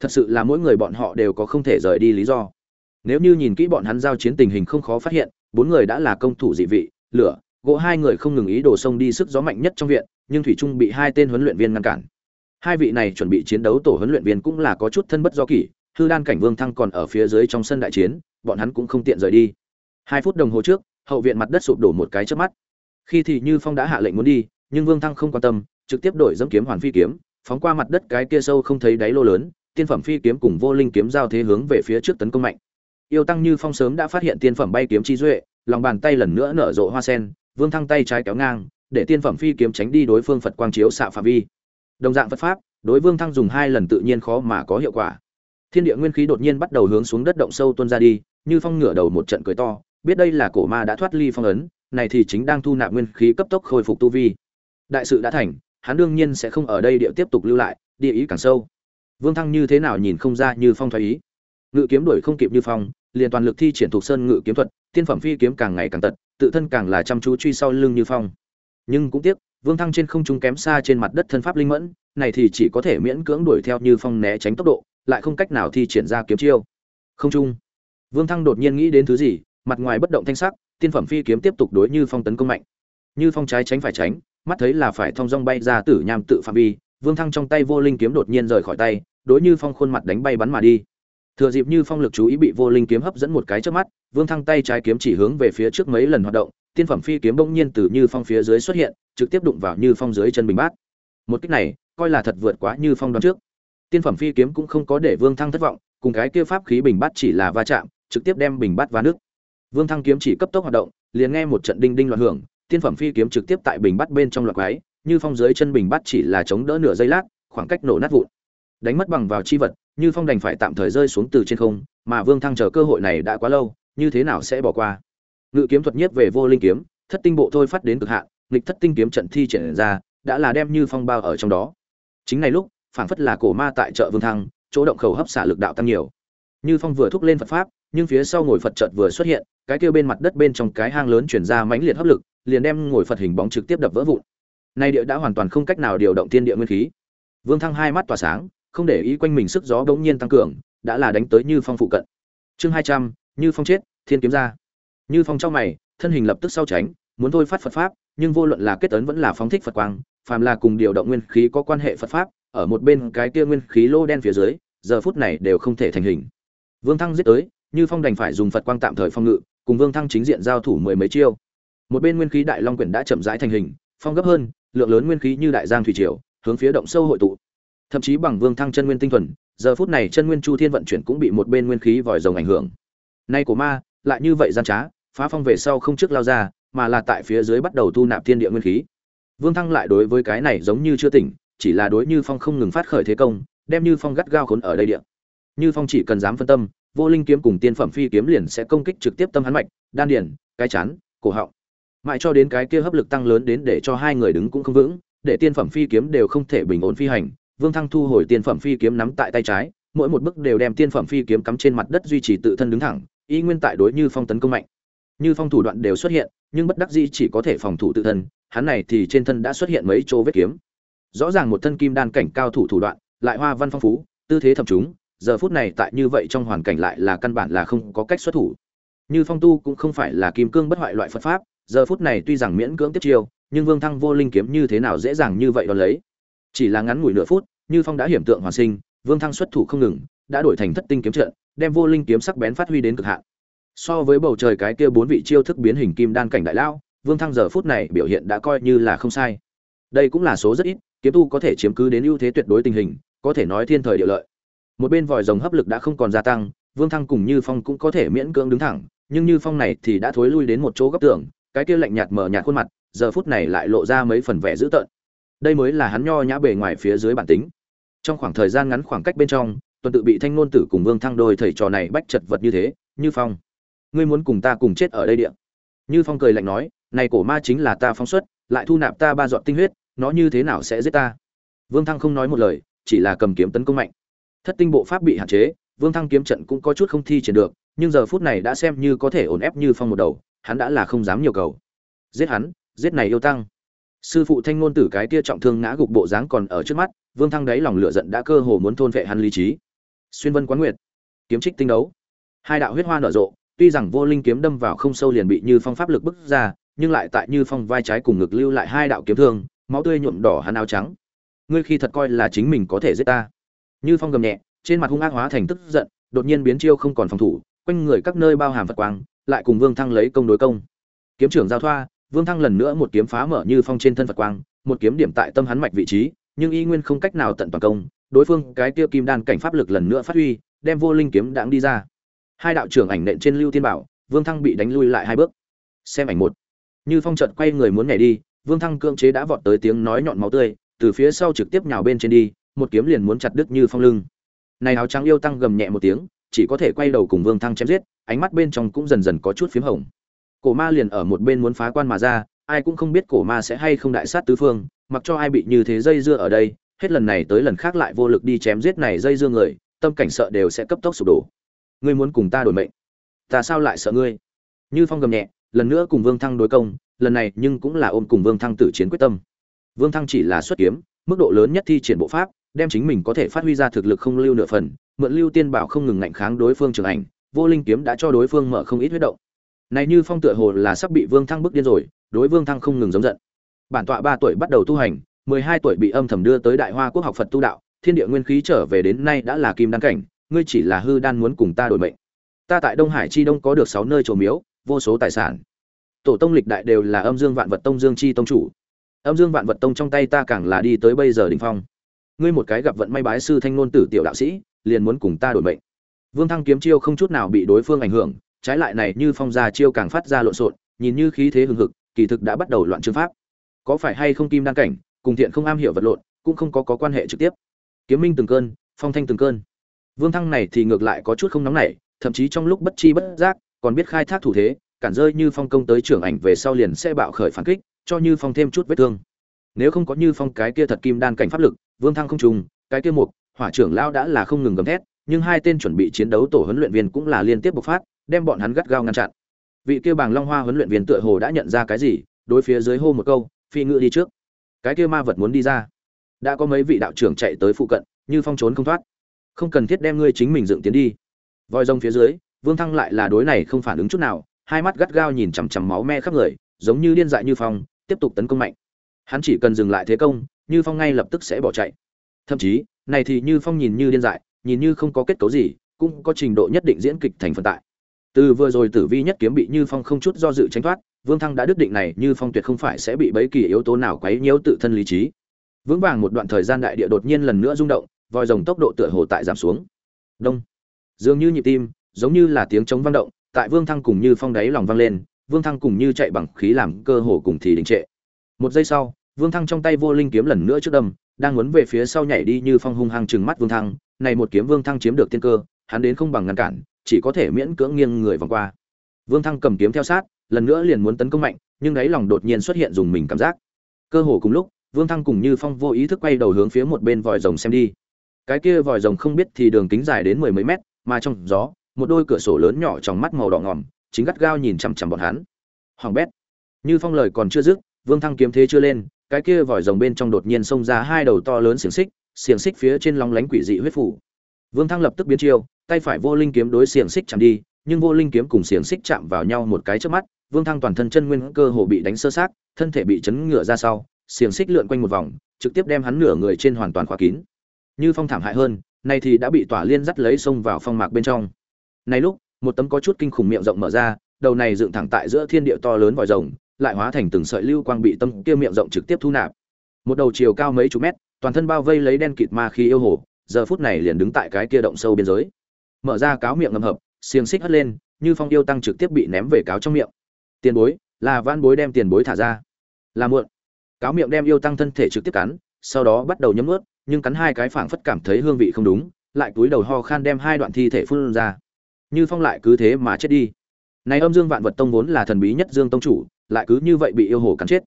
thật sự là mỗi người bọn họ đều có không thể rời đi lý do. Nếu như nhìn kỹ bọn hắn giao chiến tình hình không khó phát hiện, bốn người đã là công thủ dị vị, lửa, gỗ hai người không ngừng ý đổ sông đi sức gió mạnh nhất trong viện, nhưng thủy trung bị hai tên huấn luyện viên ngăn cản. Hai vị này chuẩn bị chiến đấu tổ huấn luyện viên cũng là có chút thân bất do kỷ, hư đan cảnh vương thăng còn ở phía dưới trong sân đại chiến, bọn hắn cũng không tiện rời đi. Hai phút đồng hồ trước, hậu viện mặt đất sụp đổ một cái trước mắt. Khi thì như phong đã hạ lệnh muốn đi, nhưng vương thăng không quan tâm, trực tiếp đổi dẫm kiếm hoàn phi kiếm, phóng qua mặt đất cái kia sâu không thấy đáy lô lớn tiên phẩm phi kiếm cùng vô linh kiếm giao thế hướng về phía trước tấn công mạnh. Yêu tăng như phong sớm đã phát hiện tiên phẩm bay kiếm chi duệ, lòng bàn tay lần nữa nở rộ hoa sen, vương thăng tay trái kéo ngang, để tiên phẩm phi kiếm tránh đi đối phương phật quang chiếu xạ phạm vi. Đồng dạng phật pháp, đối vương thăng dùng hai lần tự nhiên khó mà có hiệu quả. Thiên địa nguyên khí đột nhiên bắt đầu hướng xuống đất động sâu tuôn ra đi, như phong ngửa đầu một trận cười to, biết đây là cổ ma đã thoát ly phong ấn, này thì chính đang thu nạp nguyên khí cấp tốc khôi phục tu vi. Đại sự đã thành, hắn đương nhiên sẽ không ở đây địa tiếp tục lưu lại, địa ý càng sâu vương thăng như thế nào nhìn không ra như phong thoái ý. Ngự kiếm đuổi không kịp như phong, liền toàn lực thi triển thuộc sơn ngự kiếm thuật, tiên phẩm phi kiếm càng ngày càng tật, tự thân càng là chăm chú truy sau lưng như phong. Nhưng cũng tiếc, vương thăng trên không trung kém xa trên mặt đất thân pháp linh mẫn, này thì chỉ có thể miễn cưỡng đuổi theo như phong né tránh tốc độ, lại không cách nào thi triển ra kiếm chiêu. Không trung, vương thăng đột nhiên nghĩ đến thứ gì, mặt ngoài bất động thanh sắc, tiên phẩm phi kiếm tiếp tục đối như phong tấn công mạnh. Như phong trái tránh phải tránh, mắt thấy là phải thông dong bay ra tử nham tự phạm vi, vương thăng trong tay vô linh kiếm đột nhiên rời khỏi tay đối như phong khuôn mặt đánh bay bắn mà đi. Thừa dịp như phong lực chú ý bị vô linh kiếm hấp dẫn một cái trước mắt, vương thăng tay trái kiếm chỉ hướng về phía trước mấy lần hoạt động, tiên phẩm phi kiếm bỗng nhiên từ như phong phía dưới xuất hiện, trực tiếp đụng vào như phong dưới chân bình bát. Một cách này, coi là thật vượt quá như phong đoán trước. Tiên phẩm phi kiếm cũng không có để vương thăng thất vọng, cùng cái kia pháp khí bình bát chỉ là va chạm, trực tiếp đem bình bát va nước vương thăng kiếm chỉ cấp tốc hoạt động, liền nghe một trận đinh đinh loạn hưởng, tiên phẩm phi kiếm trực tiếp tại bình bát bên trong loạt quái, như phong dưới chân bình bát chỉ là chống đỡ nửa giây lát, khoảng cách nổ nát vụn đánh mất bằng vào chi vật, như phong đành phải tạm thời rơi xuống từ trên không, mà vương thăng chờ cơ hội này đã quá lâu, như thế nào sẽ bỏ qua? Ngự kiếm thuật nhất về vô linh kiếm, thất tinh bộ thôi phát đến cực hạn, nghịch thất tinh kiếm trận thi triển ra, đã là đem như phong bao ở trong đó. Chính này lúc, phảng phất là cổ ma tại chợ vương thăng, chỗ động khẩu hấp xả lực đạo tăng nhiều. Như phong vừa thúc lên phật pháp, nhưng phía sau ngồi phật chợt vừa xuất hiện, cái kia bên mặt đất bên trong cái hang lớn chuyển ra mãnh liệt hấp lực, liền đem ngồi phật hình bóng trực tiếp đập vỡ vụn. Nay địa đã hoàn toàn không cách nào điều động thiên địa nguyên khí. Vương thăng hai mắt tỏa sáng không để ý quanh mình sức gió bỗng nhiên tăng cường, đã là đánh tới như phong phụ cận. Chương hai trăm, như phong chết, thiên kiếm ra. Như phong trong mày, thân hình lập tức sau tránh, muốn thôi phát phật pháp, nhưng vô luận là kết ấn vẫn là phóng thích phật quang, phàm là cùng điều động nguyên khí có quan hệ phật pháp, ở một bên cái kia nguyên khí lô đen phía dưới, giờ phút này đều không thể thành hình. Vương thăng giết tới, như phong đành phải dùng phật quang tạm thời phong ngự, cùng vương thăng chính diện giao thủ mười mấy chiêu. Một bên nguyên khí đại long quyển đã chậm rãi thành hình, phong gấp hơn, lượng lớn nguyên khí như đại giang thủy triều, hướng phía động sâu hội tụ thậm chí bằng vương thăng chân nguyên tinh thuần, giờ phút này chân nguyên chu thiên vận chuyển cũng bị một bên nguyên khí vòi rồng ảnh hưởng. Nay của ma, lại như vậy gian trá, phá phong về sau không trước lao ra, mà là tại phía dưới bắt đầu thu nạp thiên địa nguyên khí. Vương thăng lại đối với cái này giống như chưa tỉnh, chỉ là đối như phong không ngừng phát khởi thế công, đem như phong gắt gao khốn ở đây địa. Như phong chỉ cần dám phân tâm, vô linh kiếm cùng tiên phẩm phi kiếm liền sẽ công kích trực tiếp tâm hắn mạch, đan điển cái chán, cổ họng. Mãi cho đến cái kia hấp lực tăng lớn đến để cho hai người đứng cũng không vững, để tiên phẩm phi kiếm đều không thể bình ổn phi hành vương thăng thu hồi tiên phẩm phi kiếm nắm tại tay trái, mỗi một bước đều đem tiên phẩm phi kiếm cắm trên mặt đất duy trì tự thân đứng thẳng, y nguyên tại đối như phong tấn công mạnh. Như phong thủ đoạn đều xuất hiện, nhưng bất đắc dĩ chỉ có thể phòng thủ tự thân, hắn này thì trên thân đã xuất hiện mấy chỗ vết kiếm. Rõ ràng một thân kim đan cảnh cao thủ thủ đoạn, lại hoa văn phong phú, tư thế thập chúng, giờ phút này tại như vậy trong hoàn cảnh lại là căn bản là không có cách xuất thủ. Như phong tu cũng không phải là kim cương bất hoại loại phật pháp, giờ phút này tuy rằng miễn cưỡng tiếp chiêu, nhưng vương thăng vô linh kiếm như thế nào dễ dàng như vậy đón lấy chỉ là ngắn ngủi nửa phút như phong đã hiểm tượng hoàn sinh vương thăng xuất thủ không ngừng đã đổi thành thất tinh kiếm trận đem vô linh kiếm sắc bén phát huy đến cực hạn. So với bầu trời cái kia bốn vị chiêu thức biến hình kim đan cảnh đại lão, vương thăng giờ phút này biểu hiện đã coi như là không sai. Đây cũng là số rất ít kiếm tu có thể chiếm cứ đến ưu thế tuyệt đối tình hình có thể nói thiên thời địa lợi. Một bên vòi rồng hấp lực đã không còn gia tăng vương thăng cùng như phong cũng có thể miễn cưỡng đứng thẳng nhưng như phong này thì đã thối lui đến một chỗ góc tường cái kia lạnh nhạt mờ nhạt khuôn mặt giờ phút này lại lộ ra mấy phần vẻ dữ tợn đây mới là hắn nho nhã bề ngoài phía dưới bản tính. Trong khoảng thời gian ngắn khoảng cách bên trong, tuần tự bị thanh ngôn tử cùng vương thăng đôi thầy trò này bách chật vật như thế, như phong. Ngươi muốn cùng ta cùng chết ở đây địa. Như phong cười lạnh nói, này cổ ma chính là ta phóng xuất, lại thu nạp ta ba giọt tinh huyết, nó như thế nào sẽ giết ta? Vương thăng không nói một lời, chỉ là cầm kiếm tấn công mạnh. Thất tinh bộ pháp bị hạn chế, vương thăng kiếm trận cũng có chút không thi triển được, nhưng giờ phút này đã xem như có thể ổn ép như phong một đầu, hắn đã là không dám nhiều cầu. Giết hắn, giết này yêu tăng sư phụ thanh ngôn tử cái kia trọng thương ngã gục bộ dáng còn ở trước mắt, vương thăng đấy lòng lửa giận đã cơ hồ muốn thôn vệ hắn lý trí. Xuyên vân quán nguyệt, kiếm trích tinh đấu. Hai đạo huyết hoa nở rộ, tuy rằng vô linh kiếm đâm vào không sâu liền bị như phong pháp lực bức ra, nhưng lại tại như phong vai trái cùng ngực lưu lại hai đạo kiếm thương, máu tươi nhuộm đỏ hắn áo trắng. Ngươi khi thật coi là chính mình có thể giết ta. Như phong gầm nhẹ, trên mặt hung ác hóa thành tức giận, đột nhiên biến chiêu không còn phòng thủ, quanh người các nơi bao hàm phật quang, lại cùng vương thăng lấy công đối công. Kiếm trưởng giao thoa vương thăng lần nữa một kiếm phá mở như phong trên thân phật quang, một kiếm điểm tại tâm hắn mạch vị trí, nhưng y nguyên không cách nào tận toàn công, đối phương cái tiêu kim đan cảnh pháp lực lần nữa phát huy, đem vô linh kiếm đãng đi ra. Hai đạo trưởng ảnh nện trên lưu tiên bảo, vương thăng bị đánh lui lại hai bước. Xem ảnh một. Như phong trận quay người muốn nhảy đi, vương thăng cưỡng chế đã vọt tới tiếng nói nhọn máu tươi, từ phía sau trực tiếp nhào bên trên đi, một kiếm liền muốn chặt đứt như phong lưng. Này áo trắng yêu tăng gầm nhẹ một tiếng, chỉ có thể quay đầu cùng vương thăng chém giết, ánh mắt bên trong cũng dần dần có chút phím hồng cổ ma liền ở một bên muốn phá quan mà ra, ai cũng không biết cổ ma sẽ hay không đại sát tứ phương, mặc cho ai bị như thế dây dưa ở đây, hết lần này tới lần khác lại vô lực đi chém giết này dây dưa người, tâm cảnh sợ đều sẽ cấp tốc sụp đổ. Ngươi muốn cùng ta đổi mệnh? Ta sao lại sợ ngươi? Như phong gầm nhẹ, lần nữa cùng vương thăng đối công, lần này nhưng cũng là ôm cùng vương thăng tử chiến quyết tâm. Vương thăng chỉ là xuất kiếm, mức độ lớn nhất thi triển bộ pháp, đem chính mình có thể phát huy ra thực lực không lưu nửa phần, mượn lưu tiên bảo không ngừng ngạnh kháng đối phương trường ảnh, vô linh kiếm đã cho đối phương mở không ít huyết động này như phong tựa hồ là sắp bị vương thăng bức điên rồi, đối vương thăng không ngừng giống giận. Bản tọa ba tuổi bắt đầu tu hành, mười hai tuổi bị âm thầm đưa tới đại hoa quốc học phật tu đạo, thiên địa nguyên khí trở về đến nay đã là kim đan cảnh, ngươi chỉ là hư đan muốn cùng ta đổi mệnh. Ta tại đông hải chi đông có được sáu nơi trổ miếu, vô số tài sản. Tổ tông lịch đại đều là âm dương vạn vật tông dương chi tông chủ. Âm dương vạn vật tông trong tay ta càng là đi tới bây giờ đỉnh phong. Ngươi một cái gặp vận may bái sư thanh ngôn tử tiểu đạo sĩ, liền muốn cùng ta đổi mệnh. Vương thăng kiếm chiêu không chút nào bị đối phương ảnh hưởng trái lại này như phong gia chiêu càng phát ra lộn xộn nhìn như khí thế hừng hực kỳ thực đã bắt đầu loạn chương pháp. Có phải hay không kim đang cảnh cùng thiện không am hiểu vật lộn cũng không có, có quan hệ trực tiếp. Kiếm minh từng cơn phong thanh từng cơn. Vương thăng này thì ngược lại có chút không nóng nảy thậm chí trong lúc bất chi bất giác còn biết khai thác thủ thế cản rơi như phong công tới trưởng ảnh về sau liền sẽ bạo khởi phản kích cho như phong thêm chút vết thương. Nếu không có như phong cái kia thật kim đan cảnh pháp lực vương thăng không trùng cái kia mục hỏa trưởng lao đã là không ngừng gầm thét nhưng hai tên chuẩn bị chiến đấu tổ huấn luyện viên cũng là liên tiếp bộc phát đem bọn hắn gắt gao ngăn chặn. Vị kia bàng long hoa huấn luyện viên tựa hồ đã nhận ra cái gì, đối phía dưới hô một câu, phi ngự đi trước. Cái kia ma vật muốn đi ra. Đã có mấy vị đạo trưởng chạy tới phụ cận, như phong trốn không thoát. Không cần thiết đem ngươi chính mình dựng tiến đi. Voi rông phía dưới, vương thăng lại là đối này không phản ứng chút nào, hai mắt gắt gao nhìn chằm chằm máu me khắp người, giống như điên dại như phong, tiếp tục tấn công mạnh. Hắn chỉ cần dừng lại thế công, như phong ngay lập tức sẽ bỏ chạy. Thậm chí, này thì như phong nhìn như điên dại, nhìn như không có kết cấu gì, cũng có trình độ nhất định diễn kịch thành phần tại từ vừa rồi tử vi nhất kiếm bị như phong không chút do dự tránh thoát, vương thăng đã đức định này, như phong tuyệt không phải sẽ bị bấy kỳ yếu tố nào quấy nhiễu tự thân lý trí. Vững vàng một đoạn thời gian đại địa đột nhiên lần nữa rung động vòi rồng tốc độ tựa hồ tại giảm xuống. Đông. Dường như nhịp tim, giống như là tiếng chống vang động, tại vương thăng cùng như phong đáy lòng vang lên, vương thăng cùng như chạy bằng khí làm cơ hồ cùng thì đình trệ. Một giây sau, vương thăng trong tay vô linh kiếm lần nữa trước đâm, đang muốn về phía sau nhảy đi như phong hung hăng chừng mắt vương thăng, này một kiếm vương thăng chiếm được tiên cơ, hắn đến không bằng ngăn cản chỉ có thể miễn cưỡng nghiêng người vòng qua. Vương thăng cầm kiếm theo sát, lần nữa liền muốn tấn công mạnh, nhưng đáy lòng đột nhiên xuất hiện dùng mình cảm giác. Cơ hồ cùng lúc, vương thăng cùng như phong vô ý thức quay đầu hướng phía một bên vòi rồng xem đi. Cái kia vòi rồng không biết thì đường kính dài đến mười mấy mét, mà trong gió, một đôi cửa sổ lớn nhỏ trong mắt màu đỏ ngòm, chính gắt gao nhìn chằm chằm bọn hắn. Hoàng bét. Như phong lời còn chưa dứt, vương thăng kiếm thế chưa lên, cái kia vòi rồng bên trong đột nhiên xông ra hai đầu to lớn xiềng xích xiềng xích phía trên lóng lánh quỷ dị huyết phủ. Vương thăng lập tức biến chiêu tay phải vô linh kiếm đối xiềng xích chạm đi, nhưng vô linh kiếm cùng xiềng xích chạm vào nhau một cái trước mắt, vương thăng toàn thân chân nguyên cơ hồ bị đánh sơ sát thân thể bị chấn ngựa ra sau, xiềng xích lượn quanh một vòng, trực tiếp đem hắn nửa người trên hoàn toàn khóa kín. Như phong thảm hại hơn, nay thì đã bị tỏa liên dắt lấy xông vào phong mạc bên trong. Này lúc, một tấm có chút kinh khủng miệng rộng mở ra, đầu này dựng thẳng tại giữa thiên địa to lớn vòi rồng, lại hóa thành từng sợi lưu quang bị tâm kia miệng rộng trực tiếp thu nạp. Một đầu chiều cao mấy chục mét, toàn thân bao vây lấy đen kịt ma khí yêu hồ, giờ phút này liền đứng tại cái kia động sâu biên giới mở ra cáo miệng ngầm hợp, xiềng xích hất lên, như phong yêu tăng trực tiếp bị ném về cáo trong miệng. Tiền bối, là van bối đem tiền bối thả ra. Là muộn. Cáo miệng đem yêu tăng thân thể trực tiếp cắn, sau đó bắt đầu nhấm ướt nhưng cắn hai cái phảng phất cảm thấy hương vị không đúng, lại túi đầu ho khan đem hai đoạn thi thể phun ra. Như phong lại cứ thế mà chết đi. Này âm dương vạn vật tông vốn là thần bí nhất dương tông chủ, lại cứ như vậy bị yêu hồ cắn chết.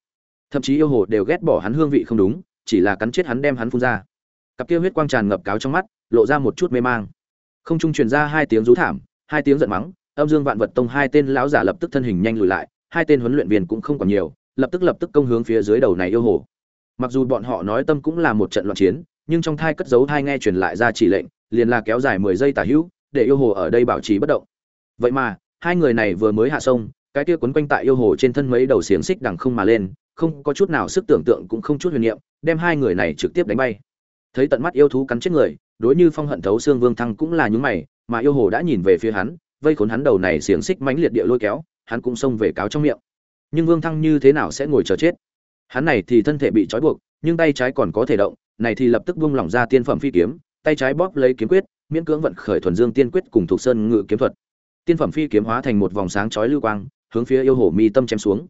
Thậm chí yêu hồ đều ghét bỏ hắn hương vị không đúng, chỉ là cắn chết hắn đem hắn phun ra. Cặp kia huyết quang tràn ngập cáo trong mắt, lộ ra một chút mê mang không trung truyền ra hai tiếng rú thảm, hai tiếng giận mắng, âm dương vạn vật tông hai tên lão giả lập tức thân hình nhanh lùi lại, hai tên huấn luyện viên cũng không còn nhiều, lập tức lập tức công hướng phía dưới đầu này yêu hồ. Mặc dù bọn họ nói tâm cũng là một trận loạn chiến, nhưng trong thai cất giấu thai nghe truyền lại ra chỉ lệnh, liền là kéo dài mười giây tả hữu, để yêu hồ ở đây bảo trì bất động. Vậy mà, hai người này vừa mới hạ sông, cái kia quấn quanh tại yêu hồ trên thân mấy đầu xiềng xích đằng không mà lên, không có chút nào sức tưởng tượng cũng không chút huyền niệm, đem hai người này trực tiếp đánh bay. Thấy tận mắt yêu thú cắn chết người đối như phong hận thấu xương vương thăng cũng là những mày, mà yêu hồ đã nhìn về phía hắn, vây khốn hắn đầu này xiềng xích mãnh liệt địa lôi kéo, hắn cũng xông về cáo trong miệng. Nhưng vương thăng như thế nào sẽ ngồi chờ chết? Hắn này thì thân thể bị trói buộc, nhưng tay trái còn có thể động, này thì lập tức buông lỏng ra tiên phẩm phi kiếm, tay trái bóp lấy kiếm quyết, miễn cưỡng vận khởi thuần dương tiên quyết cùng thuộc sơn ngự kiếm thuật. Tiên phẩm phi kiếm hóa thành một vòng sáng chói lưu quang, hướng phía yêu hồ mi tâm chém xuống.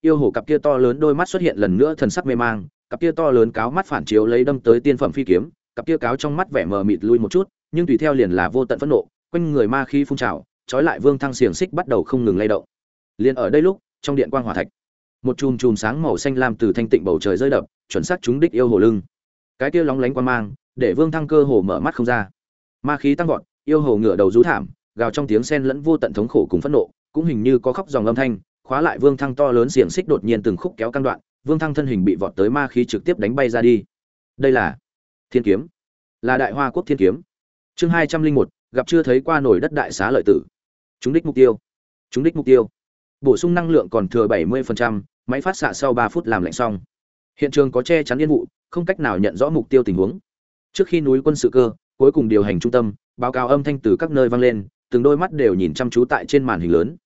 Yêu hồ cặp kia to lớn đôi mắt xuất hiện lần nữa thần sắc mê mang, cặp kia to lớn cáo mắt phản chiếu lấy đâm tới tiên phẩm phi kiếm cặp kia cáo trong mắt vẻ mờ mịt lui một chút, nhưng tùy theo liền là vô tận phẫn nộ, quanh người ma khí phun trào, trói lại vương thăng xiềng xích bắt đầu không ngừng lay động. Liền ở đây lúc, trong điện quang hỏa thạch, một chùm chùm sáng màu xanh lam từ thanh tịnh bầu trời rơi đập, chuẩn xác trúng đích yêu hồ lưng. Cái kia lóng lánh quan mang, để vương thăng cơ hồ mở mắt không ra. Ma khí tăng vọt, yêu hồ ngửa đầu rú thảm, gào trong tiếng sen lẫn vô tận thống khổ cùng phẫn nộ, cũng hình như có khóc dòng âm thanh, khóa lại vương thăng to lớn xiềng xích đột nhiên từng khúc kéo căng đoạn, vương thăng thân hình bị vọt tới ma khí trực tiếp đánh bay ra đi. Đây là thiên kiếm. Là đại hoa quốc thiên kiếm. Chương hai trăm linh một gặp chưa thấy qua nổi đất đại xá lợi tử. Chúng đích mục tiêu. Chúng đích mục tiêu. Bổ sung năng lượng còn thừa bảy 70%, máy phát xạ sau ba phút làm lạnh xong. Hiện trường có che chắn yên vụ không cách nào nhận rõ mục tiêu tình huống. Trước khi núi quân sự cơ cuối cùng điều hành trung tâm báo cáo âm thanh từ các nơi vang lên từng đôi mắt đều nhìn chăm chú tại trên màn hình lớn.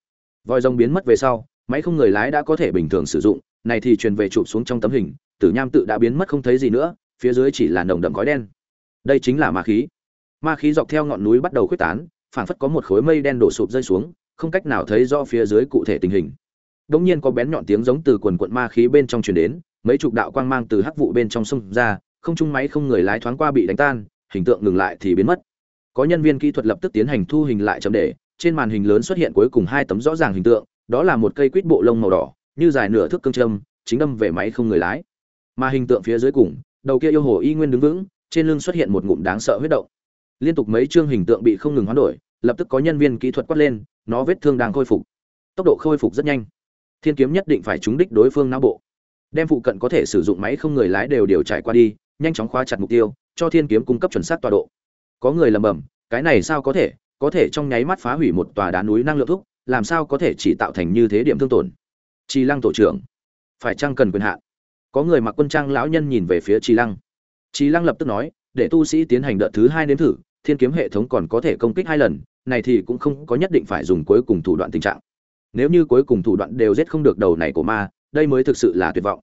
Vòi rồng biến mất về sau máy không người lái đã có thể bình thường sử dụng này thì truyền về chụp xuống trong tấm hình tử nham tự đã biến mất không thấy gì nữa phía dưới chỉ là nồng đậm khói đen. Đây chính là ma khí. Ma khí dọc theo ngọn núi bắt đầu khuếch tán, phảng phất có một khối mây đen đổ sụp rơi xuống, không cách nào thấy rõ phía dưới cụ thể tình hình. Đống nhiên có bén nhọn tiếng giống từ quần quận ma khí bên trong truyền đến, mấy chục đạo quang mang từ hắc vụ bên trong sông ra, không trung máy không người lái thoáng qua bị đánh tan, hình tượng ngừng lại thì biến mất. Có nhân viên kỹ thuật lập tức tiến hành thu hình lại chấm để, trên màn hình lớn xuất hiện cuối cùng hai tấm rõ ràng hình tượng, đó là một cây quýt bộ lông màu đỏ, như dài nửa thước cương châm, chính đâm về máy không người lái. Mà hình tượng phía dưới cùng đầu kia yêu hồ y nguyên đứng vững, trên lưng xuất hiện một ngụm đáng sợ huyết động. Liên tục mấy chương hình tượng bị không ngừng hoán đổi, lập tức có nhân viên kỹ thuật quát lên, nó vết thương đang khôi phục. Tốc độ khôi phục rất nhanh. Thiên kiếm nhất định phải trúng đích đối phương não bộ. Đem phụ cận có thể sử dụng máy không người lái đều điều trải qua đi, nhanh chóng khóa chặt mục tiêu, cho thiên kiếm cung cấp chuẩn xác tọa độ. Có người lầm bầm cái này sao có thể? Có thể trong nháy mắt phá hủy một tòa đá núi năng lượng thúc, làm sao có thể chỉ tạo thành như thế điểm thương tổn? Chi lăng tổ trưởng, phải chăng cần quyền hạn? Có người mặc quân trang lão nhân nhìn về phía trí lăng. Trí lăng lập tức nói, để tu sĩ tiến hành đợt thứ hai nếm thử, thiên kiếm hệ thống còn có thể công kích hai lần, này thì cũng không có nhất định phải dùng cuối cùng thủ đoạn tình trạng. Nếu như cuối cùng thủ đoạn đều giết không được đầu này của ma, đây mới thực sự là tuyệt vọng.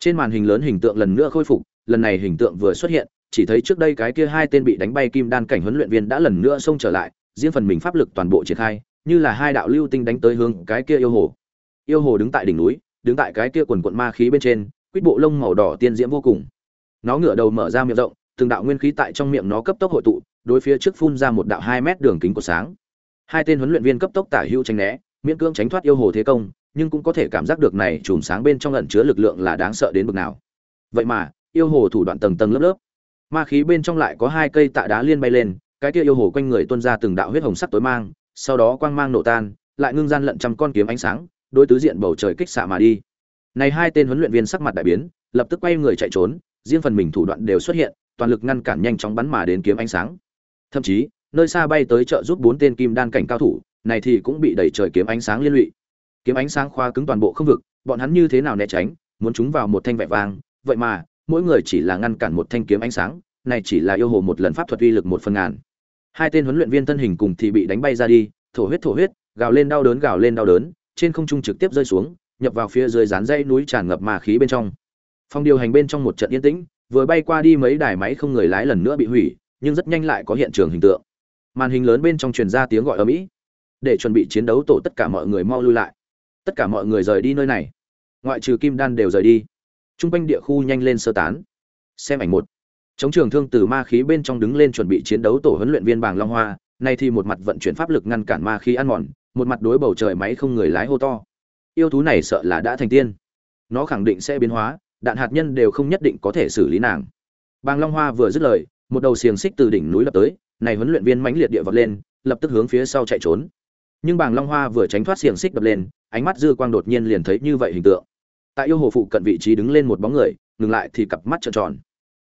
Trên màn hình lớn hình tượng lần nữa khôi phục, lần này hình tượng vừa xuất hiện, chỉ thấy trước đây cái kia hai tên bị đánh bay kim đan cảnh huấn luyện viên đã lần nữa xông trở lại, riêng phần mình pháp lực toàn bộ triển khai, như là hai đạo lưu tinh đánh tới hướng cái kia yêu hồ. Yêu hồ đứng tại đỉnh núi, đứng tại cái kia quần quận ma khí bên trên quýt bộ lông màu đỏ tiên diễm vô cùng. Nó ngửa đầu mở ra miệng rộng, từng đạo nguyên khí tại trong miệng nó cấp tốc hội tụ, đối phía trước phun ra một đạo hai mét đường kính của sáng. Hai tên huấn luyện viên cấp tốc tả hữu tránh né, miễn cưỡng tránh thoát yêu hồ thế công, nhưng cũng có thể cảm giác được này chùm sáng bên trong ẩn chứa lực lượng là đáng sợ đến mức nào. Vậy mà, yêu hồ thủ đoạn tầng tầng lớp lớp. Ma khí bên trong lại có hai cây tạ đá liên bay lên, cái kia yêu hồ quanh người tuôn ra từng đạo huyết hồng sắc tối mang, sau đó quang mang nổ tan, lại ngưng gian lận trăm con kiếm ánh sáng, đối tứ diện bầu trời kích xạ mà đi này hai tên huấn luyện viên sắc mặt đại biến, lập tức quay người chạy trốn, riêng phần mình thủ đoạn đều xuất hiện, toàn lực ngăn cản nhanh chóng bắn mà đến kiếm ánh sáng. Thậm chí, nơi xa bay tới trợ giúp bốn tên kim đan cảnh cao thủ, này thì cũng bị đẩy trời kiếm ánh sáng liên lụy. Kiếm ánh sáng khoa cứng toàn bộ không vực, bọn hắn như thế nào né tránh, muốn chúng vào một thanh vẹn vàng vậy mà, mỗi người chỉ là ngăn cản một thanh kiếm ánh sáng, này chỉ là yêu hồ một lần pháp thuật uy lực một phần ngàn. Hai tên huấn luyện viên thân hình cùng thì bị đánh bay ra đi, thổ huyết thổ huyết, gào lên đau đớn gào lên đau đớn, trên không trung trực tiếp rơi xuống nhập vào phía dưới dán dây núi tràn ngập ma khí bên trong. Phòng điều hành bên trong một trận yên tĩnh, vừa bay qua đi mấy đài máy không người lái lần nữa bị hủy, nhưng rất nhanh lại có hiện trường hình tượng. Màn hình lớn bên trong truyền ra tiếng gọi ở mỹ để chuẩn bị chiến đấu tổ tất cả mọi người mau lui lại. Tất cả mọi người rời đi nơi này. Ngoại trừ kim đan đều rời đi. T r u n g quanh địa khu nhanh lên sơ tán. Xem ảnh một. Chống trường thương từ ma khí bên trong đứng lên chuẩn bị chiến đấu tổ huấn luyện viên bàng long hoa, nay thì một mặt vận chuyển pháp lực ngăn cản ma khí ăn mòn, một mặt đối bầu trời máy không người lái hô to yêu thú này sợ là đã thành tiên. Nó khẳng định sẽ biến hóa, đạn hạt nhân đều không nhất định có thể xử lý nàng. Bàng long hoa vừa dứt lời, một đầu xiềng xích từ đỉnh núi lập tới, này huấn luyện viên mãnh liệt địa vật lên, lập tức hướng phía sau chạy trốn. Nhưng bàng long hoa vừa tránh thoát xiềng xích đập lên, ánh mắt dư quang đột nhiên liền thấy như vậy hình tượng. Tại yêu hồ phụ cận vị trí đứng lên một bóng người, ngừng lại thì cặp mắt trợn tròn.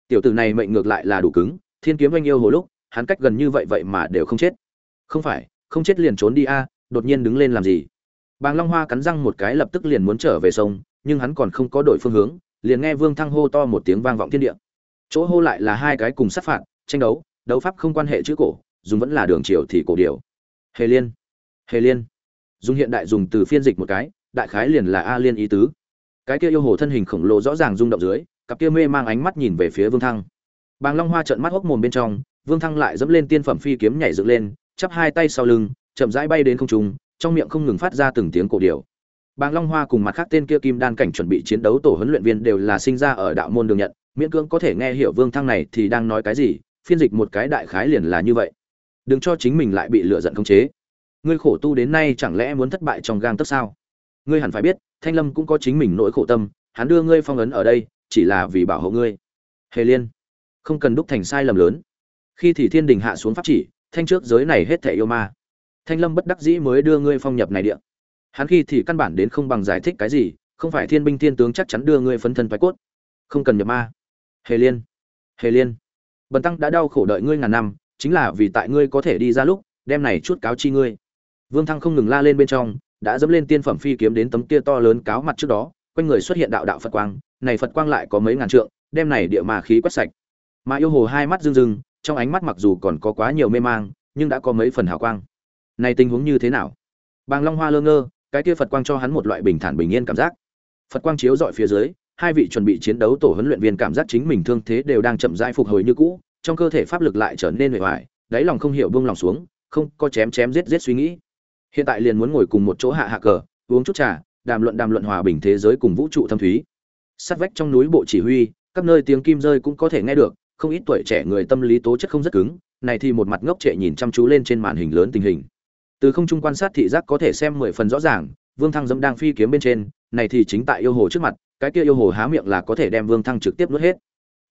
Tiểu tử này mệnh ngược lại là đủ cứng, thiên kiếm anh yêu hồ lúc, hắn cách gần như vậy vậy mà đều không chết. Không phải, không chết liền trốn đi a, đột nhiên đứng lên làm gì? Bàng long hoa cắn răng một cái lập tức liền muốn trở về sông, nhưng hắn còn không có đổi phương hướng, liền nghe vương thăng hô to một tiếng vang vọng thiên địa. Chỗ hô lại là hai cái cùng sát phạt, tranh đấu đấu pháp không quan hệ chữ cổ, dùng vẫn là đường triều thì cổ điểu. hề liên hề liên. Dùng hiện đại dùng từ phiên dịch một cái, đại khái liền là a liên ý tứ. Cái kia yêu hồ thân hình khổng lồ rõ ràng rung động dưới, cặp kia mê mang ánh mắt nhìn về phía vương thăng. Bàng long hoa trợn mắt hốc mồm bên trong, vương thăng lại dẫm lên tiên phẩm phi kiếm nhảy dựng lên, chắp hai tay sau lưng, chậm rãi bay đến không trung trong miệng không ngừng phát ra từng tiếng cổ điệu. Bàng long hoa cùng mặt khác tên kia kim đan cảnh chuẩn bị chiến đấu tổ huấn luyện viên đều là sinh ra ở đạo môn đường nhận. Miễn cưỡng có thể nghe hiểu vương thăng này thì đang nói cái gì, phiên dịch một cái đại khái liền là như vậy. Đừng cho chính mình lại bị lựa giận khống chế. Ngươi khổ tu đến nay chẳng lẽ muốn thất bại trong gang tấc sao? Ngươi hẳn phải biết, thanh lâm cũng có chính mình nỗi khổ tâm, hắn đưa ngươi phong ấn ở đây, chỉ là vì bảo hộ ngươi. Hề liên, không cần đúc thành sai lầm lớn. Khi thì thiên đình hạ xuống pháp chỉ, thanh trước giới này hết thể yêu ma thanh lâm bất đắc dĩ mới đưa ngươi phong nhập này địa. Hắn khi thì căn bản đến không bằng giải thích cái gì, không phải thiên binh thiên tướng chắc chắn đưa ngươi phấn thân phái cốt. Không cần nhập ma. Hề liên. Hề liên. Bần tăng đã đau khổ đợi ngươi ngàn năm, chính là vì tại ngươi có thể đi ra lúc, đem này chút cáo chi ngươi. Vương thăng không ngừng la lên bên trong, đã dẫm lên tiên phẩm phi kiếm đến tấm kia to lớn cáo mặt trước đó, quanh người xuất hiện đạo đạo phật quang, này phật quang lại có mấy ngàn trượng, đem này địa mà khí quét sạch. Mà yêu hồ hai mắt rưng rưng, trong ánh mắt mặc dù còn có quá nhiều mê mang, nhưng đã có mấy phần hào quang này tình huống như thế nào? Bàng long hoa lơ ngơ, cái kia phật quang cho hắn một loại bình thản bình yên cảm giác. Phật quang chiếu dọi phía dưới, hai vị chuẩn bị chiến đấu tổ huấn luyện viên cảm giác chính mình thương thế đều đang chậm rãi phục hồi như cũ, trong cơ thể pháp lực lại trở nên huệ hoại đáy lòng không hiểu buông lòng xuống, không có chém chém giết giết suy nghĩ. Hiện tại liền muốn ngồi cùng một chỗ hạ hạ cờ, uống chút trà, đàm luận đàm luận hòa bình thế giới cùng vũ trụ thâm thúy. Sát vách trong núi bộ chỉ huy, các nơi tiếng kim rơi cũng có thể nghe được, không ít tuổi trẻ người tâm lý tố chất không rất cứng, này thì một mặt ngốc trệ nhìn chăm chú lên trên màn hình lớn tình hình từ không trung quan sát thị giác có thể xem mười phần rõ ràng, vương thăng dẫm đang phi kiếm bên trên, này thì chính tại yêu hồ trước mặt, cái kia yêu hồ há miệng là có thể đem vương thăng trực tiếp nuốt hết.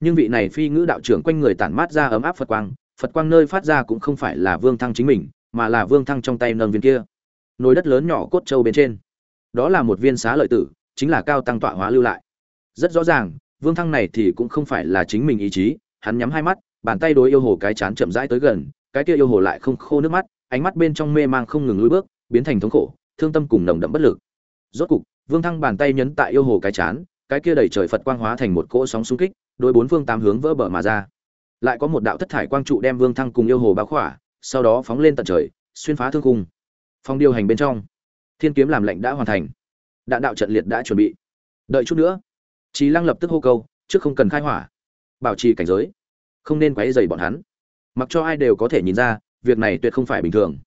Nhưng vị này phi ngữ đạo trưởng quanh người tản mát ra ấm áp phật quang phật quang nơi phát ra cũng không phải là vương thăng chính mình, mà là vương thăng trong tay nâng viên kia. Nồi đất lớn nhỏ cốt trâu bên trên. Đó là một viên xá lợi tử, chính là cao tăng tọa hóa lưu lại. Rất rõ ràng, vương thăng này thì cũng không phải là chính mình ý chí, hắn nhắm hai mắt, bàn tay đối yêu hồ cái chán chậm rãi tới gần cái kia yêu hồ lại không khô nước mắt, ánh mắt bên trong mê mang không ngừng lùi bước, biến thành thống khổ, thương tâm cùng nồng đậm bất lực. Rốt cục, vương thăng bàn tay nhấn tại yêu hồ cái chán, cái kia đầy trời phật quang hóa thành một cỗ sóng xung kích đôi bốn phương tám hướng vỡ bờ mà ra. Lại có một đạo thất thải quang trụ đem vương thăng cùng yêu hồ báo khỏa, sau đó phóng lên tận trời, xuyên phá thương cung phong điều hành bên trong, thiên kiếm làm lệnh đã hoàn thành. Đạn đạo trận liệt đã chuẩn bị. Đợi chút nữa trí lăng lập tức hô câu, trước không cần khai hỏa, bảo trì cảnh giới, không nên quấy dày bọn hắn mặc cho ai đều có thể nhìn ra, việc này tuyệt không phải bình thường.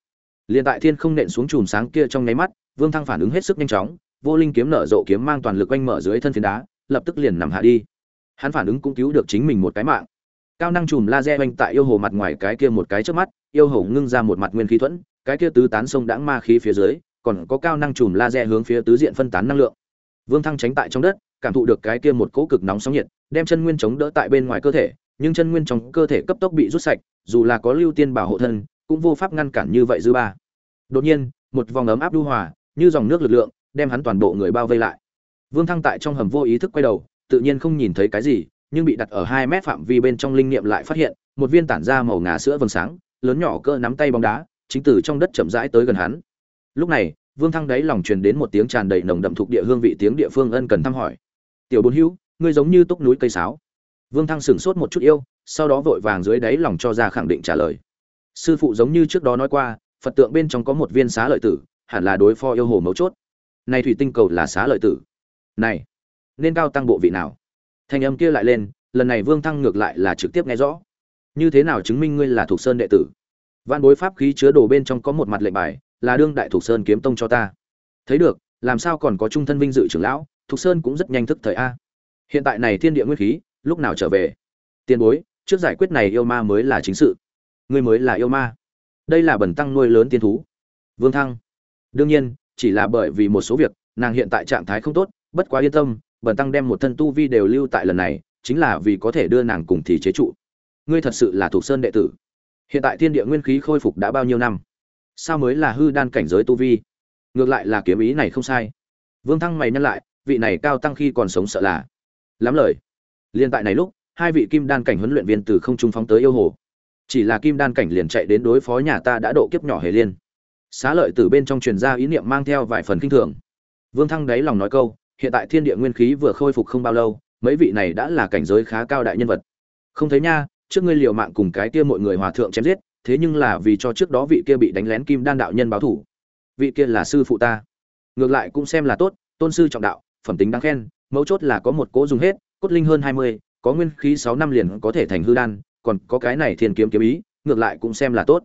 Liền tại thiên không nện xuống chùm sáng kia trong nháy mắt, vương thăng phản ứng hết sức nhanh chóng, vô linh kiếm nở rộ kiếm mang toàn lực quanh mở dưới thân phiến đá, lập tức liền nằm hạ đi. Hắn phản ứng cũng cứu được chính mình một cái mạng. Cao năng chùm laser oanh tại yêu hồ mặt ngoài cái kia một cái trước mắt, yêu hồ ngưng ra một mặt nguyên khí thuẫn, cái kia tứ tán sông đãng ma khí phía dưới, còn có cao năng chùm laser hướng phía tứ diện phân tán năng lượng. Vương thăng tránh tại trong đất, cảm thụ được cái kia một cỗ cực nóng sóng nhiệt, đem chân nguyên chống đỡ tại bên ngoài cơ thể nhưng chân nguyên trong cơ thể cấp tốc bị rút sạch, dù là có lưu tiên bảo hộ thân, cũng vô pháp ngăn cản như vậy dư ba. Đột nhiên, một vòng ấm áp đu hòa, như dòng nước lực lượng, đem hắn toàn bộ người bao vây lại. Vương thăng tại trong hầm vô ý thức quay đầu, tự nhiên không nhìn thấy cái gì, nhưng bị đặt ở hai mét phạm vi bên trong linh nghiệm lại phát hiện, một viên tản ra màu ngà sữa vầng sáng, lớn nhỏ cỡ nắm tay bóng đá, chính từ trong đất chậm rãi tới gần hắn. Lúc này, vương thăng đáy lòng truyền đến một tiếng tràn đầy nồng đậm thuộc địa hương vị tiếng địa phương ân cần thăm hỏi. Tiểu bốn hữu, ngươi giống như túc núi cây sáo vương thăng sửng sốt một chút yêu, sau đó vội vàng dưới đáy lòng cho ra khẳng định trả lời. Sư phụ giống như trước đó nói qua, phật tượng bên trong có một viên xá lợi tử, hẳn là đối phó yêu hồ mấu chốt. Này thủy tinh cầu là xá lợi tử. Này, nên cao tăng bộ vị nào? Thanh âm kia lại lên, lần này vương thăng ngược lại là trực tiếp nghe rõ. Như thế nào chứng minh ngươi là thuộc sơn đệ tử? Văn bối pháp khí chứa đồ bên trong có một mặt lệnh bài, là đương đại thuộc sơn kiếm tông cho ta. Thấy được, làm sao còn có trung thân vinh dự trưởng lão thuộc sơn cũng rất nhanh thức thời a. Hiện tại này thiên địa nguyên khí lúc nào trở về? Tiền bối, trước giải quyết này yêu ma mới là chính sự. Ngươi mới là yêu ma. Đây là bẩn tăng nuôi lớn tiên thú. Vương thăng. Đương nhiên, chỉ là bởi vì một số việc, nàng hiện tại trạng thái không tốt, bất quá yên tâm, bẩn tăng đem một thân tu vi đều lưu tại lần này, chính là vì có thể đưa nàng cùng thì chế trụ. Ngươi thật sự là thuộc sơn đệ tử. Hiện tại thiên địa nguyên khí khôi phục đã bao nhiêu năm? Sao mới là hư đan cảnh giới tu vi? Ngược lại là kiếm ý này không sai. Vương thăng mày nhắc lại, vị này cao tăng khi còn sống sợ là. Lắm lời liên tại này lúc, hai vị kim đan cảnh huấn luyện viên từ không trung phóng tới yêu hồ. Chỉ là kim đan cảnh liền chạy đến đối phó nhà ta đã độ kiếp nhỏ hề liên. Xá lợi từ bên trong truyền ra ý niệm mang theo vài phần kinh thường. Vương thăng đáy lòng nói câu, hiện tại thiên địa nguyên khí vừa khôi phục không bao lâu, mấy vị này đã là cảnh giới khá cao đại nhân vật. Không thấy nha, trước ngươi liều mạng cùng cái kia mọi người hòa thượng chém giết, thế nhưng là vì cho trước đó vị kia bị đánh lén kim đan đạo nhân báo thủ. Vị kia là sư phụ ta. Ngược lại cũng xem là tốt, tôn sư trọng đạo, phẩm tính đáng khen, mấu chốt là có một cố dùng hết cốt linh hơn hai mươi, có nguyên khí sáu năm liền có thể thành hư đan, còn có cái này thiên kiếm kiếm ý, ngược lại cũng xem là tốt.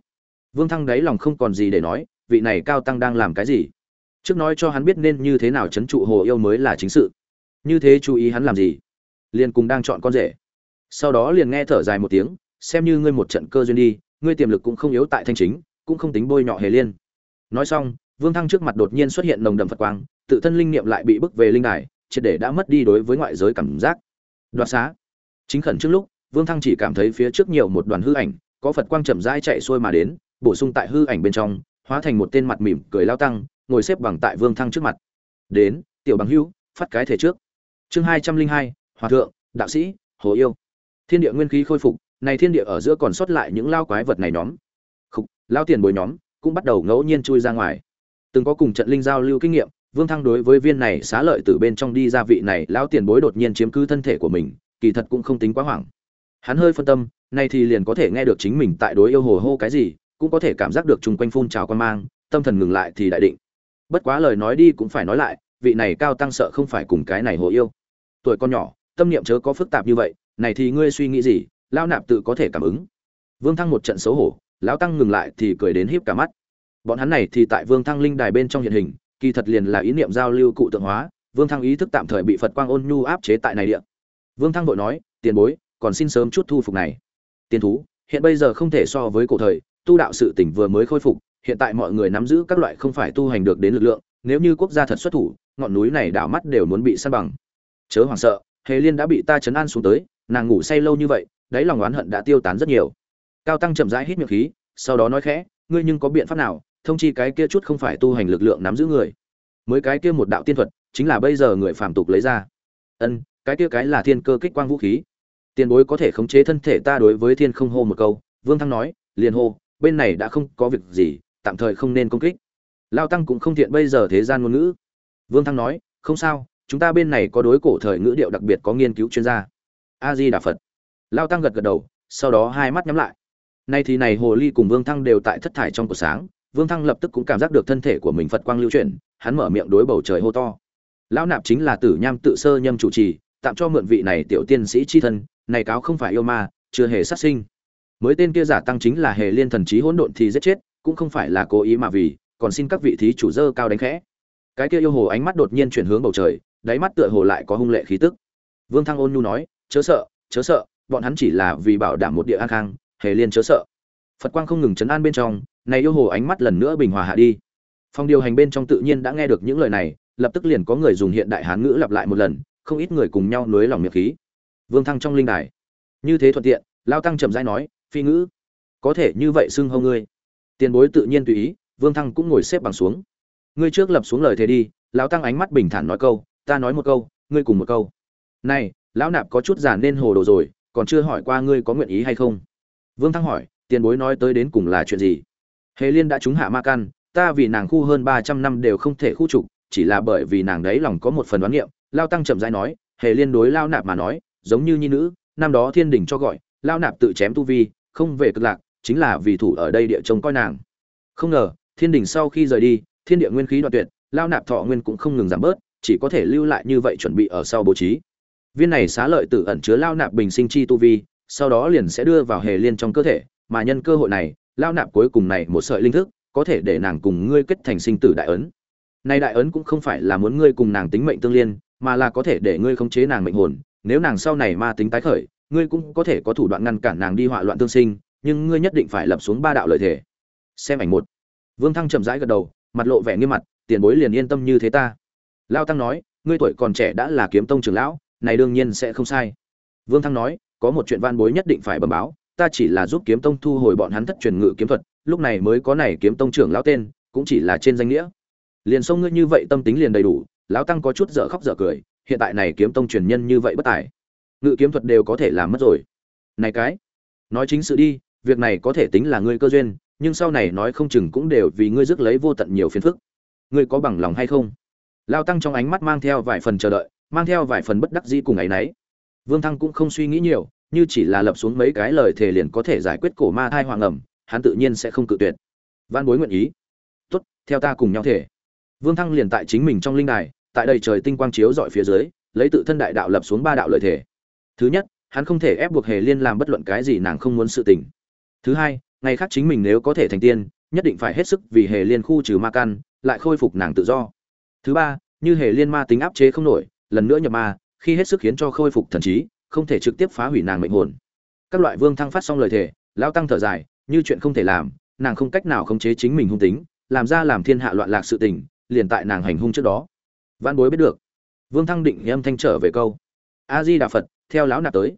Vương thăng đáy lòng không còn gì để nói, vị này cao tăng đang làm cái gì? Trước nói cho hắn biết nên như thế nào chấn trụ hồ yêu mới là chính sự. Như thế chú ý hắn làm gì? Liền cùng đang chọn con rể. Sau đó liền nghe thở dài một tiếng, xem như ngươi một trận cơ duyên đi, ngươi tiềm lực cũng không yếu tại thanh chính, cũng không tính bôi nhọ hề liên. Nói xong, vương thăng trước mặt đột nhiên xuất hiện nồng đậm phật quang, tự thân linh niệm lại bị bức về linh đài, triệt để đã mất đi đối với ngoại giới cảm giác đoạt xá. Chính khẩn trước lúc, vương thăng chỉ cảm thấy phía trước nhiều một đoàn hư ảnh, có phật quang chậm rãi chạy xuôi mà đến, bổ sung tại hư ảnh bên trong, hóa thành một tên mặt mỉm cười lao tăng, ngồi xếp bằng tại vương thăng trước mặt. Đến, tiểu bằng hưu phát cái thể trước. Chương hai trăm linh hai, hòa thượng, đạo sĩ, hồ yêu. Thiên địa nguyên khí khôi phục, này thiên địa ở giữa còn sót lại những lao quái vật này nhóm. Khục, lao tiền bồi nhóm cũng bắt đầu ngẫu nhiên chui ra ngoài. Từng có cùng trận linh giao lưu kinh nghiệm vương thăng đối với viên này xá lợi từ bên trong đi ra vị này, lão tiền bối đột nhiên chiếm cứ thân thể của mình, kỳ thật cũng không tính quá hoảng. Hắn hơi phân tâm, nay thì liền có thể nghe được chính mình tại đối yêu hồ hô cái gì, cũng có thể cảm giác được chung quanh phun trào quan mang, tâm thần ngừng lại thì đại định. Bất quá lời nói đi cũng phải nói lại, vị này cao tăng sợ không phải cùng cái này hồ yêu. Tuổi con nhỏ, tâm niệm chớ có phức tạp như vậy, này thì ngươi suy nghĩ gì, lão nạp tự có thể cảm ứng. Vương thăng một trận xấu hổ, lão tăng ngừng lại thì cười đến híp cả mắt. Bọn hắn này thì tại vương thăng linh đài bên trong hiện hình kỳ thật liền là ý niệm giao lưu cụ tượng hóa, vương thăng ý thức tạm thời bị phật quang ôn nhu áp chế tại này địa. Vương thăng vội nói, tiền bối, còn xin sớm chút thu phục này. Tiền thú, hiện bây giờ không thể so với cổ thời, tu đạo sự tỉnh vừa mới khôi phục, hiện tại mọi người nắm giữ các loại không phải tu hành được đến lực lượng, nếu như quốc gia thật xuất thủ, ngọn núi này đảo mắt đều muốn bị săn bằng. Chớ hoảng sợ, hề liên đã bị ta chấn an xuống tới, nàng ngủ say lâu như vậy, đáy lòng oán hận đã tiêu tán rất nhiều. Cao tăng chậm rãi hít miệng khí, sau đó nói khẽ, ngươi nhưng có biện pháp nào thông chi cái kia chút không phải tu hành lực lượng nắm giữ người. Mới cái kia một đạo tiên thuật, chính là bây giờ người phàm tục lấy ra. Ân, cái kia cái là thiên cơ kích quang vũ khí. Tiền bối có thể khống chế thân thể ta đối với thiên không hô một câu. Vương thăng nói, liền hô, bên này đã không có việc gì, tạm thời không nên công kích. Lao tăng cũng không thiện bây giờ thế gian ngôn ngữ. Vương thăng nói, không sao, chúng ta bên này có đối cổ thời ngữ điệu đặc biệt có nghiên cứu chuyên gia. A di đà phật. Lao tăng gật gật đầu, sau đó hai mắt nhắm lại. Nay thì này hồ ly cùng vương thăng đều tại thất thải trong cuộc sáng vương thăng lập tức cũng cảm giác được thân thể của mình phật quang lưu chuyển, hắn mở miệng đối bầu trời hô to. Lão nạp chính là tử nham tự sơ nhâm chủ trì tạm cho mượn vị này tiểu tiên sĩ chi thân, này cáo không phải yêu ma, chưa hề sát sinh. Mới tên kia giả tăng chính là hề liên thần trí hỗn độn thì giết chết, cũng không phải là cố ý mà vì, còn xin các vị thí chủ dơ cao đánh khẽ. Cái kia yêu hồ ánh mắt đột nhiên chuyển hướng bầu trời, đáy mắt tựa hồ lại có hung lệ khí tức. Vương thăng ôn nhu nói, chớ sợ chớ sợ, bọn hắn chỉ là vì bảo đảm một địa an khang, hề liên chớ sợ. Phật quang không ngừng chấn an bên trong này yêu hồ ánh mắt lần nữa bình hòa hạ đi. Phòng điều hành bên trong tự nhiên đã nghe được những lời này, lập tức liền có người dùng hiện đại hán ngữ lặp lại một lần, không ít người cùng nhau nối lòng miệng khí. Vương thăng trong linh đài. Như thế thuận tiện, lao tăng chậm rãi nói, phi ngữ, có thể như vậy xưng hâu ngươi. Tiền bối tự nhiên tùy ý, vương thăng cũng ngồi xếp bằng xuống. Ngươi trước lập xuống lời thế đi. Lão tăng ánh mắt bình thản nói câu, ta nói một câu, ngươi cùng một câu. Này, lão nạp có chút già nên hồ đồ rồi, còn chưa hỏi qua ngươi có nguyện ý hay không? Vương thăng hỏi, tiền bối nói tới đến cùng là chuyện gì? Hề liên đã trúng hạ ma căn ta vì nàng khu hơn ba trăm năm đều không thể khu trục, chỉ là bởi vì nàng đấy lòng có một phần đoán niệm, lao tăng chậm rãi nói, hề liên đối lao nạp mà nói, giống như nhi nữ, năm đó thiên đình cho gọi, lao nạp tự chém tu vi, không về cực lạc, chính là vì thủ ở đây địa trông coi nàng. Không ngờ, thiên đình sau khi rời đi, thiên địa nguyên khí đoạn tuyệt, lao nạp thọ nguyên cũng không ngừng giảm bớt, chỉ có thể lưu lại như vậy chuẩn bị ở sau bố trí. Viên này xá lợi tự ẩn chứa lao nạp bình sinh chi tu vi, sau đó liền sẽ đưa vào hề liên trong cơ thể, mà nhân cơ hội này lao nạp cuối cùng này một sợi linh thức, có thể để nàng cùng ngươi kết thành sinh tử đại ấn. Này đại ấn cũng không phải là muốn ngươi cùng nàng tính mệnh tương liên, mà là có thể để ngươi khống chế nàng mệnh hồn. Nếu nàng sau này ma tính tái khởi, ngươi cũng có thể có thủ đoạn ngăn cản nàng đi họa loạn tương sinh, nhưng ngươi nhất định phải lập xuống ba đạo lợi thể. Xem ảnh một. Vương thăng chậm rãi gật đầu, mặt lộ vẻ nghiêm mặt, tiền bối liền yên tâm như thế ta. Lao tăng nói, ngươi tuổi còn trẻ đã là kiếm tông trưởng lão, này đương nhiên sẽ không sai. Vương thăng nói, có một chuyện van bối nhất định phải bẩm báo ta chỉ là giúp kiếm tông thu hồi bọn hắn thất truyền ngự kiếm thuật, lúc này mới có này kiếm tông trưởng lão tên, cũng chỉ là trên danh nghĩa. Liền sông ngươi như vậy tâm tính liền đầy đủ, lão tăng có chút dở khóc dở cười, hiện tại này kiếm tông truyền nhân như vậy bất tài. Ngự kiếm thuật đều có thể làm mất rồi. Này cái, nói chính sự đi, việc này có thể tính là ngươi cơ duyên, nhưng sau này nói không chừng cũng đều vì ngươi rước lấy vô tận nhiều phiền phức. Ngươi có bằng lòng hay không? Lao tăng trong ánh mắt mang theo vài phần chờ đợi, mang theo vài phần bất đắc dĩ cùng ấ y n ấ y vương thăng cũng không suy nghĩ nhiều như chỉ là lập xuống mấy cái lời thề liền có thể giải quyết cổ ma thai hoàng ẩm, hắn tự nhiên sẽ không cự tuyệt. Văn bối nguyện ý. Tốt, theo ta cùng nhau thể. Vương thăng liền tại chính mình trong linh đài, tại đây trời tinh quang chiếu dọi phía dưới, lấy tự thân đại đạo lập xuống ba đạo lời thề. Thứ nhất, hắn không thể ép buộc hề liên làm bất luận cái gì nàng không muốn sự tình. Thứ hai, ngày khác chính mình nếu có thể thành tiên, nhất định phải hết sức vì hề liên khu trừ ma căn, lại khôi phục nàng tự do. Thứ ba, như hề liên ma tính áp chế không nổi, lần nữa nhập ma, khi hết sức khiến cho khôi phục thần trí không thể trực tiếp phá hủy nàng mệnh hồn. Các loại vương thăng phát xong lời thề, lão tăng thở dài, như chuyện không thể làm, nàng không cách nào khống chế chính mình hung tính, làm ra làm thiên hạ loạn lạc sự tình, liền tại nàng hành hung trước đó. Văn bối biết được. Vương thăng định âm thanh trở về câu. A di đà phật theo lão nạp tới.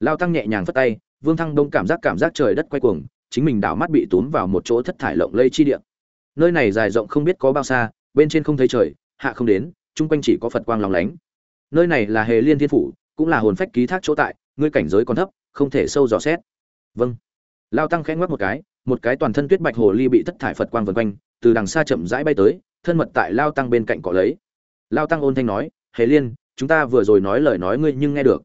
Lao tăng nhẹ nhàng phất tay, vương thăng đông cảm giác cảm giác trời đất quay cuồng, chính mình đảo mắt bị tốn vào một chỗ thất thải lộng lây chi địa. Nơi này dài rộng không biết có bao xa, bên trên không thấy trời, hạ không đến, chung quanh chỉ có phật quang lòng lánh. Nơi này là hề liên thiên phủ cũng là hồn phách ký thác chỗ tại, ngươi cảnh giới còn thấp, không thể sâu dò xét. Vâng. Lao tăng khẽ ngoắc một cái một cái toàn thân tuyết bạch hồ ly bị thất thải phật quang vần quanh, từ đằng xa chậm rãi bay tới, thân mật tại lao tăng bên cạnh cọ lấy. Lao tăng ôn thanh nói, hề liên, chúng ta vừa rồi nói lời nói ngươi nhưng nghe được.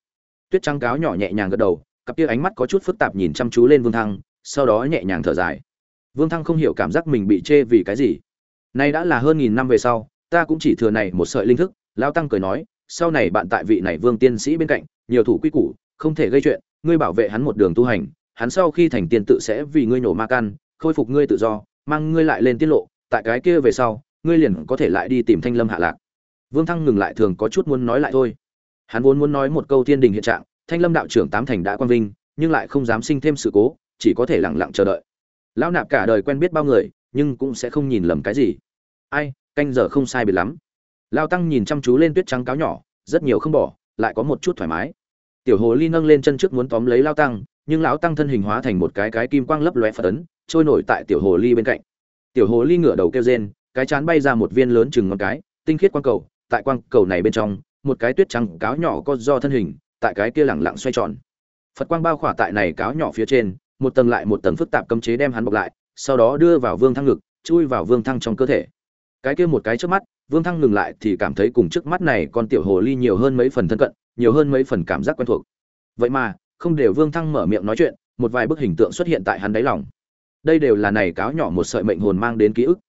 Tuyết trắng cáo nhỏ nhẹ nhàng gật đầu, cặp kia ánh mắt có chút phức tạp nhìn chăm chú lên vương thăng, sau đó nhẹ nhàng thở dài. Vương thăng không hiểu cảm giác mình bị chê vì cái gì. Nay đã là hơn nghìn năm về sau, ta cũng chỉ thừa này một sợi linh thức. Lao tăng cười nói sau này bạn tại vị này vương tiên sĩ bên cạnh, nhiều thủ quy củ, không thể gây chuyện, ngươi bảo vệ hắn một đường tu hành, hắn sau khi thành tiên tự sẽ vì ngươi nổ ma can, khôi phục ngươi tự do, mang ngươi lại lên tiết lộ, tại cái kia về sau, ngươi liền có thể lại đi tìm thanh lâm hạ lạc. Vương thăng ngừng lại thường có chút muốn nói lại thôi. Hắn vốn muốn nói một câu thiên đình hiện trạng, thanh lâm đạo trưởng tám thành đã quang vinh, nhưng lại không dám sinh thêm sự cố, chỉ có thể lẳng lặng chờ đợi. Lão nạp cả đời quen biết bao người, nhưng cũng sẽ không nhìn lầm cái gì. Ai, canh giờ không sai biệt lắm lao tăng nhìn chăm chú lên tuyết trắng cáo nhỏ, rất nhiều không bỏ, lại có một chút thoải mái. Tiểu hồ ly nâng lên chân trước muốn tóm lấy lao tăng, nhưng lão tăng thân hình hóa thành một cái cái kim quang lấp lóe phật ấn, trôi nổi tại tiểu hồ ly bên cạnh. Tiểu hồ ly ngửa đầu kêu rên, cái chán bay ra một viên lớn chừng ngón cái, tinh khiết quang cầu, tại quang cầu này bên trong, một cái tuyết trắng cáo nhỏ có do thân hình, tại cái kia lẳng lặng xoay tròn. Phật quang bao khỏa tại này cáo nhỏ phía trên, một tầng lại một tầng phức tạp cấm chế đem hắn bọc lại, sau đó đưa vào vương thăng ngực, chui vào vương thăng trong cơ thể. Cái kia một cái trước mắt vương thăng ngừng lại thì cảm thấy cùng trước mắt này con tiểu hồ ly nhiều hơn mấy phần thân cận, nhiều hơn mấy phần cảm giác quen thuộc. Vậy mà, không đều vương thăng mở miệng nói chuyện, một vài bức hình tượng xuất hiện tại hắn đáy lòng. Đây đều là này cáo nhỏ một sợi mệnh hồn mang đến ký ức.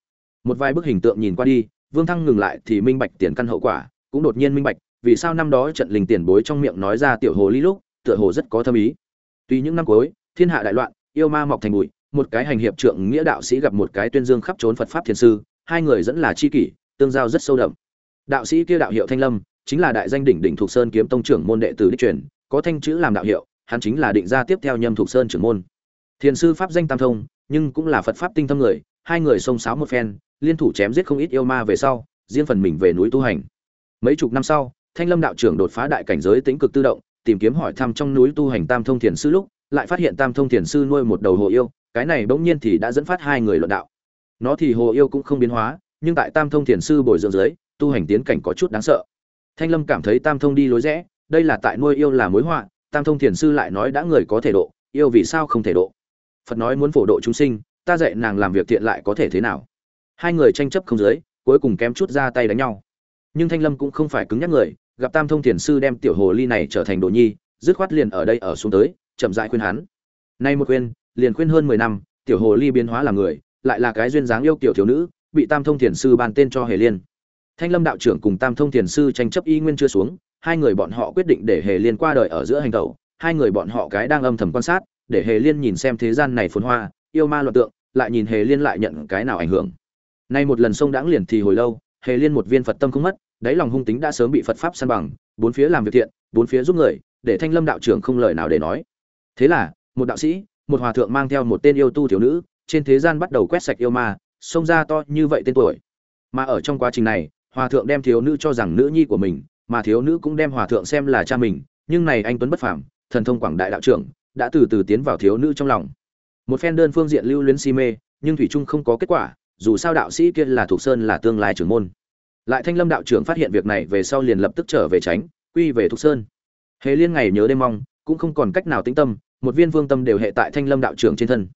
Một vài bức hình tượng nhìn qua đi, vương thăng ngừng lại thì minh bạch tiền căn hậu quả, cũng đột nhiên minh bạch, vì sao năm đó trận linh tiền bối trong miệng nói ra tiểu hồ ly lúc, tựa hồ rất có thâm ý. Tuy những năm cuối, thiên hạ đại loạn, yêu ma mọc thành bụi, một cái hành hiệp trượng nghĩa đạo sĩ gặp một cái tuyên dương khắp trốn phật pháp thiền sư, hai người dẫn là chi kỷ tương giao rất sâu đậm. Đạo sĩ kia đạo hiệu thanh lâm, chính là đại danh đỉnh đỉnh thuộc sơn kiếm tông trưởng môn đệ tử đích truyền, có thanh chữ làm đạo hiệu, hắn chính là định ra tiếp theo nhâm thuộc sơn trưởng môn. Thiền sư pháp danh tam thông, nhưng cũng là phật pháp tinh thâm người, hai người xông xáo một phen, liên thủ chém giết không ít yêu ma về sau, riêng phần mình về núi tu hành. Mấy chục năm sau, thanh lâm đạo trưởng đột phá đại cảnh giới tĩnh cực tự động, tìm kiếm hỏi thăm trong núi tu hành tam thông thiền sư lúc, lại phát hiện tam thông thiền sư nuôi một đầu hồ yêu, cái này bỗng nhiên thì đã dẫn phát hai người luận đạo. Nó thì hồ yêu cũng không biến hóa nhưng tại tam thông thiền sư bồi dưỡng dưới, tu hành tiến cảnh có chút đáng sợ. Thanh lâm cảm thấy tam thông đi lối rẽ, đây là tại nuôi yêu là mối họa, tam thông thiền sư lại nói đã người có thể độ, yêu vì sao không thể độ? Phật nói muốn phổ độ chúng sinh, ta dạy nàng làm việc thiện lại có thể thế nào? Hai người tranh chấp không dưới cuối cùng kém chút ra tay đánh nhau. Nhưng thanh lâm cũng không phải cứng nhắc người, gặp tam thông thiền sư đem tiểu hồ ly này trở thành đồ nhi, dứt khoát liền ở đây ở xuống tới, chậm dại khuyên hắn. Nay một khuyên, liền khuyên hơn mười năm, tiểu hồ ly biến hóa làm người, lại là cái duyên dáng yêu tiểu thiếu nữ bị tam thông thiền sư ban tên cho hề liên. Thanh lâm đạo trưởng cùng tam thông thiền sư tranh chấp y nguyên chưa xuống, hai người bọn họ quyết định để hề liên qua đời ở giữa hành tẩu, hai người bọn họ cái đang âm thầm quan sát, để hề liên nhìn xem thế gian này phồn hoa, yêu ma luận tượng, lại nhìn hề liên lại nhận cái nào ảnh hưởng. Nay một lần sông đãng liền thì hồi lâu, hề liên một viên phật tâm không mất, đáy lòng hung tính đã sớm bị phật pháp san bằng, bốn phía làm việc thiện, bốn phía giúp người, để thanh lâm đạo trưởng không lời nào để nói. Thế là, một đạo sĩ, một hòa thượng mang theo một tên yêu tu thiếu nữ, trên thế gian bắt đầu quét sạch yêu ma xông ra to như vậy tên tuổi. Mà ở trong quá trình này, hòa thượng đem thiếu nữ cho rằng nữ nhi của mình, mà thiếu nữ cũng đem hòa thượng xem là cha mình, nhưng này anh tuấn bất phàm, thần thông quảng đại đạo trưởng, đã từ từ tiến vào thiếu nữ trong lòng. Một phen đơn phương diện lưu luyến si mê, nhưng thủy trung không có kết quả, dù sao đạo sĩ kia là thuộc sơn là tương lai trưởng môn. Lại thanh lâm đạo trưởng phát hiện việc này về sau liền lập tức trở về tránh, quy về thuộc sơn. Hề liên ngày nhớ đêm mong, cũng không còn cách nào tĩnh tâm, một viên vương tâm đều hệ tại thanh lâm đạo trưởng trên thân.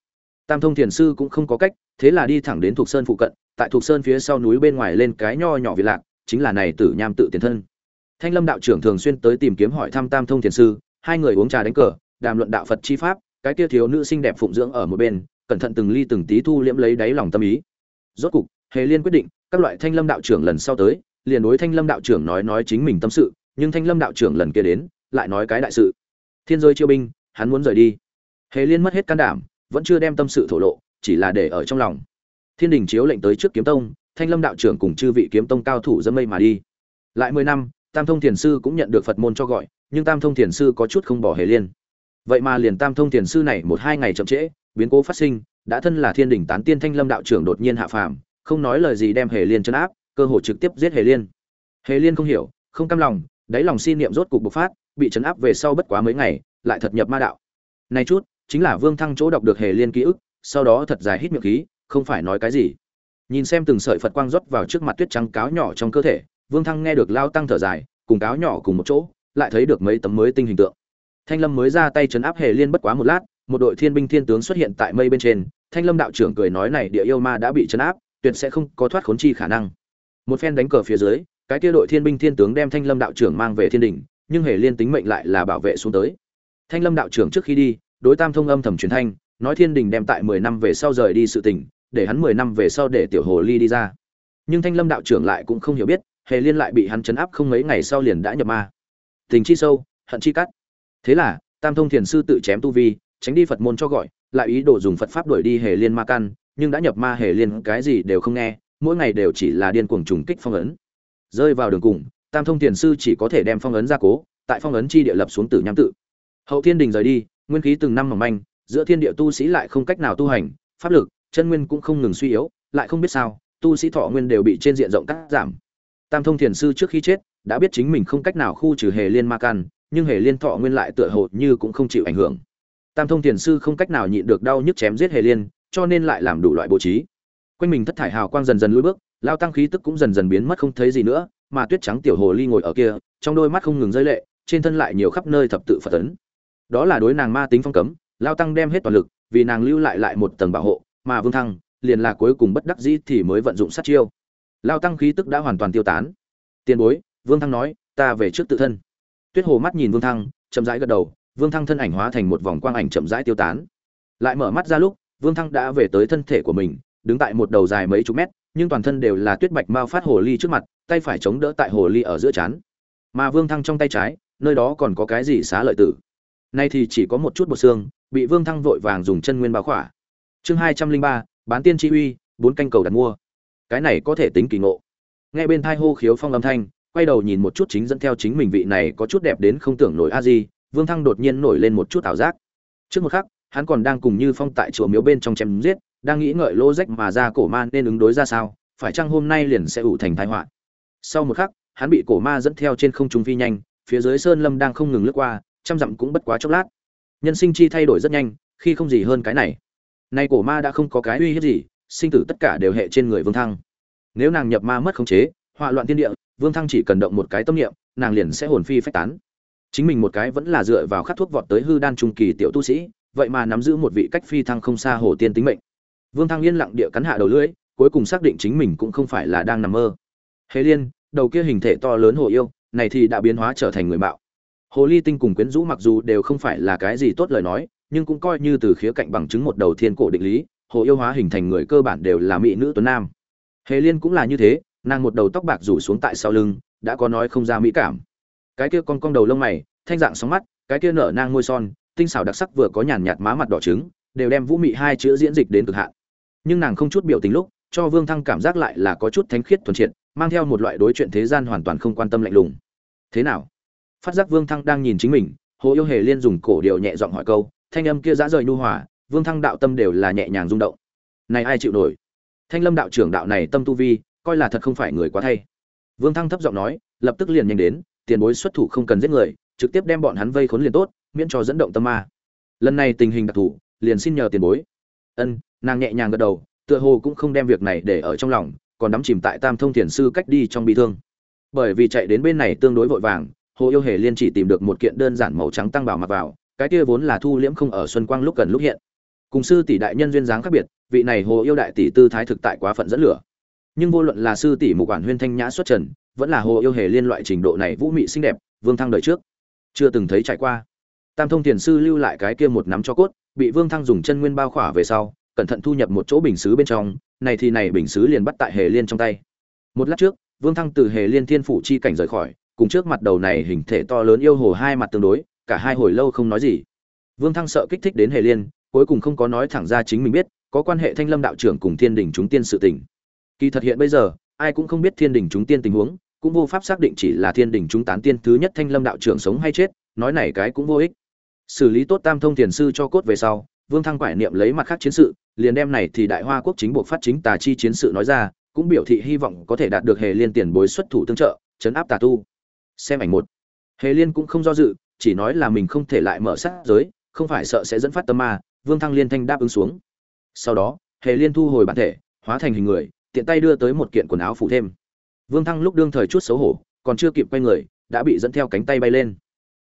Tam thông thiền sư cũng không có cách thế là đi thẳng đến thuộc sơn phụ cận, tại thuộc sơn phía sau núi bên ngoài lên cái nho nhỏ vị lạc, chính là này tử nham tự tiền thân. Thanh lâm đạo trưởng thường xuyên tới tìm kiếm hỏi thăm tam thông thiền sư, hai người uống trà đánh cờ, đàm luận đạo phật chi pháp, cái kia thiếu nữ xinh đẹp phụng dưỡng ở một bên, cẩn thận từng ly từng tí thu liễm lấy đáy lòng tâm ý. Rốt cục, hề liên quyết định, các loại thanh lâm đạo trưởng lần sau tới, liền đối thanh lâm đạo trưởng nói nói chính mình tâm sự, nhưng thanh lâm đạo trưởng lần kia đến, lại nói cái đại sự. Thiên giới chiêu binh, hắn muốn rời đi. Hề liên mất hết can đảm, vẫn chưa đem tâm sự thổ lộ chỉ là để ở trong lòng. Thiên đình chiếu lệnh tới trước kiếm tông, thanh lâm đạo trưởng cùng chư vị kiếm tông cao thủ dâm mây mà đi. Lại mười năm, tam thông thiền sư cũng nhận được phật môn cho gọi, nhưng tam thông thiền sư có chút không bỏ hề liên. Vậy mà liền tam thông thiền sư này một hai ngày chậm trễ, biến cố phát sinh, đã thân là thiên đình tán tiên thanh lâm đạo trưởng đột nhiên hạ phàm, không nói lời gì đem hề liên chấn áp, cơ hội trực tiếp giết hề liên. Hề liên không hiểu, không cam lòng, đáy lòng xin niệm rốt cục bộc phát, bị chấn áp về sau bất quá mấy ngày, lại thật nhập ma đạo. Này chút, chính là vương thăng chỗ đọc được hề liên ký ức sau đó thật dài hít miệng khí, không phải nói cái gì. Nhìn xem từng sợi phật quang rót vào trước mặt tuyết trắng cáo nhỏ trong cơ thể, vương thăng nghe được lao tăng thở dài, cùng cáo nhỏ cùng một chỗ, lại thấy được mấy tấm mới tinh hình tượng. Thanh lâm mới ra tay chấn áp hề liên bất quá một lát, một đội thiên binh thiên tướng xuất hiện tại mây bên trên, thanh lâm đạo trưởng cười nói này địa yêu ma đã bị chấn áp, tuyệt sẽ không có thoát khốn chi khả năng. Một phen đánh cờ phía dưới, cái kia đội thiên binh thiên tướng đem thanh lâm đạo trưởng mang về thiên đình nhưng hề liên tính mệnh lại là bảo vệ xuống tới. Thanh lâm đạo trưởng trước khi đi, đối tam thông âm thầm truyền thanh nói thiên đình đem tại mười năm về sau rời đi sự tình, để hắn mười năm về sau để tiểu hồ ly đi ra. Nhưng thanh lâm đạo trưởng lại cũng không hiểu biết, hề liên lại bị hắn chấn áp không mấy ngày sau liền đã nhập ma. Tình chi sâu, hận chi cắt. Thế là, tam thông thiền sư tự chém tu vi, tránh đi phật môn cho gọi, lại ý đồ dùng phật pháp đuổi đi hề liên ma căn nhưng đã nhập ma hề liên cái gì đều không nghe, mỗi ngày đều chỉ là điên cuồng trùng kích phong ấn. Rơi vào đường cùng, tam thông thiền sư chỉ có thể đem phong ấn ra cố, tại phong ấn chi địa lập xuống tử nham tự. Hậu thiên đình rời đi, nguyên khí từng năm mỏng manh giữa thiên địa tu sĩ lại không cách nào tu hành, pháp lực, chân nguyên cũng không ngừng suy yếu, lại không biết sao, tu sĩ thọ nguyên đều bị trên diện rộng cắt giảm. Tam thông thiền sư trước khi chết đã biết chính mình không cách nào khu trừ hề liên ma căn, nhưng hề liên thọ nguyên lại tựa hồ như cũng không chịu ảnh hưởng. Tam thông thiền sư không cách nào nhịn được đau nhức chém giết hề liên, cho nên lại làm đủ loại bố trí. Quanh mình thất thải hào quang dần dần lùi bước, lao tăng khí tức cũng dần dần biến mất không thấy gì nữa, mà tuyết trắng tiểu hồ ly ngồi ở kia, trong đôi mắt không ngừng rơi lệ, trên thân lại nhiều khắp nơi thập tự phật tấn. Đó là đối nàng ma tính phong cấm lao tăng đem hết toàn lực, vì nàng lưu lại lại một tầng bảo hộ, mà vương thăng liền là cuối cùng bất đắc dĩ thì mới vận dụng sát chiêu. Lao tăng khí tức đã hoàn toàn tiêu tán. Tiền bối, vương thăng nói, ta về trước tự thân. Tuyết hồ mắt nhìn vương thăng, chậm rãi gật đầu, vương thăng thân ảnh hóa thành một vòng quang ảnh chậm rãi tiêu tán. Lại mở mắt ra lúc, vương thăng đã về tới thân thể của mình, đứng tại một đầu dài mấy chục mét, nhưng toàn thân đều là tuyết bạch mao phát hồ ly trước mặt, tay phải chống đỡ tại hồ ly ở giữa chán. Mà vương thăng trong tay trái, nơi đó còn có cái gì xá lợi tử? Nay thì chỉ có một chút bột xương bị vương thăng vội vàng dùng chân nguyên bao khỏa. Chương hai trăm linh ba, bán tiên chi uy, bốn canh cầu đặt mua. Cái này có thể tính kỳ ngộ. Nghe bên thai hô khiếu phong âm thanh, quay đầu nhìn một chút chính dẫn theo chính mình vị này có chút đẹp đến không tưởng nổi a gì vương thăng đột nhiên nổi lên một chút ảo giác. Trước một khắc, hắn còn đang cùng như phong tại chùa miếu bên trong chém giết, đang nghĩ ngợi lô rách mà ra cổ ma nên ứng đối ra sao, phải chăng hôm nay liền sẽ ủ thành tai họa. Sau một khắc, hắn bị cổ ma dẫn theo trên không trung phi nhanh, phía dưới sơn lâm đang không ngừng lướt qua, trăm dặm cũng bất quá chốc lát nhân sinh chi thay đổi rất nhanh, khi không gì hơn cái này. Nay cổ ma đã không có cái uy hiếp gì, sinh tử tất cả đều hệ trên người vương thăng. Nếu nàng nhập ma mất khống chế họa loạn thiên địa, vương thăng chỉ cần động một cái tâm niệm, nàng liền sẽ hồn phi phách tán. Chính mình một cái vẫn là dựa vào khắc thuốc vọt tới hư đan trung kỳ tiểu tu sĩ, vậy mà nắm giữ một vị cách phi thăng không xa hồ tiên tính mệnh. Vương thăng yên lặng địa cắn hạ đầu lưỡi, cuối cùng xác định chính mình cũng không phải là đang nằm mơ. Hề liên, đầu kia hình thể to lớn hồ yêu, này thì đã biến hóa trở thành người bạo hồ ly tinh cùng quyến rũ mặc dù đều không phải là cái gì tốt lời nói, nhưng cũng coi như từ khía cạnh bằng chứng một đầu thiên cổ định lý, hồ yêu hóa hình thành người cơ bản đều là mỹ nữ tuấn nam. Hề liên cũng là như thế, nàng một đầu tóc bạc rủ xuống tại sau lưng, đã có nói không ra mỹ cảm. Cái kia con cong đầu lông mày, thanh dạng sóng mắt, cái kia nở nang môi son, tinh xảo đặc sắc vừa có nhàn nhạt má mặt đỏ trứng, đều đem vũ mị hai chữ diễn dịch đến cực hạn. Nhưng nàng không chút biểu tình lúc, cho vương thăng cảm giác lại là có chút thánh khiết thuần triệt, mang theo một loại đối chuyện thế gian hoàn toàn không quan tâm lạnh lùng. Thế nào? Phát giác vương thăng đang nhìn chính mình, hồ yêu hề liên dùng cổ điệu nhẹ giọng hỏi câu, thanh âm kia dã rời nhu hòa, vương thăng đạo tâm đều là nhẹ nhàng rung động. Này ai chịu nổi? Thanh lâm đạo trưởng đạo này tâm tu vi, coi là thật không phải người quá thay. Vương thăng thấp giọng nói, lập tức liền nhanh đến, tiền bối xuất thủ không cần giết người, trực tiếp đem bọn hắn vây khốn liền tốt, miễn cho dẫn động tâm ma. Lần này tình hình đặc thù, liền xin nhờ tiền bối. Ân, nàng nhẹ nhàng gật đầu, tựa hồ cũng không đem việc này để ở trong lòng, còn đắm chìm tại tam thông thiền sư cách đi trong bi thương. Bởi vì chạy đến bên này tương đối vội vàng hồ yêu hề liên chỉ tìm được một kiện đơn giản màu trắng tăng bảo mặc vào, cái kia vốn là thu liễm không ở xuân quang lúc gần lúc hiện. Cùng sư tỷ đại nhân duyên dáng khác biệt, vị này hồ yêu đại tỷ tư thái thực tại quá phận dẫn lửa. Nhưng vô luận là sư tỷ mục quản huyên thanh nhã xuất trần, vẫn là hồ yêu hề liên loại trình độ này vũ mị xinh đẹp, vương thăng đời trước. Chưa từng thấy trải qua. Tam thông thiền sư lưu lại cái kia một nắm cho cốt, bị vương thăng dùng chân nguyên bao khỏa về sau, cẩn thận thu nhập một chỗ bình xứ bên trong, này thì này bình xứ liền bắt tại hề liên trong tay. Một lát trước, vương thăng từ hề liên thiên phủ chi cảnh rời khỏi cùng trước mặt đầu này hình thể to lớn yêu hồ hai mặt tương đối, cả hai hồi lâu không nói gì. Vương thăng sợ kích thích đến hề liên, cuối cùng không có nói thẳng ra chính mình biết, có quan hệ thanh lâm đạo trưởng cùng thiên đình chúng tiên sự tình. Kỳ thật hiện bây giờ, ai cũng không biết thiên đình chúng tiên tình huống, cũng vô pháp xác định chỉ là thiên đình chúng tán tiên thứ nhất thanh lâm đạo trưởng sống hay chết, nói này cái cũng vô ích. Xử lý tốt tam thông tiền sư cho cốt về sau, vương thăng quải niệm lấy mặt khác chiến sự, liền đem này thì đại hoa quốc chính buộc phát chính tà chi chiến sự nói ra, cũng biểu thị hy vọng có thể đạt được hề liên tiền bối xuất thủ tương trợ, chấn áp tà tu xem ảnh một. Hề liên cũng không do dự, chỉ nói là mình không thể lại mở sát giới, không phải sợ sẽ dẫn phát tâm ma, vương thăng liên thanh đáp ứng xuống. Sau đó, hề liên thu hồi bản thể, hóa thành hình người, tiện tay đưa tới một kiện quần áo phủ thêm. Vương thăng lúc đương thời chút xấu hổ, còn chưa kịp quay người, đã bị dẫn theo cánh tay bay lên.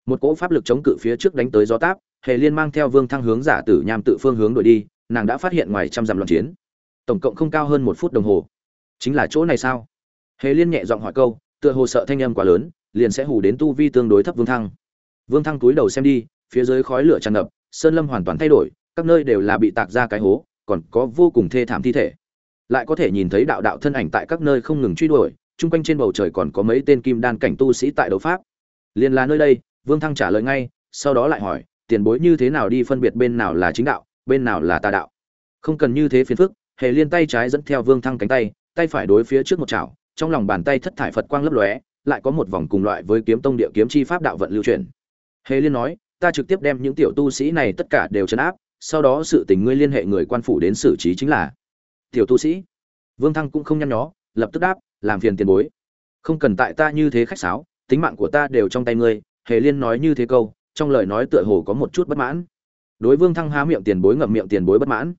Một cỗ pháp lực chống cự phía trước đánh tới gió táp, hề liên mang theo vương thăng hướng giả tử nham tự phương hướng đuổi đi, nàng đã phát hiện ngoài trăm dặm loạn chiến. Tổng cộng không cao hơn một phút đồng hồ. Chính là chỗ này sao? Hề liên nhẹ giọng hỏi câu, tựa hồ sợ thanh âm quá lớn liền sẽ hù đến tu vi tương đối thấp vương thăng. Vương thăng túi đầu xem đi, phía dưới khói lửa tràn ngập, sơn lâm hoàn toàn thay đổi, các nơi đều là bị tạc ra cái hố, còn có vô cùng thê thảm thi thể. Lại có thể nhìn thấy đạo đạo thân ảnh tại các nơi không ngừng truy đuổi, chung quanh trên bầu trời còn có mấy tên kim đan cảnh tu sĩ tại đấu pháp. Liền là nơi đây, vương thăng trả lời ngay, sau đó lại hỏi, tiền bối như thế nào đi phân biệt bên nào là chính đạo, bên nào là tà đạo? Không cần như thế phiền phức, hề liên tay trái dẫn theo vương thăng cánh tay tay phải đối phía trước một chảo, trong lòng bàn tay thất thải phật quang lấp lóe lại có một vòng cùng loại với kiếm tông địa kiếm chi pháp đạo vận lưu truyền hề liên nói, ta trực tiếp đem những tiểu tu sĩ này tất cả đều trấn áp, sau đó sự tình ngươi liên hệ người quan phủ đến xử trí chính là. Tiểu tu sĩ? Vương thăng cũng không nhăn nhó, lập tức đáp, làm phiền tiền bối. Không cần tại ta như thế khách sáo, tính mạng của ta đều trong tay ngươi. Hề liên nói như thế câu, trong lời nói tựa hồ có một chút bất mãn. Đối vương thăng há miệng tiền bối ngậm miệng tiền bối bất mãn.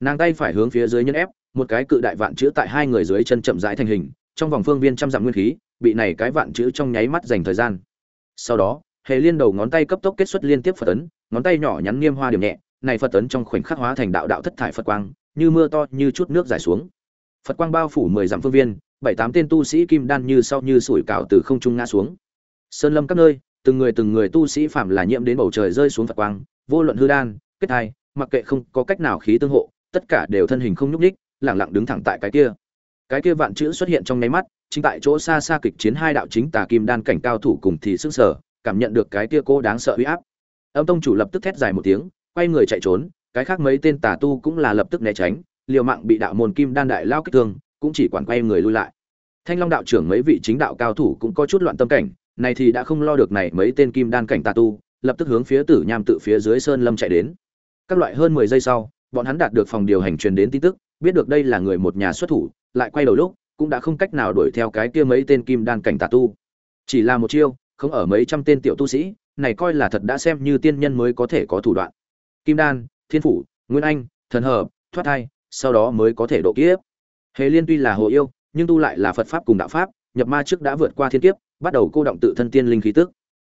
Nàng tay phải hướng phía dưới nhân ép, một cái cự đại vạn chữ tại hai người dưới chân chậm rãi thành hình, trong vòng phương viên trăm dặm nguyên khí bị này cái vạn chữ trong nháy mắt dành thời gian. Sau đó, hệ liên đầu ngón tay cấp tốc kết xuất liên tiếp phật ấn, ngón tay nhỏ nhắn niêm hoa điểm nhẹ, này phật ấn trong khoảnh khắc hóa thành đạo đạo thất thải phật quang, như mưa to, như chút nước giải xuống. Phật quang bao phủ mười dặm phương viên, bảy tám tên tu sĩ kim đan như sau như sủi cảo từ không trung ngã xuống. Sơn lâm các nơi, từng người từng người tu sĩ phạm là nhiễm đến bầu trời rơi xuống phật quang, vô luận hư đan, kết thai, mặc kệ không có cách nào khí tương hộ, tất cả đều thân hình không nhúc ních lẳng lặng đứng thẳng tại cái kia. Cái kia vạn chữ xuất hiện trong nháy mắt chính tại chỗ xa xa kịch chiến hai đạo chính tà kim đan cảnh cao thủ cùng thì sức sở cảm nhận được cái tia cô đáng sợ uy áp. Âm tông chủ lập tức thét dài một tiếng, quay người chạy trốn, cái khác mấy tên tà tu cũng là lập tức né tránh, liều mạng bị đạo môn kim đan đại lao kích thương, cũng chỉ quản quay người lui lại. Thanh long đạo trưởng mấy vị chính đạo cao thủ cũng có chút loạn tâm cảnh, này thì đã không lo được này mấy tên kim đan cảnh tà tu, lập tức hướng phía tử nham tự phía dưới sơn lâm chạy đến. Các loại hơn mười giây sau, bọn hắn đạt được phòng điều hành truyền đến tin tức, biết được đây là người một nhà xuất thủ, lại quay đầu lúc cũng đã không cách nào đuổi theo cái kia mấy tên kim đan cảnh tà tu. Chỉ là một chiêu, không ở mấy trăm tên tiểu tu sĩ, này coi là thật đã xem như tiên nhân mới có thể có thủ đoạn. Kim đan, thiên phủ, nguyên anh, thần hợp, thoát thai, sau đó mới có thể độ kiếp. Hề liên tuy là hồ yêu, nhưng tu lại là phật pháp cùng đạo pháp, nhập ma trước đã vượt qua thiên kiếp, bắt đầu cô động tự thân tiên linh khí tức.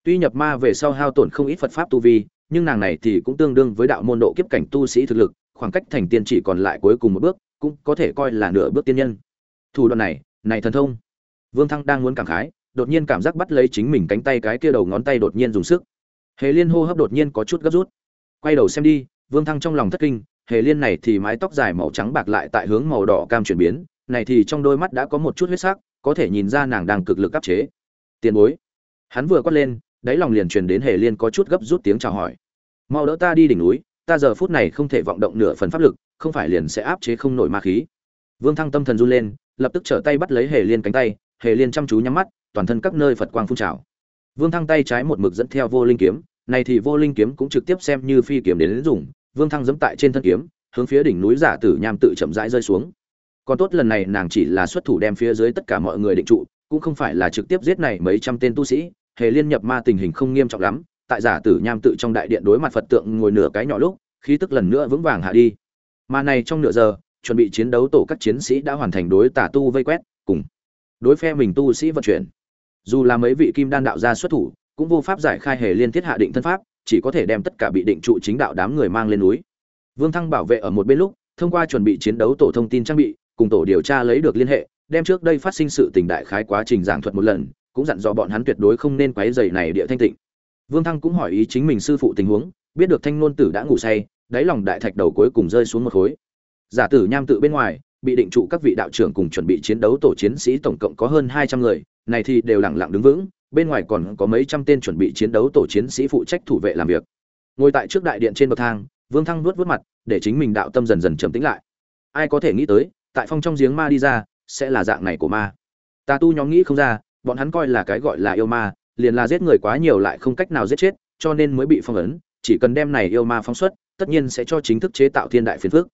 Tuy nhập ma về sau hao tổn không ít phật pháp tu vi, nhưng nàng này thì cũng tương đương với đạo môn độ kiếp cảnh tu sĩ thực lực, khoảng cách thành tiên chỉ còn lại cuối cùng một bước, cũng có thể coi là nửa bước tiên nhân thủ đoạn này này thần thông. Vương thăng đang muốn cảm khái, đột nhiên cảm giác bắt lấy chính mình cánh tay cái kia đầu ngón tay đột nhiên dùng sức. Hề liên hô hấp đột nhiên có chút gấp rút. Quay đầu xem đi, vương thăng trong lòng thất kinh, hề liên này thì mái tóc dài màu trắng bạc lại tại hướng màu đỏ cam chuyển biến, này thì trong đôi mắt đã có một chút huyết sắc, có thể nhìn ra nàng đang cực lực áp chế. Tiền bối. Hắn vừa quát lên, đáy lòng liền truyền đến hề liên có chút gấp rút tiếng chào hỏi. Mau đỡ ta đi đỉnh núi, ta giờ phút này không thể vọng động nửa phần pháp lực, không phải liền sẽ áp chế không nổi ma khí vương thăng tâm thần run lên, lập tức trở tay bắt lấy hề liên cánh tay, hề liên chăm chú nhắm mắt, toàn thân các nơi phật quang phun trào. Vương thăng tay trái một mực dẫn theo vô linh kiếm, này thì vô linh kiếm cũng trực tiếp xem như phi kiếm đến dùng, vương thăng giẫm tại trên thân kiếm, hướng phía đỉnh núi giả tử nham tự chậm rãi rơi xuống. Còn tốt lần này nàng chỉ là xuất thủ đem phía dưới tất cả mọi người định trụ, cũng không phải là trực tiếp giết này mấy trăm tên tu sĩ, hề liên nhập ma tình hình không nghiêm trọng lắm, tại giả tử nham tự trong đại điện đối mặt phật tượng ngồi nửa cái nhỏ lúc, khí tức lần nữa vững vàng hạ đi. Mà này trong nửa giờ chuẩn bị chiến đấu tổ các chiến sĩ đã hoàn thành đối tả tu vây quét, cùng đối phe mình tu sĩ vận chuyển. Dù là mấy vị kim đan đạo gia xuất thủ, cũng vô pháp giải khai hề liên thiết hạ định thân pháp, chỉ có thể đem tất cả bị định trụ chính đạo đám người mang lên núi. Vương thăng bảo vệ ở một bên lúc, thông qua chuẩn bị chiến đấu tổ thông tin trang bị, cùng tổ điều tra lấy được liên hệ, đem trước đây phát sinh sự tình đại khái quá trình giảng thuật một lần, cũng dặn dò bọn hắn tuyệt đối không nên quấy rầy này địa thanh tịnh. Vương thăng cũng hỏi ý chính mình sư phụ tình huống, biết được thanh nôn tử đã ngủ say, đáy lòng đại thạch đầu cuối cùng rơi xuống một khối giả tử nham tự bên ngoài, bị định trụ các vị đạo trưởng cùng chuẩn bị chiến đấu tổ chiến sĩ tổng cộng có hơn hai trăm người, này thì đều lặng lặng đứng vững, bên ngoài còn có mấy trăm tên chuẩn bị chiến đấu tổ chiến sĩ phụ trách thủ vệ làm việc. Ngồi tại trước đại điện trên bậc thang, vương thăng nuốt vớt mặt, để chính mình đạo tâm dần dần trầm tĩnh lại. Ai có thể nghĩ tới, tại phong trong giếng ma đi ra, sẽ là dạng này của ma. Tà tu nhóm nghĩ không ra, bọn hắn coi là cái gọi là yêu ma, liền là giết người quá nhiều lại không cách nào giết chết, cho nên mới bị phong ấn, chỉ cần đem này yêu ma phóng xuất, tất nhiên sẽ cho chính thức chế tạo thiên đại phiền phước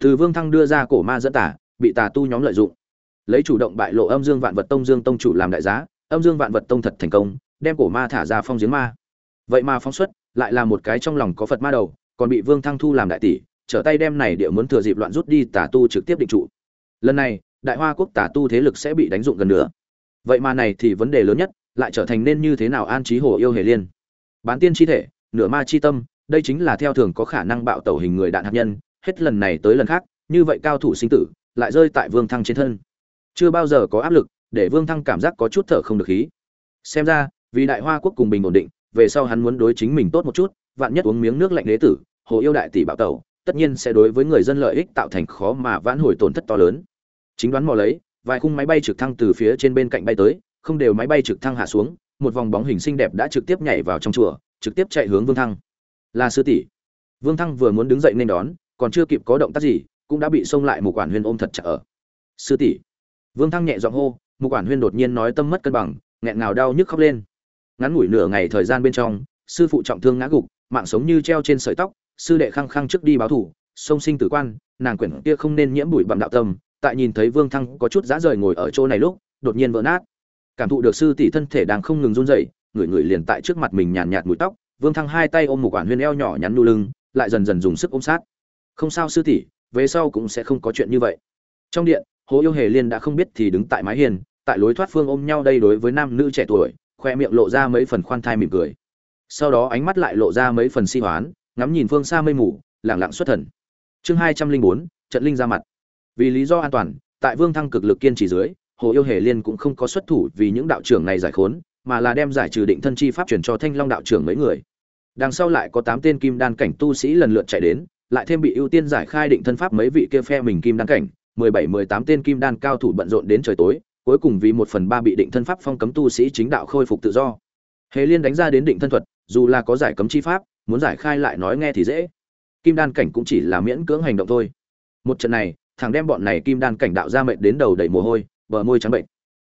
từ vương thăng đưa ra cổ ma dẫn tả bị tà tu nhóm lợi dụng. Lấy chủ động bại lộ âm dương vạn vật tông dương tông chủ làm đại giá, âm dương vạn vật tông thật thành công, đem cổ ma thả ra phong giếng ma. Vậy mà phóng xuất, lại là một cái trong lòng có phật ma đầu, còn bị vương thăng thu làm đại tỷ, trở tay đem này địa muốn thừa dịp loạn rút đi tà tu trực tiếp định trụ. Lần này, đại hoa quốc tà tu thế lực sẽ bị đánh dụng gần nữa. Vậy mà này thì vấn đề lớn nhất, lại trở thành nên như thế nào an trí hồ yêu hề liên? Bán tiên chi thể, nửa ma chi tâm, đây chính là theo thường có khả năng bạo tẩu hình người đạn hạt nhân hết lần này tới lần khác, như vậy cao thủ sinh tử, lại rơi tại vương thăng trên thân. Chưa bao giờ có áp lực, để vương thăng cảm giác có chút thở không được khí. Xem ra, vì đại hoa quốc cùng bình ổn định, về sau hắn muốn đối chính mình tốt một chút, vạn nhất uống miếng nước lạnh đế tử, hồ yêu đại tỷ bạo tẩu, tất nhiên sẽ đối với người dân lợi ích tạo thành khó mà vãn hồi tổn thất to lớn. Chính đoán mò lấy, vài khung máy bay trực thăng từ phía trên bên cạnh bay tới, không đều máy bay trực thăng hạ xuống, một vòng bóng hình xinh đẹp đã trực tiếp nhảy vào trong chùa, trực tiếp chạy hướng vương thăng. Là sư tỷ. Vương thăng vừa muốn đứng dậy nên đón còn chưa kịp có động tác gì cũng đã bị xông lại một quản huyên ôm thật chặt ở. Sư tỷ. Vương thăng nhẹ giọng hô một quản huyên đột nhiên nói tâm mất cân bằng nghẹn ngào đau nhức khóc lên. Ngắn ngủi nửa ngày thời gian bên trong sư phụ trọng thương ngã gục mạng sống như treo trên sợi tóc sư đệ khăng khăng trước đi báo thủ sông sinh tử quan nàng quyển kia không nên nhiễm bụi bặm đạo tâm tại nhìn thấy vương thăng có chút dã rời ngồi ở chỗ này lúc đột nhiên vỡ nát. Cảm thụ được sư tỷ thân thể đang không ngừng run rẩy người người liền tại trước mặt mình nhàn nhạt, nhạt tóc vương thăng hai tay ôm một quản huyên eo nhỏ nhắn nu lưng lại dần dần dùng sức ôm sát không sao sư tỷ, về sau cũng sẽ không có chuyện như vậy. Trong điện, hồ yêu hề liên đã không biết thì đứng tại mái hiền tại lối thoát phương ôm nhau đây đối với nam nữ trẻ tuổi, khoe miệng lộ ra mấy phần khoan thai mỉm cười. Sau đó ánh mắt lại lộ ra mấy phần si hoán, ngắm nhìn phương xa mây mù lẳng lặng xuất thần. Chương hai trăm linh bốn, trận linh ra mặt. Vì lý do an toàn, tại vương thăng cực lực kiên trì dưới, hồ yêu hề liên cũng không có xuất thủ vì những đạo trưởng này giải khốn, mà là đem giải trừ định thân chi pháp truyền cho thanh long đạo trưởng mấy người. Đằng sau lại có tám tên kim đan cảnh tu sĩ lần lượt chạy đến lại thêm bị ưu tiên giải khai định thân pháp mấy vị kia phe mình kim đan cảnh, mười bảy, mười tám tên kim đan cao thủ bận rộn đến trời tối, cuối cùng vì một phần ba bị định thân pháp phong cấm tu sĩ chính đạo khôi phục tự do. Hề liên đánh ra đến định thân thuật, dù là có giải cấm chi pháp, muốn giải khai lại nói nghe thì dễ. Kim đan cảnh cũng chỉ là miễn cưỡng hành động thôi. Một trận này, thằng đem bọn này kim đan cảnh đạo ra mệnh đến đầu đầy mồ hôi, bờ môi trắng bệnh.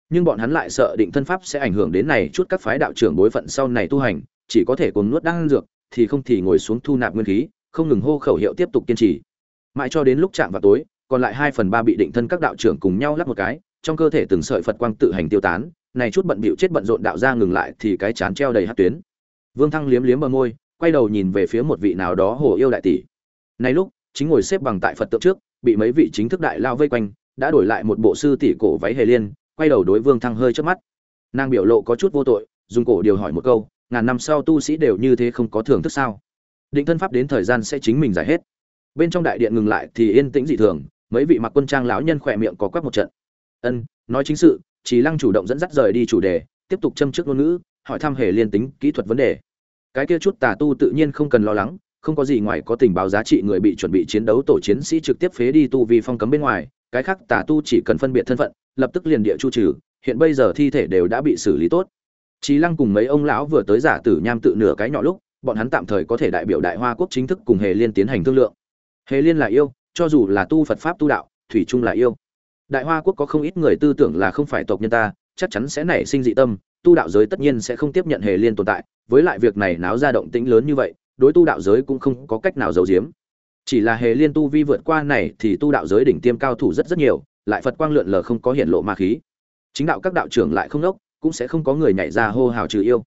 Nhưng bọn hắn lại sợ định thân pháp sẽ ảnh hưởng đến này chút các phái đạo trưởng bối phận sau này tu hành, chỉ có thể cuồng nuốt đan dược, thì không thì ngồi xuống thu nạp nguyên khí không ngừng hô khẩu hiệu tiếp tục kiên trì. Mãi cho đến lúc chạm vào tối, còn lại hai phần ba bị định thân các đạo trưởng cùng nhau lắp một cái, trong cơ thể từng sợi phật quang tự hành tiêu tán, này chút bận bịu chết bận rộn đạo ra ngừng lại thì cái chán treo đầy hát tuyến. Vương thăng liếm liếm bờ môi, quay đầu nhìn về phía một vị nào đó hồ yêu đại tỷ. Này lúc, chính ngồi xếp bằng tại phật tượng trước, bị mấy vị chính thức đại lao vây quanh, đã đổi lại một bộ sư tỷ cổ váy hề liên, quay đầu đối vương thăng hơi trước mắt. Nàng biểu lộ có chút vô tội, dùng cổ điều hỏi một câu, ngàn năm sau tu sĩ đều như thế không có thưởng thức sao? Định thân pháp đến thời gian sẽ chính mình giải hết. Bên trong đại điện ngừng lại thì yên tĩnh dị thường mấy vị mặc quân trang lão nhân khỏe miệng có quắc một trận. Ân nói chính sự. Chỉ lăng chủ động dẫn dắt rời đi chủ đề tiếp tục châm trước ngôn ngữ hỏi thăm hề liên tính kỹ thuật vấn đề. Cái kia chút tà tu tự nhiên không cần lo lắng không có gì ngoài có tình báo giá trị người bị chuẩn bị chiến đấu tổ chiến sĩ trực tiếp phế đi tu vì phong cấm bên ngoài cái khác tà tu chỉ cần phân biệt thân phận lập tức liền địa chu trừ hiện bây giờ thi thể đều đã bị xử lý tốt. Chí Lăng cùng mấy ông lão vừa tới giả tử nham tự nửa cái nhỏ lúc, bọn hắn tạm thời có thể đại biểu Đại Hoa quốc chính thức cùng Hề Liên tiến hành thương lượng. Hề Liên là yêu, cho dù là tu Phật pháp tu đạo, thủy chung là yêu. Đại Hoa quốc có không ít người tư tưởng là không phải tộc nhân ta, chắc chắn sẽ nảy sinh dị tâm, tu đạo giới tất nhiên sẽ không tiếp nhận Hề Liên tồn tại, với lại việc này náo ra động tĩnh lớn như vậy, đối tu đạo giới cũng không có cách nào giấu giếm. Chỉ là Hề Liên tu vi vượt qua này thì tu đạo giới đỉnh tiêm cao thủ rất rất nhiều, lại Phật quang lượn lờ không có hiện lộ ma khí. Chính đạo các đạo trưởng lại không đốc, cũng sẽ không có người nhảy ra hô hào trừ yêu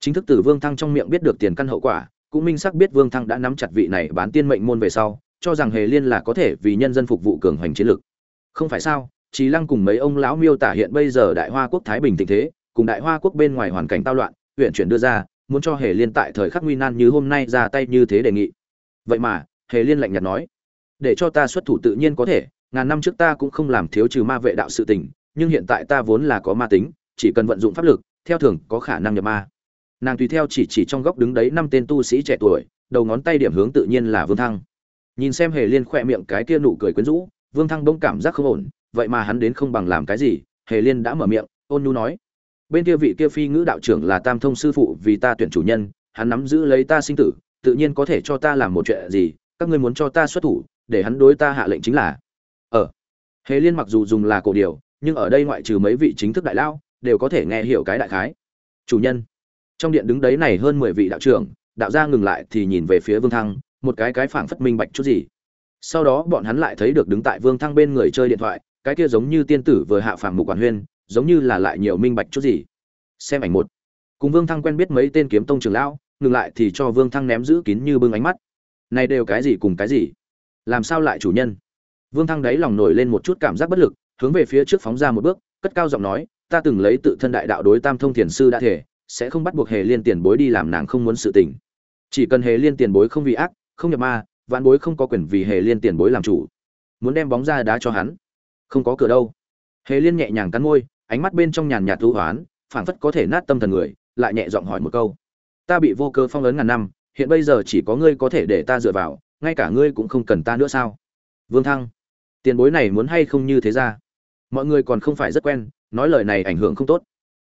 chính thức từ vương thăng trong miệng biết được tiền căn hậu quả, cũng minh xác biết vương thăng đã nắm chặt vị này bán tiên mệnh môn về sau, cho rằng hề liên là có thể vì nhân dân phục vụ cường hoành chiến lược. Không phải sao trí lăng cùng mấy ông lão miêu tả hiện bây giờ đại hoa quốc thái bình tình thế, cùng đại hoa quốc bên ngoài hoàn cảnh tao loạn huyện chuyển đưa ra, muốn cho hề liên tại thời khắc nguy nan như hôm nay ra tay như thế đề nghị. Vậy mà, hề liên lạnh nhạt nói, để cho ta xuất thủ tự nhiên có thể, ngàn năm trước ta cũng không làm thiếu trừ ma vệ đạo sự tình, nhưng hiện tại ta vốn là có ma tính, chỉ cần vận dụng pháp lực, theo thường có khả năng nhập ma nàng tùy theo chỉ chỉ trong góc đứng đấy năm tên tu sĩ trẻ tuổi, đầu ngón tay điểm hướng tự nhiên là vương thăng. Nhìn xem hề liên khỏe miệng cái kia nụ cười quyến rũ, vương thăng bỗng cảm giác không ổn, vậy mà hắn đến không bằng làm cái gì, hề liên đã mở miệng, ôn nhu nói. Bên kia vị kia phi ngữ đạo trưởng là tam thông sư phụ vì ta tuyển chủ nhân, hắn nắm giữ lấy ta sinh tử, tự nhiên có thể cho ta làm một chuyện gì, các ngươi muốn cho ta xuất thủ, để hắn đối ta hạ lệnh chính là. Ở ờ. hề liên mặc dù dùng là cổ điều nhưng ở đây ngoại trừ mấy vị chính thức đại lao đều có thể nghe hiểu cái đại khái. Chủ nhân trong điện đứng đấy này hơn mười vị đạo trưởng, đạo gia ngừng lại thì nhìn về phía vương thăng, một cái cái phảng phất minh bạch chút gì. Sau đó bọn hắn lại thấy được đứng tại vương thăng bên người chơi điện thoại, cái kia giống như tiên tử vừa hạ phàm mục quản huyên, giống như là lại nhiều minh bạch chút gì. Xem ảnh một. Cùng vương thăng quen biết mấy tên kiếm tông trường lão, ngừng lại thì cho vương thăng ném giữ kín như bưng ánh mắt. Này đều cái gì cùng cái gì? Làm sao lại chủ nhân? Vương thăng đáy lòng nổi lên một chút cảm giác bất lực, hướng về phía trước phóng ra một bước, cất cao giọng nói, ta từng lấy tự thân đại đạo đối tam thông thiền sư đã thể sẽ không bắt buộc hề liên tiền bối đi làm nàng không muốn sự tình. Chỉ cần hề liên tiền bối không vì ác, không nhập ma, vạn bối không có quyền vì hề liên tiền bối làm chủ. Muốn đem bóng ra đá cho hắn, không có cửa đâu. Hề liên nhẹ nhàng cắn môi, ánh mắt bên trong nhàn nhạt thú hoán, phảng phất có thể nát tâm thần người, lại nhẹ giọng hỏi một câu. Ta bị vô cơ phong ấn ngàn năm, hiện bây giờ chỉ có ngươi có thể để ta dựa vào, ngay cả ngươi cũng không cần ta nữa sao? Vương thăng, tiền bối này muốn hay không như thế ra? Mọi người còn không phải rất quen, nói lời này ảnh hưởng không tốt.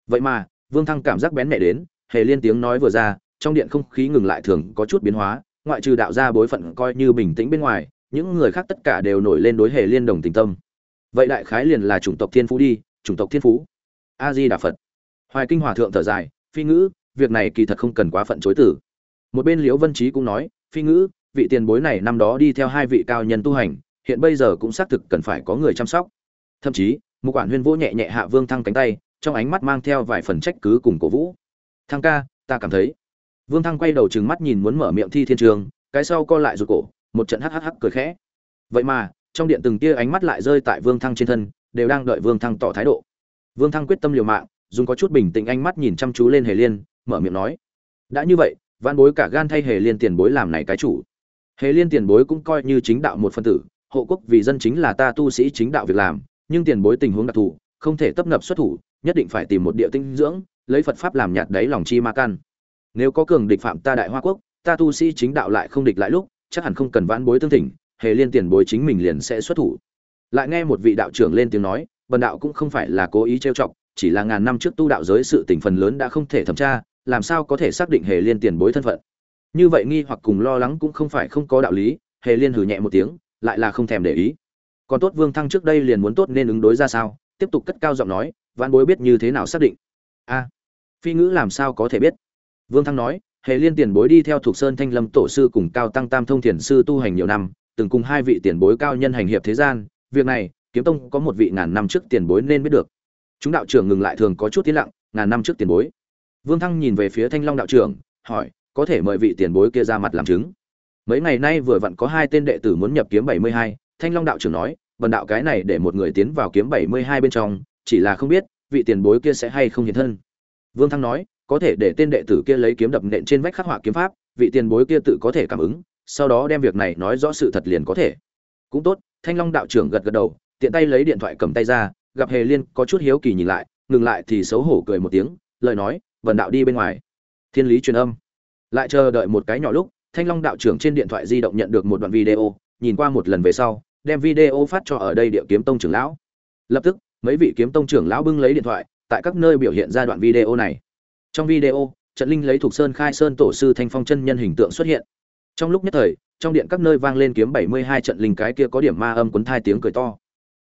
Vậy mà vương thăng cảm giác bén mẹ đến, hề liên tiếng nói vừa ra, trong điện không khí ngừng lại thường có chút biến hóa, ngoại trừ đạo gia bối phận coi như bình tĩnh bên ngoài, những người khác tất cả đều nổi lên đối hề liên đồng tình tâm. Vậy đại khái liền là chủng tộc thiên phú đi, chủng tộc thiên phú. A di đà phật hoài kinh hòa thượng thở dài, phi ngữ, việc này kỳ thật không cần quá phận chối tử một bên liễu vân trí cũng nói, phi ngữ, vị tiền bối này năm đó đi theo hai vị cao nhân tu hành, hiện bây giờ cũng xác thực cần phải có người chăm sóc. Thậm chí một quản huyên vỗ nhẹ nhẹ hạ vương thăng cánh tay trong ánh mắt mang theo vài phần trách cứ cùng cổ vũ. Thăng ca, ta cảm thấy. Vương thăng quay đầu trừng mắt nhìn muốn mở miệng thi thiên trường, cái sau co lại rụt cổ, một trận hắc hắc cười khẽ. Vậy mà, trong điện từng tia ánh mắt lại rơi tại vương thăng trên thân, đều đang đợi vương thăng tỏ thái độ. Vương thăng quyết tâm liều mạng, dùng có chút bình tĩnh ánh mắt nhìn chăm chú lên hề liên, mở miệng nói, đã như vậy văn bối cả gan thay hề liên tiền bối làm này cái chủ. Hề liên tiền bối cũng coi như chính đạo một phân tử, hộ quốc vì dân chính là ta tu sĩ chính đạo việc làm, nhưng tiền bối tình huống đặc thù, không thể tấp nập xuất thủ nhất định phải tìm một địa tinh dưỡng, lấy phật pháp làm nhạt đáy lòng chi ma can nếu có cường địch phạm ta đại hoa quốc, ta tu sĩ chính đạo lại không địch lại lúc, chắc hẳn không cần vãn bối tương thỉnh, hề liên tiền bối chính mình liền sẽ xuất thủ. Lại nghe một vị đạo trưởng lên tiếng nói, bần đạo cũng không phải là cố ý trêu chọc, chỉ là ngàn năm trước tu đạo giới sự tình phần lớn đã không thể thẩm tra, làm sao có thể xác định hề liên tiền bối thân phận. Như vậy nghi hoặc cùng lo lắng cũng không phải không có đạo lý, hề liên hử nhẹ một tiếng, lại là không thèm để ý. Còn tốt vương thăng trước đây liền muốn tốt nên ứng đối ra sao, tiếp tục cất cao giọng nói Văn bối biết như thế nào xác định? A. Phi ngữ làm sao có thể biết? Vương thăng nói, hệ liên tiền bối đi theo thuộc sơn thanh lâm tổ sư cùng cao tăng tam thông thiền sư tu hành nhiều năm, từng cùng hai vị tiền bối cao nhân hành hiệp thế gian, việc này, kiếm tông có một vị ngàn năm trước tiền bối nên biết được. Chúng đạo trưởng ngừng lại thường có chút tiến lặng, ngàn năm trước tiền bối? Vương thăng nhìn về phía thanh long đạo trưởng, hỏi, có thể mời vị tiền bối kia ra mặt làm chứng? Mấy ngày nay vừa vặn có hai tên đệ tử muốn nhập kiếm bảy mươi hai, thanh long đạo trưởng nói vần đạo cái này để một người tiến vào kiếm bảy mươi hai bên trong chỉ là không biết vị tiền bối kia sẽ hay không hiện thân. Vương thăng nói, có thể để tên đệ tử kia lấy kiếm đập nện trên vách khắc họa kiếm pháp, vị tiền bối kia tự có thể cảm ứng, sau đó đem việc này nói rõ sự thật liền có thể. Cũng tốt, thanh long đạo trưởng gật gật đầu, tiện tay lấy điện thoại cầm tay ra, gặp hề liên có chút hiếu kỳ nhìn lại, ngừng lại thì xấu hổ cười một tiếng, lời nói vần đạo đi bên ngoài. Thiên lý truyền âm. Lại chờ đợi một cái nhỏ lúc, thanh long đạo trưởng trên điện thoại di động nhận được một đoạn video, nhìn qua một lần về sau, đem video phát cho ở đây địa kiếm tông trưởng lão. Lập tức mấy vị kiếm tông trưởng lão bưng lấy điện thoại, tại các nơi biểu hiện ra đoạn video này. Trong video trận linh lấy thuộc sơn khai sơn tổ sư thanh phong chân nhân hình tượng xuất hiện. Trong lúc nhất thời, trong điện các nơi vang lên kiếm bảy mươi hai trận linh cái kia có điểm ma âm cuốn thai tiếng cười to.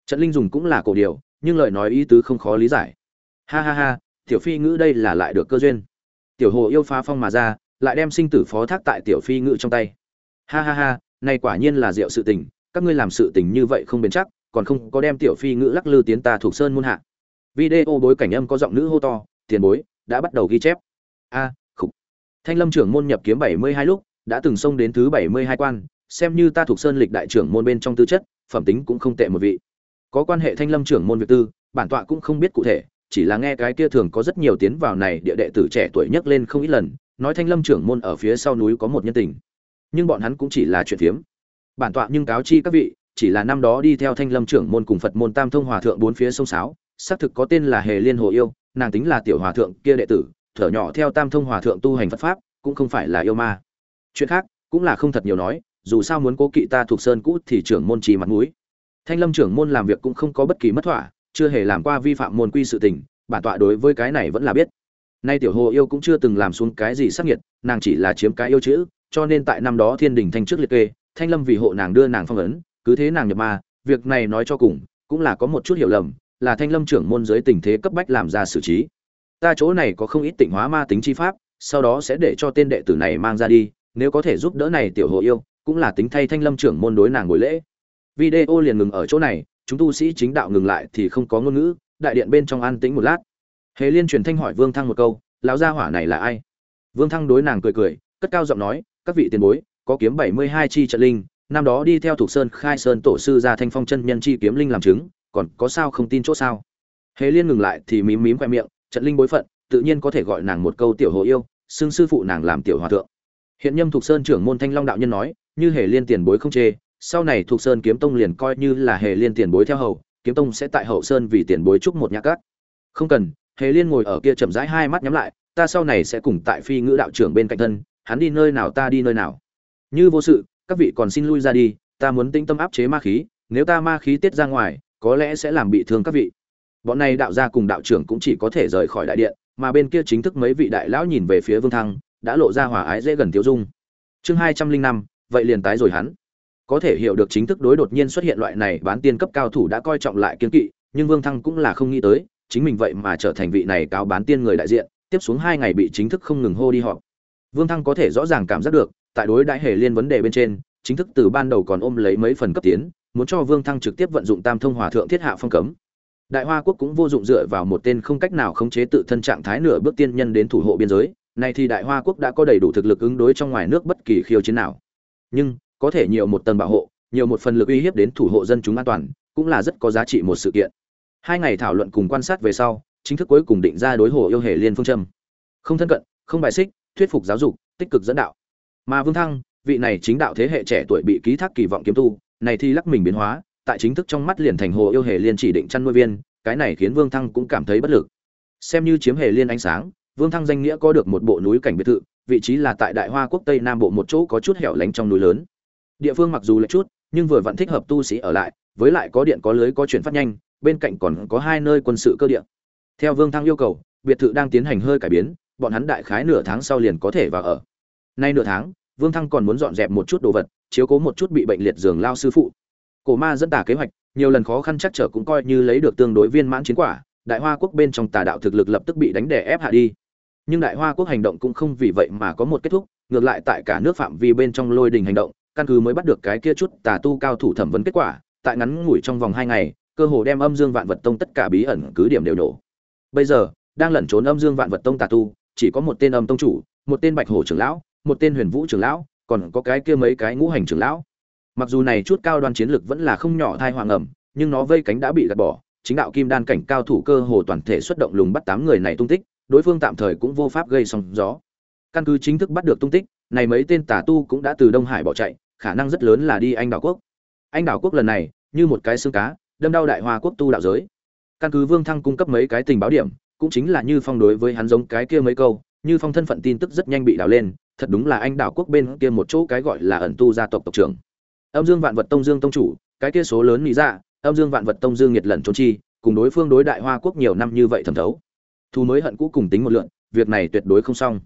Trận linh dùng cũng là cổ điều nhưng lời nói ý tứ không khó lý giải. Ha ha ha, tiểu phi ngữ đây là lại được cơ duyên. Tiểu hồ yêu phá phong mà ra, lại đem sinh tử phó thác tại tiểu phi ngữ trong tay. Ha ha ha, này quả nhiên là diệu sự tình, các ngươi làm sự tình như vậy không bền chắc còn không có đem tiểu phi ngữ lắc lư tiến ta thuộc sơn muôn hạ. Video bối cảnh âm có giọng nữ hô to tiền bối đã bắt đầu ghi chép. A à, khục. Thanh lâm trưởng môn nhập kiếm bảy mươi hai lúc đã từng xông đến thứ bảy mươi hai quan xem như ta thuộc sơn lịch đại trưởng môn bên trong tư chất phẩm tính cũng không tệ một vị. Có quan hệ thanh lâm trưởng môn việc tư bản tọa cũng không biết cụ thể chỉ là nghe cái kia thường có rất nhiều tiến vào này địa đệ tử trẻ tuổi nhất lên không ít lần nói thanh lâm trưởng môn ở phía sau núi có một nhân tình. Nhưng bọn hắn cũng chỉ là chuyện phiếm. Bản tọa nhưng cáo chi các vị chỉ là năm đó đi theo thanh lâm trưởng môn cùng phật môn tam thông hòa thượng bốn phía sông sáo, xác thực có tên là hề liên hồ yêu, nàng tính là tiểu hòa thượng kia đệ tử, thở nhỏ theo tam thông hòa thượng tu hành phật pháp, cũng không phải là yêu ma. Chuyện khác, cũng là không thật nhiều nói, dù sao muốn cố kỵ ta thuộc sơn cũ thì trưởng môn trì mặt mũi. Thanh lâm trưởng môn làm việc cũng không có bất kỳ mất thỏa, chưa hề làm qua vi phạm môn quy sự tình, bản tọa đối với cái này vẫn là biết. Nay tiểu hồ yêu cũng chưa từng làm xuống cái gì sắc nhiệt, nàng chỉ là chiếm cái yêu chữ, cho nên tại năm đó thiên đình thanh trước liệt kê, thanh lâm vì hộ nàng đưa nàng phong ấn cứ thế nàng nhập ma, việc này nói cho cùng, cũng là có một chút hiểu lầm, là thanh lâm trưởng môn dưới tình thế cấp bách làm ra xử trí. Ta chỗ này có không ít tịnh hóa ma tính chi pháp, sau đó sẽ để cho tên đệ tử này mang ra đi, nếu có thể giúp đỡ này tiểu hộ yêu, cũng là tính thay thanh lâm trưởng môn đối nàng buổi lễ. Video liền ngừng ở chỗ này, chúng tu sĩ chính đạo ngừng lại thì không có ngôn ngữ, đại điện bên trong an tĩnh một lát. Hề liên truyền thanh hỏi vương thăng một câu, lão gia hỏa này là ai? Vương thăng đối nàng cười cười, cất cao giọng nói, các vị tiền bối, có kiếm bảy mươi hai chi trận linh năm đó đi theo thuộc sơn khai sơn tổ sư ra thanh phong chân nhân chi kiếm linh làm chứng, còn có sao không tin chỗ sao? Hề liên ngừng lại thì mím mím khoe miệng, trận linh bối phận, tự nhiên có thể gọi nàng một câu tiểu hồ yêu, xưng sư phụ nàng làm tiểu hòa thượng. Hiện nhâm thuộc sơn trưởng môn thanh long đạo nhân nói, như hề liên tiền bối không chê, sau này thuộc sơn kiếm tông liền coi như là hề liên tiền bối theo hầu, kiếm tông sẽ tại hậu sơn vì tiền bối chúc một nhạc cát. Không cần, hề liên ngồi ở kia chậm rãi hai mắt nhắm lại, ta sau này sẽ cùng tại phi ngữ đạo trưởng bên cạnh thân, hắn đi nơi nào ta đi nơi nào. Như vô sự các vị còn xin lui ra đi, ta muốn tĩnh tâm áp chế ma khí, nếu ta ma khí tiết ra ngoài, có lẽ sẽ làm bị thương các vị. Bọn này đạo gia cùng đạo trưởng cũng chỉ có thể rời khỏi đại điện, mà bên kia chính thức mấy vị đại lão nhìn về phía vương thăng, đã lộ ra hòa ái dễ gần tiêu dung. Chương hai trăm linh năm, vậy liền tái rồi hắn. Có thể hiểu được chính thức đối đột nhiên xuất hiện loại này bán tiên cấp cao thủ đã coi trọng lại kiên kỵ, nhưng vương thăng cũng là không nghĩ tới, chính mình vậy mà trở thành vị này cáo bán tiên người đại diện, tiếp xuống hai ngày bị chính thức không ngừng hô đi họp. Vương thăng có thể rõ ràng cảm giác được tại đối đại hề liên vấn đề bên trên, chính thức từ ban đầu còn ôm lấy mấy phần cấp tiến, muốn cho vương thăng trực tiếp vận dụng tam thông hòa thượng thiết hạ phong cấm. Đại hoa quốc cũng vô dụng dựa vào một tên không cách nào khống chế tự thân trạng thái nửa bước tiên nhân đến thủ hộ biên giới, nay thì đại hoa quốc đã có đầy đủ thực lực ứng đối trong ngoài nước bất kỳ khiêu chiến nào. Nhưng, có thể nhiều một tầng bảo hộ, nhiều một phần lực uy hiếp đến thủ hộ dân chúng an toàn, cũng là rất có giá trị một sự kiện. Hai ngày thảo luận cùng quan sát về sau, chính thức cuối cùng định ra đối hồ yêu hề liên phương châm. Không thân cận, không bài xích, thuyết phục giáo dục, tích cực dẫn đạo mà vương thăng, vị này chính đạo thế hệ trẻ tuổi bị ký thác kỳ vọng kiếm tu, này thì lắc mình biến hóa, tại chính thức trong mắt liền thành hồ yêu hề liên chỉ định chăn nuôi viên, cái này khiến vương thăng cũng cảm thấy bất lực. Xem như chiếm hề liên ánh sáng, vương thăng danh nghĩa có được một bộ núi cảnh biệt thự, vị trí là tại đại hoa quốc tây nam bộ một chỗ có chút hẻo lánh trong núi lớn. Địa phương mặc dù lệch chút, nhưng vừa vẫn thích hợp tu sĩ ở lại, với lại có điện có lưới có chuyển phát nhanh, bên cạnh còn có hai nơi quân sự cơ điện theo vương thăng yêu cầu, biệt thự đang tiến hành hơi cải biến, bọn hắn đại khái nửa tháng sau liền có thể vào ở nay nửa tháng, vương thăng còn muốn dọn dẹp một chút đồ vật, chiếu cố một chút bị bệnh liệt giường lao sư phụ. Cổ ma dẫn tả kế hoạch, nhiều lần khó khăn chắc trở cũng coi như lấy được tương đối viên mãn chiến quả, đại hoa quốc bên trong tà đạo thực lực lập tức bị đánh đè ép hạ đi. Nhưng đại hoa quốc hành động cũng không vì vậy mà có một kết thúc, ngược lại tại cả nước phạm vi bên trong lôi đình hành động, căn cứ mới bắt được cái kia chút tà tu cao thủ thẩm vấn kết quả, tại ngắn ngủi trong vòng hai ngày, cơ hồ đem âm dương vạn vật tông tất cả bí ẩn cứ điểm đều nổ bây giờ, đang lẩn trốn âm dương vạn vật tông tà tu, chỉ có một tên âm tông chủ, một tên bạch hổ trưởng lão một tên huyền vũ trưởng lão, còn có cái kia mấy cái ngũ hành trưởng lão. Mặc dù này chút cao đoan chiến lực vẫn là không nhỏ thai hoàng ẩm, nhưng nó vây cánh đã bị gạt bỏ, chính đạo kim đan cảnh cao thủ cơ hồ toàn thể xuất động lùng bắt tám người này tung tích, đối phương tạm thời cũng vô pháp gây sóng gió. Căn cứ chính thức bắt được tung tích, này mấy tên tà tu cũng đã từ đông hải bỏ chạy, khả năng rất lớn là đi anh đảo quốc. Anh đảo quốc lần này, như một cái xương cá, đâm đau đại hoa quốc tu đạo giới. Căn cứ vương thăng cung cấp mấy cái tình báo điểm, cũng chính là như phong đối với hắn giống cái kia mấy câu, như phong thân phận tin tức rất nhanh bị đào lên thật đúng là anh đảo quốc bên kia một chỗ cái gọi là ẩn tu gia tộc tộc trưởng. Âm dương vạn vật tông dương tông chủ, cái kia số lớn lý ra dạ, âm dương vạn vật tông dương nhiệt lẩn trốn chi, cùng đối phương đối đại hoa quốc nhiều năm như vậy thẩm thấu. Thu mới hận cũ cùng tính một lượn, việc này tuyệt đối không xong.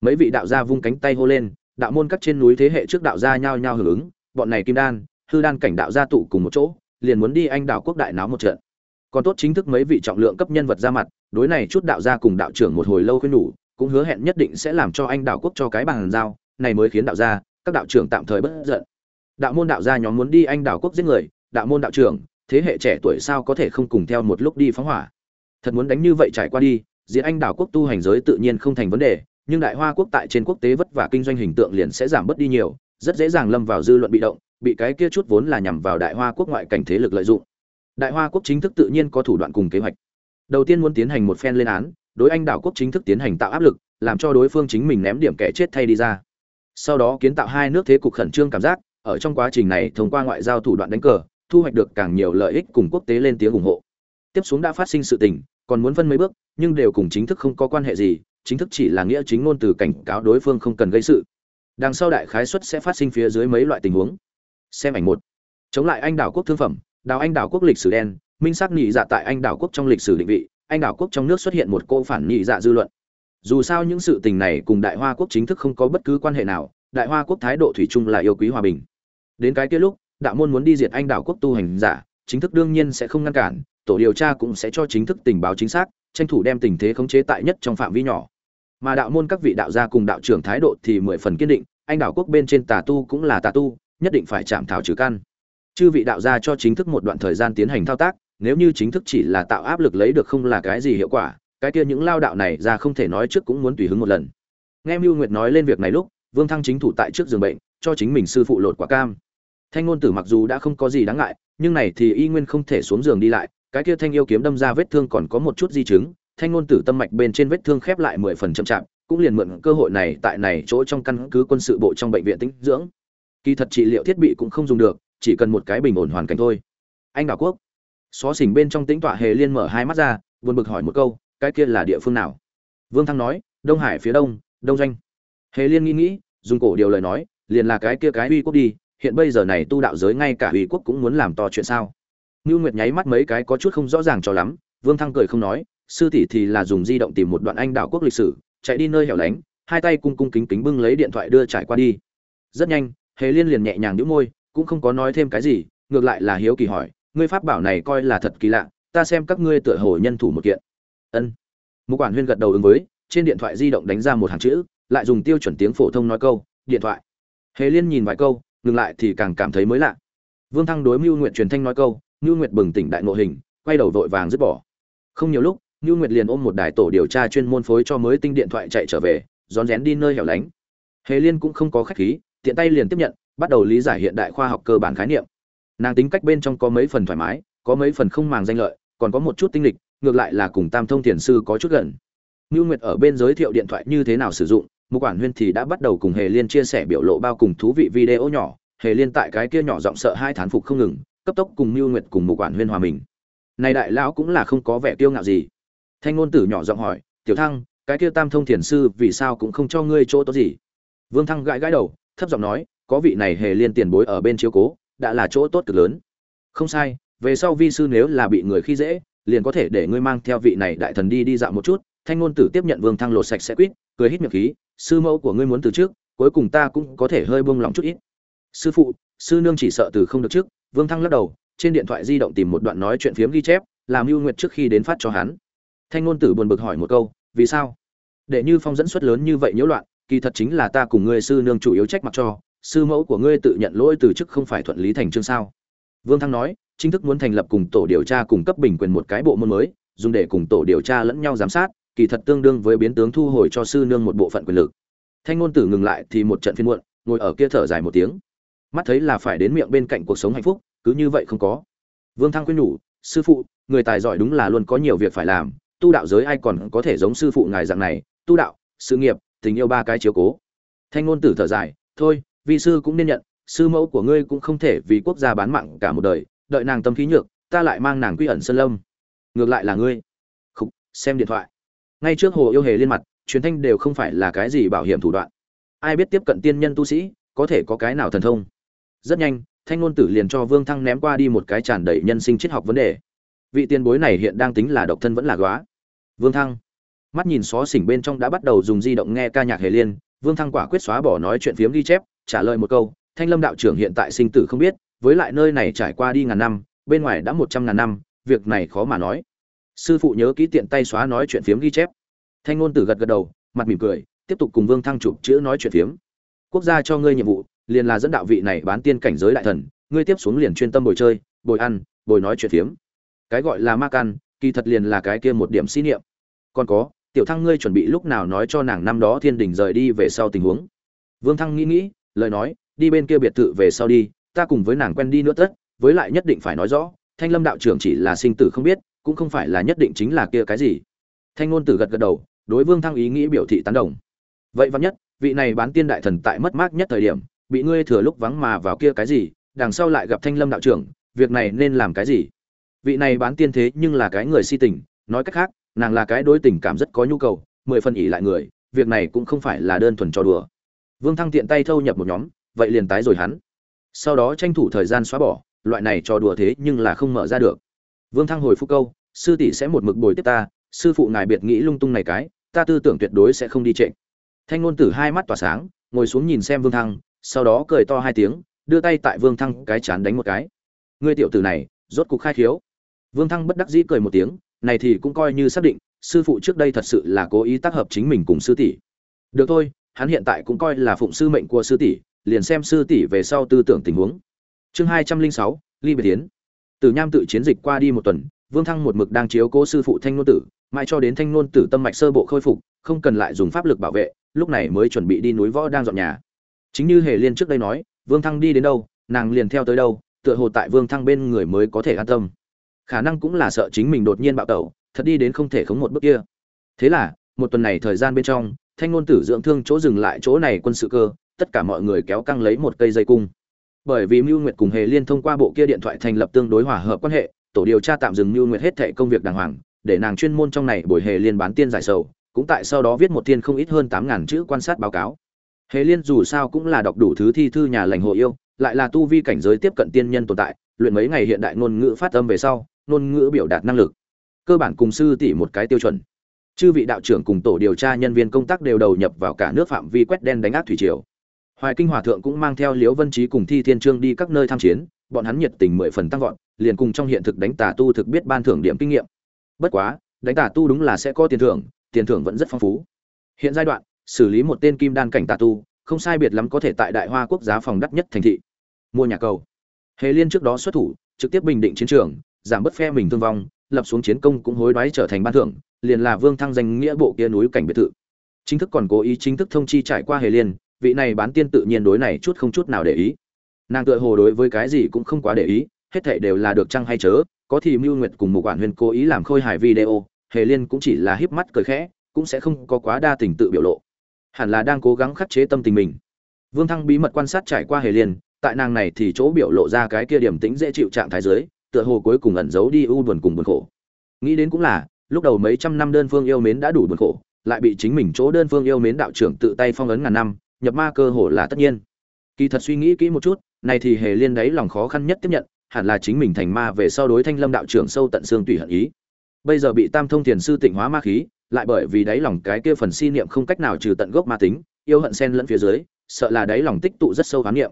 Mấy vị đạo gia vung cánh tay hô lên, đạo môn các trên núi thế hệ trước đạo gia nhao nhao hưởng ứng, bọn này kim đan, hư đan cảnh đạo gia tụ cùng một chỗ, liền muốn đi anh đảo quốc đại náo một trận. Còn tốt chính thức mấy vị trọng lượng cấp nhân vật ra mặt, đối này chút đạo gia cùng đạo trưởng một hồi lâu khuyên nhủ cũng hứa hẹn nhất định sẽ làm cho anh đảo quốc cho cái bàn giao, này mới khiến đạo gia, các đạo trưởng tạm thời bất giận. Đạo môn đạo gia nhóm muốn đi anh đảo quốc giết người, đạo môn đạo trưởng, thế hệ trẻ tuổi sao có thể không cùng theo một lúc đi phóng hỏa? Thật muốn đánh như vậy trải qua đi diện anh đảo quốc tu hành giới tự nhiên không thành vấn đề, nhưng đại hoa quốc tại trên quốc tế vất vả kinh doanh hình tượng liền sẽ giảm bớt đi nhiều, rất dễ dàng lâm vào dư luận bị động, bị cái kia chút vốn là nhằm vào đại hoa quốc ngoại cảnh thế lực lợi dụng. Đại hoa quốc chính thức tự nhiên có thủ đoạn cùng kế hoạch. Đầu tiên muốn tiến hành một phen lên án đối anh đảo quốc chính thức tiến hành tạo áp lực, làm cho đối phương chính mình ném điểm kẻ chết thay đi ra. Sau đó kiến tạo hai nước thế cục khẩn trương cảm giác, ở trong quá trình này thông qua ngoại giao thủ đoạn đánh cờ, thu hoạch được càng nhiều lợi ích cùng quốc tế lên tiếng ủng hộ. Tiếp xuống đã phát sinh sự tình, còn muốn phân mấy bước, nhưng đều cùng chính thức không có quan hệ gì, chính thức chỉ là nghĩa chính ngôn từ cảnh cáo đối phương không cần gây sự. Đằng sau đại khái suất sẽ phát sinh phía dưới mấy loại tình huống. Xem ảnh một. Chống lại anh đảo quốc thương phẩm, đào anh đảo quốc lịch sử đen, minh xác nhị dạ tại anh đảo quốc trong lịch sử định vị anh đảo quốc trong nước xuất hiện một cô phản nhị dạ dư luận. Dù sao những sự tình này cùng đại hoa quốc chính thức không có bất cứ quan hệ nào, đại hoa quốc thái độ thủy chung là yêu quý hòa bình. Đến cái kia lúc, đạo môn muốn đi diệt anh đảo quốc tu hành giả, chính thức đương nhiên sẽ không ngăn cản, tổ điều tra cũng sẽ cho chính thức tình báo chính xác, tranh thủ đem tình thế khống chế tại nhất trong phạm vi nhỏ. Mà đạo môn các vị đạo gia cùng đạo trưởng thái độ thì mười phần kiên định, anh đảo quốc bên trên tà tu cũng là tà tu, nhất định phải chạm thảo trừ căn. Chư vị đạo gia cho chính thức một đoạn thời gian tiến hành thao tác nếu như chính thức chỉ là tạo áp lực lấy được không là cái gì hiệu quả, cái kia những lao đạo này ra không thể nói trước cũng muốn tùy hứng một lần. Nghe mưu nguyệt nói lên việc này lúc, vương thăng chính thủ tại trước giường bệnh, cho chính mình sư phụ lột quả cam. Thanh ngôn tử mặc dù đã không có gì đáng ngại, nhưng này thì y nguyên không thể xuống giường đi lại, cái kia thanh yêu kiếm đâm ra vết thương còn có một chút di chứng, thanh ngôn tử tâm mạch bên trên vết thương khép lại mười phần chậm chạp, cũng liền mượn cơ hội này tại này chỗ trong căn cứ quân sự bộ trong bệnh viện tĩnh dưỡng. Kỳ thật trị liệu thiết bị cũng không dùng được, chỉ cần một cái bình ổn hoàn cảnh thôi. Anh đảo quốc xó xỉnh bên trong tĩnh tọa hề liên mở hai mắt ra, buồn bực hỏi một câu, cái kia là địa phương nào? Vương thăng nói, đông hải phía đông đông doanh. Hề liên nghĩ nghĩ, dùng cổ điều lời nói, liền là cái kia cái uy quốc đi, hiện bây giờ này tu đạo giới ngay cả uy quốc cũng muốn làm to chuyện sao? Ngưu nguyệt nháy mắt mấy cái có chút không rõ ràng cho lắm, vương thăng cười không nói, sư tỷ thì là dùng di động tìm một đoạn anh đạo quốc lịch sử, chạy đi nơi hẻo lánh, hai tay cung cung kính kính bưng lấy điện thoại đưa trải qua đi. Rất nhanh, hề liên liền nhẹ nhàng nhũ môi, cũng không có nói thêm cái gì, ngược lại là hiếu kỳ hỏi ngươi pháp bảo này coi là thật kỳ lạ, ta xem các ngươi tựa hồ nhân thủ một kiện. Ân. Mục quản huyên gật đầu ứng với, trên điện thoại di động đánh ra một hàng chữ, lại dùng tiêu chuẩn tiếng phổ thông nói câu, điện thoại. Hề liên nhìn vài câu, ngừng lại thì càng cảm thấy mới lạ. Vương thăng đối mưu nguyện truyền thanh nói câu, mưu nguyệt bừng tỉnh đại ngộ hình, quay đầu vội vàng dứt bỏ. Không nhiều lúc, mưu nguyệt liền ôm một đài tổ điều tra chuyên môn phối cho mới tinh điện thoại chạy trở về, rón rén đi nơi hẻo lánh. Hề liên cũng không có khách khí, tiện tay liền tiếp nhận, bắt đầu lý giải hiện đại khoa học cơ bản khái niệm nàng tính cách bên trong có mấy phần thoải mái có mấy phần không màng danh lợi còn có một chút tinh lịch ngược lại là cùng tam thông thiền sư có chút gần ngưu Nguyệt ở bên giới thiệu điện thoại như thế nào sử dụng, Mục Quản Huyên thì đã bắt đầu cùng Hề Liên chia sẻ biểu lộ bao cùng thú vị video nhỏ, Hề Liên tại cái kia nhỏ giọng sợ hai thán phục không ngừng, cấp tốc cùng ngưu Nguyệt cùng Mục Quản Huyên hòa mình. Này đại lão cũng là không có vẻ tiêu ngạo gì. Thanh ngôn tử nhỏ giọng hỏi, "Tiểu Thăng, cái kia Tam Thông Thiền sư vì sao cũng không cho ngươi chỗ tốt gì?" Vương Thăng gãi gãi đầu, thấp giọng nói, "Có vị này Hề Liên tiền bối ở bên chiếu cố, đã là chỗ tốt cực lớn." "Không sai, về sau vi sư nếu là bị người khi dễ, liền có thể để ngươi mang theo vị này đại thần đi đi dạo một chút." thanh ngôn tử tiếp nhận vương thăng lột sạch sẽ quýt cười hít miệng khí sư mẫu của ngươi muốn từ trước cuối cùng ta cũng có thể hơi buông lòng chút ít sư phụ sư nương chỉ sợ từ không được trước vương thăng lắc đầu trên điện thoại di động tìm một đoạn nói chuyện phiếm ghi chép làm mưu nguyệt trước khi đến phát cho hắn thanh ngôn tử buồn bực hỏi một câu vì sao để như phong dẫn xuất lớn như vậy nhiễu loạn kỳ thật chính là ta cùng ngươi sư nương chủ yếu trách mặc cho sư mẫu của ngươi tự nhận lỗi từ chức không phải thuận lý thành chương sao? Vương thăng nói, chính thức muốn thành lập cùng tổ điều tra cung cấp bình quyền một cái bộ môn mới, dùng để cùng tổ điều tra lẫn nhau giám sát, kỳ thật tương đương với biến tướng thu hồi cho sư nương một bộ phận quyền lực. Thanh ngôn tử ngừng lại thì một trận phiên muộn, ngồi ở kia thở dài một tiếng. Mắt thấy là phải đến miệng bên cạnh cuộc sống hạnh phúc, cứ như vậy không có. Vương thăng khuyên nhủ, sư phụ, người tài giỏi đúng là luôn có nhiều việc phải làm, tu đạo giới ai còn có thể giống sư phụ ngài dạng này, tu đạo, sự nghiệp, tình yêu ba cái chiếu cố. Thanh ngôn tử thở dài, thôi vi sư cũng nên nhận sư mẫu của ngươi cũng không thể vì quốc gia bán mạng cả một đời đợi nàng tâm khí nhược ta lại mang nàng quy ẩn sơn lâm. Ngược lại là ngươi. Khúc, xem điện thoại. Ngay trước hồ yêu hề liên mặt truyền thanh đều không phải là cái gì bảo hiểm thủ đoạn. Ai biết tiếp cận tiên nhân tu sĩ có thể có cái nào thần thông. Rất nhanh thanh ngôn tử liền cho vương thăng ném qua đi một cái tràn đầy nhân sinh triết học vấn đề. Vị tiền bối này hiện đang tính là độc thân vẫn là góa. Vương thăng. Mắt nhìn xó xỉnh bên trong đã bắt đầu dùng di động nghe ca nhạc hề liên vương thăng quả quyết xóa bỏ nói chuyện phiếm ghi chép trả lời một câu, thanh lâm đạo trưởng hiện tại sinh tử không biết, với lại nơi này trải qua đi ngàn năm, bên ngoài đã một trăm ngàn năm, việc này khó mà nói. Sư phụ nhớ kỹ tiện tay xóa nói chuyện phiếm ghi chép. Thanh ngôn tử gật gật đầu, mặt mỉm cười, tiếp tục cùng vương thăng chụp chữ nói chuyện phiếm. Quốc gia cho ngươi nhiệm vụ, liền là dẫn đạo vị này bán tiên cảnh giới đại thần, ngươi tiếp xuống liền chuyên tâm bồi chơi, bồi ăn, bồi nói chuyện phiếm. Cái gọi là ma căn kỳ thật liền là cái kia một điểm xí niệm. Còn có, tiểu thăng ngươi chuẩn bị lúc nào nói cho nàng năm đó thiên đình rời đi về sau tình huống? Vương thăng nghĩ nghĩ lời nói, đi bên kia biệt thự về sau đi, ta cùng với nàng quen đi nữa tất, với lại nhất định phải nói rõ, thanh lâm đạo trưởng chỉ là sinh tử không biết, cũng không phải là nhất định chính là kia cái gì. Thanh ngôn tử gật gật đầu, đối vương thăng ý nghĩ biểu thị tán đồng. Vậy văn nhất, vị này bán tiên đại thần tại mất mát nhất thời điểm, bị ngươi thừa lúc vắng mà vào kia cái gì, đằng sau lại gặp thanh lâm đạo trưởng, việc này nên làm cái gì? Vị này bán tiên thế nhưng là cái người si tình, nói cách khác, nàng là cái đối tình cảm rất có nhu cầu, mười phần ỉ lại người, việc này cũng không phải là đơn thuần cho đùa vương thăng tiện tay thâu nhập một nhóm, vậy liền tái rồi hắn. Sau đó tranh thủ thời gian xóa bỏ, loại này cho đùa thế nhưng là không mở ra được. Vương thăng hồi phục câu, sư tỷ sẽ một mực bồi tiếp ta, sư phụ ngài biệt nghĩ lung tung này cái, ta tư tưởng tuyệt đối sẽ không đi trệ thanh ngôn tử hai mắt tỏa sáng, ngồi xuống nhìn xem vương thăng, sau đó cười to hai tiếng, đưa tay tại vương thăng cái chán đánh một cái. Ngươi tiểu tử này, rốt cục khai khiếu. Vương thăng bất đắc dĩ cười một tiếng, này thì cũng coi như xác định, sư phụ trước đây thật sự là cố ý tác hợp chính mình cùng sư tỷ. Được thôi hắn hiện tại cũng coi là phụng sư mệnh của sư tỷ, liền xem sư tỷ về sau tư tưởng tình huống. Chương hai trăm linh sáu, ly biệt tiến từ nham tự chiến dịch qua đi một tuần, vương thăng một mực đang chiếu cố sư phụ thanh nôn tử, mãi cho đến thanh nôn tử tâm mạch sơ bộ khôi phục, không cần lại dùng pháp lực bảo vệ, lúc này mới chuẩn bị đi núi võ đang dọn nhà. Chính như hề liên trước đây nói, vương thăng đi đến đâu, nàng liền theo tới đâu, tựa hồ tại vương thăng bên người mới có thể an tâm. Khả năng cũng là sợ chính mình đột nhiên bạo tẩu, thật đi đến không thể khống một bước kia. Thế là, một tuần này thời gian bên trong thanh ngôn tử dưỡng thương chỗ dừng lại chỗ này quân sự cơ, tất cả mọi người kéo căng lấy một cây dây cung. Bởi vì mưu nguyệt cùng hề liên thông qua bộ kia điện thoại thành lập tương đối hòa hợp quan hệ, tổ điều tra tạm dừng mưu nguyệt hết thệ công việc đàng hoàng, để nàng chuyên môn trong này buổi hề liên bán tiên giải sầu, cũng tại sau đó viết một thiên không ít hơn tám ngàn chữ quan sát báo cáo. Hề liên dù sao cũng là đọc đủ thứ thi thư nhà lành hộ yêu, lại là tu vi cảnh giới tiếp cận tiên nhân tồn tại, luyện mấy ngày hiện đại ngôn ngữ phát âm về sau, ngôn ngữ biểu đạt năng lực. Cơ bản cùng sư tỷ một cái tiêu chuẩn chư vị đạo trưởng cùng tổ điều tra nhân viên công tác đều đầu nhập vào cả nước phạm vi quét đen đánh áp thủy triều. Hoài kinh hòa thượng cũng mang theo liễu vân trí cùng thi thiên trương đi các nơi tham chiến, bọn hắn nhiệt tình mười phần tăng vọt, liền cùng trong hiện thực đánh tà tu thực biết ban thưởng điểm kinh nghiệm. Bất quá, đánh tà tu đúng là sẽ có tiền thưởng tiền thưởng vẫn rất phong phú. Hiện giai đoạn, xử lý một tên kim đan cảnh tà tu, không sai biệt lắm có thể tại đại hoa quốc giá phòng đắt nhất thành thị. Mua nhà cầu. Hề liên trước đó xuất thủ, trực tiếp bình định chiến trường, giảm bớt phe mình thương vong lập xuống chiến công cũng hối đoái trở thành ban thưởng, liền là vương thăng danh nghĩa bộ kia núi cảnh biệt thự. Chính thức còn cố ý chính thức thông chi trải qua hề liên, vị này bán tiên tự nhiên đối này chút không chút nào để ý. Nàng tựa hồ đối với cái gì cũng không quá để ý, hết thảy đều là được chăng hay chớ, có thì mưu nguyệt cùng một quản huyền cố ý làm khôi hài video, hề liên cũng chỉ là híp mắt cười khẽ, cũng sẽ không có quá đa tình tự biểu lộ. Hẳn là đang cố gắng khắc chế tâm tình mình. Vương thăng bí mật quan sát trải qua hề liên, tại nàng này thì chỗ biểu lộ ra cái kia điểm tĩnh dễ chịu trạng thái dưới tựa hồ cuối cùng ẩn giấu đi u buồn cùng buồn khổ. Nghĩ đến cũng là, lúc đầu mấy trăm năm đơn phương yêu mến đã đủ buồn khổ, lại bị chính mình chỗ đơn phương yêu mến đạo trưởng tự tay phong ấn ngàn năm, nhập ma cơ hồ là tất nhiên. Kỳ thật suy nghĩ kỹ một chút, này thì hề liên đấy lòng khó khăn nhất tiếp nhận, hẳn là chính mình thành ma về sau đối thanh lâm đạo trưởng sâu tận xương tùy hận ý. Bây giờ bị tam thông thiền sư tịnh hóa ma khí, lại bởi vì đáy lòng cái kia phần si niệm không cách nào trừ tận gốc ma tính, yêu hận xen lẫn phía dưới, sợ là đáy lòng tích tụ rất sâu gán niệm.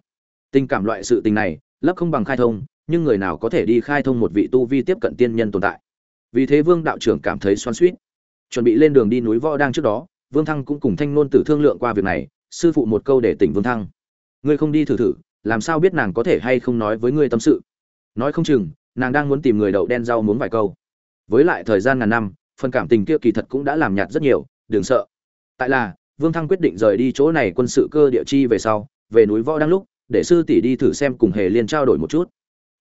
Tình cảm loại sự tình này, lấp không bằng khai thông nhưng người nào có thể đi khai thông một vị tu vi tiếp cận tiên nhân tồn tại? Vì thế vương đạo trưởng cảm thấy xoan suýt chuẩn bị lên đường đi núi võ đang trước đó, vương thăng cũng cùng thanh nôn tử thương lượng qua việc này, sư phụ một câu để tỉnh vương thăng. Ngươi không đi thử thử, làm sao biết nàng có thể hay không nói với ngươi tâm sự? Nói không chừng, nàng đang muốn tìm người đậu đen rau muốn vài câu. Với lại thời gian ngàn năm, phần cảm tình kia kỳ thật cũng đã làm nhạt rất nhiều, đừng sợ. Tại là, vương thăng quyết định rời đi chỗ này quân sự cơ địa chi về sau, về núi võ đang lúc, để sư tỷ đi thử xem cùng hề liên trao đổi một chút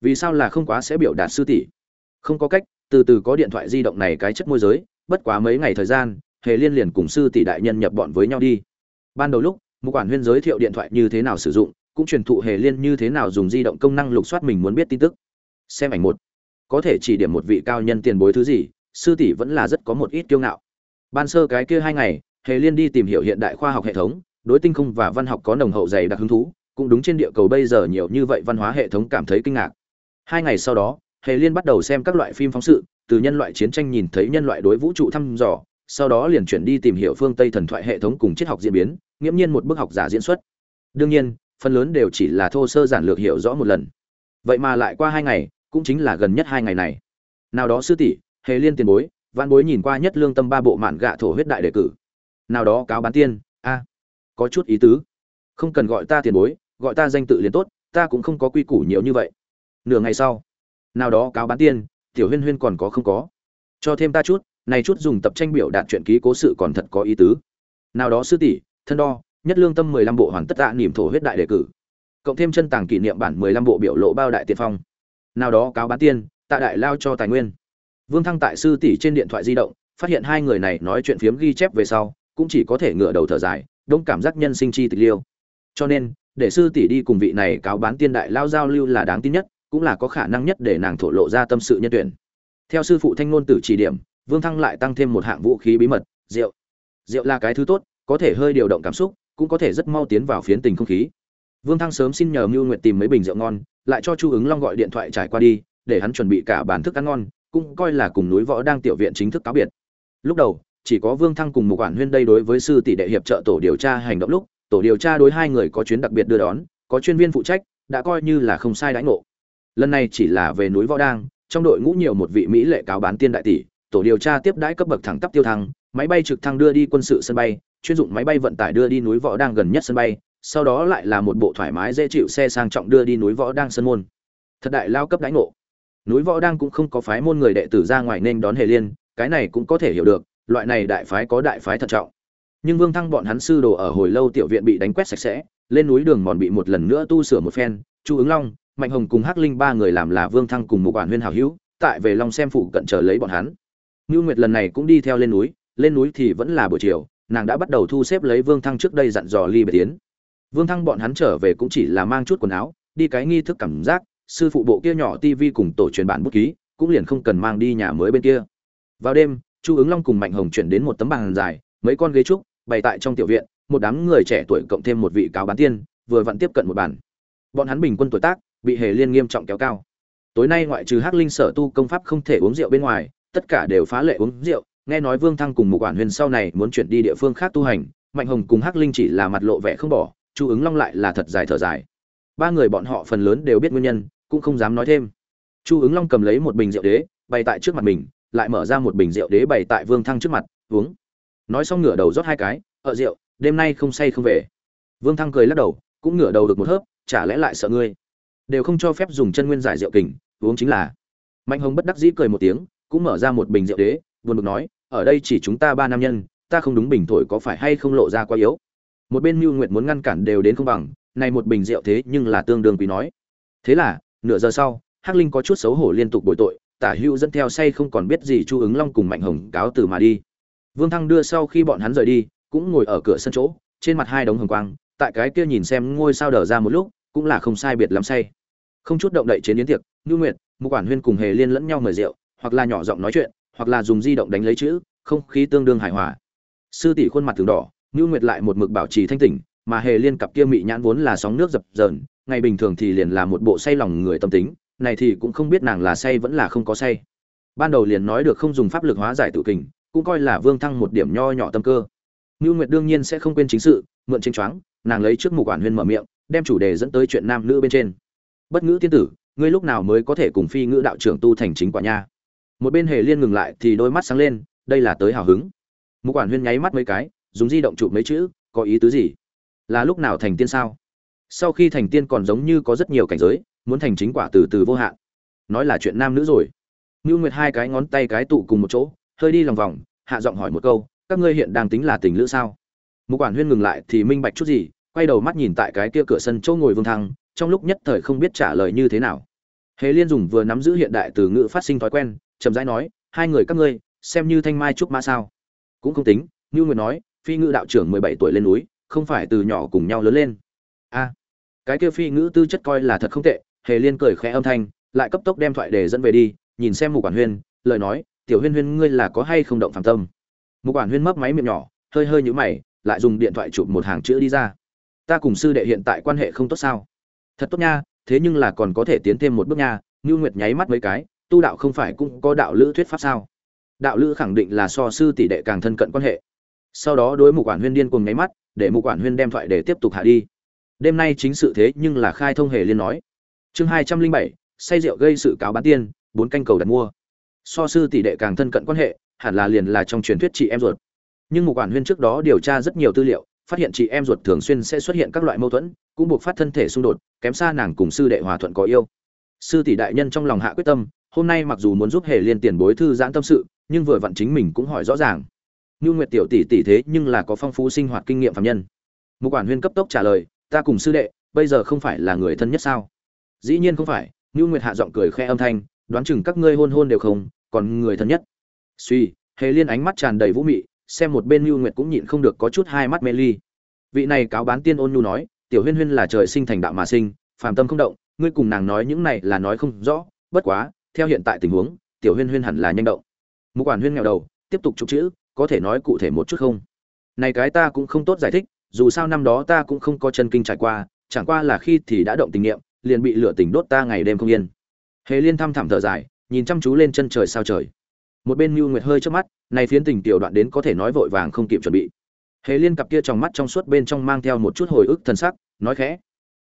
vì sao là không quá sẽ biểu đạt sư tỷ? Không có cách, từ từ có điện thoại di động này cái chất môi giới, bất quá mấy ngày thời gian, hề liên liền cùng sư tỷ đại nhân nhập bọn với nhau đi. Ban đầu lúc, một quản huyên giới thiệu điện thoại như thế nào sử dụng, cũng truyền thụ hề liên như thế nào dùng di động công năng lục soát mình muốn biết tin tức. Xem ảnh một. Có thể chỉ điểm một vị cao nhân tiền bối thứ gì, sư tỷ vẫn là rất có một ít kiêu ngạo. Ban sơ cái kia hai ngày, hề liên đi tìm hiểu hiện đại khoa học hệ thống, đối tinh không và văn học có nồng hậu dày đặc hứng thú, cũng đúng trên địa cầu bây giờ nhiều như vậy văn hóa hệ thống cảm thấy kinh ngạc hai ngày sau đó, hề liên bắt đầu xem các loại phim phóng sự, từ nhân loại chiến tranh nhìn thấy nhân loại đối vũ trụ thăm dò, sau đó liền chuyển đi tìm hiểu phương tây thần thoại hệ thống cùng triết học diễn biến, nghiễm nhiên một bức học giả diễn xuất. Đương nhiên, phần lớn đều chỉ là thô sơ giản lược hiểu rõ một lần. Vậy mà lại qua hai ngày, cũng chính là gần nhất hai ngày này. Nào đó sư tỷ, hề liên tiền bối văn bối nhìn qua nhất lương tâm ba bộ mạn gạ thổ huyết đại đề cử. Nào đó cáo bán tiên, a, có chút ý tứ. Không cần gọi ta tiền bối, gọi ta danh tự liền tốt, ta cũng không có quy củ nhiều như vậy nửa ngày sau. Nào đó cáo bán tiên tiểu huyên huyên còn có không có? Cho thêm ta chút, này chút dùng tập tranh biểu đạt chuyện ký cố sự còn thật có ý tứ. Nào đó sư tỷ, thân đo, nhất lương tâm mười lăm bộ hoàn tất tạ niềm thổ huyết đại đề cử. Cộng thêm chân tàng kỷ niệm bản mười lăm bộ biểu lộ bao đại tiên phong. Nào đó cáo bán tiên tạ đại lao cho tài nguyên. Vương thăng tại sư tỷ trên điện thoại di động, phát hiện hai người này nói chuyện phiếm ghi chép về sau, cũng chỉ có thể ngửa đầu thở dài, đông cảm giác nhân sinh chi tịch liêu. Cho nên, để sư tỷ đi cùng vị này cáo bán tiên đại lao giao lưu là đáng tin nhất cũng là có khả năng nhất để nàng thổ lộ ra tâm sự nhân tuyển. Theo sư phụ thanh ngôn tử chỉ điểm, vương thăng lại tăng thêm một hạng vũ khí bí mật, rượu. Rượu là cái thứ tốt, có thể hơi điều động cảm xúc, cũng có thể rất mau tiến vào phiến tình không khí. Vương thăng sớm xin nhờ mưu nguyện tìm mấy bình rượu ngon, lại cho chu ứng long gọi điện thoại trải qua đi, để hắn chuẩn bị cả bản thức ăn ngon, cũng coi là cùng núi võ đang tiểu viện chính thức cáo biệt. Lúc đầu, chỉ có vương thăng cùng một quản huyên đây đối với sư tỷ đệ hiệp trợ tổ điều tra hành động lúc, tổ điều tra đối hai người có chuyến đặc biệt đưa đón, có chuyên viên phụ trách, đã coi như là không sai đãi ngộ lần này chỉ là về núi võ đang, trong đội ngũ nhiều một vị mỹ lệ cáo bán tiên đại tỷ, tổ điều tra tiếp đãi cấp bậc thẳng tắp tiêu thăng, máy bay trực thăng đưa đi quân sự sân bay, chuyên dụng máy bay vận tải đưa đi núi võ đang gần nhất sân bay, sau đó lại là một bộ thoải mái dễ chịu xe sang trọng đưa đi núi võ đang sân môn. Thật đại lao cấp đánh ngộ. Núi võ đang cũng không có phái môn người đệ tử ra ngoài nên đón hề liên, cái này cũng có thể hiểu được, loại này đại phái có đại phái thận trọng. Nhưng vương thăng bọn hắn sư đồ ở hồi lâu tiểu viện bị đánh quét sạch sẽ, lên núi đường mòn bị một lần nữa tu sửa một phen, chu ứng long mạnh hồng cùng hắc linh ba người làm là vương thăng cùng một quản huyên hảo hữu, tại về long xem phụ cận chờ lấy bọn hắn. Ngưu nguyệt lần này cũng đi theo lên núi lên núi thì vẫn là buổi chiều, nàng đã bắt đầu thu xếp lấy vương thăng trước đây dặn dò ly bệ tiến vương thăng bọn hắn trở về cũng chỉ là mang chút quần áo, đi cái nghi thức cảm giác, sư phụ bộ kia nhỏ tivi cùng tổ truyền bản bút ký, cũng liền không cần mang đi nhà mới bên kia. Vào đêm, chu ứng long cùng mạnh hồng chuyển đến một tấm bàn dài, mấy con ghế trúc, bày tại trong tiểu viện, một đám người trẻ tuổi cộng thêm một vị cáo bán tiên, vừa vặn tiếp cận một bàn. Bọn hắn bình quân tuổi tác bị hề liên nghiêm trọng kéo cao. Tối nay ngoại trừ hắc linh sở tu công pháp không thể uống rượu bên ngoài, tất cả đều phá lệ uống rượu. Nghe nói vương thăng cùng một quản huyền sau này muốn chuyển đi địa phương khác tu hành, mạnh hồng cùng hắc linh chỉ là mặt lộ vẻ không bỏ, chu ứng long lại là thật dài thở dài. Ba người bọn họ phần lớn đều biết nguyên nhân, cũng không dám nói thêm. Chu ứng long cầm lấy một bình rượu đế, bày tại trước mặt mình, lại mở ra một bình rượu đế bày tại vương thăng trước mặt, uống. Nói xong ngửa đầu rót hai cái ở rượu, đêm nay không say không về. Vương thăng cười lắc đầu, cũng ngửa đầu được một hớp, chả lẽ lại sợ ngươi? Đều không cho phép dùng chân nguyên giải rượu kình, uống chính là. Mạnh hồng bất đắc dĩ cười một tiếng, cũng mở ra một bình rượu đế, buồn bực nói, ở đây chỉ chúng ta ba nam nhân, ta không đúng bình thổi có phải hay không lộ ra quá yếu? Một bên mưu nguyện muốn ngăn cản đều đến không bằng, này một bình rượu thế nhưng là tương đương quý nói. Thế là, nửa giờ sau, hắc linh có chút xấu hổ liên tục bồi tội, tả hữu dẫn theo say không còn biết gì chu ứng long cùng mạnh hồng cáo từ mà đi. Vương thăng đưa sau khi bọn hắn rời đi, cũng ngồi ở cửa sân chỗ, trên mặt hai đống hồng quang, tại cái kia nhìn xem ngôi sao đờ ra một lúc, cũng là không sai biệt lắm say không chút động đậy chế biến tiệc ngư nguyệt một quản huyên cùng hề liên lẫn nhau mời rượu, hoặc là nhỏ giọng nói chuyện, hoặc là dùng di động đánh lấy chữ, không khí tương đương hài hòa. Sư tỷ khuôn mặt thường đỏ ngư nguyệt lại một mực bảo trì thanh tỉnh, mà hề liên cặp kia mị nhãn vốn là sóng nước dập dờn, ngày bình thường thì liền là một bộ say lòng người tâm tính, này thì cũng không biết nàng là say vẫn là không có say. Ban đầu liền nói được không dùng pháp lực hóa giải tự kình, cũng coi là vương thăng một điểm nho nhỏ tâm cơ. Ngưu nguyệt đương nhiên sẽ không quên chính sự, mượn tranh choáng, nàng lấy trước mục quản huyên mở miệng, đem chủ đề dẫn tới chuyện nam nữ bên trên bất ngữ tiên tử, ngươi lúc nào mới có thể cùng phi ngữ đạo trưởng tu thành chính quả nha? Một bên hề liên ngừng lại thì đôi mắt sáng lên, đây là tới hào hứng. Mục quản huyên nháy mắt mấy cái, dùng di động chụp mấy chữ, có ý tứ gì? Là lúc nào thành tiên sao? Sau khi thành tiên còn giống như có rất nhiều cảnh giới, muốn thành chính quả từ từ vô hạn. Nói là chuyện nam nữ rồi. Ngưu nguyệt hai cái ngón tay cái tụ cùng một chỗ, hơi đi lòng vòng, hạ giọng hỏi một câu, các ngươi hiện đang tính là tình lữ sao? Một quản huyên ngừng lại thì minh bạch chút gì, quay đầu mắt nhìn tại cái kia cửa sân chỗ ngồi vương thăng trong lúc nhất thời không biết trả lời như thế nào. Hề liên dùng vừa nắm giữ hiện đại từ ngữ phát sinh thói quen, chậm rãi nói, hai người các ngươi, xem như thanh mai trúc mã sao? Cũng không tính như nguyệt nói, phi ngữ đạo trưởng mười bảy tuổi lên núi, không phải từ nhỏ cùng nhau lớn lên. A, cái kia phi ngữ tư chất coi là thật không tệ. Hề liên cười khẽ âm thanh, lại cấp tốc đem thoại để dẫn về đi, nhìn xem mục quản huyên, lời nói, tiểu huyên huyên ngươi là có hay không động phạm tâm? Mục quản huyên mấp máy miệng nhỏ, hơi hơi nhũ mày, lại dùng điện thoại chụp một hàng chữ đi ra. Ta cùng sư đệ hiện tại quan hệ không tốt sao? Thật tốt nha, thế nhưng là còn có thể tiến thêm một bước nha, ngưu nguyệt nháy mắt mấy cái, tu đạo không phải cũng có đạo lữ thuyết pháp sao? Đạo lữ khẳng định là so sư tỷ đệ càng thân cận quan hệ. Sau đó đối mục quản huyên điên cùng nháy mắt, để mục quản huyên đem thoại để tiếp tục hạ đi. Đêm nay chính sự thế nhưng là khai thông hề liên nói. Chương hai trăm linh bảy, say rượu gây sự cáo bán tiên, bốn canh cầu đặt mua. So sư tỷ đệ càng thân cận quan hệ, hẳn là liền là trong truyền thuyết chị em ruột. Nhưng mục quản huyên trước đó điều tra rất nhiều tư liệu, phát hiện chị em ruột thường xuyên sẽ xuất hiện các loại mâu thuẫn cũng buộc phát thân thể xung đột, kém xa nàng cùng sư đệ hòa thuận có yêu. Sư tỷ đại nhân trong lòng hạ quyết tâm, hôm nay mặc dù muốn giúp hề liên tiền bối thư giãn tâm sự, nhưng vừa vặn chính mình cũng hỏi rõ ràng. Như nguyệt tiểu tỷ tỷ thế nhưng là có phong phú sinh hoạt kinh nghiệm phạm nhân. Một quản huyên cấp tốc trả lời, ta cùng sư đệ, bây giờ không phải là người thân nhất sao? Dĩ nhiên không phải. Như nguyệt hạ giọng cười khe âm thanh, đoán chừng các ngươi hôn hôn đều không, còn người thân nhất. Suy, hề liên ánh mắt tràn đầy vũ mị, xem một bên như nguyệt cũng nhịn không được có chút hai mắt mê ly. Vị này cáo bán tiên ôn nhu nói tiểu huyên huyên là trời sinh thành đạo mà sinh, phàm tâm không động, ngươi cùng nàng nói những này là nói không rõ, bất quá, theo hiện tại tình huống, tiểu huyên huyên hẳn là nhanh động. Mục quản huyên nghèo đầu, tiếp tục chụp chữ, có thể nói cụ thể một chút không? Này cái ta cũng không tốt giải thích, dù sao năm đó ta cũng không có chân kinh trải qua, chẳng qua là khi thì đã động tình niệm liền bị lửa tình đốt ta ngày đêm không yên. Hề liên thăm thẳm thở dài, nhìn chăm chú lên chân trời sao trời. Một bên mưu nguyệt hơi trước mắt, này phiến tình tiểu đoạn đến có thể nói vội vàng không kịp chuẩn bị hề liên cặp kia trong mắt trong suốt bên trong mang theo một chút hồi ức thân sắc, nói khẽ,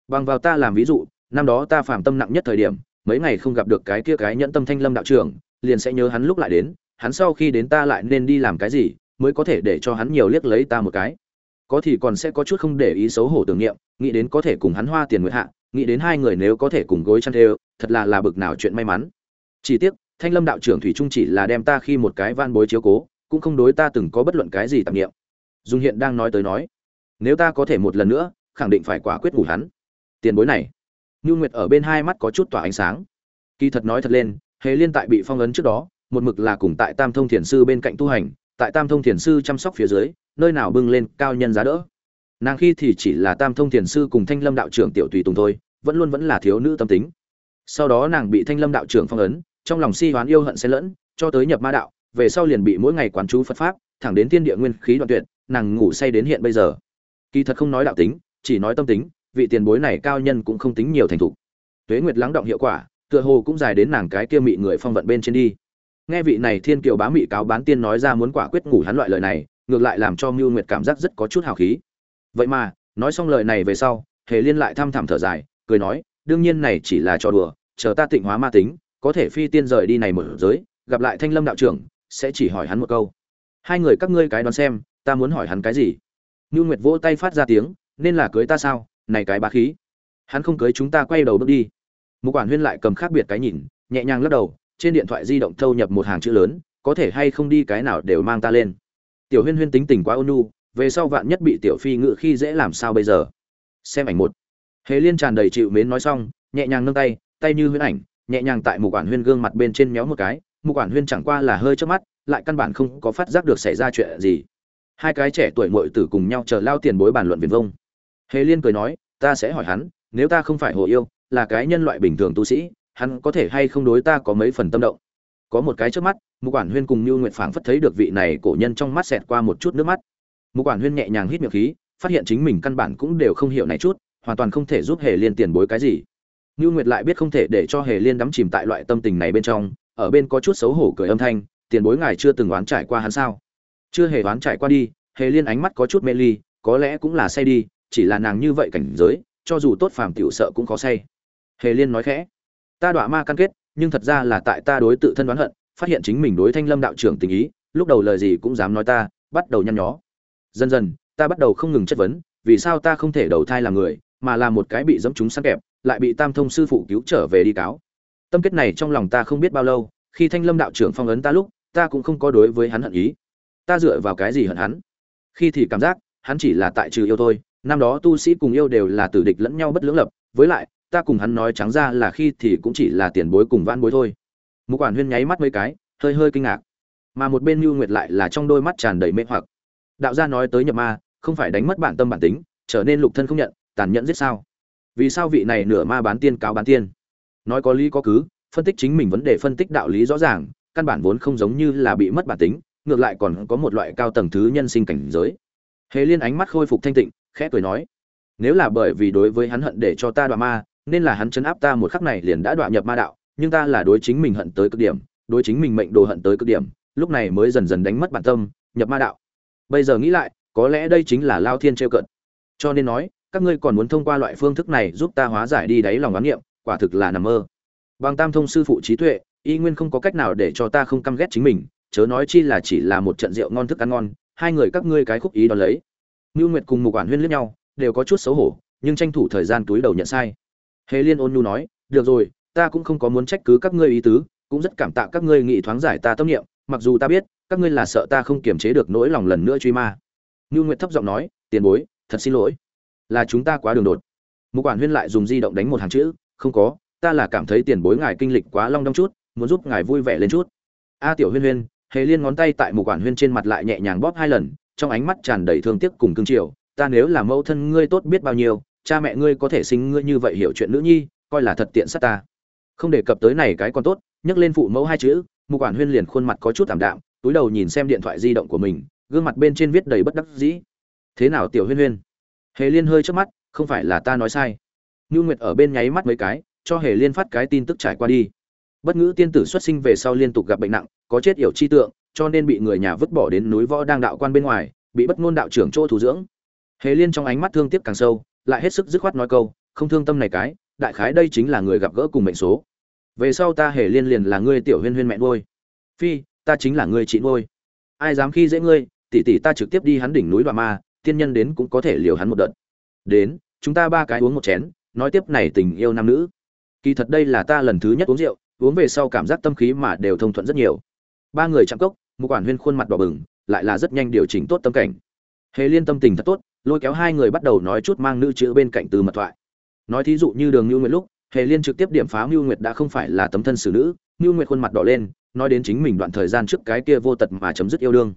bằng vào ta làm ví dụ, năm đó ta phạm tâm nặng nhất thời điểm, mấy ngày không gặp được cái kia cái nhẫn tâm thanh lâm đạo trưởng, liền sẽ nhớ hắn lúc lại đến, hắn sau khi đến ta lại nên đi làm cái gì, mới có thể để cho hắn nhiều liếc lấy ta một cái. Có thì còn sẽ có chút không để ý xấu hổ tưởng niệm, nghĩ đến có thể cùng hắn hoa tiền nguyện hạ, nghĩ đến hai người nếu có thể cùng gối chăn thêu, thật là là bực nào chuyện may mắn. Chỉ tiếc, thanh lâm đạo trưởng thủy trung chỉ là đem ta khi một cái van bối chiếu cố, cũng không đối ta từng có bất luận cái gì tạp niệm dung hiện đang nói tới nói nếu ta có thể một lần nữa khẳng định phải quả quyết ngủ hắn tiền bối này Như Nguyệt ở bên hai mắt có chút tỏa ánh sáng. Kỳ thật nói thật lên, Hề Liên tại bị phong ấn trước đó, một mực là cùng tại Tam Thông Thiền sư bên cạnh tu hành, tại Tam Thông Thiền sư chăm sóc phía dưới, nơi nào bưng lên cao nhân giá đỡ. Nàng khi thì chỉ là Tam Thông Thiền sư cùng Thanh Lâm đạo trưởng tiểu tùy tùng thôi, vẫn luôn vẫn là thiếu nữ tâm tính. Sau đó nàng bị Thanh Lâm đạo trưởng phong ấn, trong lòng si hoán yêu hận xen lẫn, cho tới nhập ma đạo, về sau liền bị mỗi ngày quán chú Phật pháp, thẳng đến thiên địa nguyên khí đoạn tuyệt, nàng ngủ say đến hiện bây giờ. Kỳ thật không nói đạo tính, chỉ nói tâm tính, vị tiền bối này cao nhân cũng không tính nhiều thành thục. Tuế Nguyệt lắng động hiệu quả, tựa hồ cũng dài đến nàng cái kia mị người phong vận bên trên đi. Nghe vị này Thiên Kiều bá mị cáo bán tiên nói ra muốn quả quyết ngủ hắn loại lời này, ngược lại làm cho Mưu Nguyệt cảm giác rất có chút hào khí. Vậy mà, nói xong lời này về sau, Hề Liên lại thăm thẳm thở dài, cười nói, đương nhiên này chỉ là trò đùa, chờ ta tịnh hóa ma tính, có thể phi tiên rời đi này một giới, gặp lại Thanh Lâm đạo trưởng, sẽ chỉ hỏi hắn một câu. Hai người các ngươi cái đoán xem, ta muốn hỏi hắn cái gì? Nưu Nguyệt vỗ tay phát ra tiếng, nên là cưới ta sao? Này cái bá khí. Hắn không cưới chúng ta quay đầu bước đi. Một quản huyên lại cầm khác biệt cái nhìn nhẹ nhàng lắc đầu trên điện thoại di động thâu nhập một hàng chữ lớn có thể hay không đi cái nào đều mang ta lên. Tiểu huyên huyên tính tình quá ôn nhu về sau vạn nhất bị tiểu phi ngự khi dễ làm sao bây giờ? Xem ảnh một. Hề liên tràn đầy chịu mến nói xong nhẹ nhàng nâng tay tay như huyễn ảnh nhẹ nhàng tại một quản huyên gương mặt bên trên méo một cái. Một quản huyên chẳng qua là hơi trước mắt lại căn bản không có phát giác được xảy ra chuyện gì hai cái trẻ tuổi muội tử cùng nhau chờ lao tiền bối bàn luận viền vông. Hề liên cười nói, ta sẽ hỏi hắn, nếu ta không phải hồ yêu, là cái nhân loại bình thường tu sĩ, hắn có thể hay không đối ta có mấy phần tâm động? Có một cái trước mắt, mục quản huyên cùng như nguyện phảng phất thấy được vị này cổ nhân trong mắt xẹt qua một chút nước mắt. Mục quản huyên nhẹ nhàng hít miệng khí, phát hiện chính mình căn bản cũng đều không hiểu này chút, hoàn toàn không thể giúp hề liên tiền bối cái gì. Như nguyệt lại biết không thể để cho hề liên đắm chìm tại loại tâm tình này bên trong, ở bên có chút xấu hổ cười âm thanh, tiền bối ngài chưa từng oán trải qua hắn sao? Chưa hề đoán trải qua đi hề liên ánh mắt có chút mê ly có lẽ cũng là say đi chỉ là nàng như vậy cảnh giới cho dù tốt phàm tiểu sợ cũng khó say. Hề Liên nói khẽ, ta đọa ma căn kết, nhưng thật ra là tại ta đối tự thân đoán hận, phát hiện chính mình đối Thanh Lâm đạo trưởng tình ý, lúc đầu lời gì cũng dám nói ta, bắt đầu nhăn nhó. Dần dần, ta bắt đầu không ngừng chất vấn, vì sao ta không thể đầu thai làm người, mà là một cái bị dẫm chúng săn kẹp, lại bị Tam Thông sư phụ cứu trở về đi cáo. Tâm kết này trong lòng ta không biết bao lâu, khi Thanh Lâm đạo trưởng phong ấn ta lúc, ta cũng không có đối với hắn hận ý. Ta dựa vào cái gì hận hắn? Khi thì cảm giác, hắn chỉ là tại trừ yêu thôi, năm đó tu sĩ cùng yêu đều là tử địch lẫn nhau bất lưỡng lập với lại ta cùng hắn nói trắng ra là khi thì cũng chỉ là tiền bối cùng van bối thôi. Mục quản huyên nháy mắt mấy cái hơi hơi kinh ngạc. Mà một bên mưu nguyệt lại là trong đôi mắt tràn đầy mê hoặc. Đạo gia nói tới nhập ma không phải đánh mất bản tâm bản tính trở nên lục thân không nhận tàn nhẫn giết sao? Vì sao vị này nửa ma bán tiên cáo bán tiên? Nói có lý có cứ phân tích chính mình vấn đề phân tích đạo lý rõ ràng căn bản vốn không giống như là bị mất bản tính ngược lại còn có một loại cao tầng thứ nhân sinh cảnh giới. Hề liên ánh mắt khôi phục thanh tịnh, khẽ cười nói, nếu là bởi vì đối với hắn hận để cho ta đọa ma, nên là hắn chấn áp ta một khắc này liền đã đọa nhập ma đạo, nhưng ta là đối chính mình hận tới cực điểm, đối chính mình mệnh đồ hận tới cực điểm, lúc này mới dần dần đánh mất bản tâm, nhập ma đạo. Bây giờ nghĩ lại, có lẽ đây chính là lao thiên trêu cận cho nên nói, các ngươi còn muốn thông qua loại phương thức này giúp ta hóa giải đi đáy lòng oán niệm, quả thực là nằm mơ. Bằng tam thông sư phụ trí tuệ, y nguyên không có cách nào để cho ta không căm ghét chính mình chớ nói chi là chỉ là một trận rượu ngon thức ăn ngon hai người các ngươi cái khúc ý đó lấy Nưu Nguyệt cùng Mục Quản Huyên liếc nhau, đều có chút xấu hổ, nhưng tranh thủ thời gian túi đầu nhận sai. Hề Liên ôn nhu nói, "Được rồi, ta cũng không có muốn trách cứ các ngươi ý tứ, cũng rất cảm tạ các ngươi nghị thoáng giải ta tâm niệm, mặc dù ta biết, các ngươi là sợ ta không kiềm chế được nỗi lòng lần nữa truy ma." Nưu Nguyệt thấp giọng nói, "Tiền bối, thật xin lỗi, là chúng ta quá đường đột." Mục Quản Huyên lại dùng di động đánh một hàng chữ, "Không có, ta là cảm thấy tiền bối ngài kinh lịch quá long đong chút, muốn giúp ngài vui vẻ lên chút." "A Tiểu Huyên Huyên, hề liên ngón tay tại mục quản huyên trên mặt lại nhẹ nhàng bóp hai lần, trong ánh mắt tràn đầy thương tiếc cùng cương triều. Ta nếu là mẫu thân ngươi tốt biết bao nhiêu, cha mẹ ngươi có thể sinh ngươi như vậy hiểu chuyện nữ nhi, coi là thật tiện sát ta. Không đề cập tới này cái còn tốt, nhắc lên phụ mẫu hai chữ, mục quản huyên liền khuôn mặt có chút thảm đạm, túi đầu nhìn xem điện thoại di động của mình, gương mặt bên trên viết đầy bất đắc dĩ. Thế nào tiểu huyên huyên? Hề liên hơi trước mắt, không phải là ta nói sai. Ngưu nguyệt ở bên nháy mắt mấy cái, cho hề liên phát cái tin tức trải qua đi. Bất ngữ tiên tử xuất sinh về sau liên tục gặp bệnh nặng có chết yểu chi tượng, cho nên bị người nhà vứt bỏ đến núi võ đang đạo quan bên ngoài, bị bất ngôn đạo trưởng chỗ thủ dưỡng. Hề liên trong ánh mắt thương tiếc càng sâu, lại hết sức dứt khoát nói câu, không thương tâm này cái, đại khái đây chính là người gặp gỡ cùng mệnh số. Về sau ta hề liên liền là ngươi tiểu huyên huyên mẹ nuôi. Phi, ta chính là ngươi chị nuôi. Ai dám khi dễ ngươi, tỷ tỷ ta trực tiếp đi hắn đỉnh núi bà ma, tiên nhân đến cũng có thể liều hắn một đợt. Đến, chúng ta ba cái uống một chén, nói tiếp này tình yêu nam nữ. Kỳ thật đây là ta lần thứ nhất uống rượu, uống về sau cảm giác tâm khí mà đều thông thuận rất nhiều ba người chạm cốc, một quản huyên khuôn mặt đỏ bừng, lại là rất nhanh điều chỉnh tốt tâm cảnh. Hề liên tâm tình thật tốt, lôi kéo hai người bắt đầu nói chút mang nữ chữ bên cạnh từ mật thoại. Nói thí dụ như đường lưu nguyệt lúc, hề liên trực tiếp điểm phá lưu nguyệt đã không phải là tấm thân xử nữ lưu nguyệt khuôn mặt đỏ lên, nói đến chính mình đoạn thời gian trước cái kia vô tật mà chấm dứt yêu đương.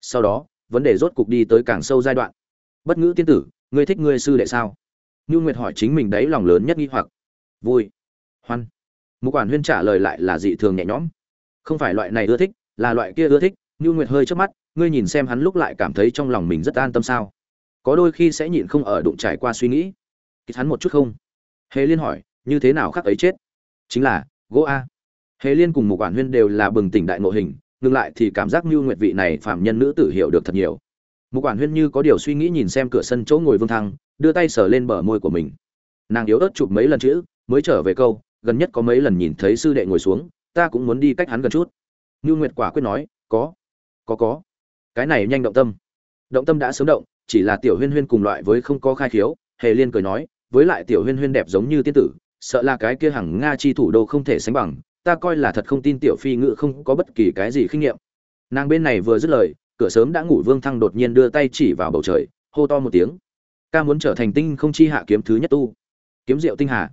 Sau đó, vấn đề rốt cục đi tới càng sâu giai đoạn. Bất ngữ tiên tử, ngươi thích ngươi sư đệ sao? Lưu nguyệt hỏi chính mình đấy lòng lớn nhất nghi hoặc. Vui. Hoan. Một quản huyên trả lời lại là dị thường nhẹ nhõm không phải loại này ưa thích, là loại kia ưa thích Như nguyệt hơi trước mắt, ngươi nhìn xem hắn lúc lại cảm thấy trong lòng mình rất an tâm sao? Có đôi khi sẽ nhịn không ở đụng trải qua suy nghĩ. Kích hắn một chút không? Hề liên hỏi, như thế nào khác ấy chết? Chính là, gỗ a. Hề liên cùng một quản huyên đều là bừng tỉnh đại ngộ hình, ngừng lại thì cảm giác Như nguyệt vị này phạm nhân nữ tử hiểu được thật nhiều. Một quản huyên như có điều suy nghĩ nhìn xem cửa sân chỗ ngồi vương thăng, đưa tay sờ lên bờ môi của mình. Nàng yếu ớt chụp mấy lần chữ, mới trở về câu, gần nhất có mấy lần nhìn thấy sư đệ ngồi xuống ta cũng muốn đi cách hắn gần chút. Ngưu nguyệt quả quyết nói, có có có. Cái này nhanh động tâm. Động tâm đã sớm động, chỉ là tiểu huyên huyên cùng loại với không có khai khiếu, hề liên cười nói, với lại tiểu huyên huyên đẹp giống như tiên tử, sợ là cái kia hằng nga chi thủ đô không thể sánh bằng, ta coi là thật không tin tiểu phi ngự không có bất kỳ cái gì kinh nghiệm. Nàng bên này vừa dứt lời, cửa sớm đã ngủ vương thăng đột nhiên đưa tay chỉ vào bầu trời, hô to một tiếng. Ca muốn trở thành tinh không chi hạ kiếm thứ nhất tu. Kiếm rượu tinh hà.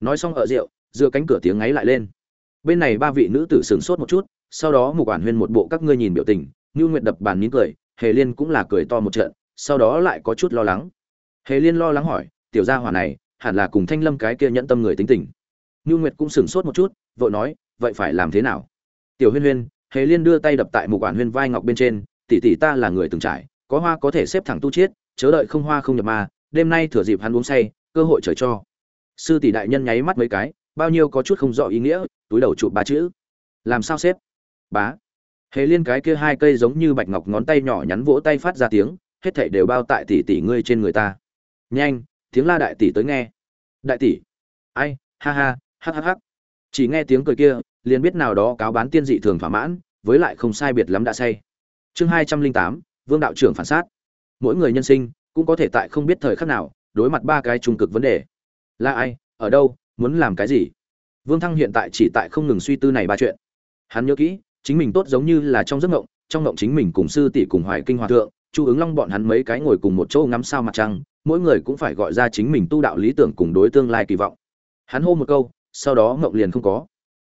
Nói xong ở rượu, dựa cánh cửa tiếng ngáy lại lên bên này ba vị nữ tử sửng sốt một chút, sau đó một quản huyên một bộ các ngươi nhìn biểu tình, như nguyệt đập bàn nín cười, hề liên cũng là cười to một trận, sau đó lại có chút lo lắng. Hề liên lo lắng hỏi, tiểu gia hỏa này, hẳn là cùng thanh lâm cái kia nhẫn tâm người tính tình. Như nguyệt cũng sửng sốt một chút, vội nói, vậy phải làm thế nào? Tiểu huyên huyên, hề liên đưa tay đập tại một quản huyên vai ngọc bên trên, tỷ tỷ ta là người từng trải, có hoa có thể xếp thẳng tu chiết chớ đợi không hoa không nhập ma, đêm nay thừa dịp hắn uống say, cơ hội trời cho. Sư tỷ đại nhân nháy mắt mấy cái bao nhiêu có chút không rõ ý nghĩa, túi đầu chụp ba chữ. Làm sao xếp? Bá. Hề liên cái kia hai cây giống như bạch ngọc ngón tay nhỏ nhắn vỗ tay phát ra tiếng, hết thảy đều bao tại tỷ tỷ ngươi trên người ta. Nhanh, tiếng la đại tỷ tới nghe. Đại tỷ. Ai, ha ha, hắc hắc hắc. Chỉ nghe tiếng cười kia, liền biết nào đó cáo bán tiên dị thường thỏa mãn, với lại không sai biệt lắm đã say. Chương hai trăm linh tám, vương đạo trưởng phản sát. Mỗi người nhân sinh, cũng có thể tại không biết thời khắc nào, đối mặt ba cái trung cực vấn đề. Là ai, ở đâu muốn làm cái gì? Vương thăng hiện tại chỉ tại không ngừng suy tư này ba chuyện. Hắn nhớ kỹ, chính mình tốt giống như là trong giấc ngộng trong ngộng chính mình cùng sư tỷ cùng hoài kinh hòa thượng, chu ứng long bọn hắn mấy cái ngồi cùng một chỗ ngắm sao mặt trăng, mỗi người cũng phải gọi ra chính mình tu đạo lý tưởng cùng đối tương lai kỳ vọng. Hắn hô một câu, sau đó ngộng liền không có.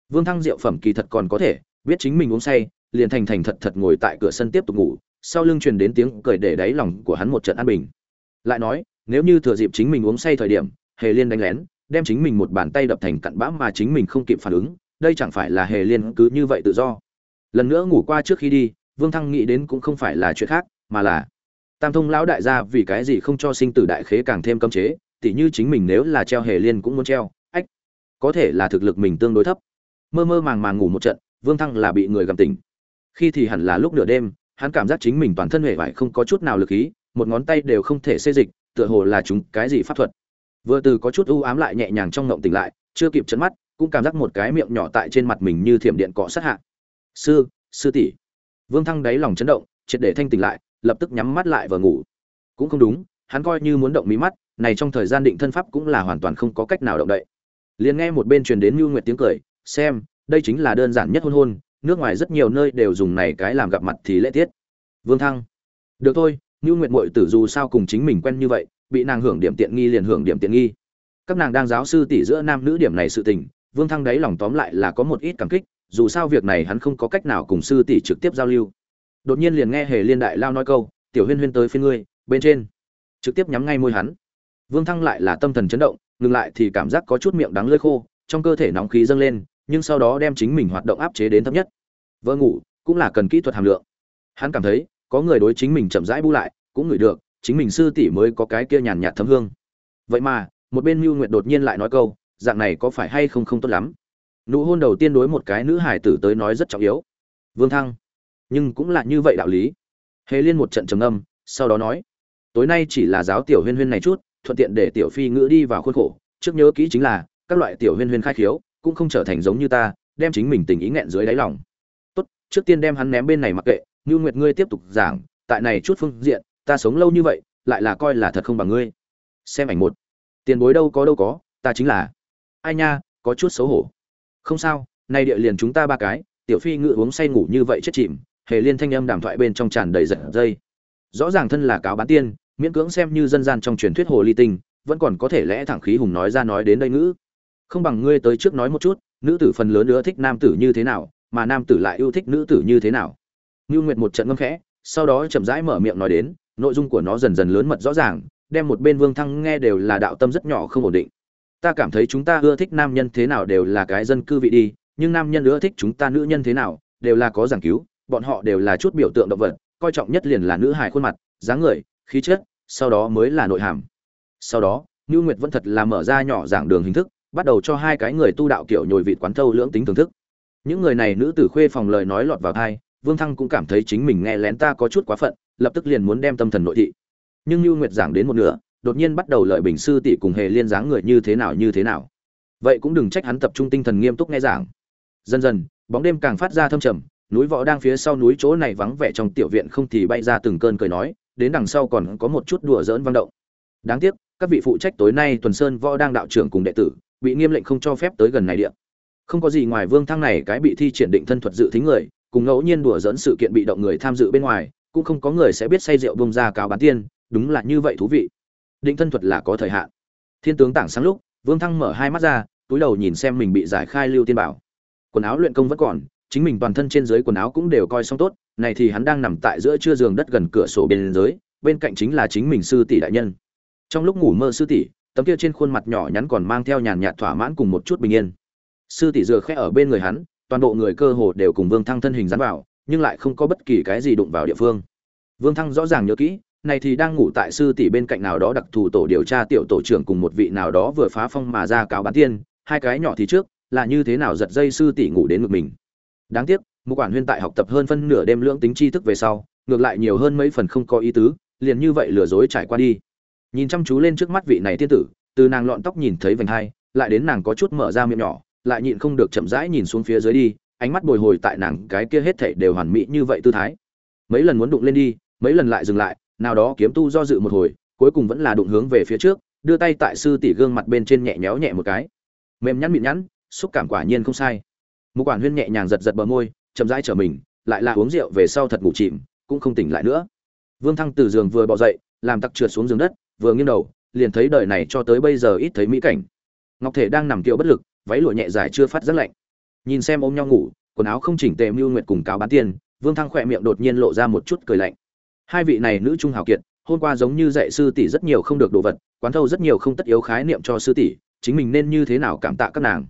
Vương thăng diệu phẩm kỳ thật còn có thể, biết chính mình uống say, liền thành thành thật thật ngồi tại cửa sân tiếp tục ngủ, sau lưng truyền đến tiếng cười để đáy lòng của hắn một trận an bình. Lại nói, nếu như thừa dịp chính mình uống say thời điểm, hề liên đánh lén đem chính mình một bàn tay đập thành cặn bã mà chính mình không kịp phản ứng, đây chẳng phải là hề liên cứ như vậy tự do. Lần nữa ngủ qua trước khi đi, vương thăng nghĩ đến cũng không phải là chuyện khác, mà là, tam thông lão đại gia vì cái gì không cho sinh tử đại khế càng thêm cấm chế, tỉ như chính mình nếu là treo hề liên cũng muốn treo, ách, có thể là thực lực mình tương đối thấp. Mơ mơ màng màng ngủ một trận, vương thăng là bị người gầm tỉnh. Khi thì hẳn là lúc nửa đêm, hắn cảm giác chính mình toàn thân hề vải không có chút nào lực ý một ngón tay đều không thể xê dịch, tựa hồ là chúng cái gì pháp thuật vừa từ có chút u ám lại nhẹ nhàng trong ngộng tỉnh lại chưa kịp chấn mắt cũng cảm giác một cái miệng nhỏ tại trên mặt mình như thiểm điện cọ sát hạ sư sư tỷ vương thăng đáy lòng chấn động triệt để thanh tỉnh lại lập tức nhắm mắt lại và ngủ cũng không đúng hắn coi như muốn động mí mắt này trong thời gian định thân pháp cũng là hoàn toàn không có cách nào động đậy liền nghe một bên truyền đến mưu Nguyệt tiếng cười, xem, đây chính là đơn giản nhất hôn hôn, nước ngoài rất nhiều nơi đều dùng này cái làm gặp mặt thì lễ tiết. Vương Thăng. Được thôi, Nưu Nguyệt muội tử dù sao cùng chính mình quen như vậy, bị nàng hưởng điểm tiện nghi liền hưởng điểm tiện nghi. Các nàng đang giáo sư tỷ giữa nam nữ điểm này sự tình, Vương Thăng đấy lòng tóm lại là có một ít cảm kích, dù sao việc này hắn không có cách nào cùng sư tỷ trực tiếp giao lưu. Đột nhiên liền nghe hề liên đại lao nói câu tiểu huyên huyên tới phía ngươi bên trên. Trực tiếp nhắm ngay môi hắn. Vương thăng lại là tâm thần chấn động ngừng lại thì cảm giác có chút miệng đắng lưỡi khô trong cơ thể nóng khí dâng lên nhưng sau đó đem chính mình hoạt động áp chế đến thấp nhất. Vỡ ngủ cũng là cần kỹ thuật hàm lượng. Hắn cảm thấy có người đối chính mình chậm rãi bu lại cũng ngửi được chính mình sư tỷ mới có cái kia nhàn nhạt thấm hương. Vậy mà, một bên mưu nguyệt đột nhiên lại nói câu, dạng này có phải hay không không tốt lắm? Nụ hôn đầu tiên đối một cái nữ hải tử tới nói rất trọng yếu. Vương thăng, nhưng cũng là như vậy đạo lý. Hề liên một trận trầm âm sau đó nói, tối nay chỉ là giáo tiểu huyên huyên này chút, thuận tiện để tiểu phi ngữ đi vào khuôn khổ. Trước nhớ kỹ chính là, các loại tiểu huyên huyên khai khiếu, cũng không trở thành giống như ta, đem chính mình tình ý nghẹn dưới đáy lòng. Tốt, trước tiên đem hắn ném bên này mặc kệ như nguyệt ngươi tiếp tục giảng, tại này chút phương diện ta sống lâu như vậy, lại là coi là thật không bằng ngươi. Xem ảnh một. Tiền bối đâu có đâu có, ta chính là. Ai nha, có chút xấu hổ. Không sao, nay địa liền chúng ta ba cái, tiểu phi ngự uống say ngủ như vậy chết chìm, hề liên thanh âm đàm thoại bên trong tràn đầy giật dây. Rõ ràng thân là cáo bán tiên, miễn cưỡng xem như dân gian trong truyền thuyết hồ ly tinh, vẫn còn có thể lẽ thẳng khí hùng nói ra nói đến đây ngữ. Không bằng ngươi tới trước nói một chút, nữ tử phần lớn nữa thích nam tử như thế nào, mà nam tử lại yêu thích nữ tử như thế nào. Ngưu nguyệt một trận ngâm khẽ, sau đó chậm rãi mở miệng nói đến nội dung của nó dần dần lớn mật rõ ràng đem một bên vương thăng nghe đều là đạo tâm rất nhỏ không ổn định ta cảm thấy chúng ta ưa thích nam nhân thế nào đều là cái dân cư vị đi nhưng nam nhân ưa thích chúng ta nữ nhân thế nào đều là có giảng cứu bọn họ đều là chút biểu tượng động vật coi trọng nhất liền là nữ hài khuôn mặt dáng người khí chất sau đó mới là nội hàm sau đó ngưu Nguyệt vẫn thật là mở ra nhỏ giảng đường hình thức, bắt đầu cho hai cái người tu đạo kiểu nhồi vịt quán thâu lưỡng tính thưởng thức. Những người này nữ tử khuê phòng lời nói lọt vào tai, Vương Thăng cũng cảm thấy chính mình nghe lén ta có chút quá phận, lập tức liền muốn đem tâm thần nội thị. Nhưng Nưu Nguyệt giảng đến một nửa, đột nhiên bắt đầu lợi bình sư tỷ cùng hề liên dáng người như thế nào như thế nào. Vậy cũng đừng trách hắn tập trung tinh thần nghiêm túc nghe giảng. Dần dần, bóng đêm càng phát ra thâm trầm, núi võ đang phía sau núi chỗ này vắng vẻ trong tiểu viện không thì bay ra từng cơn cười nói, đến đằng sau còn có một chút đùa giỡn vang động. Đáng tiếc, các vị phụ trách tối nay tuần sơn võ đang đạo trưởng cùng đệ tử bị nghiêm lệnh không cho phép tới gần này địa không có gì ngoài vương thăng này cái bị thi triển định thân thuật dự thính người cùng ngẫu nhiên đùa dẫn sự kiện bị động người tham dự bên ngoài, cũng không có người sẽ biết say rượu bông ra cáo bán tiên, đúng là như vậy thú vị. Định thân thuật là có thời hạn. Thiên tướng tảng sáng lúc, vương thăng mở hai mắt ra, túi đầu nhìn xem mình bị giải khai lưu tiên bảo. Quần áo luyện công vẫn còn, chính mình toàn thân trên dưới quần áo cũng đều coi xong tốt, này thì hắn đang nằm tại giữa chưa giường đất gần cửa sổ bên dưới, bên cạnh chính là chính mình sư tỷ đại nhân. Trong lúc ngủ mơ sư tỷ, tấm kia trên khuôn mặt nhỏ nhắn còn mang theo nhàn nhạt thỏa mãn cùng một chút bình yên. Sư tỷ dựa khẽ ở bên người hắn toàn bộ người cơ hồ đều cùng vương thăng thân hình dán vào, nhưng lại không có bất kỳ cái gì đụng vào địa phương. Vương thăng rõ ràng nhớ kỹ, này thì đang ngủ tại sư tỷ bên cạnh nào đó đặc thù tổ điều tra tiểu tổ trưởng cùng một vị nào đó vừa phá phong mà ra cáo bán tiên, hai cái nhỏ thì trước, là như thế nào giật dây sư tỷ ngủ đến ngực mình. Đáng tiếc, một quản huyên tại học tập hơn phân nửa đêm lưỡng tính tri thức về sau, ngược lại nhiều hơn mấy phần không có ý tứ, liền như vậy lừa dối trải qua đi. Nhìn chăm chú lên trước mắt vị này tiên tử, từ nàng lọn tóc nhìn thấy vành hai, lại đến nàng có chút mở ra miệng nhỏ lại nhịn không được chậm rãi nhìn xuống phía dưới đi, ánh mắt bồi hồi tại nàng cái kia hết thảy đều hoàn mỹ như vậy tư thái. Mấy lần muốn đụng lên đi, mấy lần lại dừng lại, nào đó kiếm tu do dự một hồi, cuối cùng vẫn là đụng hướng về phía trước, đưa tay tại sư tỷ gương mặt bên trên nhẹ nhéo nhẹ một cái. Mềm nhắn mịn nhắn, xúc cảm quả nhiên không sai. Một quản huyên nhẹ nhàng giật giật bờ môi, chậm rãi trở mình, lại là uống rượu về sau thật ngủ chìm, cũng không tỉnh lại nữa. Vương thăng từ giường vừa bò dậy, làm tặc trượt xuống giường đất, vừa nghiêng đầu, liền thấy đời này cho tới bây giờ ít thấy mỹ cảnh. Ngọc thể đang nằm kiệu bất lực váy lụa nhẹ dài chưa phát rất lạnh. Nhìn xem ôm nhau ngủ, quần áo không chỉnh tề mưu nguyệt cùng cáo bán tiền vương thăng khỏe miệng đột nhiên lộ ra một chút cười lạnh. Hai vị này nữ trung hào kiệt, hôm qua giống như dạy sư tỷ rất nhiều không được đồ vật, quán thâu rất nhiều không tất yếu khái niệm cho sư tỷ, chính mình nên như thế nào cảm tạ các nàng.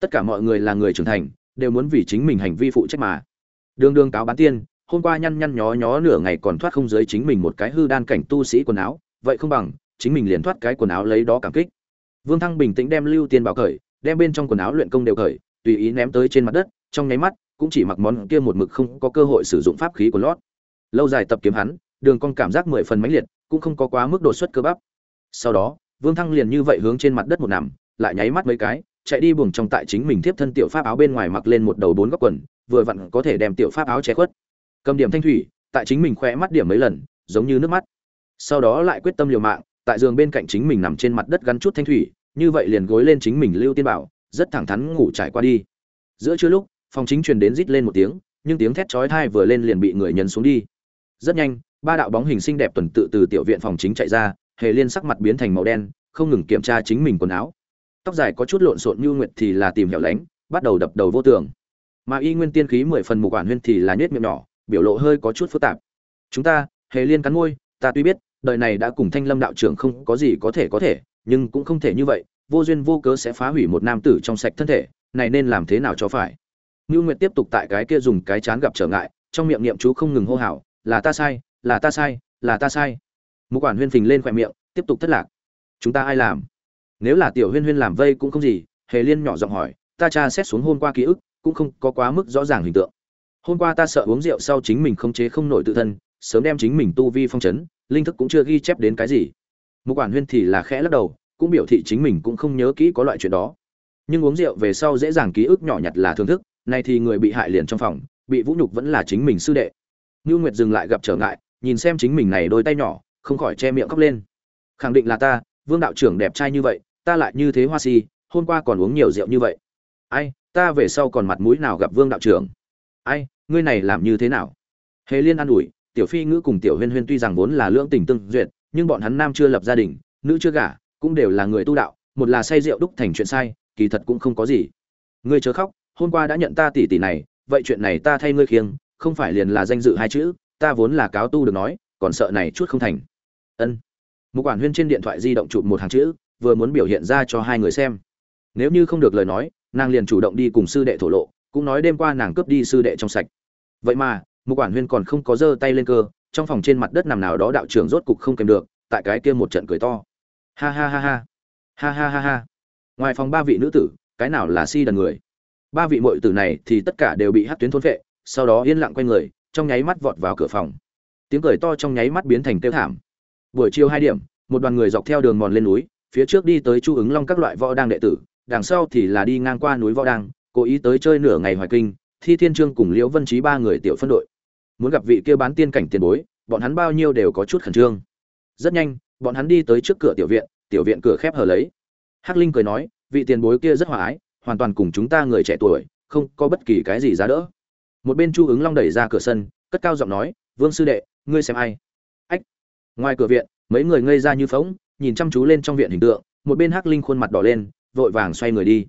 Tất cả mọi người là người trưởng thành, đều muốn vì chính mình hành vi phụ trách mà. Đường đường cáo bán tiên, hôm qua nhăn nhăn nhó nhó nửa ngày còn thoát không dưới chính mình một cái hư đan cảnh tu sĩ quần áo, vậy không bằng, chính mình liền thoát cái quần áo lấy đó cảm kích. Vương thăng bình tĩnh đem lưu tiền bảo cởi đem bên trong quần áo luyện công đều cởi, tùy ý ném tới trên mặt đất, trong nháy mắt, cũng chỉ mặc món kia một mực không có cơ hội sử dụng pháp khí của lót. Lâu dài tập kiếm hắn, đường con cảm giác mười phần mãnh liệt, cũng không có quá mức đột xuất cơ bắp. Sau đó, vương thăng liền như vậy hướng trên mặt đất một nằm, lại nháy mắt mấy cái, chạy đi buồng trong tại chính mình tiếp thân tiểu pháp áo bên ngoài mặc lên một đầu bốn góc quần, vừa vặn có thể đem tiểu pháp áo che khuất. Cầm điểm thanh thủy, tại chính mình khoe mắt điểm mấy lần, giống như nước mắt. Sau đó lại quyết tâm liều mạng, tại giường bên cạnh chính mình nằm trên mặt đất gắn chút thanh thủy như vậy liền gối lên chính mình lưu tiên bảo, rất thẳng thắn ngủ trải qua đi. Giữa trưa lúc, phòng chính truyền đến rít lên một tiếng, nhưng tiếng thét chói tai vừa lên liền bị người nhấn xuống đi. Rất nhanh, ba đạo bóng hình xinh đẹp tuần tự từ tiểu viện phòng chính chạy ra, hề liên sắc mặt biến thành màu đen, không ngừng kiểm tra chính mình quần áo. Tóc dài có chút lộn xộn như nguyệt thì là tìm hẻo lánh, bắt đầu đập đầu vô tường. Mà y nguyên tiên khí mười phần mục quản huyên thì là nhếch miệng nhỏ, biểu lộ hơi có chút phức tạp. Chúng ta, hề liên cắn môi, ta tuy biết, đời này đã cùng thanh lâm đạo trưởng không có gì có thể có thể nhưng cũng không thể như vậy, vô duyên vô cớ sẽ phá hủy một nam tử trong sạch thân thể, này nên làm thế nào cho phải? Ngưu nguyệt tiếp tục tại cái kia dùng cái chán gặp trở ngại, trong miệng niệm chú không ngừng hô hào, là ta sai, là ta sai, là ta sai. Một quản huyên phình lên khỏe miệng, tiếp tục thất lạc. Chúng ta ai làm? Nếu là tiểu huyên huyên làm vây cũng không gì. Hề liên nhỏ giọng hỏi, ta tra xét xuống hôm qua ký ức, cũng không có quá mức rõ ràng hình tượng. Hôm qua ta sợ uống rượu sau chính mình không chế không nổi tự thân, sớm đem chính mình tu vi phong chấn, linh thức cũng chưa ghi chép đến cái gì một quản huyên thì là khẽ lắc đầu cũng biểu thị chính mình cũng không nhớ kỹ có loại chuyện đó nhưng uống rượu về sau dễ dàng ký ức nhỏ nhặt là thưởng thức nay thì người bị hại liền trong phòng bị vũ nhục vẫn là chính mình sư đệ như Nguyệt dừng lại gặp trở ngại, nhìn xem chính mình này đôi tay nhỏ, không khỏi che miệng khóc lên. Khẳng định là ta, Vương đạo trưởng đẹp trai như vậy, ta lại như thế hoa si, hôm qua còn uống nhiều rượu như vậy. Ai, ta về sau còn mặt mũi nào gặp Vương đạo trưởng? Ai, ngươi này làm như thế nào? Hề Liên an ủi, Tiểu Phi ngữ cùng Tiểu Huyên Huyên tuy rằng vốn là lưỡng tình tương duyệt, nhưng bọn hắn nam chưa lập gia đình, nữ chưa gả, cũng đều là người tu đạo, một là say rượu đúc thành chuyện sai, kỳ thật cũng không có gì. Ngươi chớ khóc, hôm qua đã nhận ta tỷ tỷ này, vậy chuyện này ta thay ngươi khiêng, không phải liền là danh dự hai chữ, ta vốn là cáo tu được nói, còn sợ này chút không thành. Ân. một quản huyên trên điện thoại di động chụp một hàng chữ, vừa muốn biểu hiện ra cho hai người xem. Nếu như không được lời nói, nàng liền chủ động đi cùng sư đệ thổ lộ, cũng nói đêm qua nàng cướp đi sư đệ trong sạch. Vậy mà, một quản huyên còn không có giơ tay lên cơ, trong phòng trên mặt đất nằm nào đó đạo trưởng rốt cục không kèm được, tại cái kia một trận cười to. Ha ha ha ha. Ha ha ha ha. Ngoài phòng ba vị nữ tử, cái nào là si đần người? Ba vị muội tử này thì tất cả đều bị hắc tuyến thôn phệ, sau đó yên lặng quay người trong nháy mắt vọt vào cửa phòng tiếng cười to trong nháy mắt biến thành tiêu thảm buổi chiều hai điểm một đoàn người dọc theo đường mòn lên núi phía trước đi tới chu ứng long các loại võ đang đệ tử đằng sau thì là đi ngang qua núi võ đang cố ý tới chơi nửa ngày hoài kinh thi thiên trương cùng liễu vân trí ba người tiểu phân đội muốn gặp vị kia bán tiên cảnh tiền bối, bọn hắn bao nhiêu đều có chút khẩn trương. Rất nhanh, bọn hắn đi tới trước cửa tiểu viện tiểu viện cửa khép hờ lấy. Hắc linh cười nói, vị tiền bối kia rất hòa ái, hoàn toàn cùng chúng ta người trẻ tuổi, không có bất kỳ cái gì giá đỡ. Một bên chu ứng long đẩy ra cửa sân, cất cao giọng nói, vương sư đệ, ngươi xem ai? Ách. Ngoài cửa viện, mấy người ngây ra như phóng nhìn chăm chú lên trong viện hình tượng, một bên hắc linh khuôn mặt đỏ lên, vội vàng xoay người đi.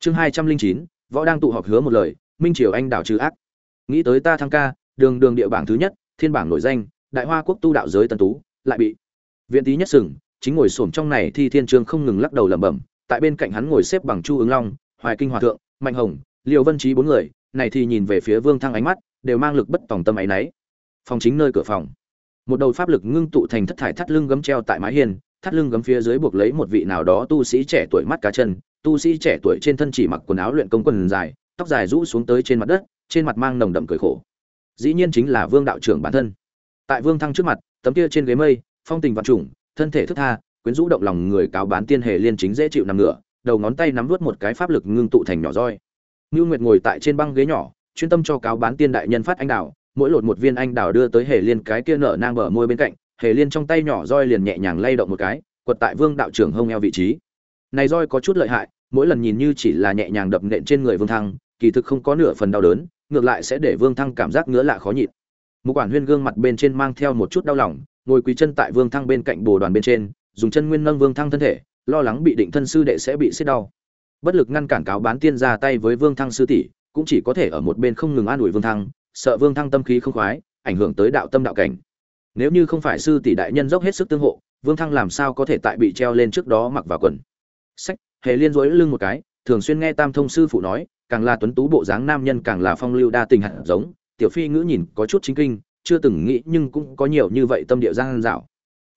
Chương hai trăm linh chín, võ đang tụ họp hứa một lời, minh triều anh đảo trừ ác. Nghĩ tới ta thăng ca đường đường địa bảng thứ nhất thiên bảng nổi danh đại hoa quốc tu đạo giới tân tú lại bị viện tý nhất sừng chính ngồi xổm trong này thi thiên trương không ngừng lắc đầu lẩm bẩm tại bên cạnh hắn ngồi xếp bằng chu ứng long hoài kinh hòa thượng mạnh hồng liều vân trí bốn người này thì nhìn về phía Vương Thăng ánh mắt đều mang lực bất tòng tâm ấy nấy. Phòng chính nơi cửa phòng, một đầu pháp lực ngưng tụ thành thất thải thắt lưng gấm treo tại mái hiên, thắt lưng gấm phía dưới buộc lấy một vị nào đó tu sĩ trẻ tuổi mắt cá chân, tu sĩ trẻ tuổi trên thân chỉ mặc quần áo luyện công quần dài, tóc dài rũ xuống tới trên mặt đất, trên mặt mang nồng đậm cười khổ. Dĩ nhiên chính là Vương đạo trưởng bản thân. Tại Vương Thăng trước mặt, tấm kia trên ghế mây, phong tình vạn trùng, thân thể thức tha, quyến rũ động lòng người cáo bán tiên hề liên chính dễ chịu nằm ngửa, đầu ngón tay nắm nuốt một cái pháp lực ngưng tụ thành nhỏ roi. Ngưu Nguyệt ngồi tại trên băng ghế nhỏ, chuyên tâm cho cáo bán tiên đại nhân phát anh đào, mỗi lột một viên anh đào đưa tới Hề Liên cái kia nở nang bờ môi bên cạnh, Hề Liên trong tay nhỏ roi liền nhẹ nhàng lay động một cái, quật tại Vương đạo trưởng hông eo vị trí. Này roi có chút lợi hại, mỗi lần nhìn như chỉ là nhẹ nhàng đập nện trên người Vương Thăng, kỳ thực không có nửa phần đau đớn, ngược lại sẽ để Vương Thăng cảm giác ngứa lạ khó nhịn. Mục quản huyên gương mặt bên trên mang theo một chút đau lòng, ngồi quỳ chân tại Vương Thăng bên cạnh bồ đoàn bên trên, dùng chân nguyên nâng Vương Thăng thân thể, lo lắng bị định thân sư đệ sẽ bị xiết đau. Bất lực ngăn cản cáo bán tiên ra tay với vương thăng sư tỷ cũng chỉ có thể ở một bên không ngừng an ủi vương thăng sợ vương thăng tâm khí không khoái ảnh hưởng tới đạo tâm đạo cảnh. Nếu như không phải sư tỷ đại nhân dốc hết sức tương hộ vương thăng làm sao có thể tại bị treo lên trước đó mặc vào quần. Sách hề liên duỗi lưng một cái thường xuyên nghe tam thông sư phụ nói càng là tuấn tú bộ dáng nam nhân càng là phong lưu đa tình hạt giống tiểu phi ngữ nhìn có chút chính kinh chưa từng nghĩ nhưng cũng có nhiều như vậy tâm địa giang dạo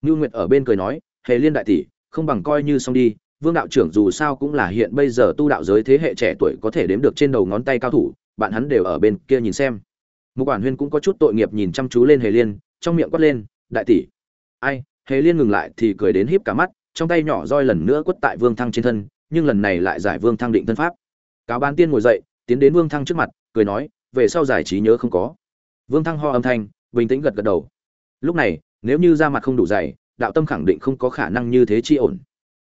ngưu nguyệt ở bên cười nói hề liên đại tỷ không bằng coi như xong đi Vương đạo trưởng dù sao cũng là hiện bây giờ tu đạo giới thế hệ trẻ tuổi có thể đếm được trên đầu ngón tay cao thủ, bạn hắn đều ở bên kia nhìn xem. một quản huyên cũng có chút tội nghiệp nhìn chăm chú lên Hề Liên, trong miệng quát lên, "Đại tỷ." Ai? Hề Liên ngừng lại thì cười đến híp cả mắt, trong tay nhỏ roi lần nữa quất tại Vương Thăng trên thân, nhưng lần này lại giải Vương Thăng định thân pháp. Cáo Bán Tiên ngồi dậy, tiến đến Vương Thăng trước mặt, cười nói, "Về sau giải trí nhớ không có." Vương Thăng ho âm thanh, bình tĩnh gật gật đầu. Lúc này, nếu như da mặt không đủ dày, đạo tâm khẳng định không có khả năng như thế chi ổn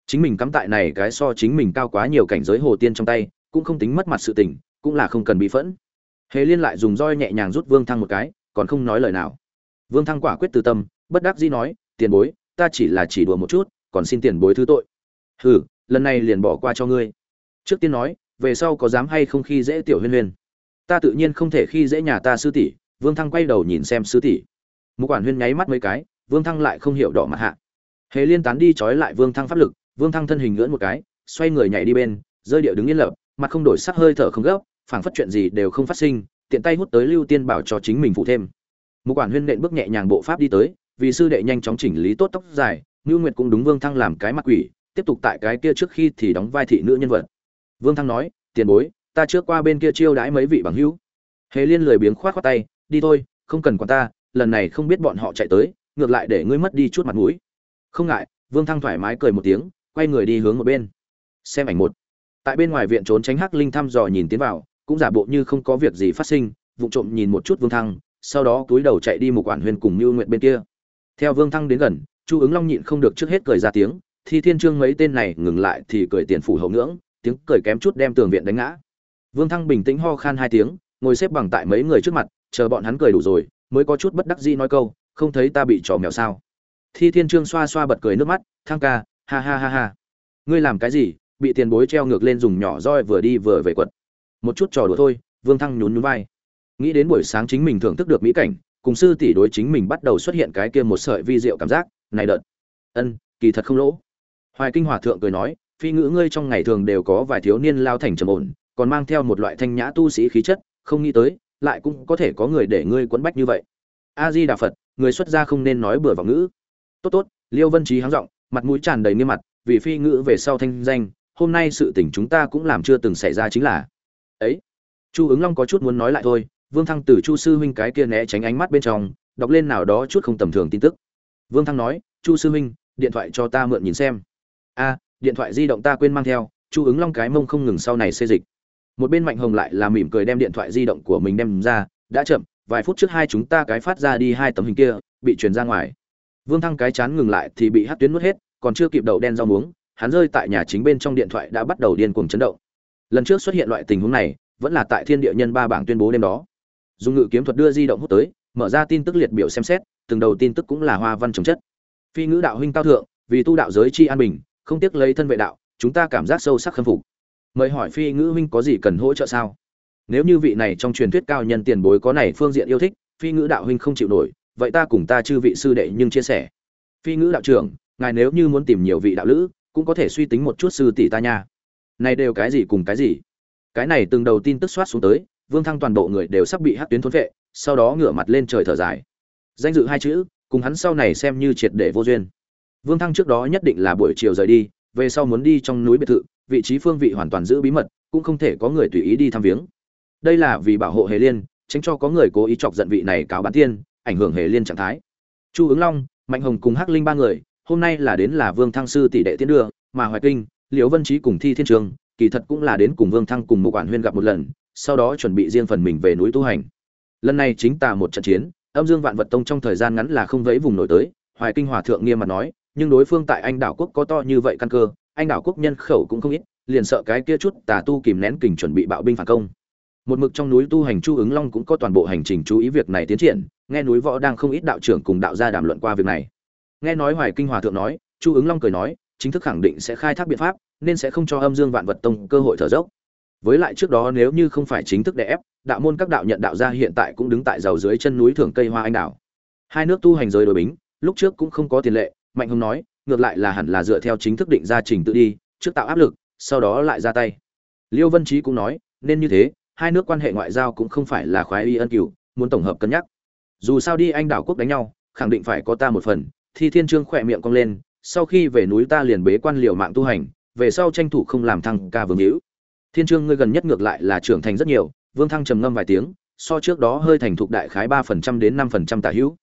chính mình cắm tại này cái so chính mình cao quá nhiều cảnh giới hồ tiên trong tay cũng không tính mất mặt sự tình cũng là không cần bị phẫn hề liên lại dùng roi nhẹ nhàng rút vương thăng một cái còn không nói lời nào vương thăng quả quyết từ tâm bất đắc dĩ nói tiền bối ta chỉ là chỉ đùa một chút còn xin tiền bối thứ tội hừ lần này liền bỏ qua cho ngươi. Trước tiên nói, về sau có dám hay không khi dễ tiểu huyên huyên? Ta tự nhiên không thể khi dễ nhà ta sư tỷ, vương thăng quay đầu nhìn xem sư tỷ. Một quản huyên nháy mắt mấy cái, vương thăng lại không hiểu đỏ mặt hạ. Hề liên tán đi trói lại vương thăng pháp lực, vương thăng thân hình ngưỡn một cái, xoay người nhảy đi bên, rơi điệu đứng yên lập, mặt không đổi sắc hơi thở không gấp, phảng phất chuyện gì đều không phát sinh, tiện tay hút tới lưu tiên bảo cho chính mình phụ thêm. Một quản huyên nện bước nhẹ nhàng bộ pháp đi tới, vì sư đệ nhanh chóng chỉnh lý tốt tóc dài ngưu nguyệt cũng đúng vương thăng làm cái mặt quỷ tiếp tục tại cái kia trước khi thì đóng vai thị nữ nhân vật. Vương thăng nói, tiền bối, ta trước qua bên kia chiêu đãi mấy vị bằng hữu. Hề liên lười biếng khoát khoát tay, đi thôi, không cần quản ta, lần này không biết bọn họ chạy tới, ngược lại để ngươi mất đi chút mặt mũi. Không ngại, vương thăng thoải mái cười một tiếng, quay người đi hướng một bên. Xem ảnh một. Tại bên ngoài viện trốn tránh hắc linh thăm dò nhìn tiến vào, cũng giả bộ như không có việc gì phát sinh vụ trộm nhìn một chút vương thăng, sau đó túi đầu chạy đi một quản huyền cùng như nguyện bên kia. Theo vương thăng đến gần, chu ứng long nhịn không được trước hết cười ra tiếng thi thiên trương mấy tên này ngừng lại thì cười tiền phủ hậu ngưỡng, tiếng cười kém chút đem tường viện đánh ngã. Vương thăng bình tĩnh ho khan hai tiếng, ngồi xếp bằng tại mấy người trước mặt, chờ bọn hắn cười đủ rồi, mới có chút bất đắc dĩ nói câu, không thấy ta bị trò mèo sao? Thi thiên trương xoa xoa bật cười nước mắt, thăng ca, ha ha ha ha. Ngươi làm cái gì? Bị tiền bối treo ngược lên dùng nhỏ roi vừa đi vừa về quật. Một chút trò đùa thôi, vương thăng nhún nhún vai. Nghĩ đến buổi sáng chính mình thưởng thức được mỹ cảnh, cùng sư tỷ đối chính mình bắt đầu xuất hiện cái kia một sợi vi diệu cảm giác, này đợt, ân, kỳ thật không lỗ hoài kinh hòa thượng cười nói, phi ngữ ngươi trong ngày thường đều có vài thiếu niên lao thành trầm ổn, còn mang theo một loại thanh nhã tu sĩ khí chất, không nghĩ tới, lại cũng có thể có người để ngươi quấn bách như vậy. A di đà phật, người xuất gia không nên nói bừa vào ngữ. Tốt tốt, liêu vân trí háng giọng, mặt mũi tràn đầy nghiêm mặt, vì phi ngữ về sau thanh danh, hôm nay sự tình chúng ta cũng làm chưa từng xảy ra chính là. Ấy, chu ứng long có chút muốn nói lại thôi, vương thăng từ chu sư huynh cái kia né tránh ánh mắt bên trong, đọc lên nào đó chút không tầm thường tin tức. Vương thăng nói, chu sư huynh, điện thoại cho ta mượn nhìn xem a, điện thoại di động ta quên mang theo, chu ứng long cái mông không ngừng sau này xê dịch. Một bên mạnh hồng lại là mỉm cười đem điện thoại di động của mình đem ra, đã chậm, vài phút trước hai chúng ta cái phát ra đi hai tấm hình kia, bị truyền ra ngoài. Vương thăng cái chán ngừng lại thì bị hát tuyến nuốt hết, còn chưa kịp đậu đen rau muống, hắn rơi tại nhà chính bên trong điện thoại đã bắt đầu điên cuồng chấn động. Lần trước xuất hiện loại tình huống này, vẫn là tại thiên địa nhân ba bảng tuyên bố đêm đó. Dùng ngự kiếm thuật đưa di động hút tới, mở ra tin tức liệt biểu xem xét, từng đầu tin tức cũng là hoa văn trồng chất. Phi ngữ đạo huynh cao thượng, vì tu đạo giới chi an bình không tiếc lấy thân vệ đạo, chúng ta cảm giác sâu sắc khâm phục. Mời hỏi phi ngữ huynh có gì cần hỗ trợ sao? Nếu như vị này trong truyền thuyết cao nhân tiền bối có này phương diện yêu thích, phi ngữ đạo huynh không chịu nổi, vậy ta cùng ta chư vị sư đệ nhưng chia sẻ. Phi ngữ đạo trưởng, ngài nếu như muốn tìm nhiều vị đạo lữ, cũng có thể suy tính một chút sư tỷ ta nha. Này đều cái gì cùng cái gì? Cái này từng đầu tin tức soát xuống tới, vương thăng toàn bộ người đều sắp bị hát tuyến thốn vệ sau đó ngửa mặt lên trời thở dài. Danh dự hai chữ, cùng hắn sau này xem như triệt để vô duyên vương thăng trước đó nhất định là buổi chiều rời đi, về sau muốn đi trong núi biệt thự, vị trí phương vị hoàn toàn giữ bí mật, cũng không thể có người tùy ý đi thăm viếng. Đây là vì bảo hộ hề liên, tránh cho có người cố ý chọc giận vị này cáo bán tiên, ảnh hưởng hề liên trạng thái. Chu ứng long, mạnh hồng cùng hắc linh ba người, hôm nay là đến là vương thăng sư tỷ đệ tiến đưa, mà hoài kinh, liễu vân Chí cùng thi thiên trường, kỳ thật cũng là đến cùng vương thăng cùng một quản huyên gặp một lần, sau đó chuẩn bị riêng phần mình về núi tu hành. Lần này chính tà một trận chiến, âm dương vạn vật tông trong thời gian ngắn là không vẫy vùng nổi tới, hoài kinh hòa thượng nghiêm mặt nói nhưng đối phương tại anh đảo quốc có to như vậy căn cơ, anh đảo quốc nhân khẩu cũng không ít, liền sợ cái kia chút tà tu kìm nén kình chuẩn bị bạo binh phản công. Một mực trong núi tu hành chu ứng long cũng có toàn bộ hành trình chú ý việc này tiến triển, nghe núi võ đang không ít đạo trưởng cùng đạo gia đàm luận qua việc này. Nghe nói hoài kinh hòa thượng nói, chu ứng long cười nói, chính thức khẳng định sẽ khai thác biện pháp, nên sẽ không cho âm dương vạn vật tông cơ hội thở dốc. Với lại trước đó nếu như không phải chính thức đè ép, đạo môn các đạo nhận đạo gia hiện tại cũng đứng tại giàu dưới chân núi thường cây hoa anh đảo. hai nước tu hành giới đối bính, lúc trước cũng không có tiền lệ mạnh hùng nói, ngược lại là hẳn là dựa theo chính thức định ra trình tự đi, trước tạo áp lực, sau đó lại ra tay. Liêu vân trí cũng nói, nên như thế, hai nước quan hệ ngoại giao cũng không phải là khoái y ân cửu, muốn tổng hợp cân nhắc. Dù sao đi anh đảo quốc đánh nhau, khẳng định phải có ta một phần. Thi thiên trương khỏe miệng cong lên, sau khi về núi ta liền bế quan liều mạng tu hành, về sau tranh thủ không làm thăng ca vương hữu. Thiên trương, ngươi gần nhất ngược lại là trưởng thành rất nhiều. Vương thăng trầm ngâm vài tiếng, so trước đó hơi thành thục đại khái ba phần trăm đến năm phần trăm tả hữu.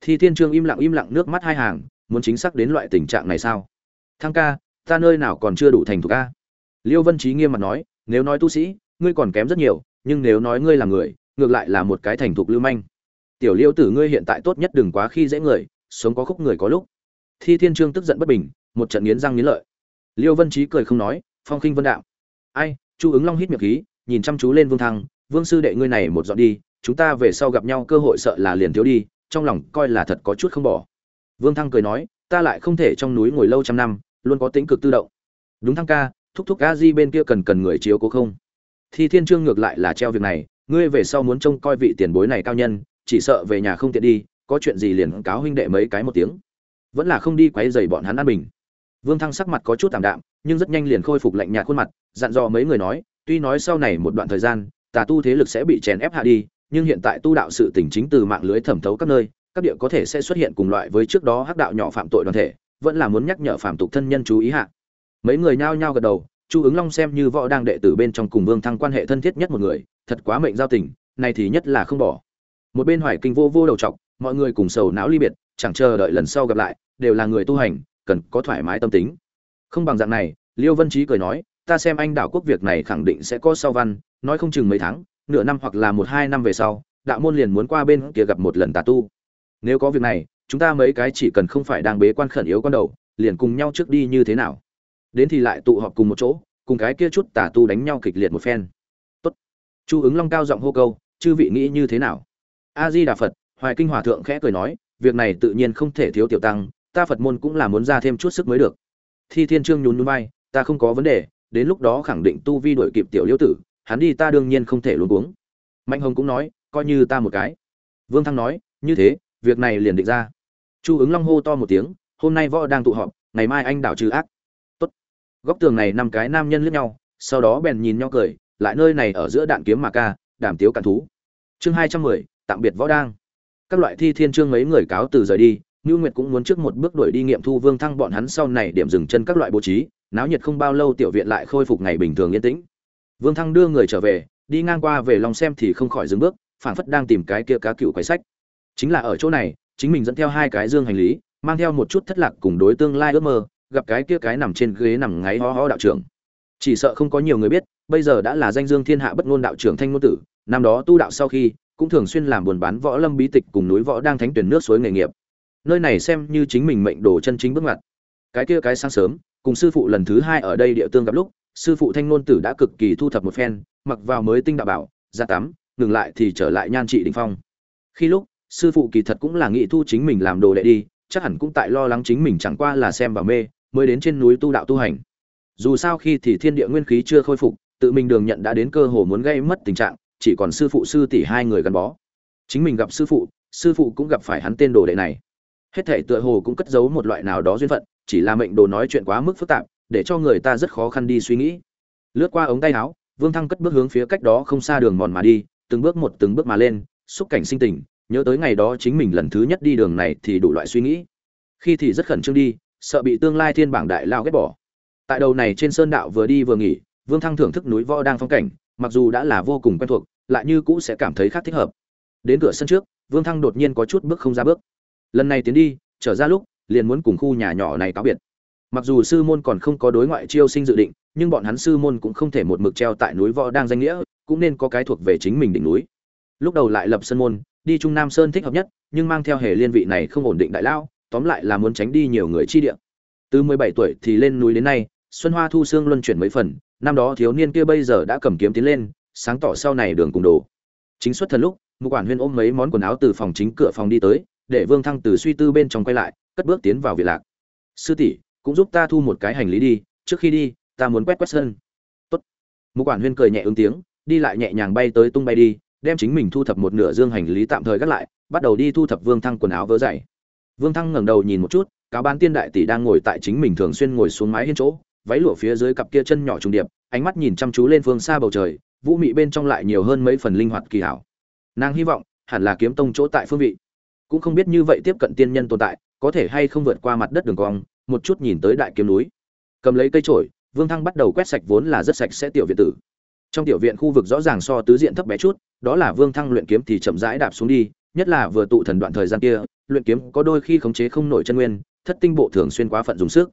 Thi thiên trương im lặng im lặng nước mắt hai hàng muốn chính xác đến loại tình trạng này sao? Thăng ca, ta nơi nào còn chưa đủ thành thục ca liêu vân trí nghiêm mặt nói, nếu nói tu sĩ, ngươi còn kém rất nhiều, nhưng nếu nói ngươi là người, ngược lại là một cái thành thục lưu manh. Tiểu liêu tử ngươi hiện tại tốt nhất đừng quá khi dễ người, sống có khúc người có lúc. Thi thiên trương tức giận bất bình, một trận nghiến răng nghiến lợi. Liêu vân trí cười không nói, phong khinh vân đạo. Ai, chu ứng long hít miệng khí, nhìn chăm chú lên vương thăng, vương sư đệ ngươi này một dọn đi, chúng ta về sau gặp nhau, cơ hội sợ là liền thiếu đi, trong lòng coi là thật có chút không bỏ vương thăng cười nói, ta lại không thể trong núi ngồi lâu trăm năm, luôn có tính cực tự động. Đúng thăng ca, thúc thúc a di bên kia cần cần người chiếu cố không? Thì thiên trương ngược lại là treo việc này, ngươi về sau muốn trông coi vị tiền bối này cao nhân, chỉ sợ về nhà không tiện đi, có chuyện gì liền cáo huynh đệ mấy cái một tiếng. Vẫn là không đi quấy rầy bọn hắn ăn bình. Vương thăng sắc mặt có chút tạm đạm, nhưng rất nhanh liền khôi phục lạnh nhạt khuôn mặt, dặn dò mấy người nói, tuy nói sau này một đoạn thời gian, tà tu thế lực sẽ bị chèn ép hạ đi, nhưng hiện tại tu đạo sự tỉnh chính từ mạng lưới thẩm thấu các nơi các địa có thể sẽ xuất hiện cùng loại với trước đó hắc đạo nhỏ phạm tội đoàn thể, vẫn là muốn nhắc nhở phạm tục thân nhân chú ý hạ. Mấy người nhao nhao gật đầu, chu ứng long xem như võ đang đệ tử bên trong cùng vương thăng quan hệ thân thiết nhất một người, thật quá mệnh giao tình này thì nhất là không bỏ. Một bên hoài kinh vô vô đầu trọc, mọi người cùng sầu não ly biệt, chẳng chờ đợi lần sau gặp lại, đều là người tu hành, cần có thoải mái tâm tính. Không bằng dạng này, liêu vân trí cười nói, ta xem anh đảo quốc việc này khẳng định sẽ có sau văn, nói không chừng mấy tháng, nửa năm hoặc là một hai năm về sau, đạo môn liền muốn qua bên kia gặp một lần tà tu nếu có việc này, chúng ta mấy cái chỉ cần không phải đang bế quan khẩn yếu con đầu, liền cùng nhau trước đi như thế nào? Đến thì lại tụ họp cùng một chỗ, cùng cái kia chút tà tu đánh nhau kịch liệt một phen. Tốt. Chu ứng long cao giọng hô câu, chư vị nghĩ như thế nào? A di đà phật, hoài kinh hòa thượng khẽ cười nói, việc này tự nhiên không thể thiếu tiểu tăng, ta phật môn cũng là muốn ra thêm chút sức mới được. Thi thiên trương nhún nhún vai, ta không có vấn đề, đến lúc đó khẳng định tu vi đổi kịp tiểu liễu tử, hắn đi ta đương nhiên không thể luôn uống mạnh hồng cũng nói, coi như ta một cái. Vương thăng nói, như thế việc này liền định ra chu ứng long hô to một tiếng hôm nay võ đang tụ họp ngày mai anh đảo trừ ác Tốt. góc tường này năm cái nam nhân lướt nhau sau đó bèn nhìn nhau cười lại nơi này ở giữa đạn kiếm mà ca đàm tiếu cạn thú chương hai trăm mười tạm biệt võ đang các loại thi thiên trương mấy người cáo từ rời đi Nưu Nguyệt cũng muốn trước một bước đuổi đi nghiệm thu Vương Thăng bọn hắn sau này điểm dừng chân các loại bố trí, náo nhiệt không bao lâu tiểu viện lại khôi phục ngày bình thường yên tĩnh. Vương Thăng đưa người trở về, đi ngang qua về lòng xem thì không khỏi dừng bước, phảng phất đang tìm cái kia cá cựu quái sách. Chính là ở chỗ này, chính mình dẫn theo hai cái dương hành lý, mang theo một chút thất lạc cùng đối tương lai ước mơ, gặp cái kia cái nằm trên ghế nằm ngáy ho ho đạo trưởng. Chỉ sợ không có nhiều người biết, bây giờ đã là danh dương thiên hạ bất ngôn đạo trưởng Thanh Ngôn Tử, năm đó tu đạo sau khi, cũng thường xuyên làm buồn bán võ lâm bí tịch cùng núi võ đang thánh tuyển nước suối nghề nghiệp. Nơi này xem như chính mình mệnh đồ chân chính bước ngoặt. Cái kia cái sáng sớm cùng sư phụ lần thứ hai ở đây địa tương gặp lúc sư phụ thanh ngôn tử đã cực kỳ thu thập một phen mặc vào mới tinh đạo bảo ra tắm ngừng lại thì trở lại nhan trị đình phong. Khi lúc sư phụ kỳ thật cũng là nghị thu chính mình làm đồ đệ đi, chắc hẳn cũng tại lo lắng chính mình chẳng qua là xem và mê, mới đến trên núi tu đạo tu hành. Dù sao khi thì thiên địa nguyên khí chưa khôi phục, tự mình đường nhận đã đến cơ hồ muốn gây mất tình trạng, chỉ còn sư phụ sư tỷ hai người gắn bó. Chính mình gặp sư phụ sư phụ cũng gặp phải hắn tên đồ đệ này. Hết thể tựa hồ cũng cất giấu một loại nào đó duyên phận, chỉ là mệnh đồ nói chuyện quá mức phức tạp, để cho người ta rất khó khăn đi suy nghĩ. Lướt qua ống tay áo, vương thăng cất bước hướng phía cách đó không xa đường mòn mà đi, từng bước một từng bước mà lên, xúc cảnh sinh tình nhớ tới ngày đó chính mình lần thứ nhất đi đường này thì đủ loại suy nghĩ. Khi thì rất khẩn trương đi, sợ bị tương lai thiên bảng đại lao ghét bỏ. Tại đầu này trên sơn đạo vừa đi vừa nghỉ, vương thăng thưởng thức núi võ đang phong cảnh, mặc dù đã là vô cùng quen thuộc, lại như cũ sẽ cảm thấy khác thích hợp. Đến cửa sân trước, vương thăng đột nhiên có chút bước không ra bước. Lần này tiến đi, trở ra lúc, liền muốn cùng khu nhà nhỏ này cáo biệt. Mặc dù sư môn còn không có đối ngoại chiêu sinh dự định, nhưng bọn hắn sư môn cũng không thể một mực treo tại núi võ đang danh nghĩa, cũng nên có cái thuộc về chính mình đỉnh núi. Lúc đầu lại lập sân môn đi trung nam sơn thích hợp nhất nhưng mang theo hề liên vị này không ổn định đại lao tóm lại là muốn tránh đi nhiều người chi địa từ mười bảy tuổi thì lên núi đến nay xuân hoa thu xương luân chuyển mấy phần năm đó thiếu niên kia bây giờ đã cầm kiếm tiến lên sáng tỏ sau này đường cùng đồ chính xuất thần lúc một quản huyên ôm mấy món quần áo từ phòng chính cửa phòng đi tới để Vương Thăng từ suy tư bên trong quay lại, cất bước tiến vào việt lạc. "Sư tỷ, cũng giúp ta thu một cái hành lý đi, trước khi đi, ta muốn quét quét sân." "Tốt." một quản huyên cười nhẹ ứng tiếng, đi lại nhẹ nhàng bay tới tung bay đi, đem chính mình thu thập một nửa dương hành lý tạm thời gác lại, bắt đầu đi thu thập Vương Thăng quần áo vớ dày. Vương Thăng ngẩng đầu nhìn một chút, cáo bán tiên đại tỷ đang ngồi tại chính mình thường xuyên ngồi xuống mái hiên chỗ, váy lụa phía dưới cặp kia chân nhỏ trùng điệp, ánh mắt nhìn chăm chú lên phương xa bầu trời, vũ mị bên trong lại nhiều hơn mấy phần linh hoạt kỳ hảo. Nàng hy vọng, hẳn là kiếm tông chỗ tại phương vị. Cũng không biết như vậy tiếp cận tiên nhân tồn tại có thể hay không vượt qua mặt đất đường cong một chút nhìn tới đại kiếm núi. Cầm lấy cây trổi vương thăng bắt đầu quét sạch vốn là rất sạch sẽ tiểu viện tử. Trong tiểu viện khu vực rõ ràng so tứ diện thấp bé chút đó là vương thăng luyện kiếm thì chậm rãi đạp xuống đi, nhất là vừa tụ thần đoạn thời gian kia, luyện kiếm có đôi khi khống chế không nổi chân nguyên, thất tinh bộ thường xuyên quá phận dùng sức.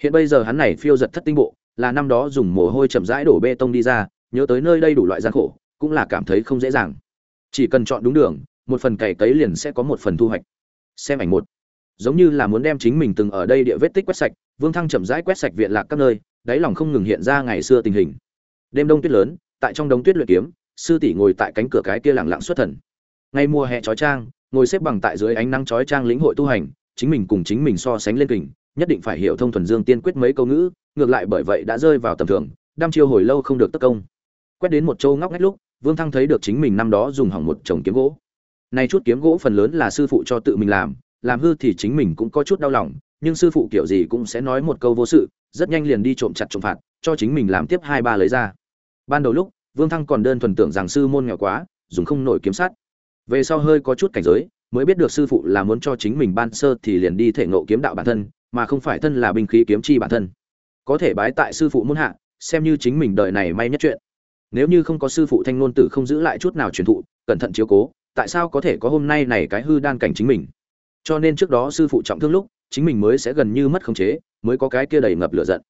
Hiện bây giờ hắn này phiêu giật thất tinh bộ, là năm đó dùng mồ hôi chậm rãi đổ bê tông đi ra, nhớ tới nơi đây đủ loại gian khổ, cũng là cảm thấy không dễ dàng. Chỉ cần chọn đúng đường, một phần cày cấy liền sẽ có một phần thu hoạch. Xem ảnh một. Giống như là muốn đem chính mình từng ở đây địa vết tích quét sạch, vương thăng chậm rãi quét sạch viện lạc các nơi, đáy lòng không ngừng hiện ra ngày xưa tình hình. Đêm đông tuyết lớn, tại trong đống tuyết luyện kiếm sư tỷ ngồi tại cánh cửa cái kia lặng lặng xuất thần. Ngay mùa hè trói trang ngồi xếp bằng tại dưới ánh nắng trói trang lĩnh hội tu hành, chính mình cùng chính mình so sánh lên kình, nhất định phải hiểu thông thuần dương tiên quyết mấy câu ngữ, ngược lại bởi vậy đã rơi vào tầm thường, đăm chiêu hồi lâu không được tất công. Quét đến một châu ngóc ngách lúc, vương thăng thấy được chính mình năm đó dùng hỏng một chồng kiếm gỗ. Nay chút kiếm gỗ phần lớn là sư phụ cho tự mình làm làm hư thì chính mình cũng có chút đau lòng, nhưng sư phụ kiểu gì cũng sẽ nói một câu vô sự, rất nhanh liền đi trộm chặt trộm phạt, cho chính mình làm tiếp hai ba lấy ra. Ban đầu lúc vương thăng còn đơn thuần tưởng rằng sư môn nghèo quá, dùng không nổi kiếm sắt về sau hơi có chút cảnh giới, mới biết được sư phụ là muốn cho chính mình ban sơ thì liền đi thể ngộ kiếm đạo bản thân, mà không phải thân là binh khí kiếm chi bản thân. Có thể bái tại sư phụ muốn hạ, xem như chính mình đời này may nhất chuyện. Nếu như không có sư phụ thanh ngôn tử không giữ lại chút nào truyền thụ, cẩn thận chiếu cố, tại sao có thể có hôm nay này cái hư đan cảnh chính mình? Cho nên trước đó sư phụ trọng thương lúc, chính mình mới sẽ gần như mất khống chế, mới có cái kia đầy ngập lửa giận.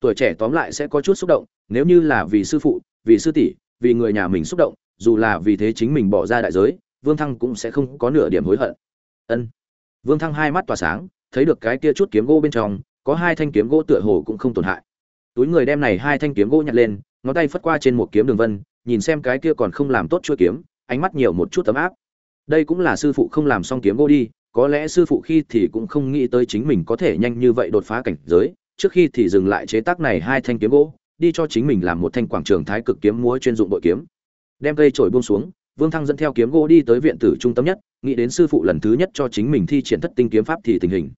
Tuổi trẻ tóm lại sẽ có chút xúc động, nếu như là vì sư phụ vì sư tỷ, vì người nhà mình xúc động, dù là vì thế chính mình bỏ ra đại giới, vương thăng cũng sẽ không có nửa điểm hối hận. Ân. Vương thăng hai mắt tỏa sáng, thấy được cái kia chút kiếm gỗ bên trong, có hai thanh kiếm gỗ tựa hồ cũng không tổn hại. Túi người đem này hai thanh kiếm gỗ nhặt lên, ngón tay phất qua trên một kiếm đường vân, nhìn xem cái kia còn không làm tốt chuôi kiếm, ánh mắt nhiều một chút tấm áp. Đây cũng là sư phụ không làm xong kiếm gỗ đi, có lẽ sư phụ khi thì cũng không nghĩ tới chính mình có thể nhanh như vậy đột phá cảnh giới, trước khi thì dừng lại chế tác này hai thanh kiếm gỗ đi cho chính mình làm một thanh quảng trường thái cực kiếm múa chuyên dụng bội kiếm. Đem cây trổi buông xuống, vương thăng dẫn theo kiếm gỗ đi tới viện tử trung tâm nhất, nghĩ đến sư phụ lần thứ nhất cho chính mình thi triển thất tinh kiếm pháp thì tình hình.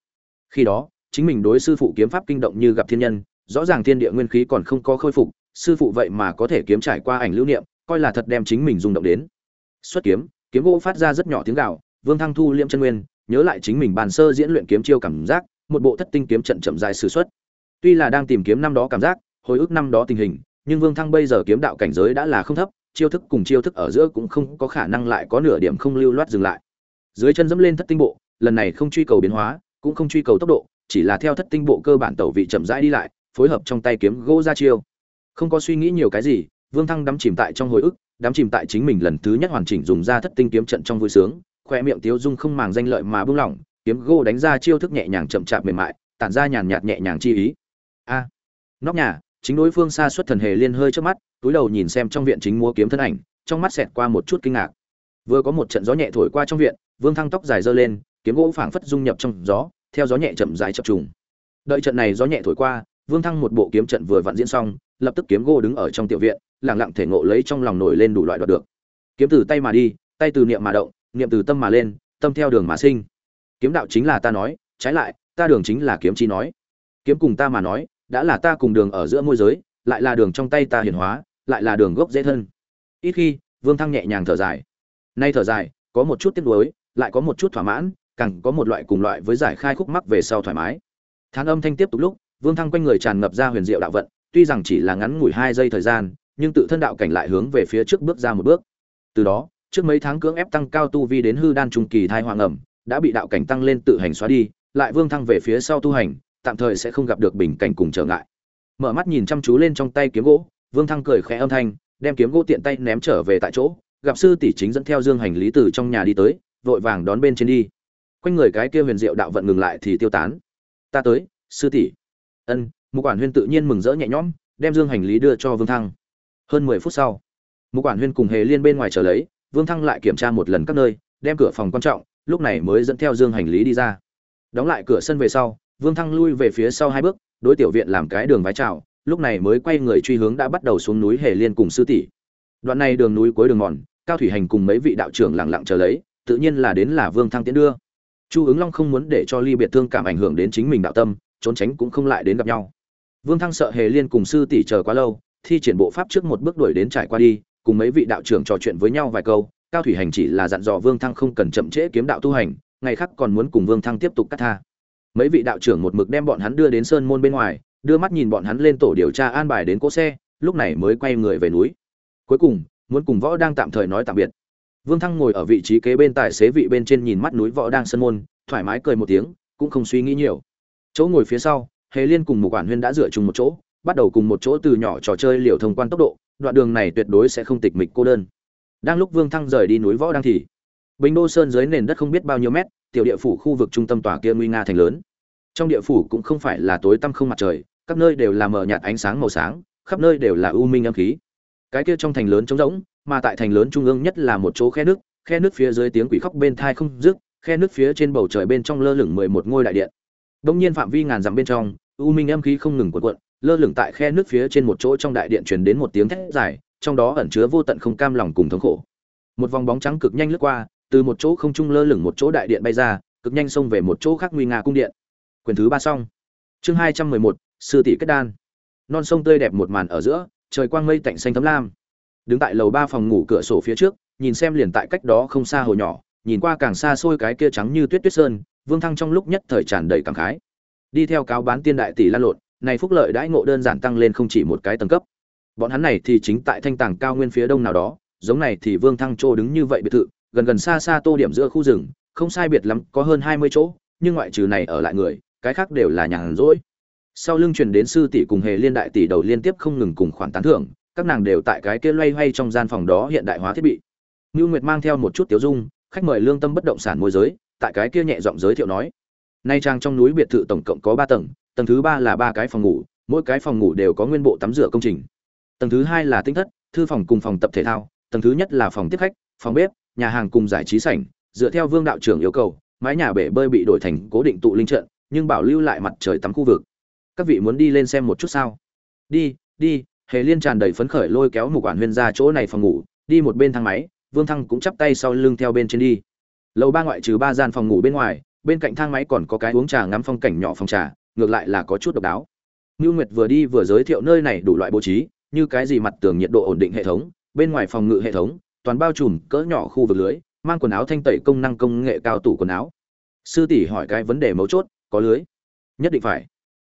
Khi đó, chính mình đối sư phụ kiếm pháp kinh động như gặp thiên nhân, rõ ràng thiên địa nguyên khí còn không có khôi phục, sư phụ vậy mà có thể kiếm trải qua ảnh lưu niệm, coi là thật đem chính mình rung động đến. Xuất kiếm kiếm gỗ phát ra rất nhỏ tiếng gạo vương thăng thu liêm chân nguyên, nhớ lại chính mình bàn sơ diễn luyện kiếm chiêu cảm giác, một bộ thất tinh kiếm trận chậm dài sử xuất. Tuy là đang tìm kiếm năm đó cảm giác hồi ức năm đó tình hình, nhưng vương thăng bây giờ kiếm đạo cảnh giới đã là không thấp, chiêu thức cùng chiêu thức ở giữa cũng không có khả năng lại có nửa điểm không lưu loát dừng lại. Dưới chân dẫm lên thất tinh bộ, lần này không truy cầu biến hóa, cũng không truy cầu tốc độ, chỉ là theo thất tinh bộ cơ bản tẩu vị chậm rãi đi lại, phối hợp trong tay kiếm gỗ ra chiêu. Không có suy nghĩ nhiều cái gì, vương thăng đắm chìm tại trong hồi ức, đắm chìm tại chính mình lần thứ nhất hoàn chỉnh dùng ra thất tinh kiếm trận trong vui sướng, khoe miệng tiếu dung không màng danh lợi mà buông lỏng, kiếm gỗ đánh ra chiêu thức nhẹ nhàng chậm chạp mềm mại, tản ra nhàn nhạt nhẹ nhàng chi ý. A, nóc nhà chính đối phương xa xuất thần hề liên hơi trước mắt, túi đầu nhìn xem trong viện chính múa kiếm thân ảnh, trong mắt xẹt qua một chút kinh ngạc. Vừa có một trận gió nhẹ thổi qua trong viện, vương thăng tóc dài dơ lên, kiếm gỗ phảng phất dung nhập trong gió, theo gió nhẹ chậm dài chập trùng. Đợi trận này gió nhẹ thổi qua, vương thăng một bộ kiếm trận vừa vặn diễn xong, lập tức kiếm gỗ đứng ở trong tiểu viện lẳng lặng thể ngộ lấy trong lòng nổi lên đủ loại đoạt được. Kiếm từ tay mà đi, tay từ niệm mà động, niệm từ tâm mà lên, tâm theo đường mà sinh. Kiếm đạo chính là ta nói, trái lại, ta đường chính là kiếm chi nói. Kiếm cùng ta mà nói đã là ta cùng đường ở giữa môi giới, lại là đường trong tay ta hiển hóa, lại là đường gốc dễ thân. Ít khi, vương thăng nhẹ nhàng thở dài. Nay thở dài, có một chút tiếc nuối, lại có một chút thỏa mãn, càng có một loại cùng loại với giải khai khúc mắc về sau thoải mái. Thán âm thanh tiếp tục lúc, vương thăng quanh người tràn ngập ra huyền diệu đạo vận, tuy rằng chỉ là ngắn ngủi hai giây thời gian, nhưng tự thân đạo cảnh lại hướng về phía trước bước ra một bước. Từ đó, trước mấy tháng cưỡng ép tăng cao tu vi đến hư đan trung kỳ thai hoàng ẩm, đã bị đạo cảnh tăng lên tự hành xóa đi, lại vương thăng về phía sau tu hành tạm thời sẽ không gặp được bình cảnh cùng trở ngại. Mở mắt nhìn chăm chú lên trong tay kiếm gỗ, vương thăng cười khẽ âm thanh, đem kiếm gỗ tiện tay ném trở về tại chỗ, gặp sư tỷ chính dẫn theo dương hành lý từ trong nhà đi tới, vội vàng đón bên trên đi. Quanh người cái kia huyền diệu đạo vận ngừng lại thì tiêu tán. Ta tới, sư tỷ. Ân. Mục quản huyên tự nhiên mừng rỡ nhẹ nhõm, đem dương hành lý đưa cho vương thăng. Hơn mười phút sau, mục quản huyên cùng hề liên bên ngoài chờ lấy, vương thăng lại kiểm tra một lần các nơi, đem cửa phòng quan trọng, lúc này mới dẫn theo dương hành lý đi ra. Đóng lại cửa sân về sau vương thăng lui về phía sau hai bước, đối tiểu viện làm cái đường vái chào, lúc này mới quay người truy hướng đã bắt đầu xuống núi hề liên cùng sư tỷ. Đoạn này đường núi cuối đường mòn, cao thủy hành cùng mấy vị đạo trưởng lặng lặng chờ lấy, tự nhiên là đến là vương thăng tiến đưa. Chu ứng long không muốn để cho ly biệt thương cảm ảnh hưởng đến chính mình đạo tâm, trốn tránh cũng không lại đến gặp nhau. Vương thăng sợ hề liên cùng sư tỷ chờ quá lâu, thi triển bộ pháp trước một bước đuổi đến trải qua đi, cùng mấy vị đạo trưởng trò chuyện với nhau vài câu, cao thủy hành chỉ là dặn dò vương thăng không cần chậm trễ kiếm đạo tu hành, ngày khác còn muốn cùng vương thăng tiếp tục cắt tha mấy vị đạo trưởng một mực đem bọn hắn đưa đến sơn môn bên ngoài, đưa mắt nhìn bọn hắn lên tổ điều tra an bài đến cỗ xe, lúc này mới quay người về núi. Cuối cùng, muốn cùng võ đang tạm thời nói tạm biệt. Vương thăng ngồi ở vị trí kế bên tài xế vị bên trên nhìn mắt núi võ đang sơn môn, thoải mái cười một tiếng, cũng không suy nghĩ nhiều. Chỗ ngồi phía sau, hề liên cùng một quản huyên đã dựa chung một chỗ, bắt đầu cùng một chỗ từ nhỏ trò chơi liều thông quan tốc độ, đoạn đường này tuyệt đối sẽ không tịch mịch cô đơn. Đang lúc vương thăng rời đi núi võ đang thì, bình đô sơn dưới nền đất không biết bao nhiêu mét tiểu địa phủ khu vực trung tâm tòa kia nguy nga thành lớn. Trong địa phủ cũng không phải là tối tăm không mặt trời, các nơi đều là mờ nhạt ánh sáng màu sáng, khắp nơi đều là u minh âm khí. Cái kia trong thành lớn trống rỗng, mà tại thành lớn trung ương nhất là một chỗ khe nước khe nước phía dưới tiếng quỷ khóc bên thai không dứt, khe nước phía trên bầu trời bên trong lơ lửng mười một ngôi đại điện. Đông nhiên phạm vi ngàn dặm bên trong, u minh âm khí không ngừng cuộn cuộn, lơ lửng tại khe nước phía trên một chỗ trong đại điện truyền đến một tiếng thét dài, trong đó ẩn chứa vô tận không cam lòng cùng thống khổ. Một vòng bóng trắng cực nhanh lướt qua từ một chỗ không trung lơ lửng một chỗ đại điện bay ra, cực nhanh xông về một chỗ khác nguy nga cung điện. Quyền thứ ba xong. Chương hai trăm mười một, sư tỷ kết đan. Non sông tươi đẹp một màn ở giữa, trời quang mây tạnh xanh thấm lam. Đứng tại lầu ba phòng ngủ cửa sổ phía trước, nhìn xem liền tại cách đó không xa hồ nhỏ, nhìn qua càng xa xôi cái kia trắng như tuyết tuyết sơn, vương thăng trong lúc nhất thời tràn đầy cảm khái. Đi theo cáo bán tiên đại tỷ lan lộn, này phúc lợi đãi ngộ đơn giản tăng lên không chỉ một cái tầng cấp. Bọn hắn này thì chính tại thanh tàng cao nguyên phía đông nào đó, giống này thì vương thăng chỗ đứng như vậy biệt thự gần gần xa xa tô điểm giữa khu rừng không sai biệt lắm có hơn hai mươi chỗ nhưng ngoại trừ này ở lại người cái khác đều là nhàn rỗi. Sau lưng truyền đến sư tỷ cùng hề liên đại tỷ đầu liên tiếp không ngừng cùng khoản tán thưởng các nàng đều tại cái kia loay hoay trong gian phòng đó hiện đại hóa thiết bị. Ngưu Nguyệt mang theo một chút tiếu dung, khách mời lương tâm bất động sản môi giới, tại cái kia nhẹ giọng giới thiệu nói: "Nay trang trong núi biệt thự tổng cộng có ba tầng, tầng thứ ba là ba cái phòng ngủ, mỗi cái phòng ngủ đều có nguyên bộ tắm rửa công trình. Tầng thứ hai là tinh thất, thư phòng cùng phòng tập thể thao, tầng thứ nhất là phòng tiếp khách, phòng bếp, nhà hàng cùng giải trí sảnh, dựa theo Vương đạo trưởng yêu cầu, mái nhà bể bơi bị đổi thành cố định tụ linh trận, nhưng bảo lưu lại mặt trời tắm khu vực. Các vị muốn đi lên xem một chút sao?" "Đi, đi." Hề Liên tràn đầy phấn khởi lôi kéo một quản huyên ra chỗ này phòng ngủ, đi một bên thang máy, Vương Thăng cũng chắp tay sau lưng theo bên trên đi. Lầu ba ngoại trừ ba gian phòng ngủ bên ngoài, bên cạnh thang máy còn có cái uống trà ngắm phong cảnh nhỏ phòng trà, ngược lại là có chút độc đáo. Nưu Nguyệt vừa đi vừa giới thiệu nơi này đủ loại bố trí, như cái gì mặt tường nhiệt độ ổn định hệ thống, bên ngoài phòng ngự hệ thống, toàn bao trùm cỡ nhỏ khu vực lưới, mang quần áo thanh tẩy công năng công nghệ cao tủ quần áo. Sư tỷ hỏi cái vấn đề mấu chốt, có lưới? Nhất định phải.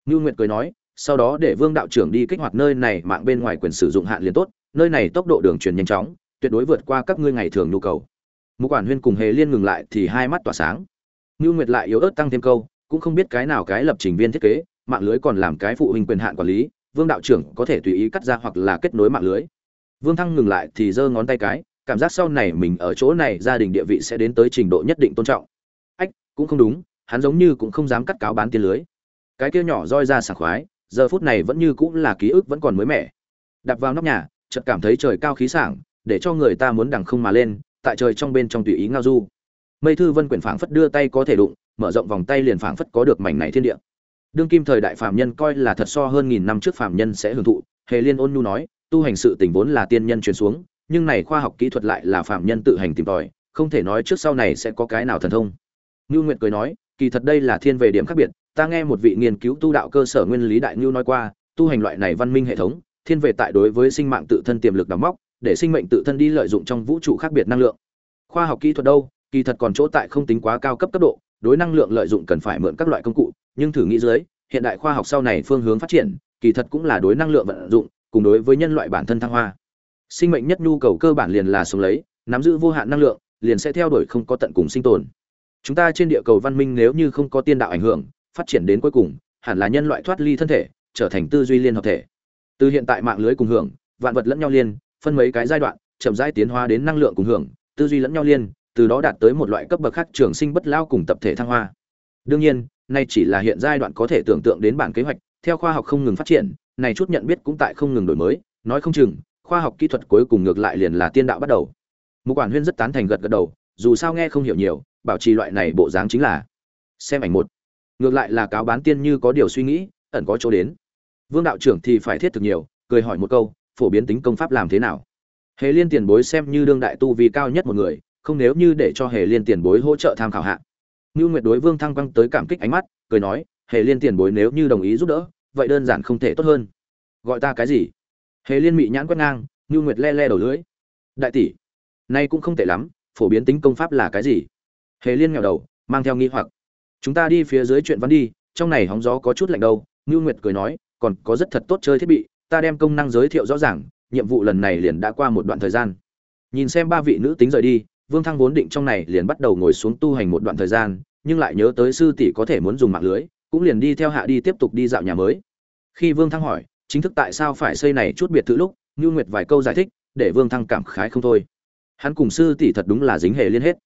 Nưu Nguyệt cười nói, sau đó để Vương đạo trưởng đi kích hoạt nơi này mạng bên ngoài quyền sử dụng hạn liền tốt, nơi này tốc độ đường truyền nhanh chóng, tuyệt đối vượt qua các ngươi ngày thường nhu cầu một quản huyên cùng hề liên ngừng lại thì hai mắt tỏa sáng ngưu nguyệt lại yếu ớt tăng thêm câu cũng không biết cái nào cái lập trình viên thiết kế mạng lưới còn làm cái phụ huynh quyền hạn quản lý vương đạo trưởng có thể tùy ý cắt ra hoặc là kết nối mạng lưới vương thăng ngừng lại thì giơ ngón tay cái cảm giác sau này mình ở chỗ này gia đình địa vị sẽ đến tới trình độ nhất định tôn trọng. Ách, cũng không đúng, hắn giống như cũng không dám cắt cáo bán tiền lưới. Cái kia nhỏ roi ra sảng khoái, giờ phút này vẫn như cũng là ký ức vẫn còn mới mẻ. Đạp vào nóc nhà, chợt cảm thấy trời cao khí sảng, để cho người ta muốn đằng không mà lên, tại trời trong bên trong tùy ý ngao du. Mây thư vân quyển phảng phất đưa tay có thể đụng, mở rộng vòng tay liền phảng phất có được mảnh này thiên địa. Đương kim thời đại phạm nhân coi là thật so hơn nghìn năm trước phạm nhân sẽ hưởng thụ, hề liên ôn nhu nói, tu hành sự tình vốn là tiên nhân truyền xuống nhưng này khoa học kỹ thuật lại là phạm nhân tự hành tìm tòi, không thể nói trước sau này sẽ có cái nào thần thông. Ngưu nguyệt cười nói, kỳ thật đây là thiên về điểm khác biệt, ta nghe một vị nghiên cứu tu đạo cơ sở nguyên lý đại ngưu nói qua, tu hành loại này văn minh hệ thống, thiên về tại đối với sinh mạng tự thân tiềm lực đóng móc, để sinh mệnh tự thân đi lợi dụng trong vũ trụ khác biệt năng lượng. Khoa học kỹ thuật đâu, kỳ thật còn chỗ tại không tính quá cao cấp cấp độ, đối năng lượng lợi dụng cần phải mượn các loại công cụ, nhưng thử nghĩ dưới, hiện đại khoa học sau này phương hướng phát triển, kỳ thật cũng là đối năng lượng vận dụng, cùng đối với nhân loại bản thân thăng hoa sinh mệnh nhất nhu cầu cơ bản liền là sống lấy, nắm giữ vô hạn năng lượng, liền sẽ theo đuổi không có tận cùng sinh tồn. Chúng ta trên địa cầu văn minh nếu như không có tiên đạo ảnh hưởng, phát triển đến cuối cùng, hẳn là nhân loại thoát ly thân thể, trở thành tư duy liên hợp thể. Từ hiện tại mạng lưới cùng hưởng, vạn vật lẫn nhau liên, phân mấy cái giai đoạn, chậm rãi tiến hóa đến năng lượng cùng hưởng, tư duy lẫn nhau liên, từ đó đạt tới một loại cấp bậc khác trường sinh bất lao cùng tập thể thăng hoa. Đương nhiên, nay chỉ là hiện giai đoạn có thể tưởng tượng đến bản kế hoạch, theo khoa học không ngừng phát triển, này chút nhận biết cũng tại không ngừng đổi mới, nói không chừng khoa học kỹ thuật cuối cùng ngược lại liền là tiên đạo bắt đầu. Mục quản huyên rất tán thành gật gật đầu, dù sao nghe không hiểu nhiều, bảo trì loại này bộ dáng chính là xem ảnh một. Ngược lại là cáo bán tiên như có điều suy nghĩ, ẩn có chỗ đến. Vương đạo trưởng thì phải thiết thực nhiều, cười hỏi một câu, phổ biến tính công pháp làm thế nào? Hề liên tiền bối xem như đương đại tu vi cao nhất một người, không nếu như để cho hề liên tiền bối hỗ trợ tham khảo hạ. Ngưu nguyệt đối vương thăng quăng tới cảm kích ánh mắt, cười nói, hề liên tiền bối nếu như đồng ý giúp đỡ, vậy đơn giản không thể tốt hơn. Gọi ta cái gì? Hề liên mị nhãn quét ngang như nguyệt le le đầu lưỡi. Đại tỷ, nay cũng không tệ lắm, phổ biến tính công pháp là cái gì? Hề liên nghèo đầu, mang theo nghi hoặc. Chúng ta đi phía dưới chuyện văn đi, trong này hóng gió có chút lạnh đâu như nguyệt cười nói, còn có rất thật tốt chơi thiết bị, ta đem công năng giới thiệu rõ ràng, nhiệm vụ lần này liền đã qua một đoạn thời gian. Nhìn xem ba vị nữ tính rời đi, vương thăng vốn định trong này liền bắt đầu ngồi xuống tu hành một đoạn thời gian, nhưng lại nhớ tới sư tỷ có thể muốn dùng mạng lưới, cũng liền đi theo hạ đi tiếp tục đi dạo nhà mới. Khi vương thăng hỏi chính thức tại sao phải xây này chút biệt thự lúc, như nguyệt vài câu giải thích, để vương thăng cảm khái không thôi. Hắn cùng sư tỷ thật đúng là dính hề liên hết.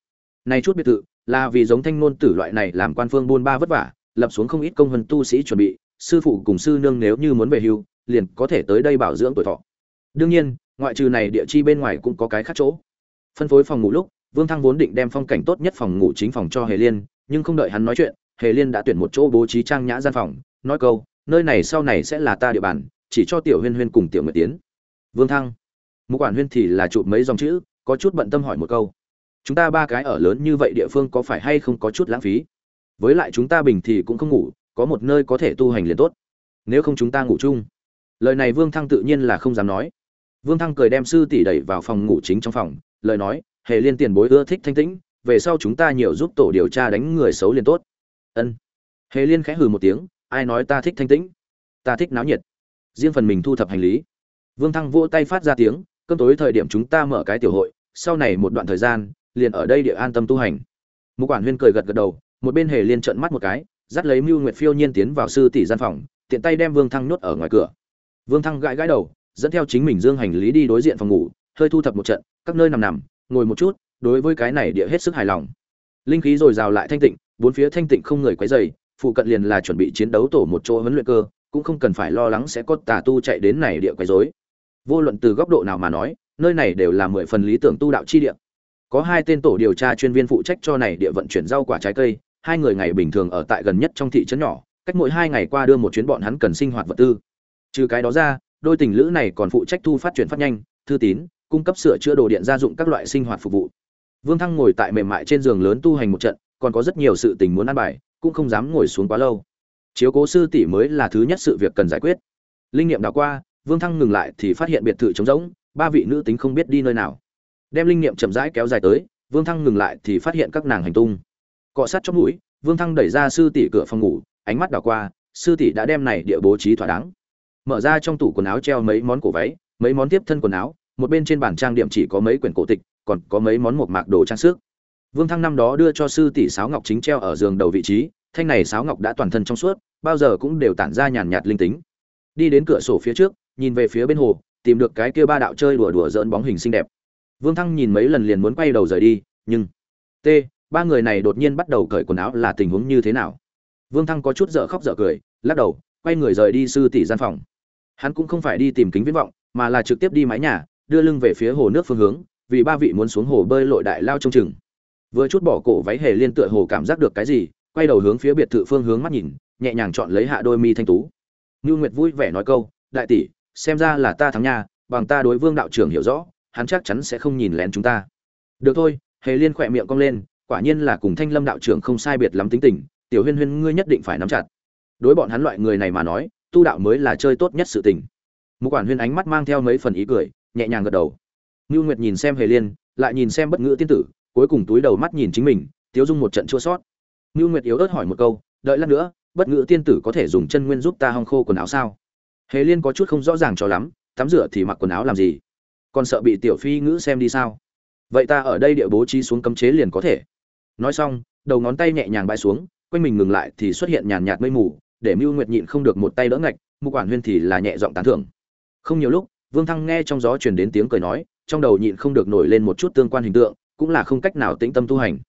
Này chút biệt thự, là vì giống thanh ngôn tử loại này làm quan phương buôn ba vất vả, lập xuống không ít công hơn tu sĩ chuẩn bị, sư phụ cùng sư nương nếu như muốn về hưu, liền có thể tới đây bảo dưỡng tuổi thọ. Đương nhiên, ngoại trừ này địa chi bên ngoài cũng có cái khác chỗ. Phân phối phòng ngủ lúc, vương thăng vốn định đem phong cảnh tốt nhất phòng ngủ chính phòng cho hề liên, nhưng không đợi hắn nói chuyện, hề liên đã tuyển một chỗ bố trí trang nhã gian phòng, nói câu nơi này sau này sẽ là ta địa bàn, chỉ cho tiểu huyên huyên cùng tiểu nguyệt tiến. Vương thăng, mục quản huyên thì là chụp mấy dòng chữ, có chút bận tâm hỏi một câu. Chúng ta ba cái ở lớn như vậy địa phương có phải hay không có chút lãng phí? Với lại chúng ta bình thì cũng không ngủ, có một nơi có thể tu hành liền tốt. Nếu không chúng ta ngủ chung. Lời này vương thăng tự nhiên là không dám nói. Vương thăng cười đem sư tỷ đẩy vào phòng ngủ chính trong phòng, lời nói, hề liên tiền bối ưa thích thanh tĩnh, về sau chúng ta nhiều giúp tổ điều tra đánh người xấu liền tốt. Ân. Hề liên khẽ hừ một tiếng ai nói ta thích thanh tĩnh? Ta thích náo nhiệt. Riêng phần mình thu thập hành lý. Vương thăng vỗ tay phát ra tiếng, cơm tối thời điểm chúng ta mở cái tiểu hội, sau này một đoạn thời gian, liền ở đây địa an tâm tu hành. Mục quản huyên cười gật gật đầu, một bên hề liên trợn mắt một cái, dắt lấy mưu nguyệt phiêu nhiên tiến vào sư tỷ gian phòng, tiện tay đem vương thăng nhốt ở ngoài cửa. Vương thăng gãi gãi đầu, dẫn theo chính mình dương hành lý đi đối diện phòng ngủ, hơi thu thập một trận, các nơi nằm nằm, ngồi một chút, đối với cái này địa hết sức hài lòng. Linh khí dồi dào lại thanh tịnh, bốn phía thanh tịnh không người quấy dày phụ cận liền là chuẩn bị chiến đấu tổ một chỗ huấn luyện cơ, cũng không cần phải lo lắng sẽ có tà tu chạy đến này địa quấy rối. Vô luận từ góc độ nào mà nói, nơi này đều là mười phần lý tưởng tu đạo chi địa. Có hai tên tổ điều tra chuyên viên phụ trách cho này địa vận chuyển rau quả trái cây, hai người ngày bình thường ở tại gần nhất trong thị trấn nhỏ, cách mỗi hai ngày qua đưa một chuyến bọn hắn cần sinh hoạt vật tư. Trừ cái đó ra, đôi tình lữ này còn phụ trách thu phát chuyển phát nhanh, thư tín, cung cấp sửa chữa đồ điện gia dụng các loại sinh hoạt phục vụ. Vương thăng ngồi tại mềm mại trên giường lớn tu hành một trận, còn có rất nhiều sự tình muốn ăn bài cũng không dám ngồi xuống quá lâu. Chiếu cố sư tỷ mới là thứ nhất sự việc cần giải quyết. Linh nghiệm đảo qua, vương thăng ngừng lại thì phát hiện biệt thự trống rỗng, ba vị nữ tính không biết đi nơi nào. Đem linh nghiệm chậm rãi kéo dài tới, vương thăng ngừng lại thì phát hiện các nàng hành tung. Cọ sát trong mũi, vương thăng đẩy ra sư tỷ cửa phòng ngủ, ánh mắt đảo qua, sư tỷ đã đem này địa bố trí thỏa đáng. Mở ra trong tủ quần áo treo mấy món cổ váy, mấy món tiếp thân quần áo, một bên trên bàn trang điểm chỉ có mấy quyển cổ tịch, còn có mấy món một mạc đồ trang sức vương thăng năm đó đưa cho sư tỷ sáo ngọc chính treo ở giường đầu vị trí, thanh này sáo ngọc đã toàn thân trong suốt, bao giờ cũng đều tản ra nhàn nhạt linh tính. Đi đến cửa sổ phía trước, nhìn về phía bên hồ, tìm được cái kia ba đạo chơi đùa đùa giỡn bóng hình xinh đẹp. Vương thăng nhìn mấy lần liền muốn quay đầu rời đi, nhưng t, ba người này đột nhiên bắt đầu cởi quần áo là tình huống như thế nào? Vương thăng có chút dở khóc dở cười, lắc đầu, quay người rời đi sư tỷ gian phòng. Hắn cũng không phải đi tìm kính viễn vọng, mà là trực tiếp đi mái nhà, đưa lưng về phía hồ nước phương hướng, vì ba vị muốn xuống hồ bơi lội đại lao trông chừng vừa chút bỏ cổ váy hề liên tựa hồ cảm giác được cái gì, quay đầu hướng phía biệt thự phương hướng mắt nhìn, nhẹ nhàng chọn lấy hạ đôi mi thanh tú. Ngưu nguyệt vui vẻ nói câu, đại tỷ, xem ra là ta thắng nha, bằng ta đối vương đạo trưởng hiểu rõ, hắn chắc chắn sẽ không nhìn lén chúng ta. Được thôi, hề liên khỏe miệng cong lên, quả nhiên là cùng thanh lâm đạo trưởng không sai biệt lắm tính tình, tiểu huyên huyên ngươi nhất định phải nắm chặt. Đối bọn hắn loại người này mà nói, tu đạo mới là chơi tốt nhất sự tình. Một quản huyên ánh mắt mang theo mấy phần ý cười, nhẹ nhàng gật đầu. Ngưu nguyệt nhìn xem hề liên, lại nhìn xem bất ngữ tiên tử cuối cùng túi đầu mắt nhìn chính mình, tiếu dung một trận chua sót. Ngưu nguyệt yếu ớt hỏi một câu, đợi lát nữa, bất ngữ tiên tử có thể dùng chân nguyên giúp ta hong khô quần áo sao? Hề liên có chút không rõ ràng cho lắm, tắm rửa thì mặc quần áo làm gì? Còn sợ bị tiểu phi ngữ xem đi sao? Vậy ta ở đây địa bố trí xuống cấm chế liền có thể. Nói xong, đầu ngón tay nhẹ nhàng bay xuống, quanh mình ngừng lại thì xuất hiện nhàn nhạt mây mù, để mưu nguyệt nhịn không được một tay đỡ ngạch, mục quản huyên thì là nhẹ giọng tán thưởng. Không nhiều lúc, vương thăng nghe trong gió truyền đến tiếng cười nói, trong đầu nhịn không được nổi lên một chút tương quan hình tượng cũng là không cách nào tĩnh tâm tu hành.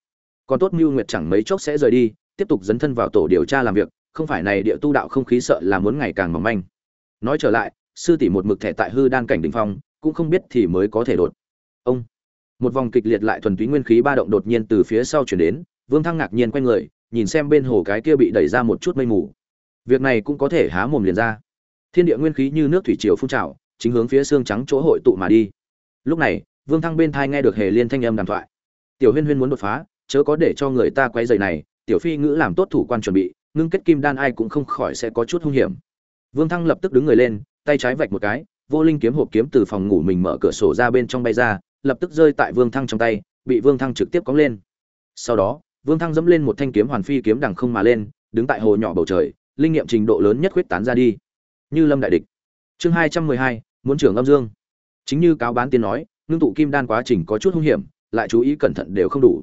Còn tốt mưu nguyệt chẳng mấy chốc sẽ rời đi, tiếp tục dấn thân vào tổ điều tra làm việc, không phải này địa tu đạo không khí sợ là muốn ngày càng mỏng manh. Nói trở lại, sư tỷ một mực thẻ tại hư đan cảnh đỉnh phong, cũng không biết thì mới có thể đột. Ông. Một vòng kịch liệt lại thuần túy nguyên khí ba động đột nhiên từ phía sau chuyển đến, vương thăng ngạc nhiên quay người, nhìn xem bên hồ cái kia bị đẩy ra một chút mây mù. Việc này cũng có thể há mồm liền ra. Thiên địa nguyên khí như nước thủy triều phun trào, chính hướng phía xương trắng chỗ hội tụ mà đi. Lúc này vương thăng bên thai nghe được hề liên thanh âm đàm thoại. Tiểu huyên huyên muốn đột phá, chớ có để cho người ta quay dày này, tiểu phi ngữ làm tốt thủ quan chuẩn bị, ngưng kết kim đan ai cũng không khỏi sẽ có chút hung hiểm. Vương thăng lập tức đứng người lên, tay trái vạch một cái, vô linh kiếm hộp kiếm từ phòng ngủ mình mở cửa sổ ra bên trong bay ra, lập tức rơi tại vương thăng trong tay, bị vương thăng trực tiếp cóng lên. Sau đó, vương thăng dẫm lên một thanh kiếm hoàn phi kiếm đằng không mà lên, đứng tại hồ nhỏ bầu trời, linh nghiệm trình độ lớn nhất khuyết tán ra đi. Như lâm đại địch. Chương hai trăm mười hai, muốn trưởng âm dương. Chính như cáo bán tiên nói ngưng tụ kim đan quá trình có chút hung hiểm, lại chú ý cẩn thận đều không đủ.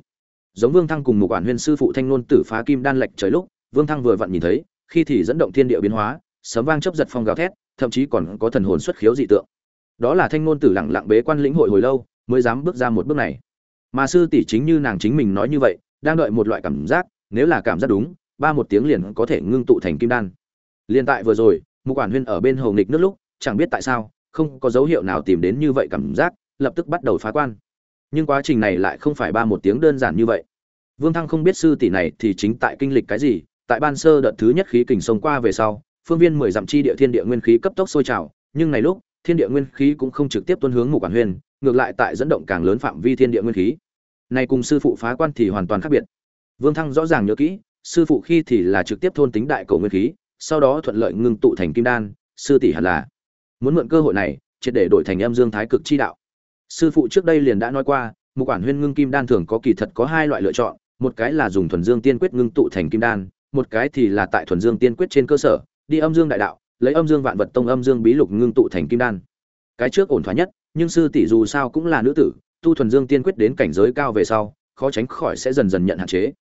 Giống vương thăng cùng một quản huyên sư phụ thanh nôn tử phá kim đan lệch trời lúc, vương thăng vừa vặn nhìn thấy, khi thì dẫn động thiên địa biến hóa, sấm vang chấp giật phong gào thét, thậm chí còn có thần hồn xuất khiếu dị tượng. Đó là thanh nôn tử lặng lặng bế quan lĩnh hội hồi lâu, mới dám bước ra một bước này. Mà sư tỷ chính như nàng chính mình nói như vậy, đang đợi một loại cảm giác, nếu là cảm giác đúng, ba một tiếng liền có thể ngưng tụ thành kim đan. Liên tại vừa rồi một quản huyên ở bên hồ nghịch nước lúc, chẳng biết tại sao, không có dấu hiệu nào tìm đến như vậy cảm giác lập tức bắt đầu phá quan. Nhưng quá trình này lại không phải ba một tiếng đơn giản như vậy. Vương thăng không biết sư tỷ này thì chính tại kinh lịch cái gì, tại ban sơ đợt thứ nhất khí kình sông qua về sau, phương viên mười dặm chi địa thiên địa nguyên khí cấp tốc sôi trào, nhưng này lúc, thiên địa nguyên khí cũng không trực tiếp tuân hướng mục quản huyền, ngược lại tại dẫn động càng lớn phạm vi thiên địa nguyên khí. Này cùng sư phụ phá quan thì hoàn toàn khác biệt. Vương thăng rõ ràng nhớ kỹ, sư phụ khi thì là trực tiếp thôn tính đại cầu nguyên khí, sau đó thuận lợi ngưng tụ thành kim đan, sư tỷ hẳn là muốn mượn cơ hội này, triệt để đổi thành âm dương thái cực chi đạo sư phụ trước đây liền đã nói qua một quản huyên ngưng kim đan thường có kỳ thật có hai loại lựa chọn, một cái là dùng thuần dương tiên quyết ngưng tụ thành kim đan, một cái thì là tại thuần dương tiên quyết trên cơ sở, đi âm dương đại đạo, lấy âm dương vạn vật tông âm dương bí lục ngưng tụ thành kim đan. Cái trước ổn thỏa nhất, nhưng sư tỷ dù sao cũng là nữ tử, tu thuần dương tiên quyết đến cảnh giới cao về sau, khó tránh khỏi sẽ dần dần nhận hạn chế.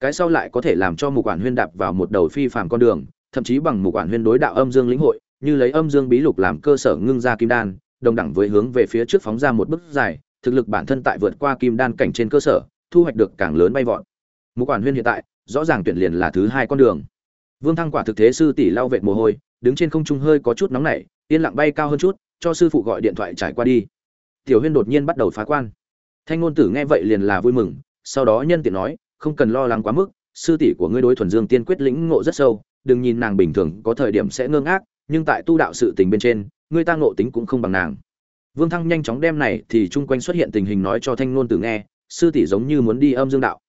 Cái sau lại có thể làm cho một quản huyên đạp vào một đầu phi phàm con đường, thậm chí bằng một quản huyên đối đạo âm dương lĩnh hội, như lấy âm dương bí lục làm cơ sở ngưng ra kim đan đồng đẳng với hướng về phía trước phóng ra một bước dài, thực lực bản thân tại vượt qua kim đan cảnh trên cơ sở, thu hoạch được càng lớn bay vọt. Mục quản huyên hiện tại, rõ ràng tuyển liền là thứ hai con đường. Vương thăng quả thực thế sư tỷ lau vệt mồ hôi, đứng trên không trung hơi có chút nóng nảy, yên lặng bay cao hơn chút, cho sư phụ gọi điện thoại trải qua đi. Tiểu huyên đột nhiên bắt đầu phá quan. Thanh ngôn tử nghe vậy liền là vui mừng, sau đó nhân tiện nói, không cần lo lắng quá mức, sư tỷ của ngươi đối thuần dương tiên quyết lĩnh ngộ rất sâu, đừng nhìn nàng bình thường có thời điểm sẽ ngơ ngác, nhưng tại tu đạo sự tình bên trên ngươi ta ngộ tính cũng không bằng nàng. Vương thăng nhanh chóng đem này thì chung quanh xuất hiện tình hình nói cho thanh ngôn tử nghe, sư tỷ giống như muốn đi âm dương đạo.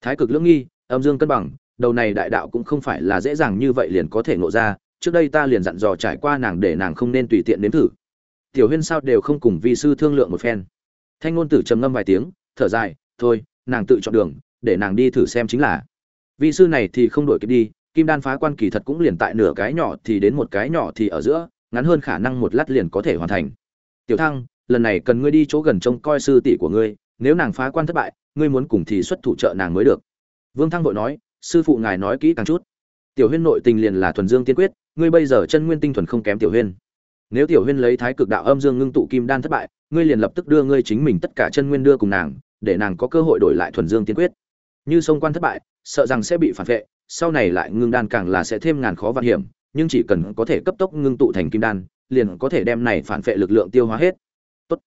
Thái cực lưỡng nghi, âm dương cân bằng, đầu này đại đạo cũng không phải là dễ dàng như vậy liền có thể ngộ ra, trước đây ta liền dặn dò trải qua nàng để nàng không nên tùy tiện nếm thử. Tiểu huyên sao đều không cùng vi sư thương lượng một phen. Thanh ngôn tử trầm ngâm vài tiếng, thở dài, thôi, nàng tự chọn đường, để nàng đi thử xem chính là. Vi sư này thì không đổi kịp đi, kim đan phá quan kỳ thật cũng liền tại nửa cái nhỏ thì đến một cái nhỏ thì ở giữa ngắn hơn khả năng một lát liền có thể hoàn thành. Tiểu thăng, lần này cần ngươi đi chỗ gần trông coi sư tỷ của ngươi, nếu nàng phá quan thất bại, ngươi muốn cùng thì xuất thủ trợ nàng mới được. Vương thăng vội nói, sư phụ ngài nói kỹ càng chút. Tiểu huyên nội tình liền là thuần dương tiên quyết, ngươi bây giờ chân nguyên tinh thuần không kém tiểu huyên. Nếu tiểu huyên lấy thái cực đạo âm dương ngưng tụ kim đan thất bại, ngươi liền lập tức đưa ngươi chính mình tất cả chân nguyên đưa cùng nàng, để nàng có cơ hội đổi lại thuần dương tiên quyết. Như sông quan thất bại, sợ rằng sẽ bị phản vệ, sau này lại ngưng đan càng là sẽ thêm ngàn khó vạn hiểm nhưng chỉ cần có thể cấp tốc ngưng tụ thành kim đan, liền có thể đem này phản vệ lực lượng tiêu hóa hết. Tốt.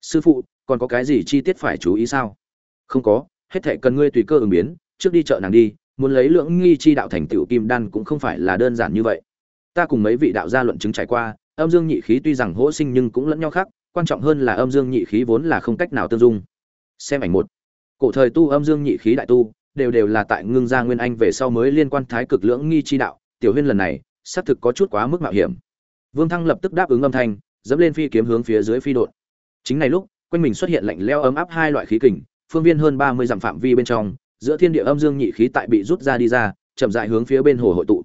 Sư phụ, còn có cái gì chi tiết phải chú ý sao? Không có, hết thảy cần ngươi tùy cơ ứng biến, trước đi chợ nàng đi, muốn lấy lượng nghi chi đạo thành tựu kim đan cũng không phải là đơn giản như vậy. Ta cùng mấy vị đạo gia luận chứng trải qua, âm dương nhị khí tuy rằng hỗ sinh nhưng cũng lẫn nhau khác, quan trọng hơn là âm dương nhị khí vốn là không cách nào tương dung. Xem ảnh một. Cổ thời tu âm dương nhị khí đại tu, đều đều là tại ngưng gia nguyên anh về sau mới liên quan thái cực lưỡng nghi chi đạo, tiểu huyên lần này xác thực có chút quá mức mạo hiểm vương thăng lập tức đáp ứng âm thanh dẫm lên phi kiếm hướng phía dưới phi đột chính này lúc quanh mình xuất hiện lạnh leo ấm áp hai loại khí kình phương viên hơn ba mươi dặm phạm vi bên trong giữa thiên địa âm dương nhị khí tại bị rút ra đi ra chậm dại hướng phía bên hồ hội tụ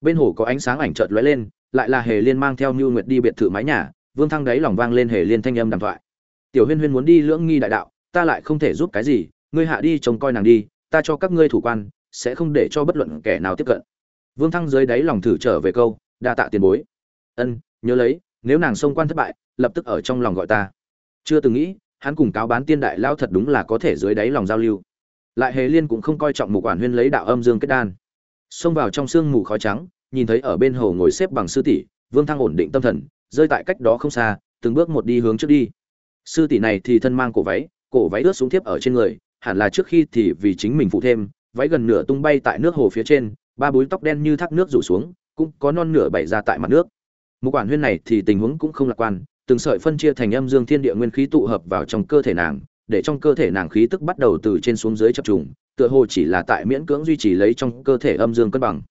bên hồ có ánh sáng ảnh chợt lóe lên lại là hề liên mang theo như Nguyệt đi biệt thự mái nhà, Vương Thăng đáy lòng vang lên hề liên thanh âm đàm thoại. Tiểu Huyên Huyên muốn đi lưỡng nghi đại đạo, ta lại không thể giúp cái gì, ngươi hạ đi trông coi nàng đi, ta cho các ngươi thủ quan, sẽ không để cho bất luận kẻ nào tiếp cận. Vương Thăng dưới đáy lòng thử trở về câu, đa tạ tiền bối. Ân, nhớ lấy, nếu nàng xông quan thất bại, lập tức ở trong lòng gọi ta. Chưa từng nghĩ, hắn cùng cáo bán tiên đại lao thật đúng là có thể dưới đáy lòng giao lưu. Lại Hề Liên cũng không coi trọng mục quản huyên lấy đạo âm dương kết đan. Xông vào trong sương mù khói trắng, nhìn thấy ở bên hồ ngồi xếp bằng sư tỷ vương thăng ổn định tâm thần rơi tại cách đó không xa từng bước một đi hướng trước đi sư tỷ này thì thân mang cổ váy cổ váy ướt xuống thiếp ở trên người hẳn là trước khi thì vì chính mình phụ thêm váy gần nửa tung bay tại nước hồ phía trên ba búi tóc đen như thác nước rủ xuống, cũng có non nửa bày ra tại mặt nước. Một quản huyên này thì tình huống cũng không lạc quan, từng sợi phân chia thành âm dương thiên địa nguyên khí tụ hợp vào trong cơ thể nàng, để trong cơ thể nàng khí tức bắt đầu từ trên xuống dưới chập trùng, tựa hồ chỉ là tại miễn cưỡng duy trì lấy trong cơ thể âm dương cân bằng.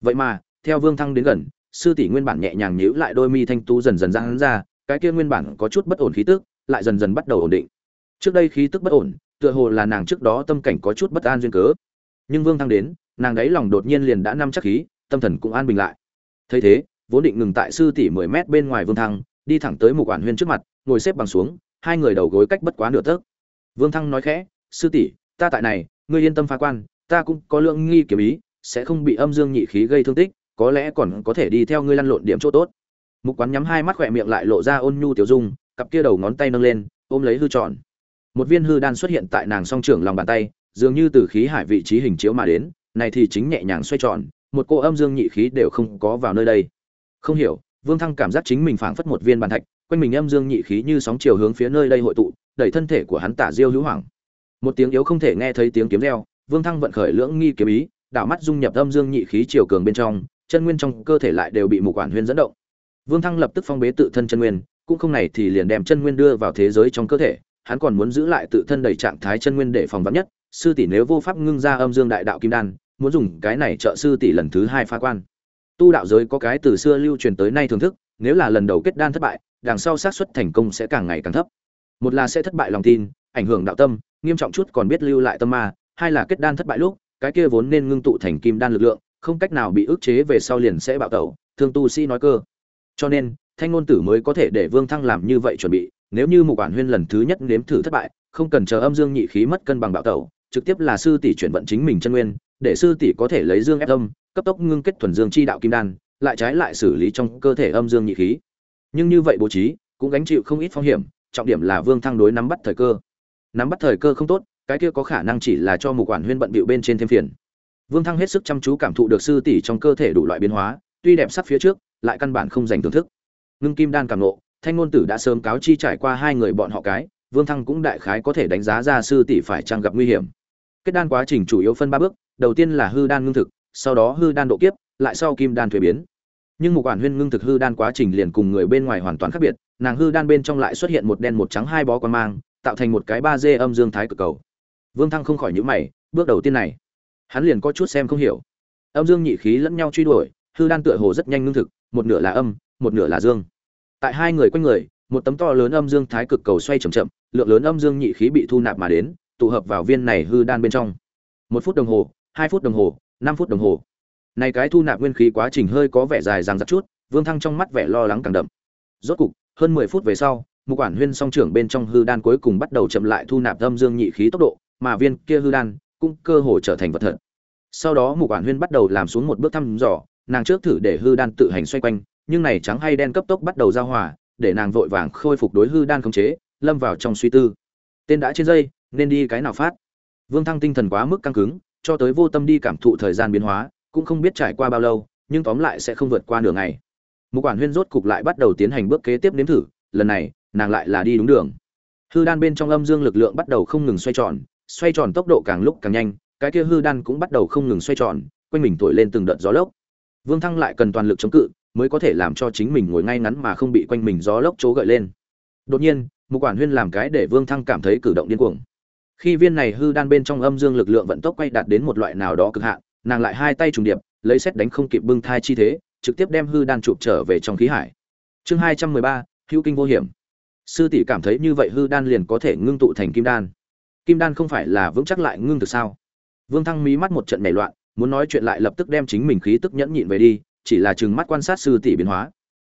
Vậy mà, theo vương thăng đến gần, sư tỷ nguyên bản nhẹ nhàng nhíu lại đôi mi thanh tú dần dần ra hắn ra, cái kia nguyên bản có chút bất ổn khí tức lại dần dần bắt đầu ổn định. Trước đây khí tức bất ổn, tựa hồ là nàng trước đó tâm cảnh có chút bất an duyên cớ. Nhưng vương thăng đến nàng đấy lòng đột nhiên liền đã năm chắc khí, tâm thần cũng an bình lại. Thấy thế, vốn định ngừng tại sư tỷ mười mét bên ngoài vương thăng, đi thẳng tới mục quản huyên trước mặt, ngồi xếp bằng xuống, hai người đầu gối cách bất quá nửa tấc. Vương thăng nói khẽ, sư tỷ, ta tại này, ngươi yên tâm phá quan, ta cũng có lượng nghi kiểu ý, sẽ không bị âm dương nhị khí gây thương tích, có lẽ còn có thể đi theo ngươi lăn lộn điểm chỗ tốt. Mục quán nhắm hai mắt khỏe miệng lại lộ ra ôn nhu tiểu dung, cặp kia đầu ngón tay nâng lên, ôm lấy hư tròn một viên hư đan xuất hiện tại nàng song trưởng lòng bàn tay, dường như từ khí hải vị trí hình chiếu mà đến này thì chính nhẹ nhàng xoay tròn, một cô âm dương nhị khí đều không có vào nơi đây. Không hiểu, vương thăng cảm giác chính mình phảng phất một viên bàn thạch, quanh mình âm dương nhị khí như sóng chiều hướng phía nơi đây hội tụ, đẩy thân thể của hắn tả diêu hữu hoàng một tiếng yếu không thể nghe thấy tiếng kiếm reo, vương thăng vận khởi lưỡng nghi kiếm ý, đảo mắt dung nhập âm dương nhị khí chiều cường bên trong, chân nguyên trong cơ thể lại đều bị mục quản huyên dẫn động. Vương thăng lập tức phong bế tự thân chân nguyên, cũng không này thì liền đem chân nguyên đưa vào thế giới trong cơ thể, hắn còn muốn giữ lại tự thân đầy trạng thái chân nguyên để phòng vắn nhất. Sư tỷ nếu vô pháp ngưng ra âm dương đại đạo kim đan muốn dùng cái này trợ sư tỷ lần thứ hai phá quan. Tu đạo giới có cái từ xưa lưu truyền tới nay thưởng thức, nếu là lần đầu kết đan thất bại, đằng sau xác suất thành công sẽ càng ngày càng thấp. Một là sẽ thất bại lòng tin, ảnh hưởng đạo tâm, nghiêm trọng chút còn biết lưu lại tâm ma, hai là kết đan thất bại lúc, cái kia vốn nên ngưng tụ thành kim đan lực lượng, không cách nào bị ức chế về sau liền sẽ bạo tẩu, thương tu sĩ nói cơ. Cho nên, thanh ngôn tử mới có thể để vương thăng làm như vậy chuẩn bị, nếu như mục quản huyên lần thứ nhất nếm thử thất bại, không cần chờ âm dương nhị khí mất cân bằng bạo tẩu, trực tiếp là sư tỷ chuyển vận chính mình chân nguyên để sư tỷ có thể lấy dương ép âm, cấp tốc ngưng kết thuần dương chi đạo kim đan, lại trái lại xử lý trong cơ thể âm dương nhị khí. Nhưng như vậy bố trí, cũng gánh chịu không ít phong hiểm, trọng điểm là vương thăng đối nắm bắt thời cơ. Nắm bắt thời cơ không tốt, cái kia có khả năng chỉ là cho mục quản huyên bận bịu bên trên thêm phiền. Vương thăng hết sức chăm chú cảm thụ được sư tỷ trong cơ thể đủ loại biến hóa, tuy đẹp sắc phía trước, lại căn bản không dành thưởng thức. Ngưng kim đan cảm nộ thanh ngôn tử đã sớm cáo chi trải qua hai người bọn họ cái, vương thăng cũng đại khái có thể đánh giá ra sư tỷ phải trang gặp nguy hiểm. Kết đan quá trình chủ yếu phân ba bước đầu tiên là hư đan ngưng thực, sau đó hư đan độ kiếp, lại sau kim đan thuế biến. Nhưng một quản huyên ngưng thực hư đan quá trình liền cùng người bên ngoài hoàn toàn khác biệt, nàng hư đan bên trong lại xuất hiện một đen một trắng hai bó quan mang, tạo thành một cái ba dê âm dương thái cực cầu. Vương thăng không khỏi nhíu mày, bước đầu tiên này, hắn liền có chút xem không hiểu. Âm dương nhị khí lẫn nhau truy đuổi, hư đan tựa hồ rất nhanh ngưng thực, một nửa là âm, một nửa là dương. Tại hai người quanh người, một tấm to lớn âm dương thái cực cầu xoay chậm chậm, lượng lớn âm dương nhị khí bị thu nạp mà đến, tụ hợp vào viên này hư đan bên trong. Một phút đồng hồ hai phút đồng hồ, năm phút đồng hồ. Này cái thu nạp nguyên khí quá trình hơi có vẻ dài dằng dặc chút, vương thăng trong mắt vẻ lo lắng càng đậm. Rốt cục, hơn mười phút về sau, mục quản huyên song trưởng bên trong hư đan cuối cùng bắt đầu chậm lại thu nạp âm dương nhị khí tốc độ, mà viên kia hư đan cũng cơ hồ trở thành vật thật. Sau đó mục quản huyên bắt đầu làm xuống một bước thăm dò, nàng trước thử để hư đan tự hành xoay quanh, nhưng này trắng hay đen cấp tốc bắt đầu giao hòa, để nàng vội vàng khôi phục đối hư đan khống chế, lâm vào trong suy tư. Tên đã trên dây, nên đi cái nào phát? Vương thăng tinh thần quá mức căng cứng cho tới vô tâm đi cảm thụ thời gian biến hóa, cũng không biết trải qua bao lâu, nhưng tóm lại sẽ không vượt qua nửa ngày. Một quản huyên rốt cục lại bắt đầu tiến hành bước kế tiếp nếm thử, lần này, nàng lại là đi đúng đường. Hư đan bên trong âm dương lực lượng bắt đầu không ngừng xoay tròn xoay tròn tốc độ càng lúc càng nhanh, cái kia hư đan cũng bắt đầu không ngừng xoay tròn, quanh mình thổi lên từng đợt gió lốc. Vương thăng lại cần toàn lực chống cự, mới có thể làm cho chính mình ngồi ngay ngắn mà không bị quanh mình gió lốc chố gợi lên. Đột nhiên một quản huyên làm cái để vương thăng cảm thấy cử động điên cuồng khi viên này hư đan bên trong âm dương lực lượng vận tốc quay đạt đến một loại nào đó cực hạn, nàng lại hai tay trùng điệp, lấy xét đánh không kịp bưng thai chi thế, trực tiếp đem hư đan chụp trở về trong khí hải. Chương hai trăm mười ba, hữu kinh vô hiểm. Sư tỷ cảm thấy như vậy hư đan liền có thể ngưng tụ thành kim đan. Kim đan không phải là vững chắc lại ngưng được sao? Vương thăng mí mắt một trận nảy loạn, muốn nói chuyện lại lập tức đem chính mình khí tức nhẫn nhịn về đi, chỉ là chừng mắt quan sát sư tỷ biến hóa.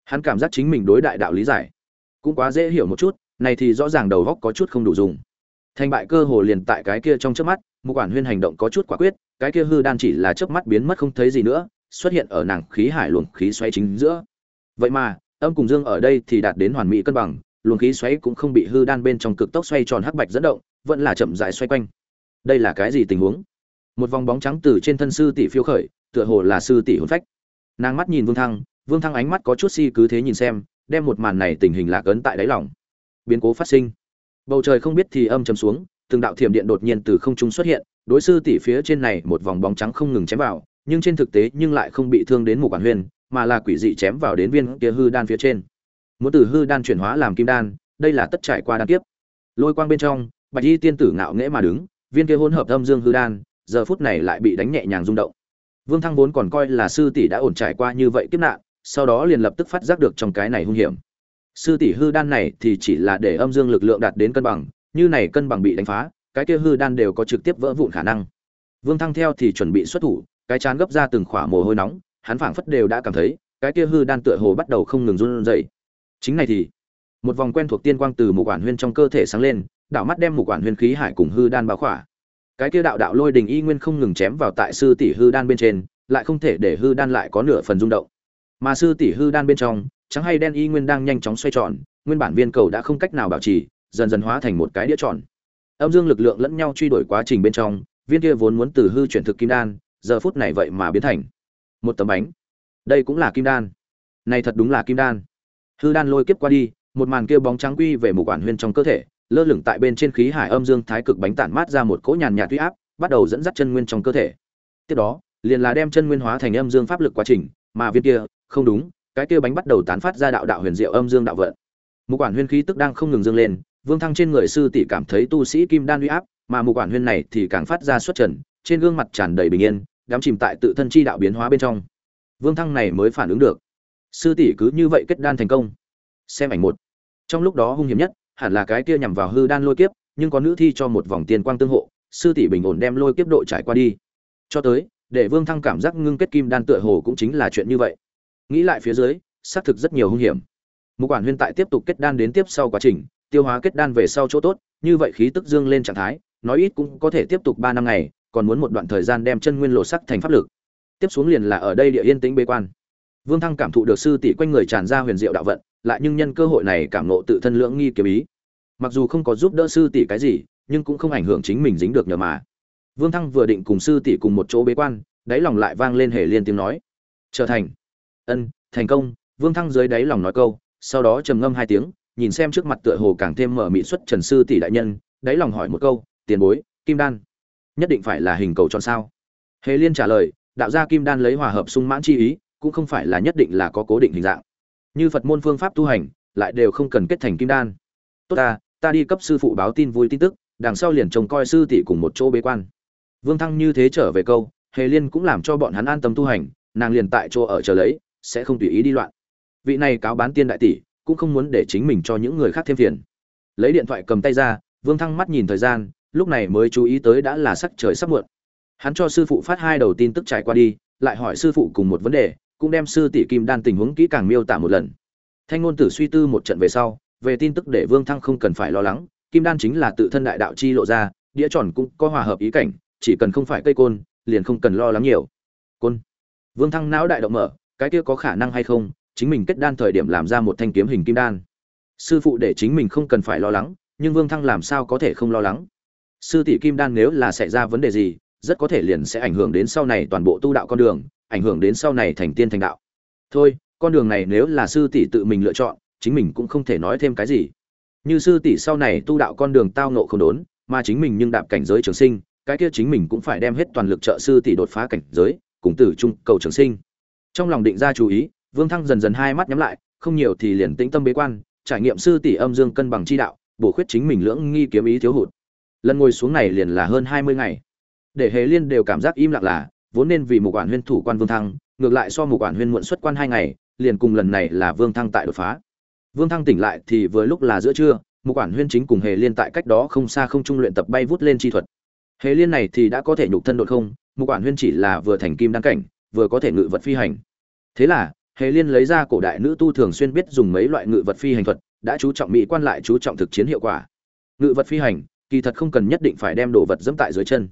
Hắn cảm giác chính mình đối đại đạo lý giải, cũng quá dễ hiểu một chút, này thì rõ ràng đầu góc có chút không đủ dùng thành bại cơ hồ liền tại cái kia trong trước mắt một quản huyên hành động có chút quả quyết, cái kia hư đan chỉ là chớp mắt biến mất không thấy gì nữa, xuất hiện ở nàng khí hải luồng khí xoáy chính giữa. Vậy mà, âm cùng dương ở đây thì đạt đến hoàn mỹ cân bằng, luồng khí xoáy cũng không bị hư đan bên trong cực tốc xoay tròn hắc bạch dẫn động, vẫn là chậm rãi xoay quanh. Đây là cái gì tình huống? Một vòng bóng trắng từ trên thân sư tỷ phiêu khởi, tựa hồ là sư tỷ hồn phách. Nàng mắt nhìn vương thăng vương thăng ánh mắt có chút si cứ thế nhìn xem, đem một màn này tình hình lạc ấn tại đáy lòng. Biến cố phát sinh bầu trời không biết thì âm chầm xuống, từng đạo thiểm điện đột nhiên từ không trung xuất hiện, đối sư tỷ phía trên này một vòng bóng trắng không ngừng chém vào, nhưng trên thực tế nhưng lại không bị thương đến một quản huyền, mà là quỷ dị chém vào đến viên kia hư đan phía trên. Muốn từ hư đan chuyển hóa làm kim đan, đây là tất trải qua đan tiếp lôi quang bên trong, bạch y tiên tử ngạo nghễ mà đứng, viên kia hỗn hợp âm dương hư đan, giờ phút này lại bị đánh nhẹ nhàng rung động. Vương thăng vốn còn coi là sư tỷ đã ổn trải qua như vậy kiếp nạn, sau đó liền lập tức phát giác được trong cái này hung hiểm sư tỷ hư đan này thì chỉ là để âm dương lực lượng đạt đến cân bằng, như này cân bằng bị đánh phá, cái kia hư đan đều có trực tiếp vỡ vụn khả năng. Vương thăng theo thì chuẩn bị xuất thủ, cái chán gấp ra từng khỏa mồ hôi nóng, hắn phảng phất đều đã cảm thấy, cái kia hư đan tựa hồ bắt đầu không ngừng run rẩy. Chính này thì, một vòng quen thuộc tiên quang từ một quản huyên trong cơ thể sáng lên đạo mắt đem một quản huyên khí hải cùng hư đan bao khỏa. Cái kia đạo đạo lôi đình y nguyên không ngừng chém vào tại sư tỷ hư đan bên trên, lại không thể để hư đan lại có nửa phần rung động. Mà sư tỷ hư đan bên trong trắng hay đen y nguyên đang nhanh chóng xoay tròn, nguyên bản viên cầu đã không cách nào bảo trì, dần dần hóa thành một cái đĩa tròn. Âm dương lực lượng lẫn nhau truy đuổi quá trình bên trong, viên kia vốn muốn từ hư chuyển thực kim đan, giờ phút này vậy mà biến thành một tấm bánh. Đây cũng là kim đan. Này thật đúng là kim đan. Hư đan lôi kiếp qua đi, một màn kia bóng trắng quy về một quản huyên trong cơ thể, lơ lửng tại bên trên khí hải âm dương thái cực bánh tản mát ra một cỗ nhàn nhạt uy áp, bắt đầu dẫn dắt chân nguyên trong cơ thể. Tiếp đó, liền là đem chân nguyên hóa thành âm dương pháp lực quá trình, mà viên kia, không đúng cái kia bánh bắt đầu tán phát ra đạo đạo huyền diệu âm dương đạo vận. Mục quản huyên khí tức đang không ngừng dâng lên, vương thăng trên người sư tỷ cảm thấy tu sĩ kim đan uy áp, mà mục quản huyên này thì càng phát ra xuất trần, trên gương mặt tràn đầy bình yên, đắm chìm tại tự thân chi đạo biến hóa bên trong. Vương thăng này mới phản ứng được. Sư tỷ cứ như vậy kết đan thành công. Xem ảnh một. Trong lúc đó hung hiểm nhất, hẳn là cái kia nhằm vào hư đan lôi kiếp, nhưng có nữ thi cho một vòng tiền quang tương hộ, sư tỷ bình ổn đem lôi kiếp độ trải qua đi. Cho tới, để vương thăng cảm giác ngưng kết kim đan tựa hồ cũng chính là chuyện như vậy nghĩ lại phía dưới, xác thực rất nhiều hung hiểm. Một quản huyên tại tiếp tục kết đan đến tiếp sau quá trình, tiêu hóa kết đan về sau chỗ tốt, như vậy khí tức dương lên trạng thái, nói ít cũng có thể tiếp tục ba năm ngày, còn muốn một đoạn thời gian đem chân nguyên lộ sắc thành pháp lực. Tiếp xuống liền là ở đây địa yên tĩnh bế quan. Vương thăng cảm thụ được sư tỷ quanh người tràn ra huyền diệu đạo vận, lại nhưng nhân cơ hội này cảm nộ tự thân lưỡng nghi kiếm ý. Mặc dù không có giúp đỡ sư tỷ cái gì, nhưng cũng không ảnh hưởng chính mình dính được nhờ mà. Vương thăng vừa định cùng sư tỷ cùng một chỗ bế quan, đáy lòng lại vang lên hề liên tiếng nói. Trở thành ân, thành công, vương thăng dưới đáy lòng nói câu, sau đó trầm ngâm hai tiếng, nhìn xem trước mặt tựa hồ càng thêm mở mỹ xuất trần sư tỷ đại nhân, đáy lòng hỏi một câu, tiền bối, kim đan, nhất định phải là hình cầu tròn sao? Hề liên trả lời, đạo gia kim đan lấy hòa hợp sung mãn chi ý, cũng không phải là nhất định là có cố định hình dạng. Như phật môn phương pháp tu hành, lại đều không cần kết thành kim đan. Tốt ta ta đi cấp sư phụ báo tin vui tin tức, đằng sau liền trông coi sư tỷ cùng một chỗ bế quan. Vương thăng như thế trở về câu, hề liên cũng làm cho bọn hắn an tâm tu hành, nàng liền tại chỗ ở chờ lấy sẽ không tùy ý đi loạn. Vị này cáo bán tiên đại tỷ cũng không muốn để chính mình cho những người khác thêm phiền. Lấy điện thoại cầm tay ra, vương thăng mắt nhìn thời gian, lúc này mới chú ý tới đã là sắc trời sắp muộn. Hắn cho sư phụ phát hai đầu tin tức trải qua đi, lại hỏi sư phụ cùng một vấn đề, cũng đem sư tỷ kim đan tình huống kỹ càng miêu tả một lần. Thanh ngôn tử suy tư một trận về sau, về tin tức để vương thăng không cần phải lo lắng, kim đan chính là tự thân đại đạo chi lộ ra, đĩa tròn cũng có hòa hợp ý cảnh, chỉ cần không phải cây côn, liền không cần lo lắng nhiều. Côn. Vương thăng não đại động mở cái kia có khả năng hay không, chính mình kết đan thời điểm làm ra một thanh kiếm hình kim đan. Sư phụ để chính mình không cần phải lo lắng, nhưng vương thăng làm sao có thể không lo lắng? Sư tỷ kim đan nếu là xảy ra vấn đề gì, rất có thể liền sẽ ảnh hưởng đến sau này toàn bộ tu đạo con đường, ảnh hưởng đến sau này thành tiên thành đạo. Thôi, con đường này nếu là sư tỷ tự mình lựa chọn, chính mình cũng không thể nói thêm cái gì. Như sư tỷ sau này tu đạo con đường tao nộ không đốn, mà chính mình nhưng đạp cảnh giới trường sinh, cái kia chính mình cũng phải đem hết toàn lực trợ sư tỷ đột phá cảnh giới, cùng tử trung cầu trường sinh trong lòng định ra chú ý, vương thăng dần dần hai mắt nhắm lại, không nhiều thì liền tĩnh tâm bế quan, trải nghiệm sư tỷ âm dương cân bằng chi đạo, bổ khuyết chính mình lưỡng nghi kiếm ý thiếu hụt. Lần ngồi xuống này liền là hơn hai mươi ngày. Để hề liên đều cảm giác im lặng là, vốn nên vì một quản huyên thủ quan vương thăng, ngược lại so một quản huyên muộn xuất quan hai ngày, liền cùng lần này là vương thăng tại đột phá. Vương thăng tỉnh lại thì vừa lúc là giữa trưa, một quản huyên chính cùng hề liên tại cách đó không xa không trung luyện tập bay vút lên chi thuật. Hề liên này thì đã có thể nhục thân đột không, một quản huyên chỉ là vừa thành kim đăng cảnh vừa có thể ngự vật phi hành. Thế là, hề liên lấy ra cổ đại nữ tu thường xuyên biết dùng mấy loại ngự vật phi hành thuật, đã chú trọng mỹ quan lại chú trọng thực chiến hiệu quả. Ngự vật phi hành, kỳ thật không cần nhất định phải đem đồ vật dẫm tại dưới chân.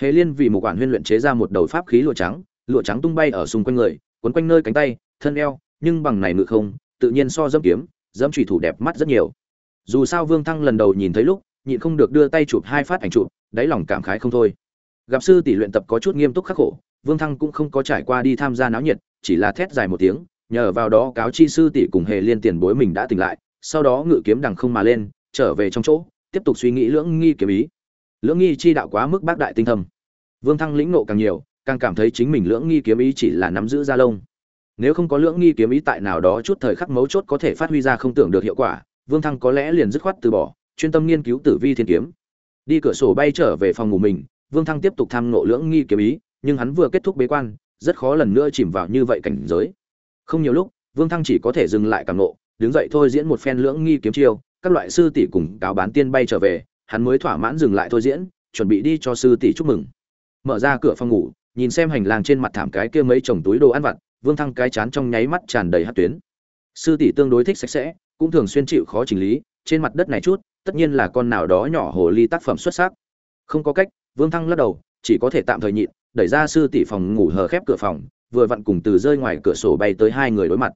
Hề liên vì một quản huyên luyện chế ra một đầu pháp khí lụa trắng lụa trắng tung bay ở xung quanh người quấn quanh nơi cánh tay, thân eo, nhưng bằng này ngự không, tự nhiên so dẫm kiếm, dẫm trùy thủ đẹp mắt rất nhiều. Dù sao vương thăng lần đầu nhìn thấy lúc, nhịn không được đưa tay chụp hai phát ảnh chụp, đáy lòng cảm khái không thôi. Gặp sư tỷ luyện tập có chút nghiêm túc khắc khổ vương thăng cũng không có trải qua đi tham gia náo nhiệt chỉ là thét dài một tiếng nhờ vào đó cáo chi sư tỷ cùng hề liên tiền bối mình đã tỉnh lại sau đó ngự kiếm đằng không mà lên trở về trong chỗ tiếp tục suy nghĩ lưỡng nghi kiếm ý. Lưỡng nghi chi đạo quá mức bác đại tinh thầm, vương thăng lĩnh nộ càng nhiều càng cảm thấy chính mình lưỡng nghi kiếm ý chỉ là nắm giữ ra lông. Nếu không có lưỡng nghi kiếm ý tại nào đó chút thời khắc mấu chốt có thể phát huy ra không tưởng được hiệu quả vương thăng có lẽ liền dứt khoát từ bỏ chuyên tâm nghiên cứu tử vi thiên kiếm. Đi cửa sổ bay trở về phòng ngủ mình vương thăng tiếp tục tham nộ lưỡng nghi kiếm ý nhưng hắn vừa kết thúc bế quan, rất khó lần nữa chìm vào như vậy cảnh giới. Không nhiều lúc, vương thăng chỉ có thể dừng lại cảm nộ, đứng dậy thôi diễn một phen lưỡng nghi kiếm chiêu, các loại sư tỷ cùng cáo bán tiên bay trở về, hắn mới thỏa mãn dừng lại thôi diễn, chuẩn bị đi cho sư tỷ chúc mừng. Mở ra cửa phòng ngủ, nhìn xem hành lang trên mặt thảm cái kia mấy chồng túi đồ ăn vặt, vương thăng cái chán trong nháy mắt tràn đầy hát tuyến. Sư tỷ tương đối thích sạch sẽ, cũng thường xuyên chịu khó chỉnh lý, trên mặt đất này chút, tất nhiên là con nào đó nhỏ hồ ly tác phẩm xuất sắc. Không có cách, vương thăng lắc đầu, chỉ có thể tạm thời nhịn đẩy ra sư tỷ phòng ngủ hờ khép cửa phòng, vừa vặn cùng từ rơi ngoài cửa sổ bay tới hai người đối mặt.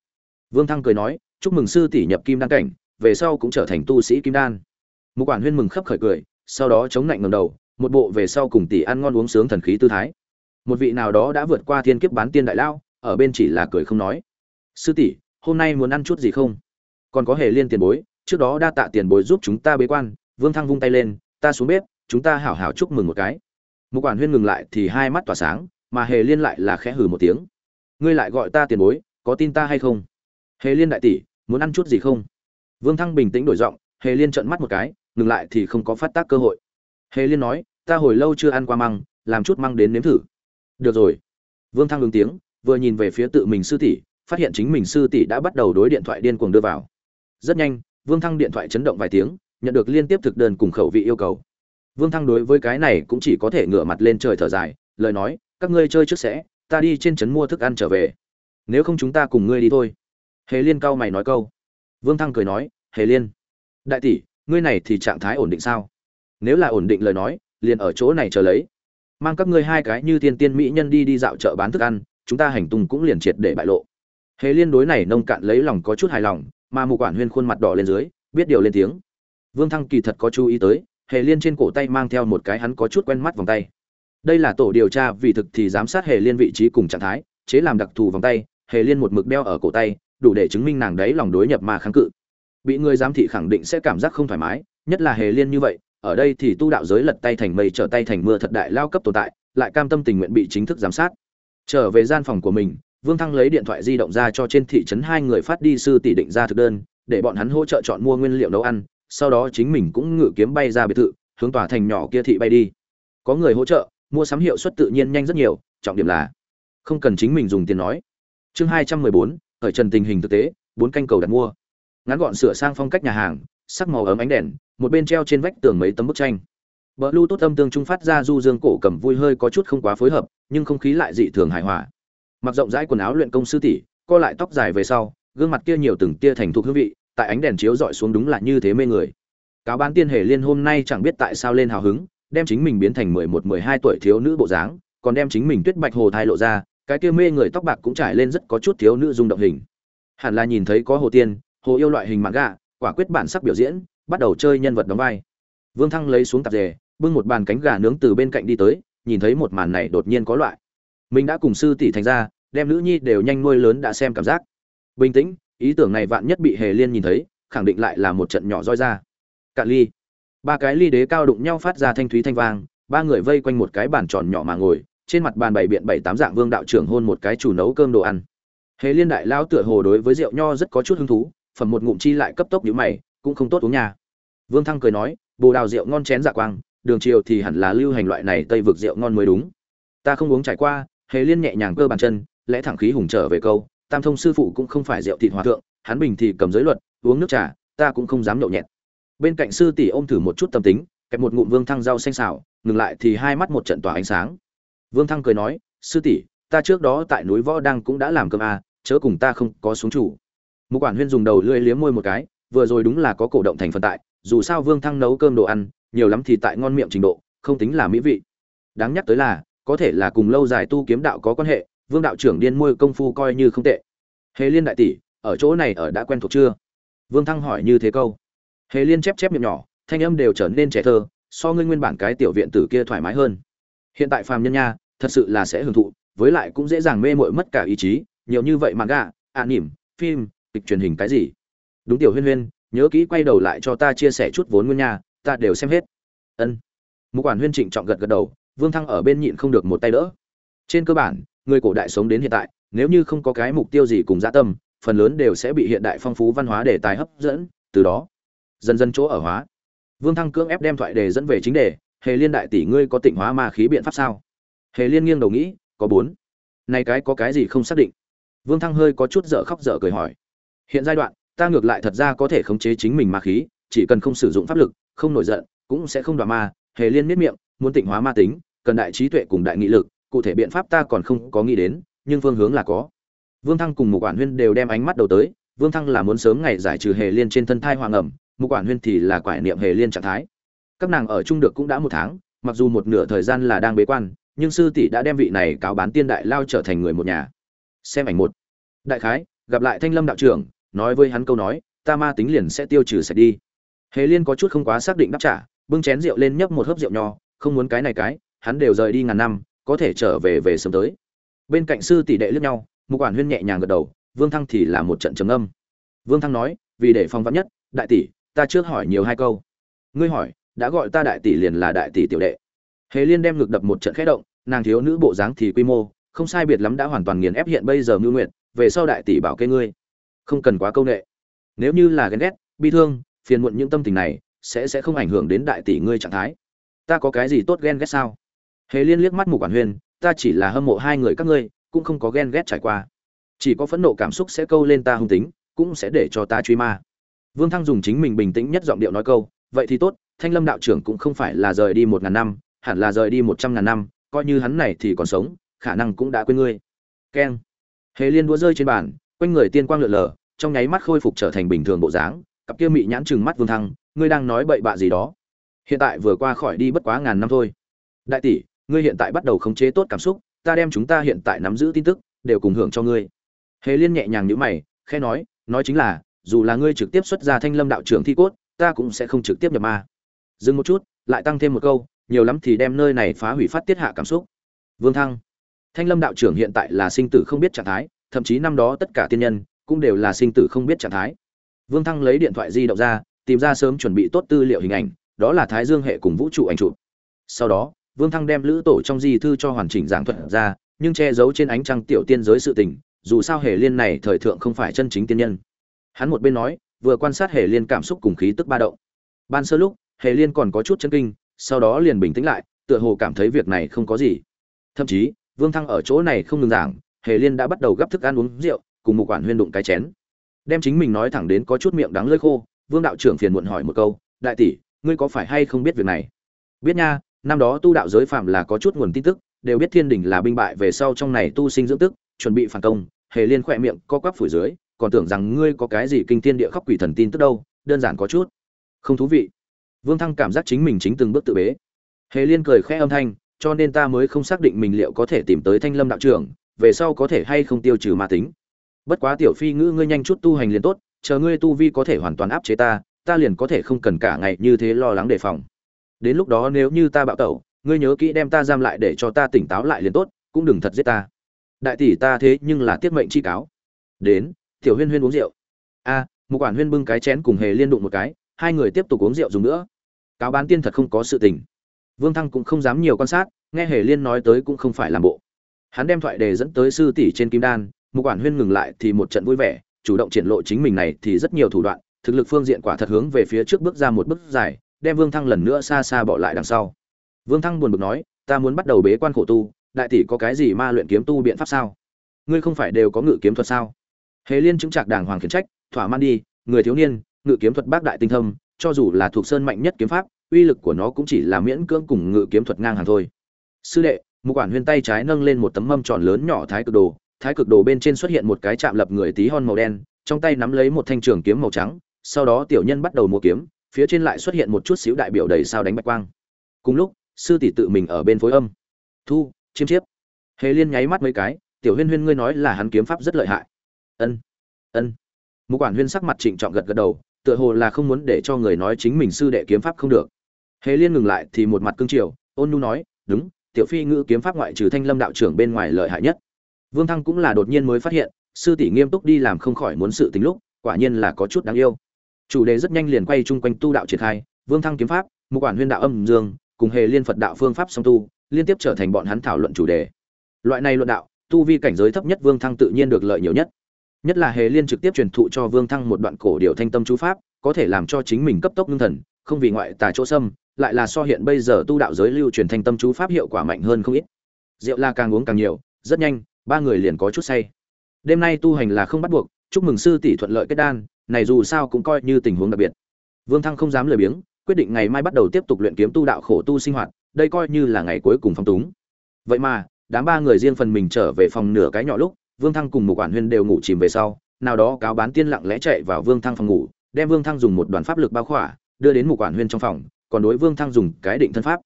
Vương thăng cười nói, chúc mừng sư tỷ nhập kim đan cảnh, về sau cũng trở thành tu sĩ kim đan. Mục quản huyên mừng khấp khởi cười, sau đó chống lạnh ngầm đầu, một bộ về sau cùng tỷ ăn ngon uống sướng thần khí tư thái. Một vị nào đó đã vượt qua thiên kiếp bán tiên đại lao, ở bên chỉ là cười không nói. Sư tỷ, hôm nay muốn ăn chút gì không? Còn có hề liên tiền bối, trước đó đa tạ tiền bối giúp chúng ta bế quan. Vương thăng vung tay lên, ta xuống bếp, chúng ta hảo hảo chúc mừng một cái một quản huyên ngừng lại thì hai mắt tỏa sáng, mà hề liên lại là khẽ hừ một tiếng. Ngươi lại gọi ta tiền bối, có tin ta hay không? Hề liên đại tỷ, muốn ăn chút gì không? Vương thăng bình tĩnh đổi giọng, hề liên trợn mắt một cái, ngừng lại thì không có phát tác cơ hội. Hề liên nói, ta hồi lâu chưa ăn qua măng, làm chút măng đến nếm thử. Được rồi. Vương thăng ứng tiếng, vừa nhìn về phía tự mình sư tỷ, phát hiện chính mình sư tỷ đã bắt đầu đối điện thoại điên cuồng đưa vào. Rất nhanh, vương thăng điện thoại chấn động vài tiếng, nhận được liên tiếp thực đơn cùng khẩu vị yêu cầu vương thăng đối với cái này cũng chỉ có thể ngửa mặt lên trời thở dài, lời nói, các ngươi chơi trước sẽ, ta đi trên trấn mua thức ăn trở về. Nếu không chúng ta cùng ngươi đi thôi. Hề liên cao mày nói câu. Vương thăng cười nói, hề liên, đại tỷ, ngươi này thì trạng thái ổn định sao? Nếu là ổn định lời nói, liền ở chỗ này chờ lấy. Mang các ngươi hai cái như thiên tiên mỹ nhân đi đi dạo chợ bán thức ăn, chúng ta hành tung cũng liền triệt để bại lộ. Hề liên đối này nông cạn lấy lòng có chút hài lòng, mà mục quản huyên khuôn mặt đỏ lên dưới, biết điều lên tiếng. Vương thăng kỳ thật có chú ý tới hề liên trên cổ tay mang theo một cái hắn có chút quen mắt vòng tay. Đây là tổ điều tra, vì thực thì giám sát hề liên vị trí cùng trạng thái, chế làm đặc thù vòng tay, hề liên một mực đeo ở cổ tay, đủ để chứng minh nàng đấy lòng đối nhập mà kháng cự. Bị người giám thị khẳng định sẽ cảm giác không thoải mái, nhất là hề liên như vậy, ở đây thì tu đạo giới lật tay thành mây trở tay thành mưa thật đại lao cấp tồn tại, lại cam tâm tình nguyện bị chính thức giám sát. Trở về gian phòng của mình, vương thăng lấy điện thoại di động ra cho trên thị trấn hai người phát đi sư tỷ định ra thực đơn, để bọn hắn hỗ trợ chọn mua nguyên liệu nấu ăn sau đó chính mình cũng ngự kiếm bay ra biệt thự, hướng tòa thành nhỏ kia thị bay đi. Có người hỗ trợ, mua sắm hiệu suất tự nhiên nhanh rất nhiều, trọng điểm là không cần chính mình dùng tiền nói. Chương hai trăm mười bốn, khởi trần tình hình thực tế, bốn canh cầu đặt mua. Ngắn gọn sửa sang phong cách nhà hàng, sắc màu ấm ánh đèn, một bên treo trên vách tường mấy tấm bức tranh. Bờ lưu tốt âm tương trung phát ra du dương cổ cầm vui hơi có chút không quá phối hợp, nhưng không khí lại dị thường hài hòa. Mặc rộng rãi quần áo luyện công sư tỷ, co lại tóc dài về sau, gương mặt kia nhiều từng tia thành thục hương vị tại ánh đèn chiếu rọi xuống đúng là như thế mê người. Cáo bán tiên hề liên hôm nay chẳng biết tại sao lên hào hứng, đem chính mình biến thành mười một, mười hai tuổi thiếu nữ bộ dáng, còn đem chính mình tuyết bạch hồ thai lộ ra, cái kia mê người tóc bạc cũng trải lên rất có chút thiếu nữ rung động hình. Hẳn là nhìn thấy có hồ tiên, hồ yêu loại hình mạng gà quả quyết bản sắc biểu diễn, bắt đầu chơi nhân vật đóng vai. Vương thăng lấy xuống tạp dề, bưng một bàn cánh gà nướng từ bên cạnh đi tới, nhìn thấy một màn này đột nhiên có loại. Mình đã cùng sư tỷ thành ra, đem nữ nhi đều nhanh nuôi lớn đã xem cảm giác. Bình tĩnh ý tưởng này vạn nhất bị hề liên nhìn thấy, khẳng định lại là một trận nhỏ roi ra. Cạn ly. Ba cái ly đế cao đụng nhau phát ra thanh thúy thanh vang, ba người vây quanh một cái bàn tròn nhỏ mà ngồi, trên mặt bàn bày biện bảy tám dạng vương đạo trưởng hôn một cái chủ nấu cơm đồ ăn. Hề liên đại lao tựa hồ đối với rượu nho rất có chút hứng thú, phẩm một ngụm chi lại cấp tốc nhíu mày, cũng không tốt uống nhà vương thăng cười nói, bồ đào rượu ngon chén dạ quang, đường chiều thì hẳn là lưu hành loại này tây vực rượu ngon mới đúng. Ta không uống trải qua. Hề liên nhẹ nhàng cơ bàn chân, lẽ thẳng khí hùng trở về câu tam thông sư phụ cũng không phải rượu thịt hòa thượng hắn bình thì cầm giới luật uống nước trà ta cũng không dám nhậu nhẹt. Bên cạnh sư tỷ ôm thử một chút tâm tính kẹp một ngụm vương thăng rau xanh xào ngừng lại thì hai mắt một trận tỏa ánh sáng. Vương thăng cười nói sư tỷ ta trước đó tại núi võ đang cũng đã làm cơm à, chớ cùng ta không có xuống chủ. Một quản huyên dùng đầu lưỡi liếm môi một cái vừa rồi đúng là có cổ động thành phần tại dù sao vương thăng nấu cơm đồ ăn nhiều lắm thì tại ngon miệng trình độ không tính là mỹ vị. Đáng nhắc tới là có thể là cùng lâu dài tu kiếm đạo có quan hệ vương đạo trưởng điên môi công phu coi như không tệ. Hề liên đại tỷ, ở chỗ này ở đã quen thuộc chưa? Vương thăng hỏi như thế câu. Hề liên chép chép miệng nhỏ, thanh âm đều trở nên trẻ thơ, so ngươi nguyên bản cái tiểu viện tử kia thoải mái hơn. Hiện tại phàm nhân nha, thật sự là sẽ hưởng thụ, với lại cũng dễ dàng mê mội mất cả ý chí, nhiều như vậy mà gạ, ạ nỉm, phim, kịch truyền hình cái gì? Đúng tiểu huyên huyên, nhớ kỹ quay đầu lại cho ta chia sẻ chút vốn nguyên nha, ta đều xem hết. Ân. Một quản huyên trịnh trọng gật gật đầu, vương thăng ở bên nhịn không được một tay đỡ. Trên cơ bản người cổ đại sống đến hiện tại, nếu như không có cái mục tiêu gì cùng gia tâm, phần lớn đều sẽ bị hiện đại phong phú văn hóa đề tài hấp dẫn, từ đó, dần dần chỗ ở hóa. Vương thăng cưỡng ép đem thoại đề dẫn về chính đề, hề liên đại tỷ ngươi có tịnh hóa ma khí biện pháp sao? Hề liên nghiêng đầu nghĩ, có bốn. Này cái có cái gì không xác định? Vương thăng hơi có chút dở khóc dở cười hỏi, hiện giai đoạn, ta ngược lại thật ra có thể khống chế chính mình ma khí, chỉ cần không sử dụng pháp lực, không nổi giận, cũng sẽ không đọa ma. Hề liên miết miệng, muốn tịnh hóa ma tính, cần đại trí tuệ cùng đại nghị lực cụ thể biện pháp ta còn không có nghĩ đến, nhưng phương hướng là có. Vương thăng cùng một quản huyên đều đem ánh mắt đầu tới, vương thăng là muốn sớm ngày giải trừ hề liên trên thân thai hoàng ẩm một quản huyên thì là quải niệm hề liên trạng thái. Các nàng ở chung được cũng đã một tháng, mặc dù một nửa thời gian là đang bế quan, nhưng sư tỷ đã đem vị này cáo bán tiên đại lao trở thành người một nhà. Xem ảnh một. Đại khái, gặp lại thanh lâm đạo trưởng, nói với hắn câu nói, ta ma tính liền sẽ tiêu trừ sạch đi. Hề liên có chút không quá xác định đáp trả, bưng chén rượu lên nhấp một hớp rượu nho, không muốn cái này cái, hắn đều rời đi ngàn năm có thể trở về về sớm tới. Bên cạnh sư tỷ đệ lướt nhau một quản huyên nhẹ nhàng gật đầu, vương thăng thì là một trận trầm âm vương thăng nói, vì để phong vắn nhất, đại tỷ, ta trước hỏi nhiều hai câu. Ngươi hỏi, đã gọi ta đại tỷ liền là đại tỷ tiểu đệ. Hề liên đem ngực đập một trận khẽ động, nàng thiếu nữ bộ dáng thì quy mô, không sai biệt lắm đã hoàn toàn nghiền ép hiện bây giờ ngưu nguyện về sau đại tỷ bảo kê ngươi. Không cần quá câu nệ. Nếu như là ghen ghét, bi thương, phiền muộn những tâm tình này, sẽ sẽ không ảnh hưởng đến đại tỷ ngươi trạng thái. Ta có cái gì tốt ghen ghét sao? Hề liên liếc mắt mục quản huyên ta chỉ là hâm mộ hai người các ngươi, cũng không có ghen ghét trải qua. Chỉ có phẫn nộ cảm xúc sẽ câu lên ta hung tính, cũng sẽ để cho ta truy ma. Vương thăng dùng chính mình bình tĩnh nhất giọng điệu nói câu, vậy thì tốt, thanh lâm đạo trưởng cũng không phải là rời đi một ngàn năm, hẳn là rời đi một trăm ngàn năm, coi như hắn này thì còn sống, khả năng cũng đã quên ngươi. Keng. Hề liên đũa rơi trên bàn, quanh người tiên quang lượn lờ, trong nháy mắt khôi phục trở thành bình thường bộ dáng, cặp kia mị nhãn chừng mắt vương thăng, ngươi đang nói bậy bạ gì đó? Hiện tại vừa qua khỏi đi bất quá ngàn năm thôi. Đại tỷ ngươi hiện tại bắt đầu khống chế tốt cảm xúc, ta đem chúng ta hiện tại nắm giữ tin tức, đều cùng hưởng cho ngươi. Hề liên nhẹ nhàng nhữ mày, khẽ nói nói chính là, dù là ngươi trực tiếp xuất ra thanh lâm đạo trưởng thi cốt, ta cũng sẽ không trực tiếp nhập ma. Dừng một chút, lại tăng thêm một câu, nhiều lắm thì đem nơi này phá hủy phát tiết hạ cảm xúc. Vương thăng, thanh lâm đạo trưởng hiện tại là sinh tử không biết trạng thái, thậm chí năm đó tất cả tiên nhân cũng đều là sinh tử không biết trạng thái. Vương thăng lấy điện thoại di động ra, tìm ra sớm chuẩn bị tốt tư liệu hình ảnh, đó là thái dương hệ cùng vũ trụ ảnh chụp. Sau đó vương thăng đem lữ tổ trong di thư cho hoàn chỉnh giảng thuật ra, nhưng che giấu trên ánh trăng tiểu tiên giới sự tình, dù sao hề liên này thời thượng không phải chân chính tiên nhân. Hắn một bên nói, vừa quan sát hề liên cảm xúc cùng khí tức ba động. Ban sơ lúc, hề liên còn có chút chấn kinh, sau đó liền bình tĩnh lại, tựa hồ cảm thấy việc này không có gì. Thậm chí, vương thăng ở chỗ này không ngừng giảng, hề liên đã bắt đầu gấp thức ăn uống rượu, cùng một quản huyên đụng cái chén. Đem chính mình nói thẳng đến có chút miệng đắng lưỡi khô, vương đạo trưởng phiền muộn hỏi một câu, đại tỷ, ngươi có phải hay không biết việc này? Biết nha năm đó tu đạo giới phạm là có chút nguồn tin tức, đều biết thiên đình là binh bại về sau trong này tu sinh dưỡng tức, chuẩn bị phản công, hề liên khỏe miệng, co quắp phủi dưới, còn tưởng rằng ngươi có cái gì kinh thiên địa khóc quỷ thần tin tức đâu, đơn giản có chút. Không thú vị. Vương thăng cảm giác chính mình chính từng bước tự bế. Hề liên cười khẽ âm thanh, cho nên ta mới không xác định mình liệu có thể tìm tới thanh lâm đạo trưởng, về sau có thể hay không tiêu trừ ma tính. Bất quá tiểu phi ngữ ngươi nhanh chút tu hành liền tốt, chờ ngươi tu vi có thể hoàn toàn áp chế ta ta liền có thể không cần cả ngày như thế lo lắng đề phòng đến lúc đó nếu như ta bạo tẩu ngươi nhớ kỹ đem ta giam lại để cho ta tỉnh táo lại liền tốt cũng đừng thật giết ta. Đại tỷ ta thế nhưng là tiết mệnh chi cáo. Đến tiểu huyên huyên uống rượu. A à, một quản huyên bưng cái chén cùng hề liên đụng một cái hai người tiếp tục uống rượu dùng nữa. Cáo bán tiên thật không có sự tình. Vương thăng cũng không dám nhiều quan sát nghe hề liên nói tới cũng không phải làm bộ. Hắn đem thoại đề dẫn tới sư tỷ trên kim đan một quản huyên ngừng lại thì một trận vui vẻ chủ động triển lộ chính mình này thì rất nhiều thủ đoạn thực lực phương diện quả thật hướng về phía trước bước ra một bước dài đem vương thăng lần nữa xa xa bỏ lại đằng sau. Vương thăng buồn bực nói, ta muốn bắt đầu bế quan khổ tu, đại tỷ có cái gì ma luyện kiếm tu biện pháp sao? Ngươi không phải đều có ngự kiếm thuật sao? Hề liên chứng trạc đàng hoàng khiển trách, thỏa mãn đi, người thiếu niên, ngự kiếm thuật bác đại tinh thâm, cho dù là thuộc sơn mạnh nhất kiếm pháp, uy lực của nó cũng chỉ là miễn cưỡng cùng ngự kiếm thuật ngang hàng thôi. Sư đệ. Một quản huyên tay trái nâng lên một tấm mâm tròn lớn nhỏ thái cực đồ, thái cực đồ bên trên xuất hiện một cái chạm lập người tí hon màu đen, trong tay nắm lấy một thanh trường kiếm màu trắng, sau đó tiểu nhân bắt đầu mua kiếm phía trên lại xuất hiện một chút xíu đại biểu đầy sao đánh bạch quang. Cùng lúc, sư tỷ tự mình ở bên phối âm. Thu, chiêm chiếp. Hề liên nháy mắt mấy cái, tiểu huyên huyên ngươi nói là hắn kiếm pháp rất lợi hại. Ân ân. Một quản huyên sắc mặt trịnh trọng gật gật đầu, tựa hồ là không muốn để cho người nói chính mình sư đệ kiếm pháp không được. Hề liên ngừng lại thì một mặt cương triều, ôn nu nói, đúng, tiểu phi ngữ kiếm pháp ngoại trừ thanh lâm đạo trưởng bên ngoài lợi hại nhất. Vương thăng cũng là đột nhiên mới phát hiện, sư tỷ nghiêm túc đi làm không khỏi muốn sự tính lúc, quả nhiên là có chút đáng yêu chủ đề rất nhanh liền quay chung quanh tu đạo triển khai, vương thăng kiếm pháp, mục quản huyên đạo âm dương, cùng hề liên phật đạo phương pháp song tu, liên tiếp trở thành bọn hắn thảo luận chủ đề. Loại này luận đạo, tu vi cảnh giới thấp nhất vương thăng tự nhiên được lợi nhiều nhất. Nhất là hề liên trực tiếp truyền thụ cho vương thăng một đoạn cổ điệu thanh tâm chú pháp, có thể làm cho chính mình cấp tốc ngưng thần, không vì ngoại tà chỗ xâm, lại là so hiện bây giờ tu đạo giới lưu truyền thanh tâm chú pháp hiệu quả mạnh hơn không ít. Rượu la càng uống càng nhiều, rất nhanh, ba người liền có chút say. Đêm nay tu hành là không bắt buộc, chúc mừng sư tỷ thuận lợi kết đan này dù sao cũng coi như tình huống đặc biệt. Vương thăng không dám lười biếng, quyết định ngày mai bắt đầu tiếp tục luyện kiếm tu đạo khổ tu sinh hoạt, đây coi như là ngày cuối cùng phong túng. Vậy mà, đám ba người riêng phần mình trở về phòng nửa cái nhỏ lúc, vương thăng cùng một quản huyên đều ngủ chìm về sau, nào đó cáo bán tiên lặng lẽ chạy vào vương thăng phòng ngủ, đem vương thăng dùng một đoàn pháp lực bao khỏa, đưa đến một quản huyên trong phòng, còn đối vương thăng dùng cái định thân pháp.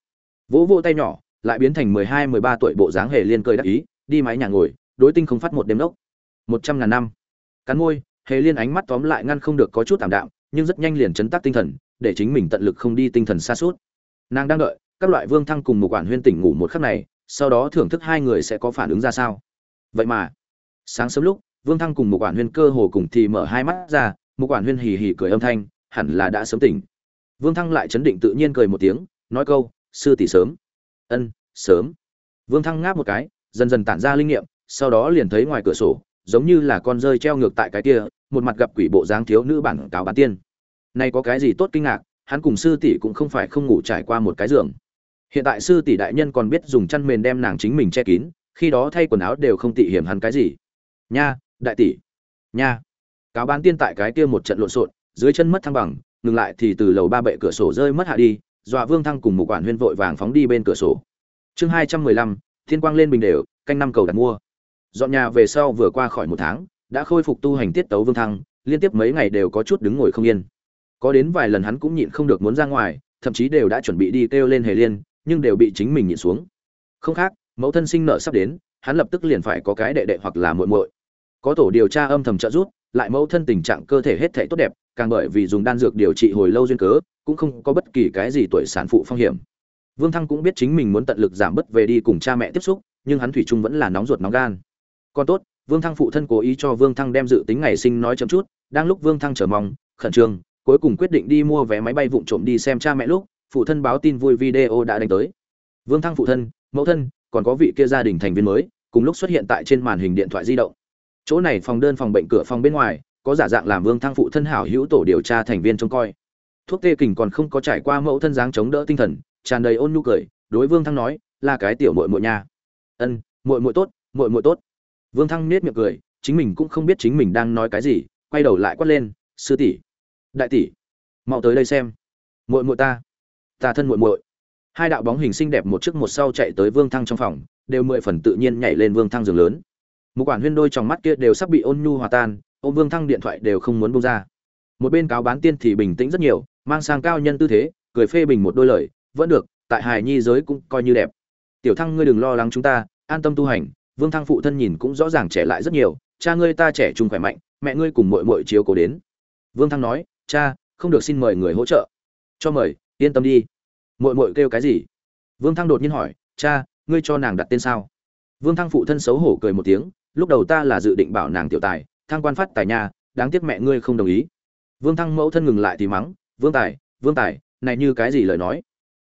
Vỗ vỗ tay nhỏ, lại biến thành mười hai, mười ba tuổi bộ dáng hề liên cười đắc ý, đi mái nhà ngồi, đối tinh không phát một đêm lốc một trăm ngàn năm. Cắn môi hề liên ánh mắt tóm lại ngăn không được có chút tạm đạm, nhưng rất nhanh liền chấn tác tinh thần, để chính mình tận lực không đi tinh thần xa suốt. Nàng đang đợi, các loại vương thăng cùng một quản huyên tỉnh ngủ một khắc này, sau đó thưởng thức hai người sẽ có phản ứng ra sao. Vậy mà, sáng sớm lúc, vương thăng cùng một quản huyên cơ hồ cùng thì mở hai mắt ra một quản huyên hì hì cười âm thanh, hẳn là đã sớm tỉnh. Vương thăng lại chấn định tự nhiên cười một tiếng, nói câu, sư tỷ sớm. Ân, sớm. Vương thăng ngáp một cái, dần dần tản ra linh nghiệm, sau đó liền thấy ngoài cửa sổ, giống như là con rơi treo ngược tại cái kia một mặt gặp quỷ bộ dáng thiếu nữ bản cáo bán tiên nay có cái gì tốt kinh ngạc, hắn cùng sư tỷ cũng không phải không ngủ trải qua một cái giường. Hiện tại sư tỷ đại nhân còn biết dùng chăn mền đem nàng chính mình che kín, khi đó thay quần áo đều không tị hiểm hắn cái gì. Nha, đại tỷ. Nha. Cáo bán tiên tại cái kia một trận lộn xộn, dưới chân mất thăng bằng, ngừng lại thì từ lầu ba bệ cửa sổ rơi mất hạ đi, dọa Vương Thăng cùng một quản huyên vội vàng phóng đi bên cửa sổ. Chương hai trăm mười lăm Thiên quang lên bình đều, canh năm cầu đặt mua. Dọn nhà về sau vừa qua khỏi một tháng, đã khôi phục tu hành tiết tấu Vương Thăng, liên tiếp mấy ngày đều có chút đứng ngồi không yên. Có đến vài lần hắn cũng nhịn không được muốn ra ngoài, thậm chí đều đã chuẩn bị đi kêu lên Hề Liên, nhưng đều bị chính mình nhịn xuống. Không khác, mẫu thân sinh nợ sắp đến, hắn lập tức liền phải có cái đệ đệ hoặc là muội muội. Có tổ điều tra âm thầm trợ giúp, lại mẫu thân tình trạng cơ thể hết thể tốt đẹp, càng bởi vì dùng đan dược điều trị hồi lâu duyên cớ, cũng không có bất kỳ cái gì tuổi sản phụ phong hiểm. Vương Thăng cũng biết chính mình muốn tận lực giảm bớt về đi cùng cha mẹ tiếp xúc, nhưng hắn thủy chung vẫn là nóng ruột nóng gan. Còn tốt, Vương Thăng phụ thân cố ý cho Vương Thăng đem dự tính ngày sinh nói chậm chút, đang lúc Vương Thăng chờ mong, khẩn trương, cuối cùng quyết định đi mua vé máy bay vụng trộm đi xem cha mẹ lúc, phụ thân báo tin vui video đã đánh tới. Vương Thăng phụ thân, mẫu thân, còn có vị kia gia đình thành viên mới, cùng lúc xuất hiện tại trên màn hình điện thoại di động. Chỗ này phòng đơn phòng bệnh cửa phòng bên ngoài, có giả dạng làm Vương Thăng phụ thân hảo hữu tổ điều tra thành viên trông coi. Thuốc tê kình còn không có trải qua mẫu thân dáng chống đỡ tinh thần, tràn đầy ôn nhu cười, đối Vương Thăng nói, là cái tiểu muội muội nha. Ân, muội muội tốt, muội muội tốt. Vương Thăng nhếch miệng cười, chính mình cũng không biết chính mình đang nói cái gì, quay đầu lại quát lên, sư tỷ, đại tỷ, mau tới đây xem, muội muội ta, ta thân muội muội. Hai đạo bóng hình xinh đẹp một trước một sau chạy tới Vương Thăng trong phòng, đều mười phần tự nhiên nhảy lên Vương Thăng giường lớn. Một quản huyên đôi trong mắt kia đều sắp bị ôn nhu hòa tan, ôm Vương Thăng điện thoại đều không muốn buông ra. Một bên cáo bán tiên thì bình tĩnh rất nhiều, mang sang cao nhân tư thế, cười phê bình một đôi lời, vẫn được, tại hài nhi giới cũng coi như đẹp. Tiểu Thăng ngươi đừng lo lắng chúng ta, an tâm tu hành, Vương Thăng phụ thân nhìn cũng rõ ràng trẻ lại rất nhiều, cha ngươi ta trẻ trung khỏe mạnh, mẹ ngươi cùng mội mội chiếu cố đến. Vương Thăng nói, cha, không được xin mời người hỗ trợ. Cho mời, yên tâm đi. mội mội kêu cái gì? Vương Thăng đột nhiên hỏi, cha, ngươi cho nàng đặt tên sao? Vương Thăng phụ thân xấu hổ cười một tiếng, lúc đầu ta là dự định bảo nàng tiểu tài, thăng quan phát tài nhà, đáng tiếc mẹ ngươi không đồng ý. Vương Thăng mẫu thân ngừng lại thì mắng, Vương Tài, Vương Tài, này như cái gì lời nói?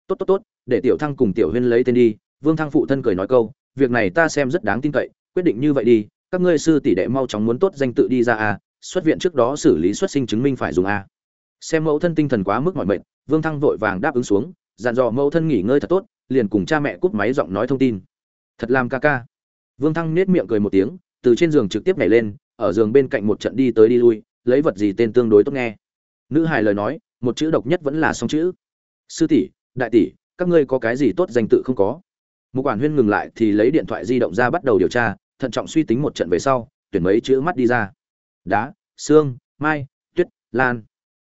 Tốt tốt tốt, để tiểu Thăng cùng tiểu Huyên lấy tên đi. Vương Thăng phụ thân cười nói câu, việc này ta xem rất đáng tin cậy, quyết định như vậy đi, các ngươi sư tỷ đệ mau chóng muốn tốt danh tự đi ra a xuất viện trước đó xử lý xuất sinh chứng minh phải dùng a xem mẫu thân tinh thần quá mức mọi mệnh. vương thăng vội vàng đáp ứng xuống, dặn dò mẫu thân nghỉ ngơi thật tốt, liền cùng cha mẹ cúp máy giọng nói thông tin. Thật làm ca ca. Vương thăng nết miệng cười một tiếng, từ trên giường trực tiếp nhảy lên, ở giường bên cạnh một trận đi tới đi lui, lấy vật gì tên tương đối tốt nghe. Nữ hài lời nói, một chữ độc nhất vẫn là song chữ. Sư tỷ, đại tỷ, các ngươi có cái gì tốt danh tự không có? Một quản huyên ngừng lại thì lấy điện thoại di động ra bắt đầu điều tra, thận trọng suy tính một trận về sau, tuyển mấy chữ mắt đi ra. Đá, xương, mai, tuyết, lan.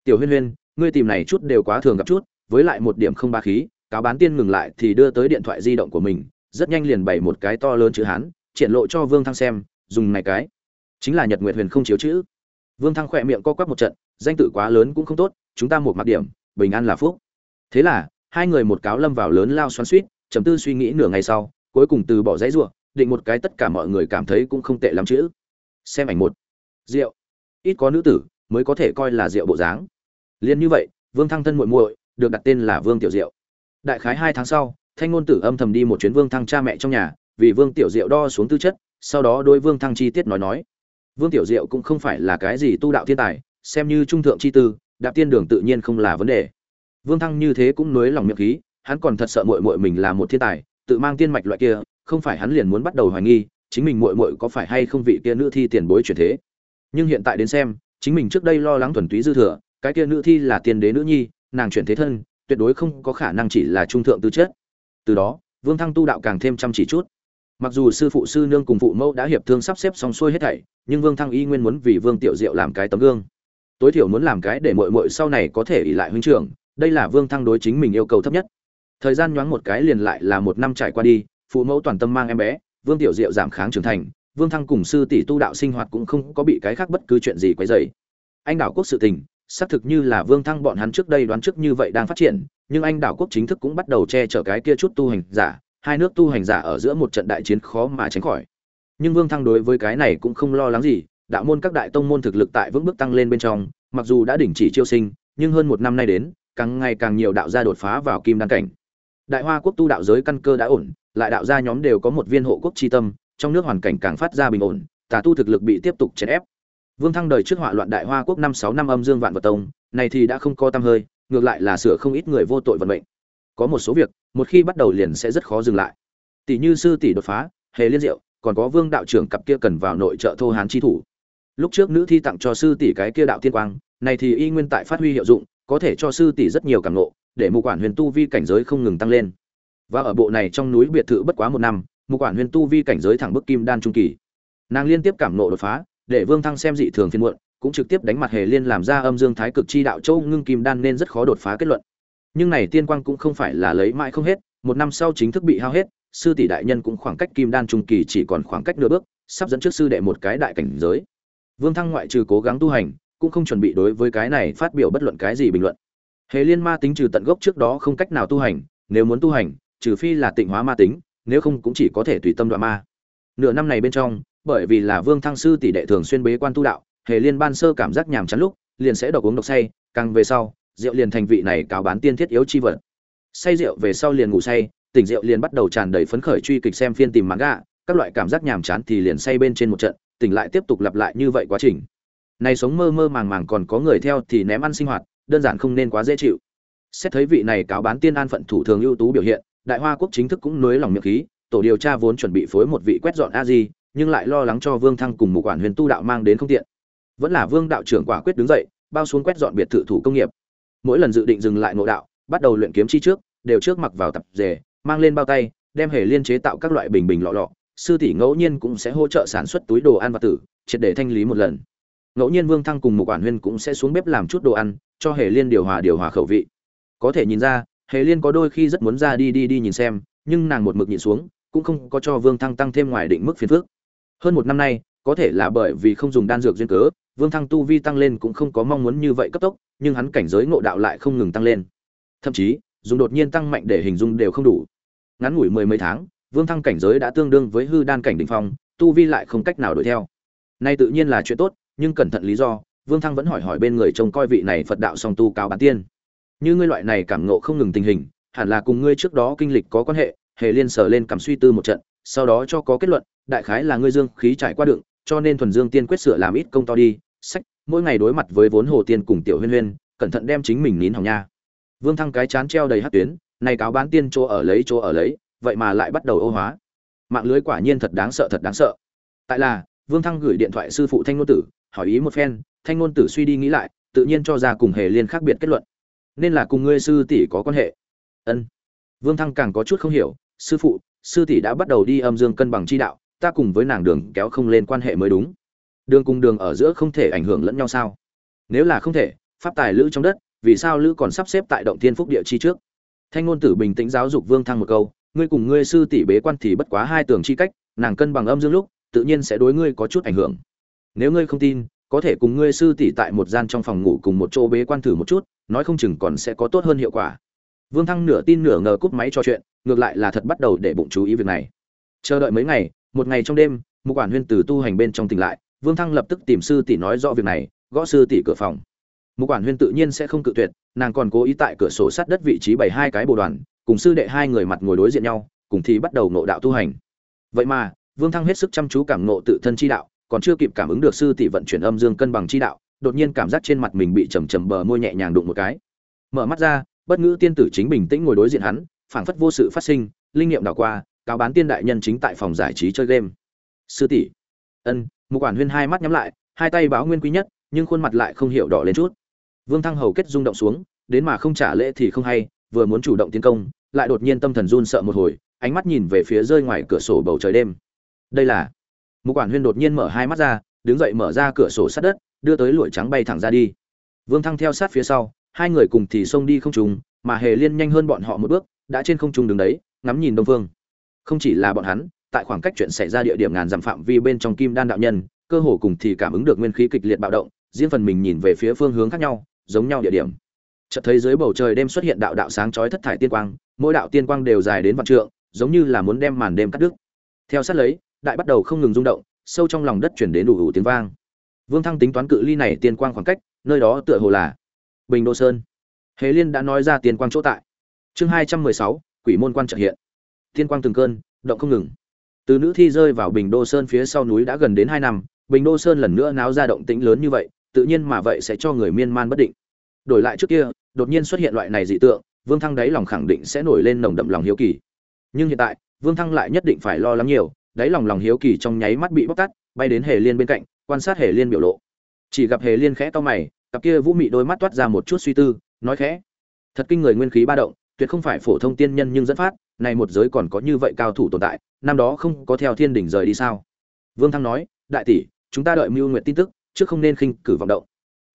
Tiểu huyên huyên, ngươi tìm này chút đều quá thường gặp chút, với lại một điểm không ba khí, cáo bán tiên ngừng lại thì đưa tới điện thoại di động của mình, rất nhanh liền bày một cái to lớn chữ hán, triển lộ cho vương thăng xem, dùng này cái. Chính là nhật nguyệt huyền không chiếu chữ. Vương thăng khỏe miệng co quắp một trận, danh tự quá lớn cũng không tốt, chúng ta một mặc điểm, bình an là phúc. Thế là, hai người một cáo lâm vào lớn lao xoắn suýt trầm tư suy nghĩ nửa ngày sau, cuối cùng từ bỏ giấy rủa, định một cái tất cả mọi người cảm thấy cũng không tệ lắm chữ xem ảnh một. Rượu. Ít có nữ tử mới có thể coi là rượu bộ dáng. Liên như vậy, vương thăng thân muội muội được đặt tên là vương tiểu diệu. Đại khái hai tháng sau, thanh ngôn tử âm thầm đi một chuyến vương thăng cha mẹ trong nhà, vì vương tiểu diệu đo xuống tư chất, sau đó đôi vương thăng chi tiết nói nói. Vương tiểu diệu cũng không phải là cái gì tu đạo thiên tài, xem như trung thượng chi tư, đạp tiên đường tự nhiên không là vấn đề. Vương thăng như thế cũng nới lòng miệng khí hắn còn thật sợ muội muội mình là một thiên tài, tự mang tiên mạch loại kia, không phải hắn liền muốn bắt đầu hoài nghi, chính mình muội muội có phải hay không vị kia nữ thi tiền bối chuyển thế. Nhưng hiện tại đến xem, chính mình trước đây lo lắng thuần túy dư thừa, cái kia nữ thi là tiên đế nữ nhi, nàng chuyển thế thân, tuyệt đối không có khả năng chỉ là trung thượng tư chất. Từ đó, Vương Thăng tu đạo càng thêm chăm chỉ chút. Mặc dù sư phụ sư nương cùng phụ mẫu đã hiệp thương sắp xếp xong xuôi hết thảy, nhưng Vương Thăng y nguyên muốn vì Vương Tiểu Diệu làm cái tấm gương. Tối thiểu muốn làm cái để muội muội sau này có thể ỷ lại huynh trưởng, đây là Vương Thăng đối chính mình yêu cầu thấp nhất thời gian nhoáng một cái liền lại là một năm trải qua đi, phụ mẫu toàn tâm mang em bé, vương tiểu diệu giảm kháng trưởng thành, vương thăng cùng sư tỷ tu đạo sinh hoạt cũng không có bị cái khác bất cứ chuyện gì quấy dày anh đảo quốc sự tình, xác thực như là vương thăng bọn hắn trước đây đoán trước như vậy đang phát triển, nhưng anh đảo quốc chính thức cũng bắt đầu che chở cái kia chút tu hành giả, hai nước tu hành giả ở giữa một trận đại chiến khó mà tránh khỏi. Nhưng vương thăng đối với cái này cũng không lo lắng gì, đạo môn các đại tông môn thực lực tại vững bước tăng lên bên trong, mặc dù đã đình chỉ chiêu sinh, nhưng hơn một năm nay đến, càng ngày càng nhiều đạo gia đột phá vào kim đan cảnh đại hoa quốc tu đạo giới căn cơ đã ổn, lại đạo gia nhóm đều có một viên hộ quốc chi tâm, trong nước hoàn cảnh càng phát ra bình ổn, tà tu thực lực bị tiếp tục chèn ép. Vương thăng đời trước họa loạn đại hoa quốc năm sáu năm âm dương vạn vật tông, này thì đã không co tâm hơi, ngược lại là sửa không ít người vô tội vận mệnh. Có một số việc, một khi bắt đầu liền sẽ rất khó dừng lại. Tỷ như sư tỷ đột phá, hề liên diệu, còn có vương đạo trưởng cặp kia cần vào nội trợ thô hán chi thủ. Lúc trước nữ thi tặng cho sư tỷ cái kia đạo tiên quang, này thì y nguyên tại phát huy hiệu dụng, có thể cho sư tỷ rất nhiều cảm ngộ để mục quản huyền tu vi cảnh giới không ngừng tăng lên. Và ở bộ này trong núi biệt thự bất quá một năm, mục quản huyền tu vi cảnh giới thẳng bức kim đan trung kỳ. Nàng liên tiếp cảm nộ đột phá, để vương thăng xem dị thường phiên muộn, cũng trực tiếp đánh mặt hề liên làm ra âm dương thái cực chi đạo châu ngưng kim đan nên rất khó đột phá kết luận. Nhưng này tiên quang cũng không phải là lấy mãi không hết, một năm sau chính thức bị hao hết, sư tỷ đại nhân cũng khoảng cách kim đan trung kỳ chỉ còn khoảng cách nửa bước, sắp dẫn trước sư đệ một cái đại cảnh giới. Vương thăng ngoại trừ cố gắng tu hành, cũng không chuẩn bị đối với cái này phát biểu bất luận cái gì bình luận hề liên ma tính trừ tận gốc trước đó không cách nào tu hành nếu muốn tu hành trừ phi là tịnh hóa ma tính nếu không cũng chỉ có thể tùy tâm đoạn ma. Nửa năm này bên trong bởi vì là vương thăng sư tỷ đệ thường xuyên bế quan tu đạo hề liên ban sơ cảm giác nhàm chán lúc liền sẽ độc uống độc say càng về sau rượu liền thành vị này cáo bán tiên thiết yếu chi vật. Say rượu về sau liền ngủ say tỉnh rượu liền bắt đầu tràn đầy phấn khởi truy kịch xem phiên tìm manga, các loại cảm giác nhàm chán thì liền say bên trên một trận tỉnh lại tiếp tục lặp lại như vậy quá trình. Này sống mơ mơ màng màng còn có người theo thì ném ăn sinh hoạt đơn giản không nên quá dễ chịu. Xét thấy vị này cáo bán tiên an phận thủ thường ưu tú biểu hiện, đại hoa quốc chính thức cũng nới lòng miệng khí, tổ điều tra vốn chuẩn bị phối một vị quét dọn a di, nhưng lại lo lắng cho vương thăng cùng một quản huyền tu đạo mang đến không tiện. Vẫn là vương đạo trưởng quả quyết đứng dậy, bao xuống quét dọn biệt thự thủ công nghiệp. Mỗi lần dự định dừng lại ngộ đạo, bắt đầu luyện kiếm chi trước, đều trước mặc vào tập dề mang lên bao tay, đem hề liên chế tạo các loại bình bình lọ lọ. Sư tỷ ngẫu nhiên cũng sẽ hỗ trợ sản xuất túi đồ ăn và tử, triệt để thanh lý một lần. Ngẫu nhiên vương thăng cùng một quản huyên cũng sẽ xuống bếp làm chút đồ ăn cho hề liên điều hòa điều hòa khẩu vị. Có thể nhìn ra, hề liên có đôi khi rất muốn ra đi đi đi nhìn xem, nhưng nàng một mực nhìn xuống, cũng không có cho vương thăng tăng thêm ngoài định mức phiền phước hơn một năm nay, có thể là bởi vì không dùng đan dược duyên cớ, vương thăng tu vi tăng lên cũng không có mong muốn như vậy cấp tốc, nhưng hắn cảnh giới ngộ đạo lại không ngừng tăng lên. Thậm chí, dùng đột nhiên tăng mạnh để hình dung đều không đủ. Ngắn ngủi mười mấy tháng, vương thăng cảnh giới đã tương đương với hư đan cảnh đ ỉ n h phong, tu vi lại không cách nào đuổi theo. Nay tự nhiên là chuyện tốt, nhưng cẩn thận lý do vương thăng vẫn hỏi hỏi bên người trông coi vị này phật đạo song tu cao bán tiên. Như ngươi loại này cảm ngộ không ngừng tình hình, hẳn là cùng ngươi trước đó kinh lịch có quan hệ, hề liên sở lên cảm suy tư một trận, sau đó cho có kết luận, đại khái là ngươi dương khí trải qua đựng, cho nên thuần dương tiên quyết sửa làm ít công to đi, sách, mỗi ngày đối mặt với vốn hồ tiên cùng tiểu huyên huyên, cẩn thận đem chính mình nín hỏng nha. Vương thăng cái chán treo đầy hát tuyến, này cáo bán tiên chỗ ở lấy chỗ ở lấy, vậy mà lại bắt đầu ô hóa. Mạng lưới quả nhiên thật đáng sợ, thật đáng sợ. Tại là, vương thăng gửi điện thoại sư phụ thanh ngôn tử hỏi ý một phen, thanh ngôn tử suy đi nghĩ lại, tự nhiên cho ra cùng hề liên khác biệt kết luận. Nên là cùng ngươi sư tỷ có quan hệ. Ân. Vương thăng càng có chút không hiểu, sư phụ, sư tỷ đã bắt đầu đi âm dương cân bằng chi đạo, ta cùng với nàng đường kéo không lên quan hệ mới đúng. Đường cùng đường ở giữa không thể ảnh hưởng lẫn nhau sao? Nếu là không thể, pháp tài lữ trong đất, vì sao lữ còn sắp xếp tại động thiên phúc địa chi trước? Thanh ngôn tử bình tĩnh giáo dục vương thăng một câu, ngươi cùng ngươi sư tỷ bế quan thì bất quá hai tường chi cách, nàng cân bằng âm dương lúc, tự nhiên sẽ đối ngươi có chút ảnh hưởng nếu ngươi không tin, có thể cùng ngươi sư tỷ tại một gian trong phòng ngủ cùng một chỗ bế quan thử một chút, nói không chừng còn sẽ có tốt hơn hiệu quả. Vương thăng nửa tin nửa ngờ cúp máy trò chuyện, ngược lại là thật bắt đầu để bụng chú ý việc này. Chờ đợi mấy ngày, một ngày trong đêm một quản huyên từ tu hành bên trong tỉnh lại, vương thăng lập tức tìm sư tỷ nói rõ việc này, gõ sư tỷ cửa phòng. Một quản huyên tự nhiên sẽ không cự tuyệt, nàng còn cố ý tại cửa sổ sát đất vị trí bày hai cái bồ đoàn, cùng sư đệ hai người mặt ngồi đối diện nhau, cùng thì bắt đầu nộ đạo tu hành. Vậy mà, vương thăng hết sức chăm chú cảm nộ tự thân chi đạo còn chưa kịp cảm ứng được sư tỷ vận chuyển âm dương cân bằng chi đạo, đột nhiên cảm giác trên mặt mình bị trầm trầm bờ môi nhẹ nhàng đụng một cái. Mở mắt ra, bất ngữ tiên tử chính bình tĩnh ngồi đối diện hắn, phảng phất vô sự phát sinh, linh nghiệm đảo qua, cáo bán tiên đại nhân chính tại phòng giải trí chơi game. Sư tỷ. Ân một quản huyên hai mắt nhắm lại, hai tay báo nguyên quý nhất, nhưng khuôn mặt lại không hiểu đỏ lên chút. Vương thăng hầu kết rung động xuống, đến mà không trả lễ thì không hay, vừa muốn chủ động tiến công, lại đột nhiên tâm thần run sợ một hồi, ánh mắt nhìn về phía rơi ngoài cửa sổ bầu trời đêm. Đây là một quản huyên đột nhiên mở hai mắt ra, đứng dậy mở ra cửa sổ sát đất, đưa tới lụi trắng bay thẳng ra đi. Vương thăng theo sát phía sau, hai người cùng thì xông đi không trùng mà hề liên nhanh hơn bọn họ một bước, đã trên không trung đứng đấy, ngắm nhìn đông phương. Không chỉ là bọn hắn, tại khoảng cách chuyện xảy ra địa điểm ngàn dặm phạm vi bên trong kim đan đạo nhân, cơ hồ cùng thì cảm ứng được nguyên khí kịch liệt bạo động, riêng phần mình nhìn về phía phương hướng khác nhau, giống nhau địa điểm. Chợt thấy dưới bầu trời đêm xuất hiện đạo đạo sáng chói thất thải tiên quang, mỗi đạo tiên quang đều dài đến vạn trượng, giống như là muốn đem màn đêm cắt đứt. Theo sát lấy đại bắt đầu không ngừng rung động, sâu trong lòng đất chuyển đến đủ đủ tiếng vang. Vương thăng tính toán cự ly này tiên quang khoảng cách, nơi đó tựa hồ là bình đô sơn. Hề liên đã nói ra tiên quang chỗ tại. Chương hai trăm mười sáu, quỷ môn quan trợ hiện. Tiên quang từng cơn, động không ngừng. Từ nữ thi rơi vào bình đô sơn phía sau núi đã gần đến hai năm, bình đô sơn lần nữa náo ra động tĩnh lớn như vậy, tự nhiên mà vậy sẽ cho người miên man bất định. Đổi lại trước kia, đột nhiên xuất hiện loại này dị tượng, vương thăng đáy lòng khẳng định sẽ nổi lên nồng đậm lòng hiếu kỳ. Nhưng hiện tại, vương thăng lại nhất định phải lo lắng nhiều đáy lòng lòng hiếu kỳ trong nháy mắt bị bóc tắt bay đến hề liên bên cạnh, quan sát hề liên biểu lộ. Chỉ gặp hề liên khẽ to mày, cặp kia vũ mị đôi mắt toát ra một chút suy tư, nói khẽ, thật kinh người nguyên khí ba động, tuyệt không phải phổ thông tiên nhân nhưng dẫn phát, này một giới còn có như vậy cao thủ tồn tại, năm đó không có theo thiên đỉnh rời đi sao? Vương thăng nói, đại tỷ, chúng ta đợi mưu nguyện tin tức, trước không nên khinh cử vọng động.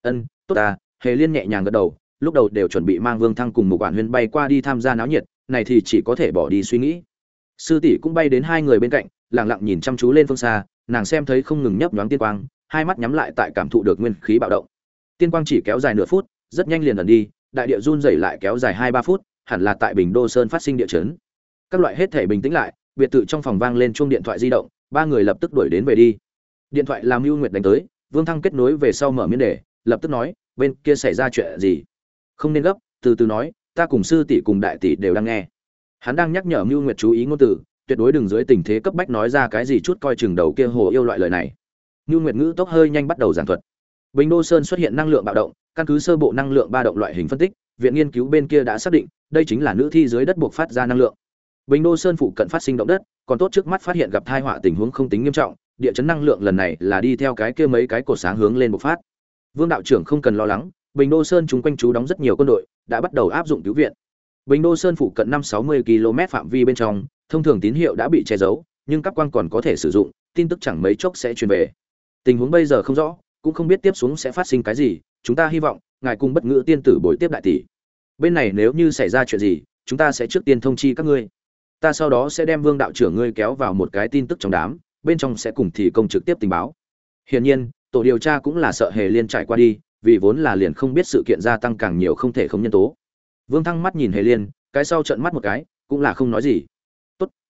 Ân, tốt ta. Hề liên nhẹ nhàng gật đầu, lúc đầu đều chuẩn bị mang vương thăng cùng một quản huyên bay qua đi tham gia náo nhiệt, này thì chỉ có thể bỏ đi suy nghĩ. Sư tỷ cũng bay đến hai người bên cạnh lặng lặng nhìn chăm chú lên phương xa, nàng xem thấy không ngừng nhấp nhoáng tiên quang, hai mắt nhắm lại tại cảm thụ được nguyên khí bạo động. Tiên quang chỉ kéo dài nửa phút, rất nhanh liền ẩn đi, đại địa run rẩy lại kéo dài hai ba phút, hẳn là tại bình đô sơn phát sinh địa chấn. Các loại hết thể bình tĩnh lại, biệt thự trong phòng vang lên chuông điện thoại di động, ba người lập tức đuổi đến về đi. Điện thoại làm mưu nguyệt đánh tới, vương thăng kết nối về sau mở miếng đề lập tức nói, bên kia xảy ra chuyện gì? Không nên gấp, từ từ nói, ta cùng sư tỷ cùng đại tỷ đều đang nghe. Hắn đang nhắc nhở mưu nguyệt chú ý ngôn từ tuyệt đối đừng dưới tình thế cấp bách nói ra cái gì chút coi chừng đầu kia hồ yêu loại lời này. Như nguyệt ngữ tốc hơi nhanh bắt đầu giảng thuật. Bình đô sơn xuất hiện năng lượng bạo động, căn cứ sơ bộ năng lượng ba động loại hình phân tích, viện nghiên cứu bên kia đã xác định, đây chính là nữ thi dưới đất buộc phát ra năng lượng. Bình đô sơn phụ cận phát sinh động đất, còn tốt trước mắt phát hiện gặp tai họa tình huống không tính nghiêm trọng, địa chấn năng lượng lần này là đi theo cái kia mấy cái cột sáng hướng lên bộc phát. Vương đạo trưởng không cần lo lắng, bình đô sơn chúng quanh chú đóng rất nhiều quân đội, đã bắt đầu áp dụng cứu viện. Bình đô sơn phụ cận năm sáu mươi km phạm vi bên trong thông thường tín hiệu đã bị che giấu, nhưng các quan còn có thể sử dụng, tin tức chẳng mấy chốc sẽ truyền về. Tình huống bây giờ không rõ, cũng không biết tiếp xuống sẽ phát sinh cái gì, chúng ta hy vọng, ngài cùng bất ngữ tiên tử bồi tiếp đại tỷ. Bên này nếu như xảy ra chuyện gì, chúng ta sẽ trước tiên thông chi các ngươi. Ta sau đó sẽ đem vương đạo trưởng ngươi kéo vào một cái tin tức trong đám, bên trong sẽ cùng thì công trực tiếp tình báo. Hiển nhiên, tổ điều tra cũng là sợ hề liên trải qua đi, vì vốn là liền không biết sự kiện gia tăng càng nhiều không thể không nhân tố. Vương thăng mắt nhìn hề liên, cái sau trận mắt một cái, cũng là không nói gì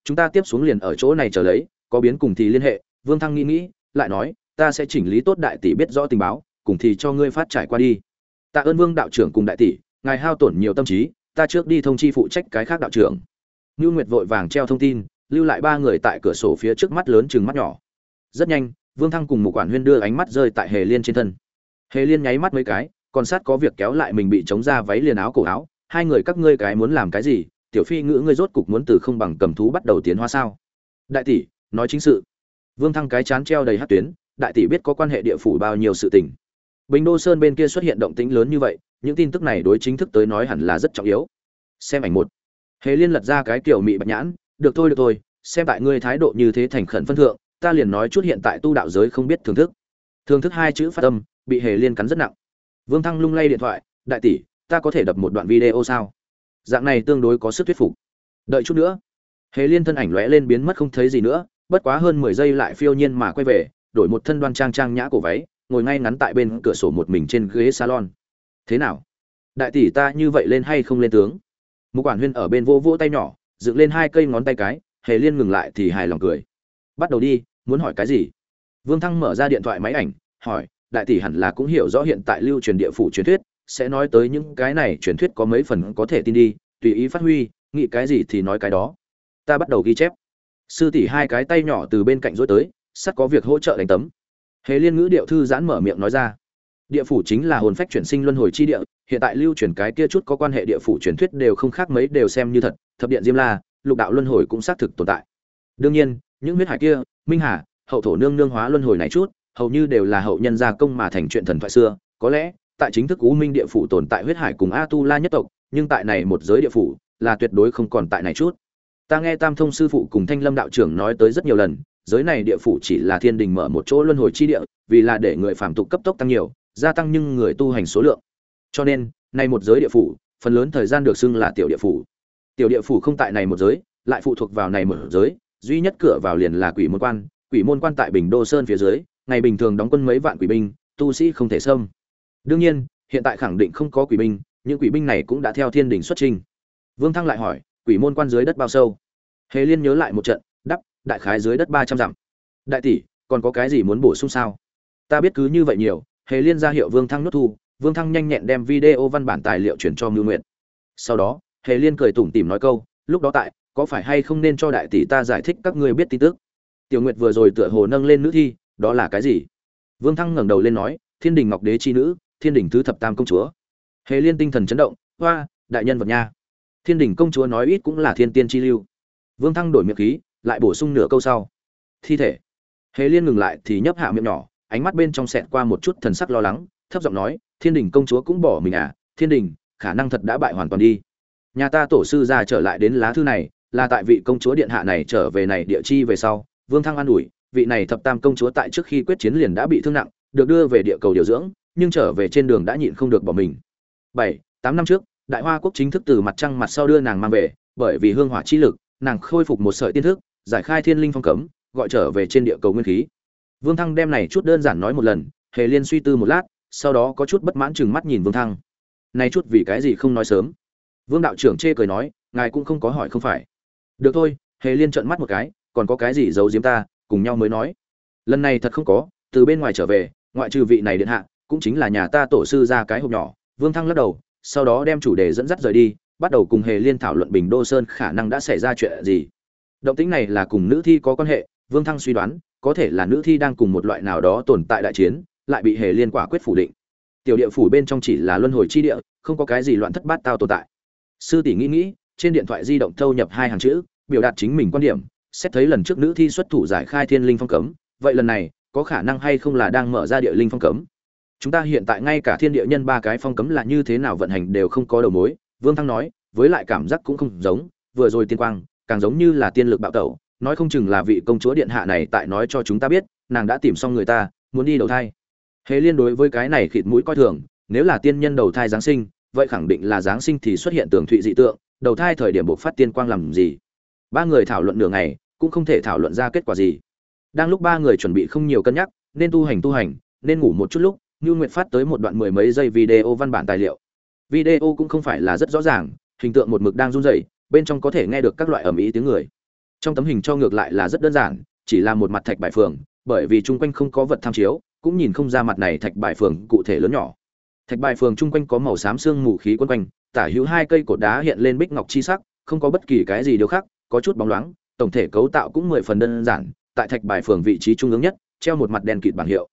chúng ta tiếp xuống liền ở chỗ này chờ lấy có biến cùng thì liên hệ vương thăng nghĩ nghĩ lại nói ta sẽ chỉnh lý tốt đại tỷ biết rõ tình báo cùng thì cho ngươi phát trải qua đi tạ ơn vương đạo trưởng cùng đại tỷ ngài hao tổn nhiều tâm trí ta trước đi thông chi phụ trách cái khác đạo trưởng ngưu Nguyệt vội vàng treo thông tin, lưu lại ba người tại cửa sổ phía trước mắt lớn chừng mắt nhỏ. Rất nhanh, Vương Thăng cùng một quản huyên đưa ánh mắt rơi tại Hề Liên trên thân. Hề Liên nháy mắt mấy cái, còn sát có việc kéo lại mình bị chống ra váy liền áo cổ áo, hai người các ngươi cái muốn làm cái gì? Tiểu Phi ngữ ngươi rốt cục muốn từ không bằng cầm thú bắt đầu tiến hóa sao? Đại tỷ, nói chính sự. Vương Thăng cái chán treo đầy hát tuyến, đại tỷ biết có quan hệ địa phủ bao nhiêu sự tình. Bình Đô Sơn bên kia xuất hiện động tĩnh lớn như vậy, những tin tức này đối chính thức tới nói hẳn là rất trọng yếu. Xem ảnh một hề liên lật ra cái kiểu mị bạch nhãn được thôi được thôi xem tại ngươi thái độ như thế thành khẩn phân thượng ta liền nói chút hiện tại tu đạo giới không biết thưởng thức thưởng thức hai chữ phát âm bị hề liên cắn rất nặng vương thăng lung lay điện thoại đại tỷ ta có thể đập một đoạn video sao dạng này tương đối có sức thuyết phục. Đợi chút nữa. Hề liên thân ảnh lóe lên biến mất không thấy gì nữa, bất quá hơn mười giây lại phiêu nhiên mà quay về, đổi một thân đoan trang trang nhã cổ váy, ngồi ngay ngắn tại bên cửa sổ một mình trên ghế salon. Thế nào? Đại tỷ ta như vậy lên hay không lên tướng? Một quản huyên ở bên vô vỗ tay nhỏ, dựng lên hai cây ngón tay cái, hề liên ngừng lại thì hài lòng cười. Bắt đầu đi, muốn hỏi cái gì? Vương thăng mở ra điện thoại máy ảnh, hỏi, đại tỷ hẳn là cũng hiểu rõ hiện tại lưu truyền địa phủ truyền thuyết sẽ nói tới những cái này truyền thuyết có mấy phần có thể tin đi, tùy ý phát huy, nghĩ cái gì thì nói cái đó. Ta bắt đầu ghi chép. Sư tỷ hai cái tay nhỏ từ bên cạnh rối tới, sắt có việc hỗ trợ đánh tấm. Hề liên ngữ điệu thư giãn mở miệng nói ra. Địa phủ chính là hồn phách chuyển sinh luân hồi chi địa, hiện tại lưu truyền cái kia chút có quan hệ địa phủ truyền thuyết đều không khác mấy đều xem như thật, thập điện diêm la, lục đạo luân hồi cũng xác thực tồn tại. Đương nhiên, những huyết hải kia, minh hà, hậu thổ nương nương hóa luân hồi này chút, hầu như đều là hậu nhân gia công mà thành chuyện thần thoại xưa, có lẽ tại chính thức u minh địa phủ tồn tại huyết hải cùng a tu la nhất tộc, nhưng tại này một giới địa phủ là tuyệt đối không còn tại này chút. Ta nghe tam thông sư phụ cùng thanh lâm đạo trưởng nói tới rất nhiều lần, giới này địa phủ chỉ là thiên đình mở một chỗ luân hồi chi địa, vì là để người phàm tục cấp tốc tăng nhiều, gia tăng nhưng người tu hành số lượng. Cho nên nay một giới địa phủ, phần lớn thời gian được xưng là tiểu địa phủ. Tiểu địa phủ không tại này một giới, lại phụ thuộc vào này một giới, duy nhất cửa vào liền là quỷ môn quan, quỷ môn quan tại bình đô sơn phía dưới, ngày bình thường đóng quân mấy vạn quỷ binh, tu sĩ không thể xâm đương nhiên, hiện tại khẳng định không có quỷ binh, những quỷ binh này cũng đã theo thiên đình xuất trình vương thăng lại hỏi, quỷ môn quan dưới đất bao sâu? Hề liên nhớ lại một trận đắp đại khái dưới đất ba trăm dặm. Đại tỷ, còn có cái gì muốn bổ sung sao? Ta biết cứ như vậy nhiều, hề liên ra hiệu vương thăng nốt thu, vương thăng nhanh nhẹn đem video văn bản tài liệu chuyển cho ngưu nguyện sau đó, hề liên cười tủm tỉm nói câu, lúc đó tại, có phải hay không nên cho đại tỷ ta giải thích các ngươi biết tin tức? Tiểu nguyệt vừa rồi tựa hồ nâng lên nữ thi, đó là cái gì? Vương thăng ngẩng đầu lên nói, thiên đình ngọc đế chi nữ thiên đình thứ thập tam công chúa. Hề liên tinh thần chấn động, hoa, đại nhân vật nha. Thiên đình công chúa nói ít cũng là thiên tiên chi lưu. Vương thăng đổi miệng khí, lại bổ sung nửa câu sau. Thi thể. Hề liên ngừng lại thì nhấp hạ miệng nhỏ, ánh mắt bên trong sẹt qua một chút thần sắc lo lắng, thấp giọng nói, thiên đình công chúa cũng bỏ mình à? Thiên đình khả năng thật đã bại hoàn toàn đi. Nhà ta tổ sư ra trở lại đến lá thư này, là tại vị công chúa điện hạ này trở về này địa chi về sau. Vương thăng an ủi, vị này thập tam công chúa tại trước khi quyết chiến liền đã bị thương nặng, được đưa về địa cầu điều dưỡng nhưng trở về trên đường đã nhịn không được bỏ mình. Bảy, tám năm trước, đại hoa quốc chính thức từ mặt trăng mặt sau đưa nàng mang về, bởi vì hương hỏa chi lực, nàng khôi phục một sợi tiên thức, giải khai thiên linh phong cấm, gọi trở về trên địa cầu nguyên khí. Vương thăng đem này chút đơn giản nói một lần, hề liên suy tư một lát, sau đó có chút bất mãn chừng mắt nhìn vương thăng. Nay chút vì cái gì không nói sớm? Vương đạo trưởng chê cười nói, ngài cũng không có hỏi không phải. Được thôi, hề liên trợn mắt một cái, còn có cái gì giấu giếm ta, cùng nhau mới nói. Lần này thật không có, từ bên ngoài trở về, ngoại trừ vị này điện hạ cũng chính là nhà ta tổ sư ra cái hộp nhỏ. Vương thăng lắc đầu, sau đó đem chủ đề dẫn dắt rời đi, bắt đầu cùng hề liên thảo luận bình đô sơn khả năng đã xảy ra chuyện gì. Động tính này là cùng nữ thi có quan hệ, vương thăng suy đoán, có thể là nữ thi đang cùng một loại nào đó tồn tại đại chiến, lại bị hề liên quả quyết phủ định. Tiểu địa phủ bên trong chỉ là luân hồi chi địa, không có cái gì loạn thất bát tao tồn tại. Sư tỷ nghĩ nghĩ, trên điện thoại di động thâu nhập hai hàng chữ, biểu đạt chính mình quan điểm, xét thấy lần trước nữ thi xuất thủ giải khai thiên linh phong cấm, vậy lần này, có khả năng hay không là đang mở ra địa linh phong cấm? Chúng ta hiện tại ngay cả thiên địa nhân ba cái phong cấm là như thế nào vận hành đều không có đầu mối. Vương thăng nói, với lại cảm giác cũng không giống. Vừa rồi tiên quang, càng giống như là tiên lực bạo tẩu. Nói không chừng là vị công chúa điện hạ này tại nói cho chúng ta biết, nàng đã tìm xong người ta, muốn đi đầu thai. Hề liên đối với cái này khịt mũi coi thường, nếu là tiên nhân đầu thai giáng sinh, vậy khẳng định là giáng sinh thì xuất hiện tường thụy dị tượng, đầu thai thời điểm buộc phát tiên quang làm gì? Ba người thảo luận nửa ngày, cũng không thể thảo luận ra kết quả gì. Đang lúc ba người chuẩn bị không nhiều cân nhắc, nên tu hành tu hành, nên ngủ một chút lúc Nưu nguyệt phát tới một đoạn mười mấy giây video văn bản tài liệu. Video cũng không phải là rất rõ ràng, hình tượng một mực đang run rẩy, bên trong có thể nghe được các loại ầm ĩ tiếng người. Trong tấm hình cho ngược lại là rất đơn giản, chỉ là một mặt thạch bài phường, bởi vì chung quanh không có vật tham chiếu, cũng nhìn không ra mặt này thạch bài phường cụ thể lớn nhỏ. Thạch bài phường chung quanh có màu xám xương mù khí quấn quanh, tả hữu hai cây cột đá hiện lên bích ngọc chi sắc, không có bất kỳ cái gì điều khác, có chút bóng loáng, tổng thể cấu tạo cũng mười phần đơn giản, tại thạch bài phường vị trí trung ương nhất, treo một mặt đèn kịt bảng hiệu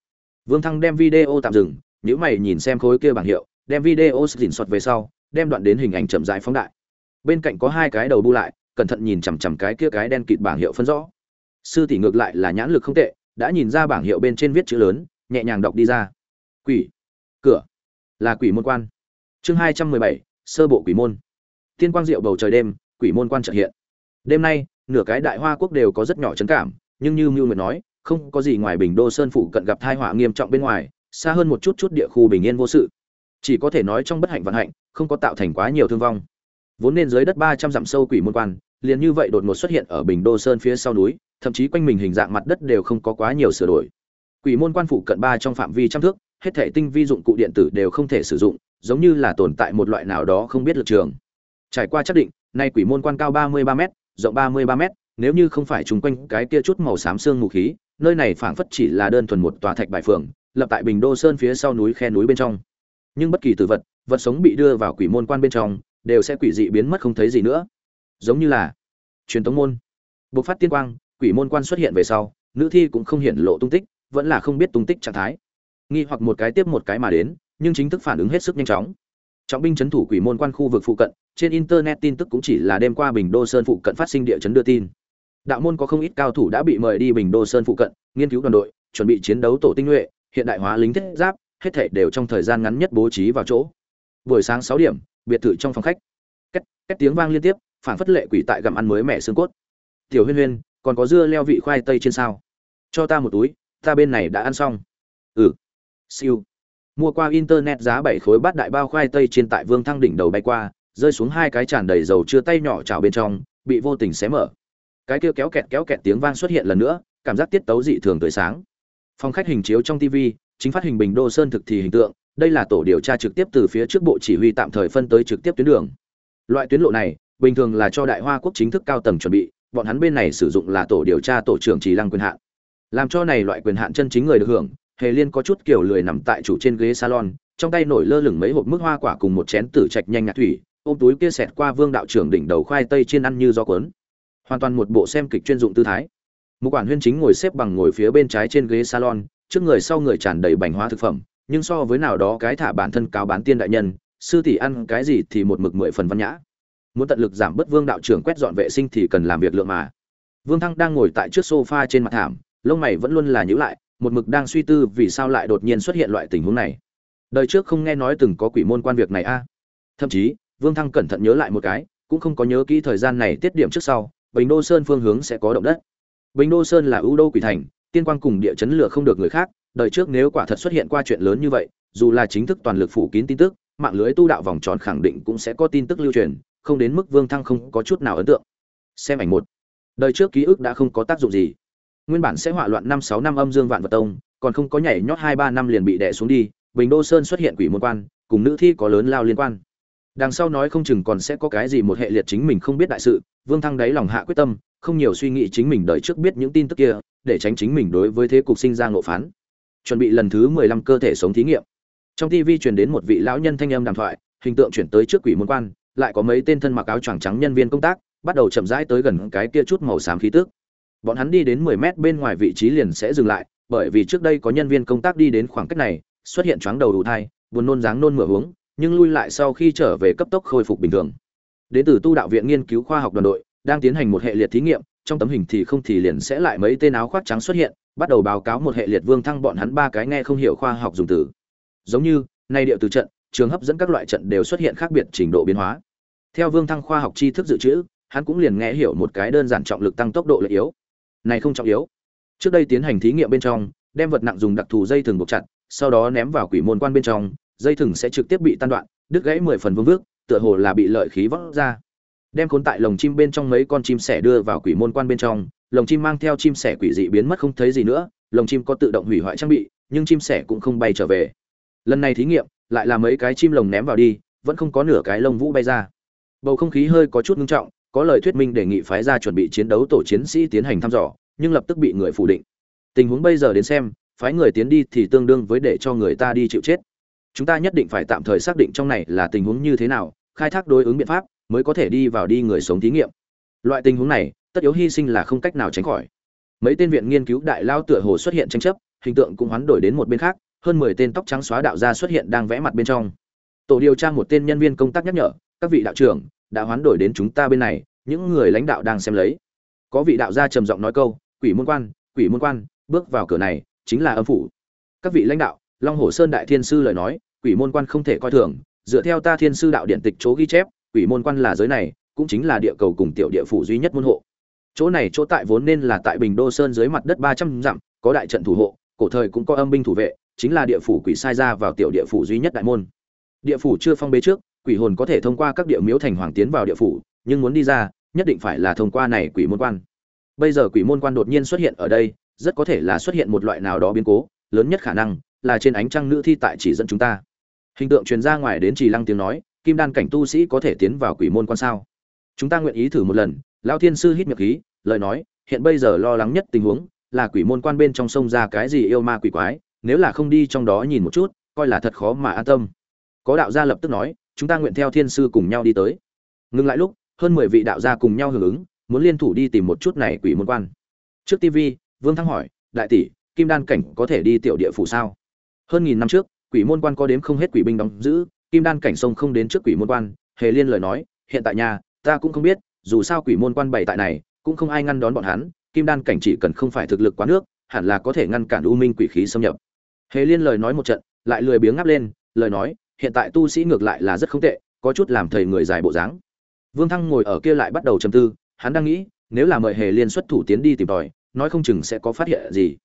vương thăng đem video tạm dừng nếu mày nhìn xem khối kia bảng hiệu, đem video dình soạt về sau, đem đoạn đến hình ảnh chậm rãi phóng đại. Bên cạnh có hai cái đầu bu lại, cẩn thận nhìn chằm chằm cái kia cái đen kịt bảng hiệu phân rõ. Sư tỷ ngược lại là nhãn lực không tệ, đã nhìn ra bảng hiệu bên trên viết chữ lớn, nhẹ nhàng đọc đi ra. Quỷ. Cửa. Là quỷ môn quan. Chương hai trăm mười bảy, sơ bộ quỷ môn. Tiên quang diệu bầu trời đêm, quỷ môn quan trợ hiện. Đêm nay, nửa cái đại hoa quốc đều có rất nhỏ chấn cảm, nhưng như mưu nguyệt nói không có gì ngoài bình đô sơn phụ cận gặp tai họa nghiêm trọng bên ngoài, xa hơn một chút chút địa khu bình yên vô sự. Chỉ có thể nói trong bất hạnh vận hạnh, không có tạo thành quá nhiều thương vong. Vốn nên dưới đất ba trăm dặm sâu quỷ môn quan, liền như vậy đột ngột xuất hiện ở bình đô sơn phía sau núi, thậm chí quanh mình hình dạng mặt đất đều không có quá nhiều sửa đổi. Quỷ môn quan phụ cận ba trong phạm vi trăm thước, hết thảy tinh vi dụng cụ điện tử đều không thể sử dụng, giống như là tồn tại một loại nào đó không biết lực trường. Trải qua xác định, nay quỷ môn quan cao ba mươi ba m rộng ba mươi ba m nếu như không phải trùng quanh cái kia chút màu xám xương mù khí nơi này phảng phất chỉ là đơn thuần một tòa thạch bài phường, lập tại bình đô sơn phía sau núi khe núi bên trong. Nhưng bất kỳ tử vật vật sống bị đưa vào quỷ môn quan bên trong, đều sẽ quỷ dị biến mất không thấy gì nữa. Giống như là truyền tống môn. Bộc phát tiên quang, quỷ môn quan xuất hiện về sau, nữ thi cũng không hiện lộ tung tích, vẫn là không biết tung tích trạng thái. Nghi hoặc một cái tiếp một cái mà đến, nhưng chính thức phản ứng hết sức nhanh chóng. Trọng binh chấn thủ quỷ môn quan khu vực phụ cận, trên internet tin tức cũng chỉ là đêm qua bình đô sơn phụ cận phát sinh địa chấn đưa tin đạo môn có không ít cao thủ đã bị mời đi bình đô sơn phụ cận, nghiên cứu đoàn đội, chuẩn bị chiến đấu tổ tinh nhuệ, hiện đại hóa lính thiết giáp, hết thể đều trong thời gian ngắn nhất bố trí vào chỗ. Buổi sáng sáu điểm, biệt thự trong phòng khách. Cách cách tiếng vang liên tiếp phản phất lệ quỷ tại gặm ăn mới mẻ xương cốt. Tiểu huyên huyên, còn có dưa leo vị khoai tây trên sao? Cho ta một túi, ta bên này đã ăn xong. Ừ. Siêu. Mua qua internet giá bảy khối bát đại bao khoai tây trên tại vương thăng đỉnh đầu bay qua, rơi xuống hai cái tràn đầy dầu chưa tay nhỏ trào bên trong, bị vô tình xé mở cái kia kéo kẹt kéo kẹt tiếng vang xuất hiện lần nữa, cảm giác tiết tấu dị thường tươi sáng. Phòng khách hình chiếu trong tv chính phát hình bình đô sơn thực thì hình tượng, đây là tổ điều tra trực tiếp từ phía trước bộ chỉ huy tạm thời phân tới trực tiếp tuyến đường. Loại tuyến lộ này, bình thường là cho đại hoa quốc chính thức cao tầng chuẩn bị, bọn hắn bên này sử dụng là tổ điều tra tổ trưởng chỉ lăng quyền hạn. Làm cho này loại quyền hạn chân chính người được hưởng, hề liên có chút kiểu lười nằm tại chủ trên ghế salon, trong tay nổi lơ lửng mấy hộp mức hoa quả cùng một chén tử trạch nhanh nhạt thủy, ôm túi kia xẹt qua vương đạo trưởng đỉnh đầu khoai tây trên ăn như do cuốn hoàn toàn một bộ xem kịch chuyên dụng tư thái. Một quản huyên chính ngồi xếp bằng ngồi phía bên trái trên ghế salon, trước người sau người tràn đầy bành hóa thực phẩm, nhưng so với nào đó cái thả bản thân cáo bán tiên đại nhân, sư tỷ ăn cái gì thì một mực mười phần văn nhã. Muốn tận lực giảm bớt vương đạo trưởng quét dọn vệ sinh thì cần làm việc lượng mà. Vương thăng đang ngồi tại trước sofa trên mặt thảm, lông mày vẫn luôn là nhíu lại, một mực đang suy tư vì sao lại đột nhiên xuất hiện loại tình huống này. Đời trước không nghe nói từng có quỷ môn quan việc này a. Thậm chí, vương thăng cẩn thận nhớ lại một cái, cũng không có nhớ kỹ thời gian này tiết điểm trước sau bình đô sơn phương hướng sẽ có động đất. Bình đô sơn là ưu đô quỷ thành, tiên quang cùng địa chấn lửa không được người khác, đời trước nếu quả thật xuất hiện qua chuyện lớn như vậy, dù là chính thức toàn lực phủ kín tin tức, mạng lưới tu đạo vòng tròn khẳng định cũng sẽ có tin tức lưu truyền, không đến mức vương thăng không có chút nào ấn tượng. Xem ảnh một. Đời trước ký ức đã không có tác dụng gì. Nguyên bản sẽ hỏa loạn năm sáu năm âm dương vạn vật tông, còn không có nhảy nhót hai ba năm liền bị đè xuống đi, bình đô sơn xuất hiện quỷ môn quan, cùng nữ thi có lớn lao liên quan đằng sau nói không chừng còn sẽ có cái gì một hệ liệt chính mình không biết đại sự, vương thăng đáy lòng hạ quyết tâm, không nhiều suy nghĩ chính mình đợi trước biết những tin tức kia, để tránh chính mình đối với thế cục sinh ra ngộ phán. Chuẩn bị lần thứ mười lăm cơ thể sống thí nghiệm. Trong tv truyền đến một vị lão nhân thanh âm đàm thoại, hình tượng chuyển tới trước quỷ môn quan, lại có mấy tên thân mặc áo choàng trắng nhân viên công tác, bắt đầu chậm rãi tới gần cái kia chút màu xám khí tức. Bọn hắn đi đến mười mét bên ngoài vị trí liền sẽ dừng lại, bởi vì trước đây có nhân viên công tác đi đến khoảng cách này, xuất hiện choáng đầu đủ thai, buồn nôn dáng nôn mửa uống nhưng lui lại sau khi trở về cấp tốc khôi phục bình thường. Đến từ tu đạo viện nghiên cứu khoa học đoàn đội, đang tiến hành một hệ liệt thí nghiệm, trong tấm hình thì không thì liền sẽ lại mấy tên áo khoác trắng xuất hiện, bắt đầu báo cáo một hệ liệt vương thăng bọn hắn ba cái nghe không hiểu khoa học dùng từ. Giống như, nay điệu từ trận, trường hấp dẫn các loại trận đều xuất hiện khác biệt trình độ biến hóa. Theo vương thăng khoa học tri thức dự trữ, hắn cũng liền nghe hiểu một cái đơn giản trọng lực tăng tốc độ lợi yếu. Này không trọng yếu. Trước đây tiến hành thí nghiệm bên trong, đem vật nặng dùng đặc thù dây thường buộc chặt, sau đó ném vào quỷ môn quan bên trong dây thừng sẽ trực tiếp bị tan đoạn, đứt gãy mười phần vương vước, tựa hồ là bị lợi khí vót ra. Đem khốn tại lồng chim bên trong mấy con chim sẻ đưa vào quỷ môn quan bên trong, lồng chim mang theo chim sẻ quỷ dị biến mất không thấy gì nữa, lồng chim có tự động hủy hoại trang bị, nhưng chim sẻ cũng không bay trở về. Lần này thí nghiệm, lại là mấy cái chim lồng ném vào đi, vẫn không có nửa cái lông vũ bay ra. Bầu không khí hơi có chút ngưng trọng, có lời thuyết minh đề nghị phái ra chuẩn bị chiến đấu tổ chiến sĩ tiến hành thăm dò, nhưng lập tức bị người phủ định. Tình huống bây giờ đến xem, phái người tiến đi thì tương đương với để cho người ta đi chịu chết chúng ta nhất định phải tạm thời xác định trong này là tình huống như thế nào, khai thác đối ứng biện pháp, mới có thể đi vào đi người sống thí nghiệm. Loại tình huống này, tất yếu hy sinh là không cách nào tránh khỏi. Mấy tên viện nghiên cứu đại lao tựa hồ xuất hiện tranh chấp, hình tượng cũng hoán đổi đến một bên khác, hơn mười tên tóc trắng xóa đạo gia xuất hiện đang vẽ mặt bên trong. Tổ điều tra một tên nhân viên công tác nhắc nhở, các vị đạo trưởng, đã hoán đổi đến chúng ta bên này, những người lãnh đạo đang xem lấy. Có vị đạo gia trầm giọng nói câu, quỷ môn quan, quỷ môn quan, bước vào cửa này, chính là âm phủ. Các vị lãnh đạo, long hồ sơn đại thiên sư lời nói quỷ môn quan không thể coi thường, dựa theo ta thiên sư đạo điện tịch chỗ ghi chép, quỷ môn quan là giới này, cũng chính là địa cầu cùng tiểu địa phủ duy nhất môn hộ. Chỗ này chỗ tại vốn nên là tại bình đô sơn dưới mặt đất ba trăm dặm, có đại trận thủ hộ, cổ thời cũng có âm binh thủ vệ, chính là địa phủ quỷ sai ra vào tiểu địa phủ duy nhất đại môn. Địa phủ chưa phong bế trước, quỷ hồn có thể thông qua các địa miếu thành hoàng tiến vào địa phủ, nhưng muốn đi ra, nhất định phải là thông qua này quỷ môn quan. Bây giờ quỷ môn quan đột nhiên xuất hiện ở đây, rất có thể là xuất hiện một loại nào đó biến cố, lớn nhất khả năng là trên ánh trăng nữ thi tại chỉ dẫn chúng ta hình tượng truyền ra ngoài đến trì lăng tiếng nói, kim đan cảnh tu sĩ có thể tiến vào quỷ môn quan sao? Chúng ta nguyện ý thử một lần, lão thiên sư hít miệng khí, lời nói, hiện bây giờ lo lắng nhất tình huống là quỷ môn quan bên trong sông ra cái gì yêu ma quỷ quái, nếu là không đi trong đó nhìn một chút, coi là thật khó mà an tâm. Có đạo gia lập tức nói, chúng ta nguyện theo thiên sư cùng nhau đi tới. Ngừng lại lúc, hơn mười vị đạo gia cùng nhau hưởng ứng, muốn liên thủ đi tìm một chút này quỷ môn quan. Trước tv vương thăng hỏi, đại tỷ, kim đan cảnh có thể đi tiểu địa phủ sao? Hơn nghìn năm trước quỷ môn quan có đếm không hết quỷ binh đóng giữ, kim đan cảnh sông không đến trước quỷ môn quan, hề liên lời nói, hiện tại nhà, ta cũng không biết, dù sao quỷ môn quan bày tại này, cũng không ai ngăn đón bọn hắn, kim đan cảnh chỉ cần không phải thực lực quá nước, hẳn là có thể ngăn cản u minh quỷ khí xâm nhập. Hề liên lời nói một trận, lại lười biếng ngáp lên, lời nói, hiện tại tu sĩ ngược lại là rất không tệ, có chút làm thầy người dài bộ dáng. Vương thăng ngồi ở kia lại bắt đầu trầm tư, hắn đang nghĩ, nếu là mời hề liên xuất thủ tiến đi tìm tòi, nói không chừng sẽ có phát hiện gì.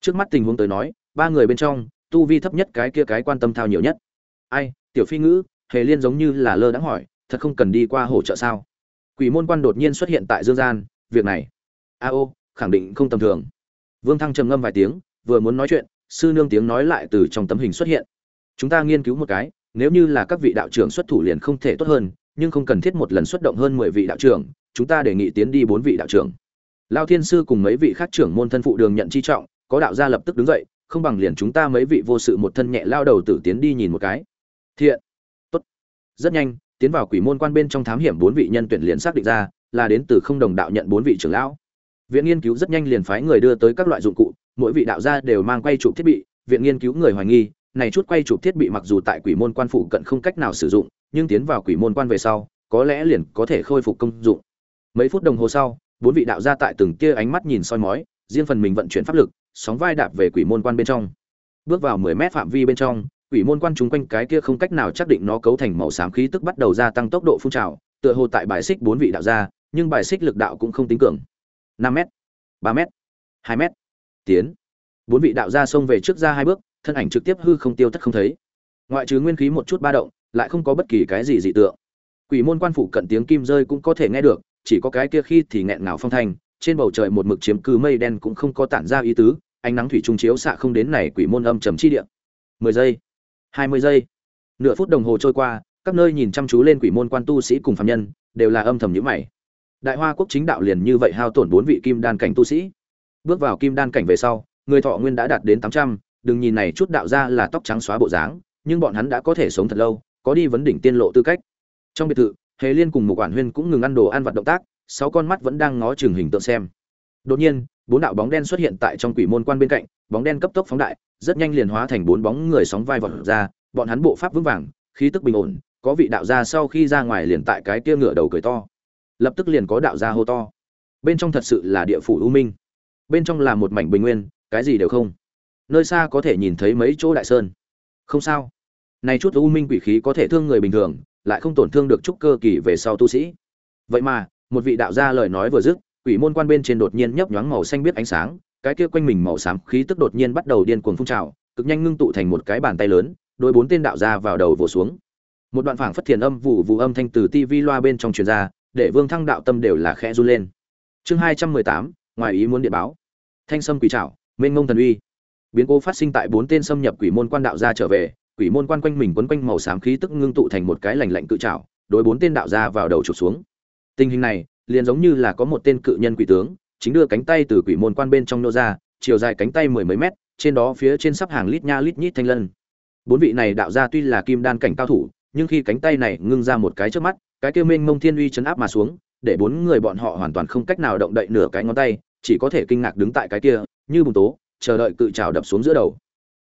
Trước mắt tình huống tới nói, ba người bên trong tu vi thấp nhất cái kia cái quan tâm thao nhiều nhất. Ai, tiểu phi ngữ, hề liên giống như là lơ đãng hỏi, thật không cần đi qua hỗ trợ sao? Quỷ môn quan đột nhiên xuất hiện tại dương gian, việc này. A ô, khẳng định không tầm thường. Vương thăng trầm ngâm vài tiếng, vừa muốn nói chuyện, sư nương tiếng nói lại từ trong tấm hình xuất hiện. Chúng ta nghiên cứu một cái, nếu như là các vị đạo trưởng xuất thủ liền không thể tốt hơn, nhưng không cần thiết một lần xuất động hơn mười vị đạo trưởng, chúng ta đề nghị tiến đi bốn vị đạo trưởng. Lao thiên sư cùng mấy vị khác trưởng môn thân phụ đường nhận chi trọng, có đạo gia lập tức đứng dậy không bằng liền chúng ta mấy vị vô sự một thân nhẹ lao đầu tử tiến đi nhìn một cái. Thiện. Tốt. Rất nhanh, tiến vào quỷ môn quan bên trong thám hiểm bốn vị nhân tuyển liền xác định ra, là đến từ không đồng đạo nhận bốn vị trưởng lão. Viện nghiên cứu rất nhanh liền phái người đưa tới các loại dụng cụ, mỗi vị đạo gia đều mang quay chụp thiết bị, viện nghiên cứu người hoài nghi, này chút quay chụp thiết bị mặc dù tại quỷ môn quan phụ cận không cách nào sử dụng, nhưng tiến vào quỷ môn quan về sau, có lẽ liền có thể khôi phục công dụng. Mấy phút đồng hồ sau, bốn vị đạo gia tại từng kia ánh mắt nhìn soi mói, riêng phần mình vận chuyển pháp lực sóng vai đạp về quỷ môn quan bên trong. Bước vào mười mét phạm vi bên trong, quỷ môn quan chúng quanh cái kia không cách nào chắc định nó cấu thành màu xám khí tức bắt đầu gia tăng tốc độ phun trào, tựa hồ tại bài xích bốn vị đạo gia, nhưng bài xích lực đạo cũng không tính cường. Năm m ba m hai m tiến. Bốn vị đạo gia xông về trước ra hai bước, thân ảnh trực tiếp hư không tiêu thất không thấy. Ngoại trừ nguyên khí một chút ba động, lại không có bất kỳ cái gì dị tượng. Quỷ môn quan phủ cận tiếng kim rơi cũng có thể nghe được, chỉ có cái kia khi thì nghẹn ngào phong thanh, trên bầu trời một mực chiếm cứ mây đen cũng không có tản ra ý tứ ánh nắng thủy trung chiếu xạ không đến này quỷ môn âm trầm chi địa. Mười giây, hai mươi giây, nửa phút đồng hồ trôi qua, các nơi nhìn chăm chú lên quỷ môn quan tu sĩ cùng phàm nhân, đều là âm thầm nhíu mày. Đại hoa quốc chính đạo liền như vậy hao tổn bốn vị kim đan cảnh tu sĩ. Bước vào kim đan cảnh về sau, người thọ nguyên đã đạt đến tám trăm, đừng nhìn này chút đạo ra là tóc trắng xóa bộ dáng, nhưng bọn hắn đã có thể sống thật lâu, có đi vấn đỉnh tiên lộ tư cách. Trong biệt thự, hề liên cùng một quản huyên cũng ngừng ăn đồ ăn vặt động tác, sáu con mắt vẫn đang ngó chừng hình tượng xem đột nhiên, bốn đạo bóng đen xuất hiện tại trong quỷ môn quan bên cạnh, bóng đen cấp tốc phóng đại, rất nhanh liền hóa thành bốn bóng người sóng vai vọt ra, bọn hắn bộ pháp vững vàng, khí tức bình ổn, có vị đạo gia sau khi ra ngoài liền tại cái kia ngựa đầu cười to. Lập tức liền có đạo gia hô to. Bên trong thật sự là địa phủ u minh. Bên trong là một mảnh bình nguyên, cái gì đều không. Nơi xa có thể nhìn thấy mấy chỗ đại sơn. Không sao. Này chút u minh quỷ khí có thể thương người bình thường, lại không tổn thương được trúc cơ kỳ về sau tu sĩ. Vậy mà, một vị đạo gia lời nói vừa dứt quỷ môn quan bên trên đột nhiên nhấp nhoáng màu xanh biết ánh sáng, cái kia quanh mình màu xám khí tức đột nhiên bắt đầu điên cuồng phun trào, cực nhanh ngưng tụ thành một cái bàn tay lớn, đôi bốn tên đạo ra vào đầu vồ xuống. Một đoạn phảng phất thiền âm vụ vụ âm thanh từ tivi loa bên trong truyền ra, để vương thăng đạo tâm đều là khẽ run lên. Chương hai trăm mười tám, ngoài ý muốn điện báo. Thanh sâm quỷ trảo, mênh ngông thần uy. Biến cố phát sinh tại bốn tên xâm nhập quỷ môn quan đạo gia trở về, quỷ môn quan quanh mình quấn quanh màu xám khí tức ngưng tụ thành một cái lành lạnh cự trảo, đối bốn tên đạo gia vào đầu trục xuống. Tình hình này liền giống như là có một tên cự nhân quỷ tướng, chính đưa cánh tay từ quỷ môn quan bên trong nô ra, chiều dài cánh tay mười mấy mét, trên đó phía trên sắp hàng lít nha lít nhít thanh lân. Bốn vị này đạo ra tuy là kim đan cảnh cao thủ, nhưng khi cánh tay này ngưng ra một cái trước mắt, cái kia mênh mông thiên uy chấn áp mà xuống, để bốn người bọn họ hoàn toàn không cách nào động đậy nửa cái ngón tay, chỉ có thể kinh ngạc đứng tại cái kia, như bùng tố, chờ đợi cự trào đập xuống giữa đầu.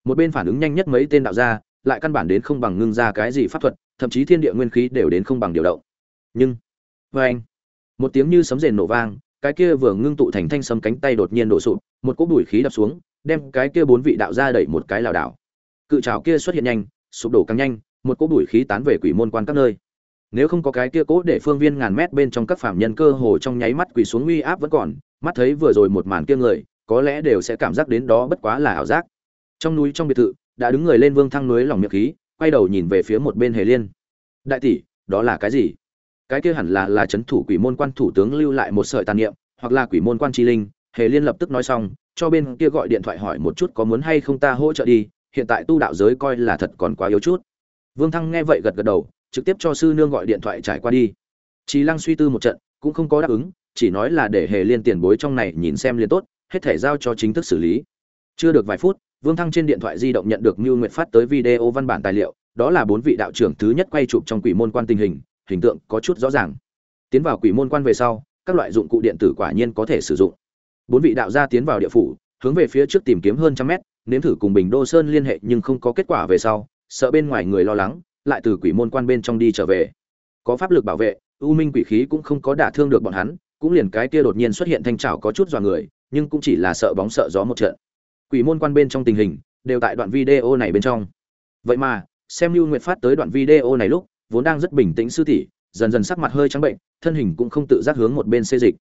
Một bên phản ứng nhanh nhất mấy tên đạo gia, lại căn bản đến không bằng ngưng ra cái gì pháp thuật, thậm chí thiên địa nguyên khí đều đến không bằng điều động. Nhưng với anh một tiếng như sấm rền nổ vang, cái kia vừa ngưng tụ thành thanh sấm cánh tay đột nhiên đổ sụp, một cỗ bụi khí đập xuống, đem cái kia bốn vị đạo gia đẩy một cái lảo đảo. Cự trào kia xuất hiện nhanh, sụp đổ càng nhanh, một cỗ bụi khí tán về quỷ môn quan các nơi. Nếu không có cái kia cố để phương viên ngàn mét bên trong các phạm nhân cơ hồ trong nháy mắt quỳ xuống uy áp vẫn còn, mắt thấy vừa rồi một màn kia người, có lẽ đều sẽ cảm giác đến đó bất quá là ảo giác. Trong núi trong biệt thự, đã đứng người lên vương thăng núi lòng miệng khí, quay đầu nhìn về phía một bên hề liên. Đại tỷ, đó là cái gì? Cái kia hẳn là là chấn thủ quỷ môn quan thủ tướng lưu lại một sợi tàn niệm hoặc là quỷ môn quan chi linh hề liên lập tức nói xong cho bên kia gọi điện thoại hỏi một chút có muốn hay không ta hỗ trợ đi hiện tại tu đạo giới coi là thật còn quá yếu chút. Vương thăng nghe vậy gật gật đầu trực tiếp cho sư nương gọi điện thoại trải qua đi. Trí lăng suy tư một trận cũng không có đáp ứng chỉ nói là để hề liên tiền bối trong này nhìn xem liền tốt hết thể giao cho chính thức xử lý. Chưa được vài phút Vương Thăng trên điện thoại di động nhận được Nưu Nguyệt phát tới video văn bản tài liệu, đó là bốn vị đạo trưởng thứ nhất quay chụp trong quỷ môn quan tình hình, hình tượng có chút rõ ràng. Tiến vào quỷ môn quan về sau, các loại dụng cụ điện tử quả nhiên có thể sử dụng. Bốn vị đạo gia tiến vào địa phủ, hướng về phía trước tìm kiếm hơn trăm mét, nếm thử cùng Bình Đô Sơn liên hệ nhưng không có kết quả về sau, sợ bên ngoài người lo lắng, lại từ quỷ môn quan bên trong đi trở về. Có pháp lực bảo vệ, u minh quỷ khí cũng không có đả thương được bọn hắn, cũng liền cái kia đột nhiên xuất hiện thanh trảo có chút dọa người, nhưng cũng chỉ là sợ bóng sợ gió một trận quỷ môn quan bên trong tình hình đều tại đoạn video này bên trong vậy mà xem lưu nguyệt phát tới đoạn video này lúc vốn đang rất bình tĩnh sư tỷ, dần dần sắc mặt hơi trắng bệnh, thân hình cũng không tự giác hướng một bên xê dịch.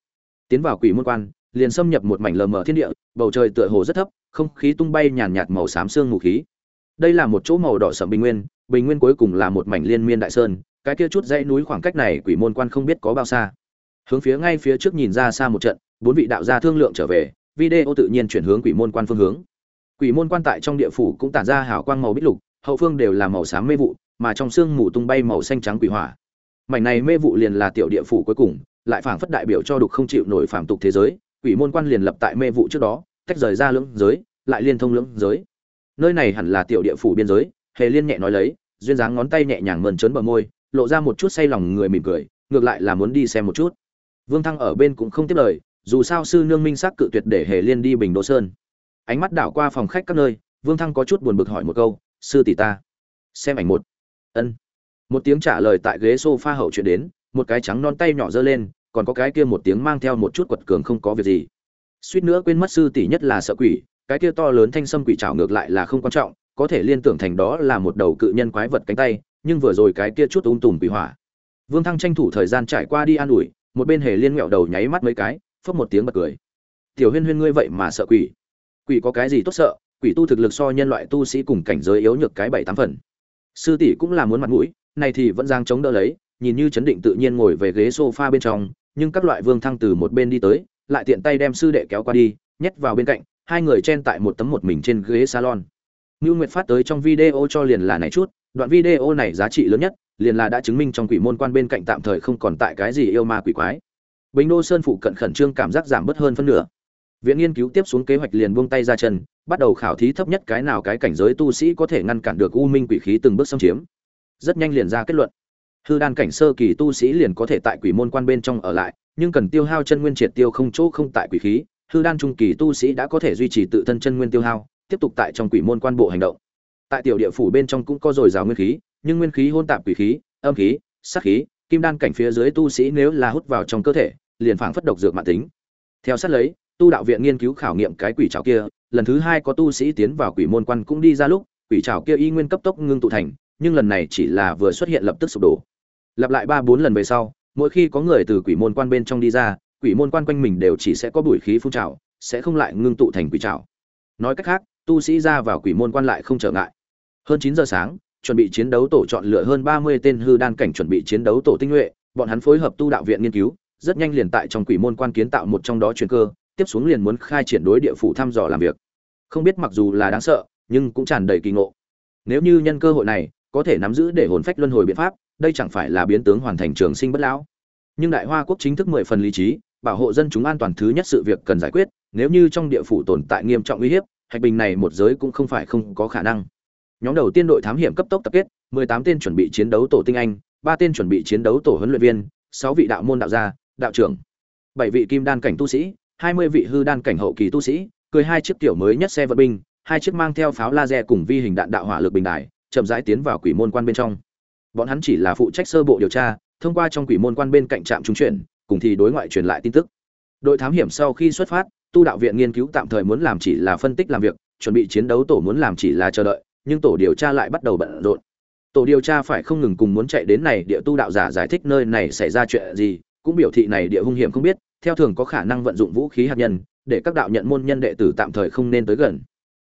Tiến vào quỷ môn quan, liền xâm nhập một mảnh lờ mờ thiên địa, bầu trời tựa hồ rất thấp, không khí tung bay nhàn nhạt màu xám xương mù khí. Đây là một chỗ màu đỏ sậm bình nguyên bình nguyên cuối cùng là một mảnh liên miên đại sơn, cái kia chút dãy núi khoảng cách này quỷ môn quan không biết có bao xa. Hướng phía ngay phía trước nhìn ra xa một trận, bốn vị đạo gia thương lượng trở về, video tự nhiên chuyển hướng quỷ môn quan phương hướng. Quỷ môn quan tại trong địa phủ cũng tản ra hào quang màu bích lục, hậu phương đều là màu xám mê vụ mà trong sương mù tung bay màu xanh trắng quỷ hỏa. Mảnh này mê vụ liền là tiểu địa phủ cuối cùng, lại phảng phất đại biểu cho đục không chịu nổi phản tục thế giới, quỷ môn quan liền lập tại mê vụ trước đó, tách rời ra lưỡng giới, lại liên thông lưỡng giới. Nơi này hẳn là tiểu địa phủ biên giới, hề liên nhẹ nói lấy, duyên dáng ngón tay nhẹ nhàng mơn trớn bờ môi, lộ ra một chút say lòng người mỉm cười, ngược lại là muốn đi xem một chút. Vương thăng ở bên cũng không tiếp lời, dù sao sư nương minh sắc cự tuyệt để hề liên đi bình đô sơn. Ánh mắt đảo qua phòng khách các nơi, vương thăng có chút buồn bực hỏi một câu, sư tỷ ta, xem ảnh một ân. Một tiếng trả lời tại ghế sofa hậu chuyện đến, một cái trắng non tay nhỏ giơ lên, còn có cái kia một tiếng mang theo một chút quật cường không có việc gì. Suýt nữa quên mất sư tỷ nhất là sợ quỷ, cái kia to lớn thanh sâm quỷ trảo ngược lại là không quan trọng, có thể liên tưởng thành đó là một đầu cự nhân quái vật cánh tay, nhưng vừa rồi cái kia chút ung tùm quỷ hỏa. Vương thăng tranh thủ thời gian trải qua đi an ủi, một bên hề liên nghẹo đầu nháy mắt mấy cái, phốc một tiếng bật cười. Tiểu huyên huyên ngươi vậy mà sợ quỷ? Quỷ có cái gì tốt sợ? Quỷ tu thực lực so nhân loại tu sĩ cùng cảnh giới yếu nhược cái bảy tám phần sư tỷ cũng là muốn mặt mũi này thì vẫn giang chống đỡ lấy nhìn như chấn định tự nhiên ngồi về ghế sofa bên trong nhưng các loại vương thăng từ một bên đi tới lại tiện tay đem sư đệ kéo qua đi nhét vào bên cạnh hai người chen tại một tấm một mình trên ghế salon ngưu Nguyệt phát tới trong video cho liền là này chút, đoạn video này giá trị lớn nhất, liền là đã chứng minh trong quỷ môn quan bên cạnh tạm thời không còn tại cái gì yêu ma quỷ quái. Bình Đô Sơn phụ cận khẩn trương cảm giác giảm bớt hơn phân nửa. Viện nghiên cứu tiếp xuống kế hoạch liền buông tay ra chân, bắt đầu khảo thí thấp nhất cái nào cái cảnh giới tu sĩ có thể ngăn cản được u minh quỷ khí từng bước xâm chiếm. Rất nhanh liền ra kết luận. Hư đan cảnh sơ kỳ tu sĩ liền có thể tại quỷ môn quan bên trong ở lại, nhưng cần tiêu hao chân nguyên triệt tiêu không chỗ không tại quỷ khí, hư đan trung kỳ tu sĩ đã có thể duy trì tự thân chân nguyên tiêu hao, tiếp tục tại trong quỷ môn quan bộ hành động. Tại tiểu địa phủ bên trong cũng có dồi dào nguyên khí, nhưng nguyên khí hôn tạp quỷ khí, âm khí, sát khí, kim đan cảnh phía dưới tu sĩ nếu là hút vào trong cơ thể, liền phảng phất độc dược mạng tính. Theo sát lấy, tu đạo viện nghiên cứu khảo nghiệm cái quỷ trảo kia, lần thứ hai có tu sĩ tiến vào quỷ môn quan cũng đi ra lúc, quỷ trảo kia y nguyên cấp tốc ngưng tụ thành, nhưng lần này chỉ là vừa xuất hiện lập tức sụp đổ. Lặp lại ba bốn lần về sau, mỗi khi có người từ quỷ môn quan bên trong đi ra, quỷ môn quan quanh mình đều chỉ sẽ có bụi khí phun trào, sẽ không lại ngưng tụ thành quỷ trảo. Nói cách khác, tu sĩ ra vào quỷ môn quan lại không trở ngại. Hơn chín giờ sáng, chuẩn bị chiến đấu tổ chọn lựa hơn ba mươi tên hư đan cảnh chuẩn bị chiến đấu tổ tinh nhuệ, bọn hắn phối hợp tu đạo viện nghiên cứu, rất nhanh liền tại trong quỷ môn quan kiến tạo một trong đó truyền cơ, tiếp xuống liền muốn khai triển đối địa phủ thăm dò làm việc. Không biết mặc dù là đáng sợ, nhưng cũng tràn đầy kỳ ngộ. Nếu như nhân cơ hội này, có thể nắm giữ để hồn phách luân hồi biện pháp, đây chẳng phải là biến tướng hoàn thành trường sinh bất lão. Nhưng Đại Hoa quốc chính thức mười phần lý trí, bảo hộ dân chúng an toàn thứ nhất sự việc cần giải quyết, nếu như trong địa phủ tồn tại nghiêm trọng uy hiếp, hạch bình này một giới cũng không phải không có khả năng. Nhóm đầu tiên đội thám hiểm cấp tốc tập kết, 18 tên chuẩn bị chiến đấu tổ tinh anh, 3 tên chuẩn bị chiến đấu tổ huấn luyện viên, 6 vị đạo môn đạo gia, đạo trưởng, 7 vị kim đan cảnh tu sĩ, 20 vị hư đan cảnh hậu kỳ tu sĩ, cười hai chiếc tiểu mới nhất xe vận binh, hai chiếc mang theo pháo laser cùng vi hình đạn đạo hỏa lực bình đài, chậm rãi tiến vào quỷ môn quan bên trong. Bọn hắn chỉ là phụ trách sơ bộ điều tra, thông qua trong quỷ môn quan bên cạnh trạm trung chuyển, cùng thì đối ngoại truyền lại tin tức. Đội thám hiểm sau khi xuất phát, tu đạo viện nghiên cứu tạm thời muốn làm chỉ là phân tích làm việc, chuẩn bị chiến đấu tổ muốn làm chỉ là chờ đợi, nhưng tổ điều tra lại bắt đầu bận rộn. Tổ điều tra phải không ngừng cùng muốn chạy đến này địa tu đạo giả giải thích nơi này xảy ra chuyện gì, cũng biểu thị này địa hung hiểm không biết, theo thường có khả năng vận dụng vũ khí hạt nhân, để các đạo nhận môn nhân đệ tử tạm thời không nên tới gần.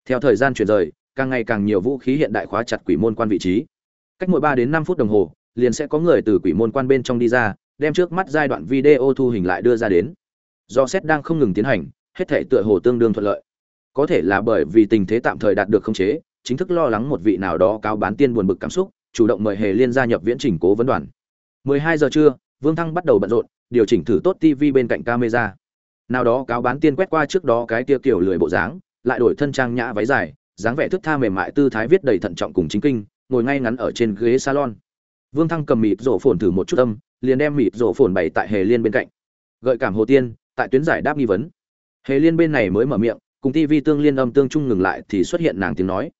Theo thời gian chuyển rời, càng ngày càng nhiều vũ khí hiện đại khóa chặt quỷ môn quan vị trí. Cách mỗi ba đến năm phút đồng hồ, liền sẽ có người từ quỷ môn quan bên trong đi ra, đem trước mắt giai đoạn video thu hình lại đưa ra đến. Do xét đang không ngừng tiến hành, hết thảy tựa hồ tương đương thuận lợi. Có thể là bởi vì tình thế tạm thời đạt được khống chế, chính thức lo lắng một vị nào đó cáo bán tiên buồn bực cảm xúc, chủ động mời Hề Liên gia nhập viễn chỉnh cố vấn đoàn. 12 giờ trưa, Vương Thăng bắt đầu bận rộn, điều chỉnh thử tốt TV bên cạnh camera. Nào đó cáo bán tiên quét qua trước đó cái kia kiểu lười bộ dáng, lại đổi thân trang nhã váy dài, dáng vẻ thức tha mềm mại tư thái viết đầy thận trọng cùng chính kinh, ngồi ngay ngắn ở trên ghế salon. Vương Thăng cầm mịt rổ phồn thử một chút âm, liền đem mịt rổ phồn bày tại Hề Liên bên cạnh. Gợi cảm Hồ Tiên, tại tuyến giải đáp nghi vấn. Hề Liên bên này mới mở miệng, cùng TV tương liên âm tương trung ngừng lại thì xuất hiện nàng tiếng nói.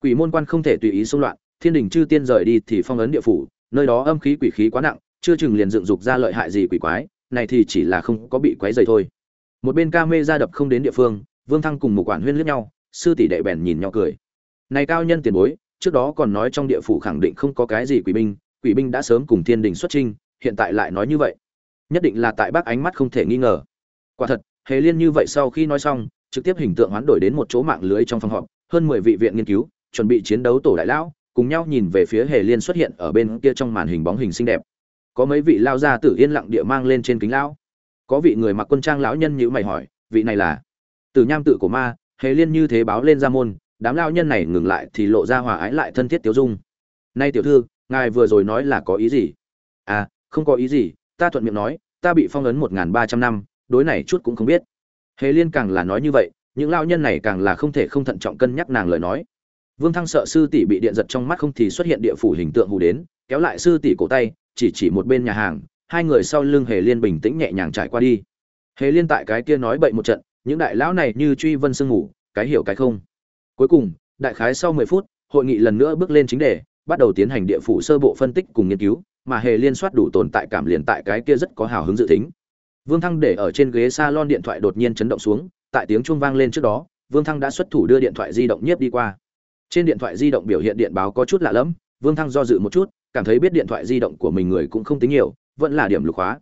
Quỷ môn quan không thể tùy ý xung loạn, thiên đình chư tiên rời đi thì phong ấn địa phủ, nơi đó âm khí quỷ khí quá nặng, chưa chừng liền dựng dục ra lợi hại gì quỷ quái, này thì chỉ là không có bị quấy rầy thôi. Một bên ca mê ra đập không đến địa phương, Vương Thăng cùng một quản huyên liếc nhau, sư tỷ đệ bèn nhìn nhau cười. Này cao nhân tiền bối, trước đó còn nói trong địa phủ khẳng định không có cái gì quỷ binh, quỷ binh đã sớm cùng thiên đình xuất trinh, hiện tại lại nói như vậy, nhất định là tại bác ánh mắt không thể nghi ngờ. Quả thật, Hề Liên như vậy sau khi nói xong, trực tiếp hình tượng hoán đổi đến một chỗ mạng lưới trong phòng họp, hơn mười vị viện nghiên cứu, chuẩn bị chiến đấu tổ đại lão, cùng nhau nhìn về phía Hề Liên xuất hiện ở bên kia trong màn hình bóng hình xinh đẹp. Có mấy vị lao ra tử yên lặng địa mang lên trên kính lão. Có vị người mặc quân trang lão nhân như mày hỏi, vị này là? Tử Nham tự của ma, Hề Liên như thế báo lên ra môn, đám lão nhân này ngừng lại thì lộ ra hòa ái lại thân thiết tiểu dung. "Nay tiểu thư, ngài vừa rồi nói là có ý gì?" "À, không có ý gì, ta thuận miệng nói, ta bị phong ấn một ba trăm năm, đối này chút cũng không biết." Hề Liên càng là nói như vậy, những lão nhân này càng là không thể không thận trọng cân nhắc nàng lời nói. Vương Thăng sợ sư tỷ bị điện giật trong mắt không thì xuất hiện địa phủ hình tượng hù đến, kéo lại sư tỷ cổ tay, chỉ chỉ một bên nhà hàng, hai người sau lưng Hề Liên bình tĩnh nhẹ nhàng trải qua đi. Hề Liên tại cái kia nói bậy một trận, những đại lão này như truy vân sương ngủ, cái hiểu cái không. Cuối cùng, đại khái sau 10 phút, hội nghị lần nữa bước lên chính đề bắt đầu tiến hành địa phủ sơ bộ phân tích cùng nghiên cứu mà hề liên soát đủ tồn tại cảm liền tại cái kia rất có hào hứng dự tính vương thăng để ở trên ghế salon điện thoại đột nhiên chấn động xuống tại tiếng chuông vang lên trước đó vương thăng đã xuất thủ đưa điện thoại di động nhiếp đi qua trên điện thoại di động biểu hiện điện báo có chút lạ lẫm vương thăng do dự một chút cảm thấy biết điện thoại di động của mình người cũng không tính nhiều, vẫn là điểm lục hóa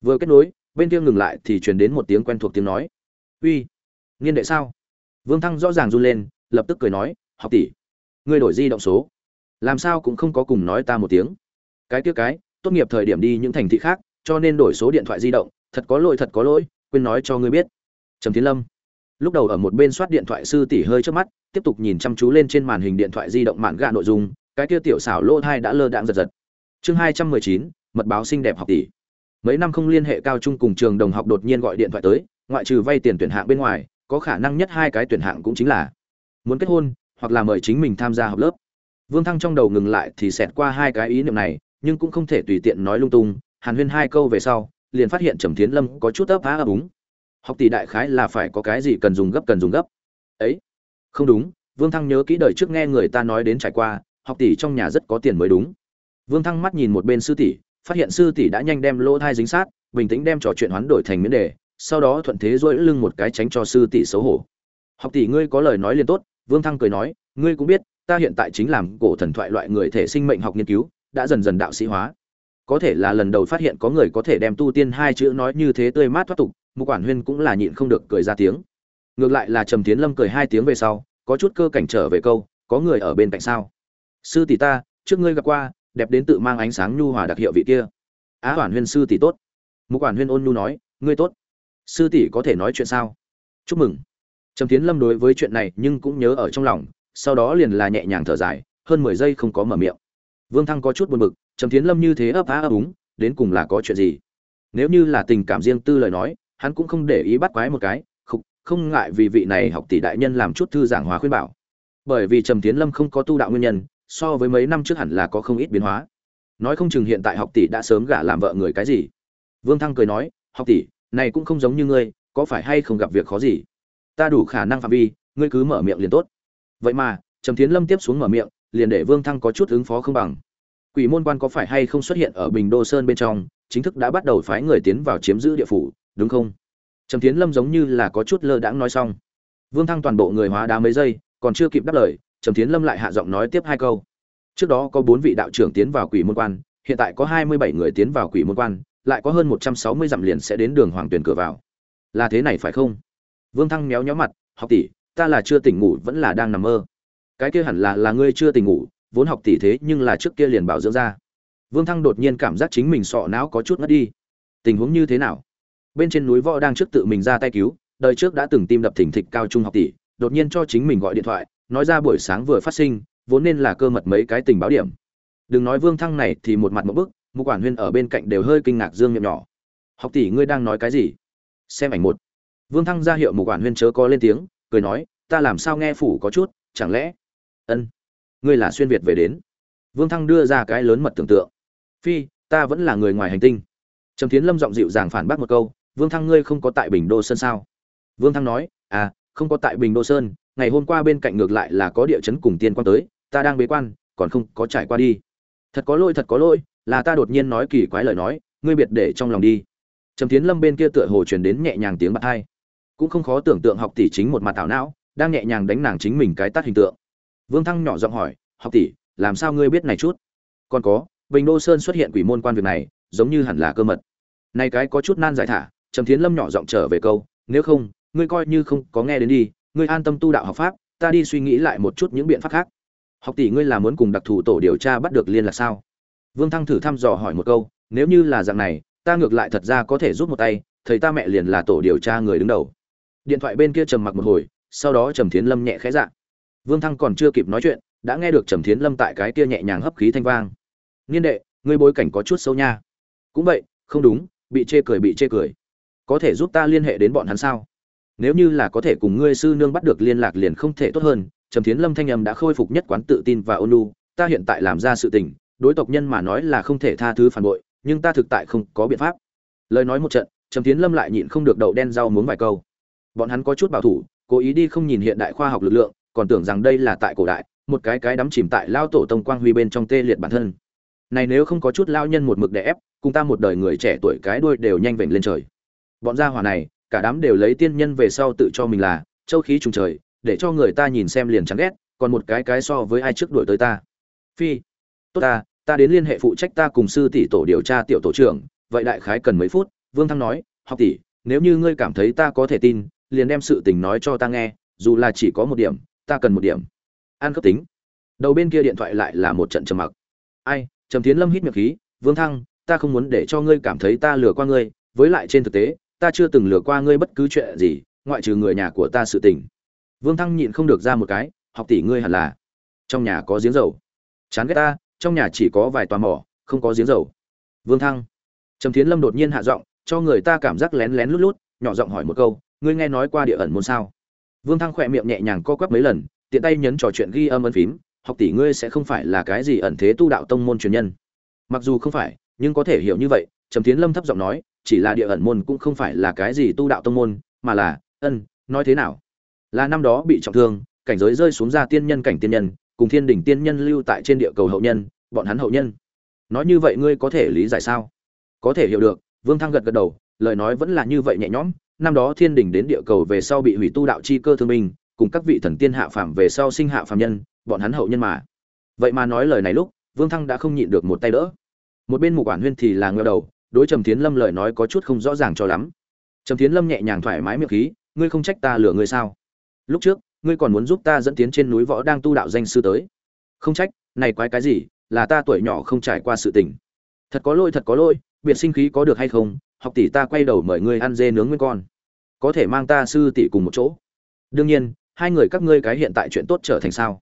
vừa kết nối, bên kia ngừng lại thì truyền đến một tiếng quen thuộc tiếng nói. Uy nghiên đệ sao? Vương thăng rõ ràng run lên, lập tức cười nói, học tỷ, ngươi đổi di động số. Làm sao cũng không có cùng nói ta một tiếng. Cái kia cái, tốt nghiệp thời điểm đi những thành thị khác, cho nên đổi số điện thoại di động, thật có lỗi, thật có lỗi, quên nói cho ngươi biết. Trầm tiến lâm lúc đầu ở một bên soát điện thoại sư tỷ hơi trước mắt, tiếp tục nhìn chăm chú lên trên màn hình điện thoại di động mạn gạ nội dung cái kia tiểu xảo lỗ thai đã lơ đãng giật giật. Chương hai trăm mười chín, mật báo xinh đẹp học tỷ. Mấy năm không liên hệ cao trung cùng trường đồng học đột nhiên gọi điện thoại tới, ngoại trừ vay tiền tuyển hạng bên ngoài, có khả năng nhất hai cái tuyển hạng cũng chính là muốn kết hôn hoặc là mời chính mình tham gia học lớp. Vương thăng trong đầu ngừng lại thì xẹt qua hai cái ý niệm này, nhưng cũng không thể tùy tiện nói lung tung, hàn huyên hai câu về sau, liền phát hiện trầm thiến lâm có chút ấp á ấp úng. Học tỷ đại khái là phải có cái gì cần dùng gấp cần dùng gấp. Ấy, không đúng, vương thăng nhớ kỹ đời trước nghe người ta nói đến trải qua học tỷ trong nhà rất có tiền mới đúng. Vương thăng mắt nhìn một bên sư tỷ, phát hiện sư tỷ đã nhanh đem lỗ thai dính sát, bình tĩnh đem trò chuyện hoán đổi thành miễn đề, sau đó thuận thế dỗi lưng một cái tránh cho sư tỷ xấu hổ. Học tỷ, ngươi có lời nói liền tốt, vương thăng cười nói, ngươi cũng biết, ta hiện tại chính làm cổ thần thoại loại người thể sinh mệnh học nghiên cứu, đã dần dần đạo sĩ hóa. Có thể là lần đầu phát hiện có người có thể đem tu tiên hai chữ nói như thế tươi mát thoát tục một quản huyên cũng là nhịn không được cười ra tiếng. Ngược lại là trầm tiến lâm cười hai tiếng về sau, có chút cơ cảnh trở về câu, có người ở bên cạnh sao? Sư tỷ ta trước ngươi gặp qua đẹp đến tự mang ánh sáng nhu hòa đặc hiệu vị kia. Á quản huyên sư tỷ tốt. Mục quản huyên ôn nhu nói ngươi tốt. Sư tỷ có thể nói chuyện sao? Chúc mừng. Trầm tiến lâm đối với chuyện này nhưng cũng nhớ ở trong lòng sau đó liền là nhẹ nhàng thở dài hơn mười giây không có mở miệng. Vương thăng có chút buồn bực trầm tiến lâm như thế ấp á ấp úng đến cùng là có chuyện gì? Nếu như là tình cảm riêng tư lời nói hắn cũng không để ý bắt quái một cái không, không ngại vì vị này học tỷ đại nhân làm chút thư giảng hòa khuyên bảo. Bởi vì trầm tiến lâm không có tu đạo nguyên nhân so với mấy năm trước hẳn là có không ít biến hóa. Nói không chừng hiện tại học tỷ đã sớm gả làm vợ người cái gì. Vương thăng cười nói, học tỷ, này cũng không giống như ngươi, có phải hay không gặp việc khó gì? Ta đủ khả năng phạm vi, ngươi cứ mở miệng liền tốt. Vậy mà, trầm Thiến lâm tiếp xuống mở miệng, liền để vương thăng có chút ứng phó không bằng. Quỷ môn quan có phải hay không xuất hiện ở bình đô sơn bên trong, chính thức đã bắt đầu phái người tiến vào chiếm giữ địa phủ, đúng không? Trầm Thiến lâm giống như là có chút lơ đãng nói xong. Vương thăng toàn bộ người hóa đá mấy giây, còn chưa kịp đáp lời trầm Thiến lâm lại hạ giọng nói tiếp hai câu. Trước đó có bốn vị đạo trưởng tiến vào quỷ môn quan, hiện tại có hai mươi bảy người tiến vào quỷ môn quan, lại có hơn một trăm sáu mươi dặm liền sẽ đến đường hoàng tuyển cửa vào. Là thế này phải không? Vương thăng méo nhó mặt, học tỷ, ta là chưa tỉnh ngủ, vẫn là đang nằm mơ. Cái kia hẳn là là ngươi chưa tỉnh ngủ, vốn học tỷ thế nhưng là trước kia liền bảo dưỡng ra. Vương thăng đột nhiên cảm giác chính mình sọ não có chút ngất đi. Tình huống như thế nào? Bên trên núi võ đang trước tự mình ra tay cứu, đời trước đã từng tim đập thỉnh thịch cao trung học tỷ, đột nhiên cho chính mình gọi điện thoại nói ra buổi sáng vừa phát sinh, vốn nên là cơ mật mấy cái tình báo điểm. Đừng nói vương thăng này thì một mặt một bức một quản huyên ở bên cạnh đều hơi kinh ngạc dương miệng nhỏ. Học tỷ ngươi đang nói cái gì? Xem ảnh một. Vương thăng ra hiệu một quản huyên chớ có lên tiếng, cười nói, ta làm sao nghe phủ có chút, chẳng lẽ? Ân. Ngươi là xuyên việt về đến. Vương thăng đưa ra cái lớn mật tưởng tượng. Phi, ta vẫn là người ngoài hành tinh. Trầm tiến lâm giọng dịu dàng phản bác một câu, vương thăng ngươi không có tại bình đô sơn sao? Vương thăng nói à không có tại bình đô sơn ngày hôm qua bên cạnh ngược lại là có địa chấn cùng tiên quan tới, ta đang bế quan, còn không có trải qua đi. Thật có lỗi, thật có lỗi, là ta đột nhiên nói kỳ quái lời nói, ngươi biệt để trong lòng đi. Trầm tiến lâm bên kia tựa hồ truyền đến nhẹ nhàng tiếng bạc hai. Cũng không khó tưởng tượng học tỷ chính một mặt thảo não, đang nhẹ nhàng đánh nàng chính mình cái tát hình tượng. Vương thăng nhỏ giọng hỏi, học tỷ, làm sao ngươi biết này chút? Còn có, bình đô sơn xuất hiện quỷ môn quan việc này, giống như hẳn là cơ mật. Này cái có chút nan giải thả. Trầm thiến lâm nhỏ giọng trở về câu, nếu không, ngươi coi như không có nghe đến đi ngươi an tâm tu đạo học pháp, ta đi suy nghĩ lại một chút những biện pháp khác. Học tỷ ngươi là muốn cùng đặc thù tổ điều tra bắt được liên là sao? Vương thăng thử thăm dò hỏi một câu, nếu như là dạng này, ta ngược lại thật ra có thể giúp một tay, thầy ta mẹ liền là tổ điều tra người đứng đầu. Điện thoại bên kia trầm mặc một hồi, sau đó trầm thiến lâm nhẹ khẽ dạ. Vương thăng còn chưa kịp nói chuyện, đã nghe được trầm thiến lâm tại cái kia nhẹ nhàng hấp khí thanh vang. Niên đệ, ngươi bối cảnh có chút sâu nha. Cũng vậy, không đúng, bị chê cười, bị chê cười. Có thể giúp ta liên hệ đến bọn hắn sao? Nếu như là có thể cùng ngươi sư nương bắt được liên lạc liền không thể tốt hơn, trầm thiến lâm thanh âm đã khôi phục nhất quán tự tin và ôn lu ta hiện tại làm ra sự tình, đối tộc nhân mà nói là không thể tha thứ phản bội, nhưng ta thực tại không có biện pháp. Lời nói một trận, trầm thiến lâm lại nhịn không được đậu đen rau muốn vài câu. Bọn hắn có chút bảo thủ, cố ý đi không nhìn hiện đại khoa học lực lượng, còn tưởng rằng đây là tại cổ đại, một cái cái đắm chìm tại lao tổ tông quang huy bên trong tê liệt bản thân. Này nếu không có chút lao nhân một mực đè ép, cùng ta một đời người trẻ tuổi cái đuôi đều nhanh vểnh lên trời. Bọn gia hỏa này cả đám đều lấy tiên nhân về sau tự cho mình là châu khí trùng trời, để cho người ta nhìn xem liền chán ghét, còn một cái cái so với ai trước đuổi tới ta. Phi, tốt ta ta đến liên hệ phụ trách ta cùng sư tỷ tổ điều tra tiểu tổ trưởng, vậy đại khái cần mấy phút? Vương thăng nói, học tỷ, nếu như ngươi cảm thấy ta có thể tin, liền đem sự tình nói cho ta nghe, dù là chỉ có một điểm, ta cần một điểm. An cấp tính. Đầu bên kia điện thoại lại là một trận trầm mặc. Ai, trầm tiến lâm hít miệng khí, vương thăng, ta không muốn để cho ngươi cảm thấy ta lừa qua ngươi, với lại trên thực tế ta chưa từng lừa qua ngươi bất cứ chuyện gì, ngoại trừ người nhà của ta sự tình. Vương thăng nhịn không được ra một cái, học tỷ ngươi hẳn là. Trong nhà có giếng dầu. Chán ghét ta, trong nhà chỉ có vài tòa mỏ, không có giếng dầu. Vương thăng. Trầm Thiến lâm đột nhiên hạ giọng, cho người ta cảm giác lén lén lút lút, nhỏ giọng hỏi một câu, ngươi nghe nói qua địa ẩn môn sao? Vương thăng khỏe miệng nhẹ nhàng co quắp mấy lần, tiện tay nhấn trò chuyện ghi âm ấn phím, học tỷ ngươi sẽ không phải là cái gì ẩn thế tu đạo tông môn truyền nhân. Mặc dù không phải, nhưng có thể hiểu như vậy, trầm tiến lâm thấp giọng nói chỉ là địa ẩn môn cũng không phải là cái gì tu đạo tông môn, mà là, ân, nói thế nào? Là năm đó bị trọng thương, cảnh giới rơi xuống ra tiên nhân cảnh tiên nhân, cùng thiên đỉnh tiên nhân lưu tại trên địa cầu hậu nhân, bọn hắn hậu nhân. Nói như vậy ngươi có thể lý giải sao? Có thể hiểu được, vương thăng gật gật đầu, lời nói vẫn là như vậy nhẹ nhõm. Năm đó thiên đỉnh đến địa cầu về sau bị hủy tu đạo chi cơ thương minh, cùng các vị thần tiên hạ phàm về sau sinh hạ phàm nhân, bọn hắn hậu nhân mà. Vậy mà nói lời này lúc, vương thăng đã không nhịn được một tay đỡ. Một bên mục quản huyên thì là ngửa đầu đối trầm tiến lâm lời nói có chút không rõ ràng cho lắm. Trầm tiến lâm nhẹ nhàng thoải mái miệng khí, ngươi không trách ta lừa ngươi sao? Lúc trước, ngươi còn muốn giúp ta dẫn tiến trên núi võ đang tu đạo danh sư tới. Không trách, này quái cái gì, là ta tuổi nhỏ không trải qua sự tình. Thật có lỗi, thật có lỗi, biệt sinh khí có được hay không, học tỷ ta quay đầu mời ngươi ăn dê nướng nguyên con. Có thể mang ta sư tỷ cùng một chỗ. Đương nhiên, hai người các ngươi cái hiện tại chuyện tốt trở thành sao?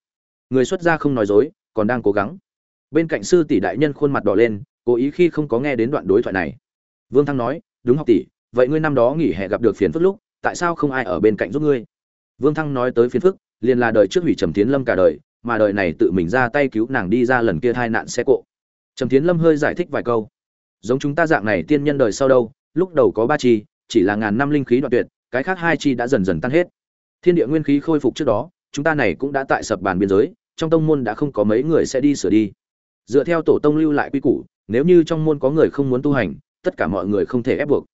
Người xuất gia không nói dối, còn đang cố gắng. Bên cạnh sư tỷ đại nhân khuôn mặt đỏ lên cố ý khi không có nghe đến đoạn đối thoại này. Vương thăng nói, đúng học tỷ, vậy ngươi năm đó nghỉ hè gặp được phiền phức lúc, tại sao không ai ở bên cạnh giúp ngươi? Vương thăng nói tới phiền phức, liền là đời trước hủy trầm tiến lâm cả đời, mà đời này tự mình ra tay cứu nàng đi ra lần kia thai nạn xe cộ. Trầm tiến lâm hơi giải thích vài câu. Giống chúng ta dạng này tiên nhân đời sau đâu, lúc đầu có ba chi, chỉ là ngàn năm linh khí đoạn tuyệt, cái khác hai chi đã dần dần tan hết. Thiên địa nguyên khí khôi phục trước đó, chúng ta này cũng đã tại sập bàn biên giới, trong tông môn đã không có mấy người sẽ đi sửa đi. Dựa theo tổ tông lưu lại quy củ nếu như trong môn có người không muốn tu hành, tất cả mọi người không thể ép buộc.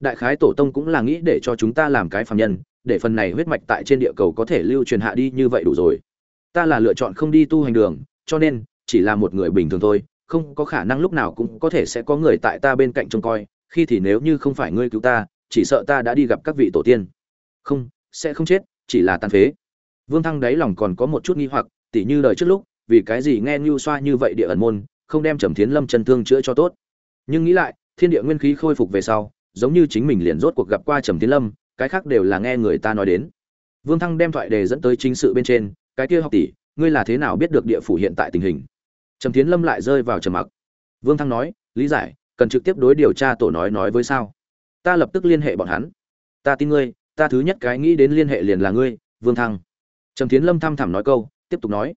Đại khái tổ tông cũng là nghĩ để cho chúng ta làm cái phàm nhân, để phần này huyết mạch tại trên địa cầu có thể lưu truyền hạ đi như vậy đủ rồi. Ta là lựa chọn không đi tu hành đường, cho nên, chỉ là một người bình thường thôi, không có khả năng lúc nào cũng có thể sẽ có người tại ta bên cạnh trông coi, khi thì nếu như không phải ngươi cứu ta, chỉ sợ ta đã đi gặp các vị tổ tiên. Không, sẽ không chết, chỉ là tàn phế. Vương thăng đáy lòng còn có một chút nghi hoặc, tỉ như đời trước lúc, vì cái gì nghe như xoa như vậy địa ẩn môn không đem trầm thiến lâm chân thương chữa cho tốt. Nhưng nghĩ lại, thiên địa nguyên khí khôi phục về sau, giống như chính mình liền rốt cuộc gặp qua trầm thiến lâm, cái khác đều là nghe người ta nói đến. Vương thăng đem thoại đề dẫn tới chính sự bên trên, cái kia học tỷ, ngươi là thế nào biết được địa phủ hiện tại tình hình? Trầm thiến lâm lại rơi vào trầm mặc. Vương thăng nói, lý giải, cần trực tiếp đối điều tra tổ nói nói với sao? Ta lập tức liên hệ bọn hắn. Ta tin ngươi, ta thứ nhất cái nghĩ đến liên hệ liền là ngươi, vương thăng. Trầm thiến lâm thăm thẳm nói câu, tiếp tục nói,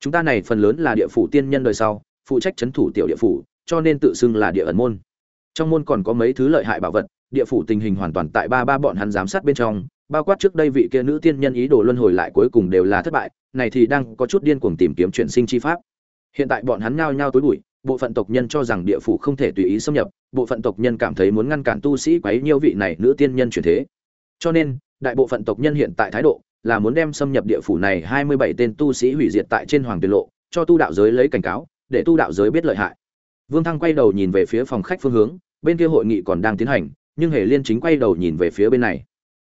chúng ta này phần lớn là địa phủ tiên nhân đời sau phụ trách chấn thủ tiểu địa phủ, cho nên tự xưng là địa ẩn môn. Trong môn còn có mấy thứ lợi hại bảo vật, địa phủ tình hình hoàn toàn tại ba ba bọn hắn giám sát bên trong, bao quát trước đây vị kia nữ tiên nhân ý đồ luân hồi lại cuối cùng đều là thất bại, này thì đang có chút điên cuồng tìm kiếm chuyển sinh chi pháp. Hiện tại bọn hắn nhao nhao tối bụi, bộ phận tộc nhân cho rằng địa phủ không thể tùy ý xâm nhập, bộ phận tộc nhân cảm thấy muốn ngăn cản tu sĩ quấy nhiêu vị này nữ tiên nhân chuyển thế. Cho nên, đại bộ phận tộc nhân hiện tại thái độ là muốn đem xâm nhập địa phủ này hai mươi bảy tên tu sĩ hủy diệt tại trên hoàng tuyệt lộ, cho tu đạo giới lấy cảnh cáo để tu đạo giới biết lợi hại. Vương thăng quay đầu nhìn về phía phòng khách phương hướng, bên kia hội nghị còn đang tiến hành, nhưng hề liên chính quay đầu nhìn về phía bên này.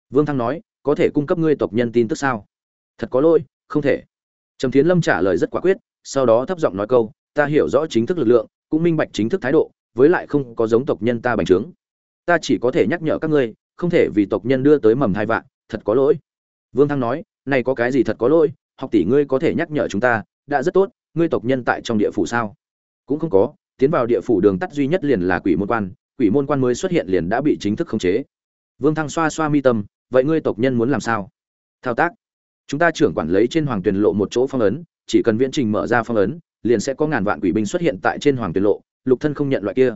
Vương thăng nói, có thể cung cấp ngươi tộc nhân tin tức sao? Thật có lỗi, không thể. Trầm thiến lâm trả lời rất quả quyết, sau đó thấp giọng nói câu, ta hiểu rõ chính thức lực lượng, cũng minh bạch chính thức thái độ, với lại không có giống tộc nhân ta bành trướng. Ta chỉ có thể nhắc nhở các ngươi, không thể vì tộc nhân đưa tới mầm hai vạn, thật có lỗi. Vương thăng nói, này có cái gì thật có lỗi, học tỷ ngươi có thể nhắc nhở chúng ta, đã rất tốt ngươi tộc nhân tại trong địa phủ sao? Cũng không có, tiến vào địa phủ đường tắt duy nhất liền là quỷ môn quan, quỷ môn quan mới xuất hiện liền đã bị chính thức khống chế. Vương thăng xoa xoa mi tâm, vậy ngươi tộc nhân muốn làm sao? Thao tác. Chúng ta trưởng quản lấy trên hoàng tuyền lộ một chỗ phong ấn, chỉ cần viễn trình mở ra phong ấn, liền sẽ có ngàn vạn quỷ binh xuất hiện tại trên hoàng tuyền lộ, lục thân không nhận loại kia.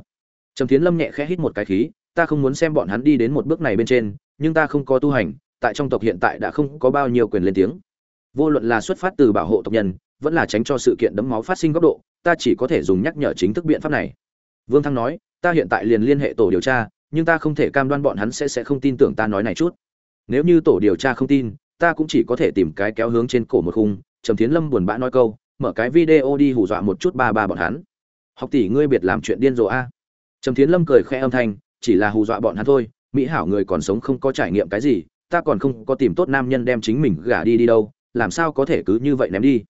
Trầm tiến lâm nhẹ khẽ hít một cái khí, ta không muốn xem bọn hắn đi đến một bước này bên trên, nhưng ta không có tu hành, tại trong tộc hiện tại đã không có bao nhiêu quyền lên tiếng. Vô luận là xuất phát từ bảo hộ tộc nhân vẫn là tránh cho sự kiện đấm máu phát sinh góc độ, ta chỉ có thể dùng nhắc nhở chính thức biện pháp này. Vương thăng nói, ta hiện tại liền liên hệ tổ điều tra, nhưng ta không thể cam đoan bọn hắn sẽ sẽ không tin tưởng ta nói này chút. Nếu như tổ điều tra không tin, ta cũng chỉ có thể tìm cái kéo hướng trên cổ một khung. Trầm tiến lâm buồn bã nói câu, mở cái video đi hù dọa một chút ba ba bọn hắn. Học tỷ ngươi biệt làm chuyện điên rồ a. Trầm tiến lâm cười khẽ âm thanh, chỉ là hù dọa bọn hắn thôi, mỹ hảo người còn sống không có trải nghiệm cái gì, ta còn không có tìm tốt nam nhân đem chính mình gả đi đi đâu, làm sao có thể cứ như vậy ném đi?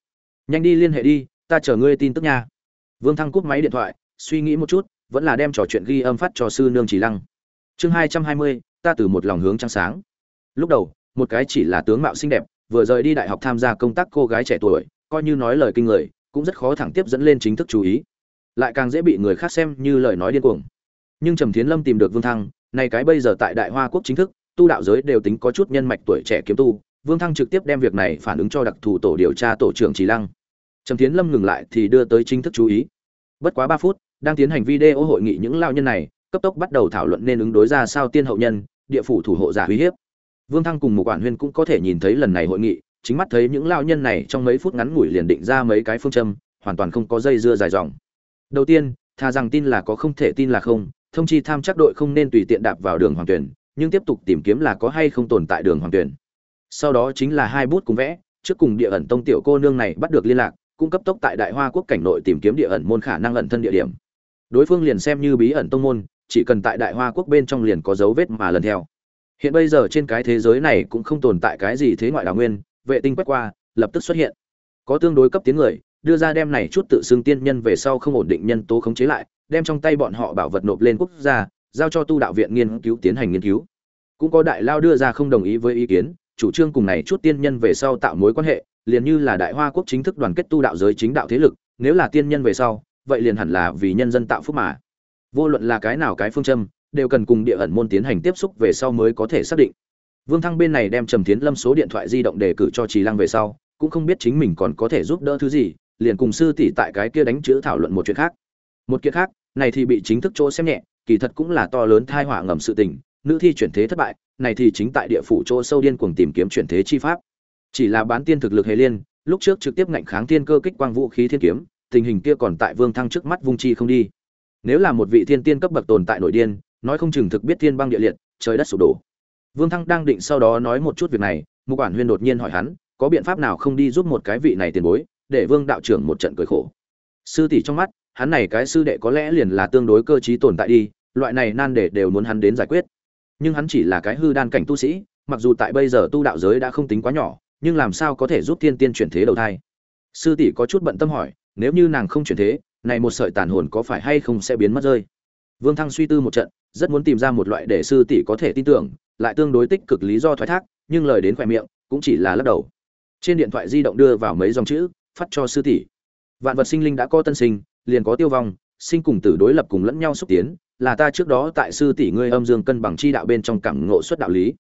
Nhanh đi liên hệ đi, ta chờ ngươi tin tức nha. Vương thăng cúp máy điện thoại, suy nghĩ một chút, vẫn là đem trò chuyện ghi âm phát cho sư nương chỉ lăng. Chương hai trăm hai mươi, ta từ một lòng hướng trăng sáng. Lúc đầu, một cái chỉ là tướng mạo xinh đẹp, vừa rời đi đại học tham gia công tác cô gái trẻ tuổi, coi như nói lời kinh người, cũng rất khó thẳng tiếp dẫn lên chính thức chú ý. Lại càng dễ bị người khác xem như lời nói điên cuồng. Nhưng trầm thiến lâm tìm được vương thăng, nay cái bây giờ tại đại hoa quốc chính thức, tu đạo giới đều tính có chút nhân mạch tuổi trẻ kiếm tu vương thăng trực tiếp đem việc này phản ứng cho đặc thù tổ điều tra tổ trưởng trí lăng. Trầm thiến lâm ngừng lại thì đưa tới chính thức chú ý. Bất quá ba phút, đang tiến hành video hội nghị những lao nhân này, cấp tốc bắt đầu thảo luận nên ứng đối ra sao tiên hậu nhân, địa phủ thủ hộ giả uy hiếp. Vương thăng cùng một quản huyên cũng có thể nhìn thấy lần này hội nghị, chính mắt thấy những lao nhân này trong mấy phút ngắn ngủi liền định ra mấy cái phương châm, hoàn toàn không có dây dưa dài dòng. Đầu tiên tha rằng tin là có không thể tin là không, thông chi tham chắc đội không nên tùy tiện đạp vào đường hoàng tuyển, nhưng tiếp tục tìm kiếm là có hay không tồn tại đường hoàng tuyển sau đó chính là hai bút cùng vẽ, trước cùng địa ẩn tông tiểu cô nương này bắt được liên lạc, cung cấp tốc tại đại hoa quốc cảnh nội tìm kiếm địa ẩn môn khả năng ẩn thân địa điểm. Đối phương liền xem như bí ẩn tông môn, chỉ cần tại đại hoa quốc bên trong liền có dấu vết mà lần theo. Hiện bây giờ trên cái thế giới này cũng không tồn tại cái gì thế ngoại đào nguyên, vệ tinh quét qua, lập tức xuất hiện. Có tương đối cấp tiến người, đưa ra đem này chút tự xưng tiên nhân về sau không ổn định nhân tố khống chế lại, đem trong tay bọn họ bảo vật nộp lên quốc gia, giao cho tu đạo viện nghiên cứu tiến hành nghiên cứu. Cũng có đại lao đưa ra không đồng ý với ý kiến chủ trương cùng này chút tiên nhân về sau tạo mối quan hệ, liền như là đại hoa quốc chính thức đoàn kết tu đạo giới chính đạo thế lực, nếu là tiên nhân về sau, vậy liền hẳn là vì nhân dân tạo phúc mà. Vô luận là cái nào cái phương châm, đều cần cùng địa ẩn môn tiến hành tiếp xúc về sau mới có thể xác định. Vương thăng bên này đem trầm tiến lâm số điện thoại di động đề cử cho trì lăng về sau, cũng không biết chính mình còn có thể giúp đỡ thứ gì, liền cùng sư tỷ tại cái kia đánh chữ thảo luận một chuyện khác. Một kiện khác, này thì bị chính thức chỗ xem nhẹ, kỳ thật cũng là to lớn tai họa ngầm sự tình nữ thi chuyển thế thất bại, này thì chính tại địa phủ chỗ sâu điên cuồng tìm kiếm chuyển thế chi pháp. Chỉ là bán tiên thực lực hề liên, lúc trước trực tiếp ngạnh kháng tiên cơ kích quang vũ khí thiên kiếm, tình hình kia còn tại vương thăng trước mắt vung chi không đi. Nếu là một vị thiên tiên cấp bậc tồn tại nội điên, nói không chừng thực biết thiên băng địa liệt, trời đất sụp đổ. Vương thăng đang định sau đó nói một chút việc này, mục quản huyên đột nhiên hỏi hắn, có biện pháp nào không đi giúp một cái vị này tiền bối, để vương đạo trưởng một trận cười khổ. Sư tỷ trong mắt, hắn này cái sư đệ có lẽ liền là tương đối cơ trí tồn tại đi, loại này nan để đều muốn hắn đến giải quyết nhưng hắn chỉ là cái hư đan cảnh tu sĩ, mặc dù tại bây giờ tu đạo giới đã không tính quá nhỏ, nhưng làm sao có thể giúp thiên tiên chuyển thế đầu thai? Sư tỷ có chút bận tâm hỏi, nếu như nàng không chuyển thế, này một sợi tàn hồn có phải hay không sẽ biến mất rơi? Vương thăng suy tư một trận, rất muốn tìm ra một loại để sư tỷ có thể tin tưởng, lại tương đối tích cực lý do thoái thác, nhưng lời đến khỏe miệng, cũng chỉ là lắc đầu. Trên điện thoại di động đưa vào mấy dòng chữ, phát cho sư tỷ. Vạn vật sinh linh đã có tân sinh, liền có tiêu vong, sinh cùng tử đối lập cùng lẫn nhau xúc tiến là ta trước đó tại sư tỷ ngươi âm dương cân bằng chi đạo bên trong cảm ngộ xuất đạo lý.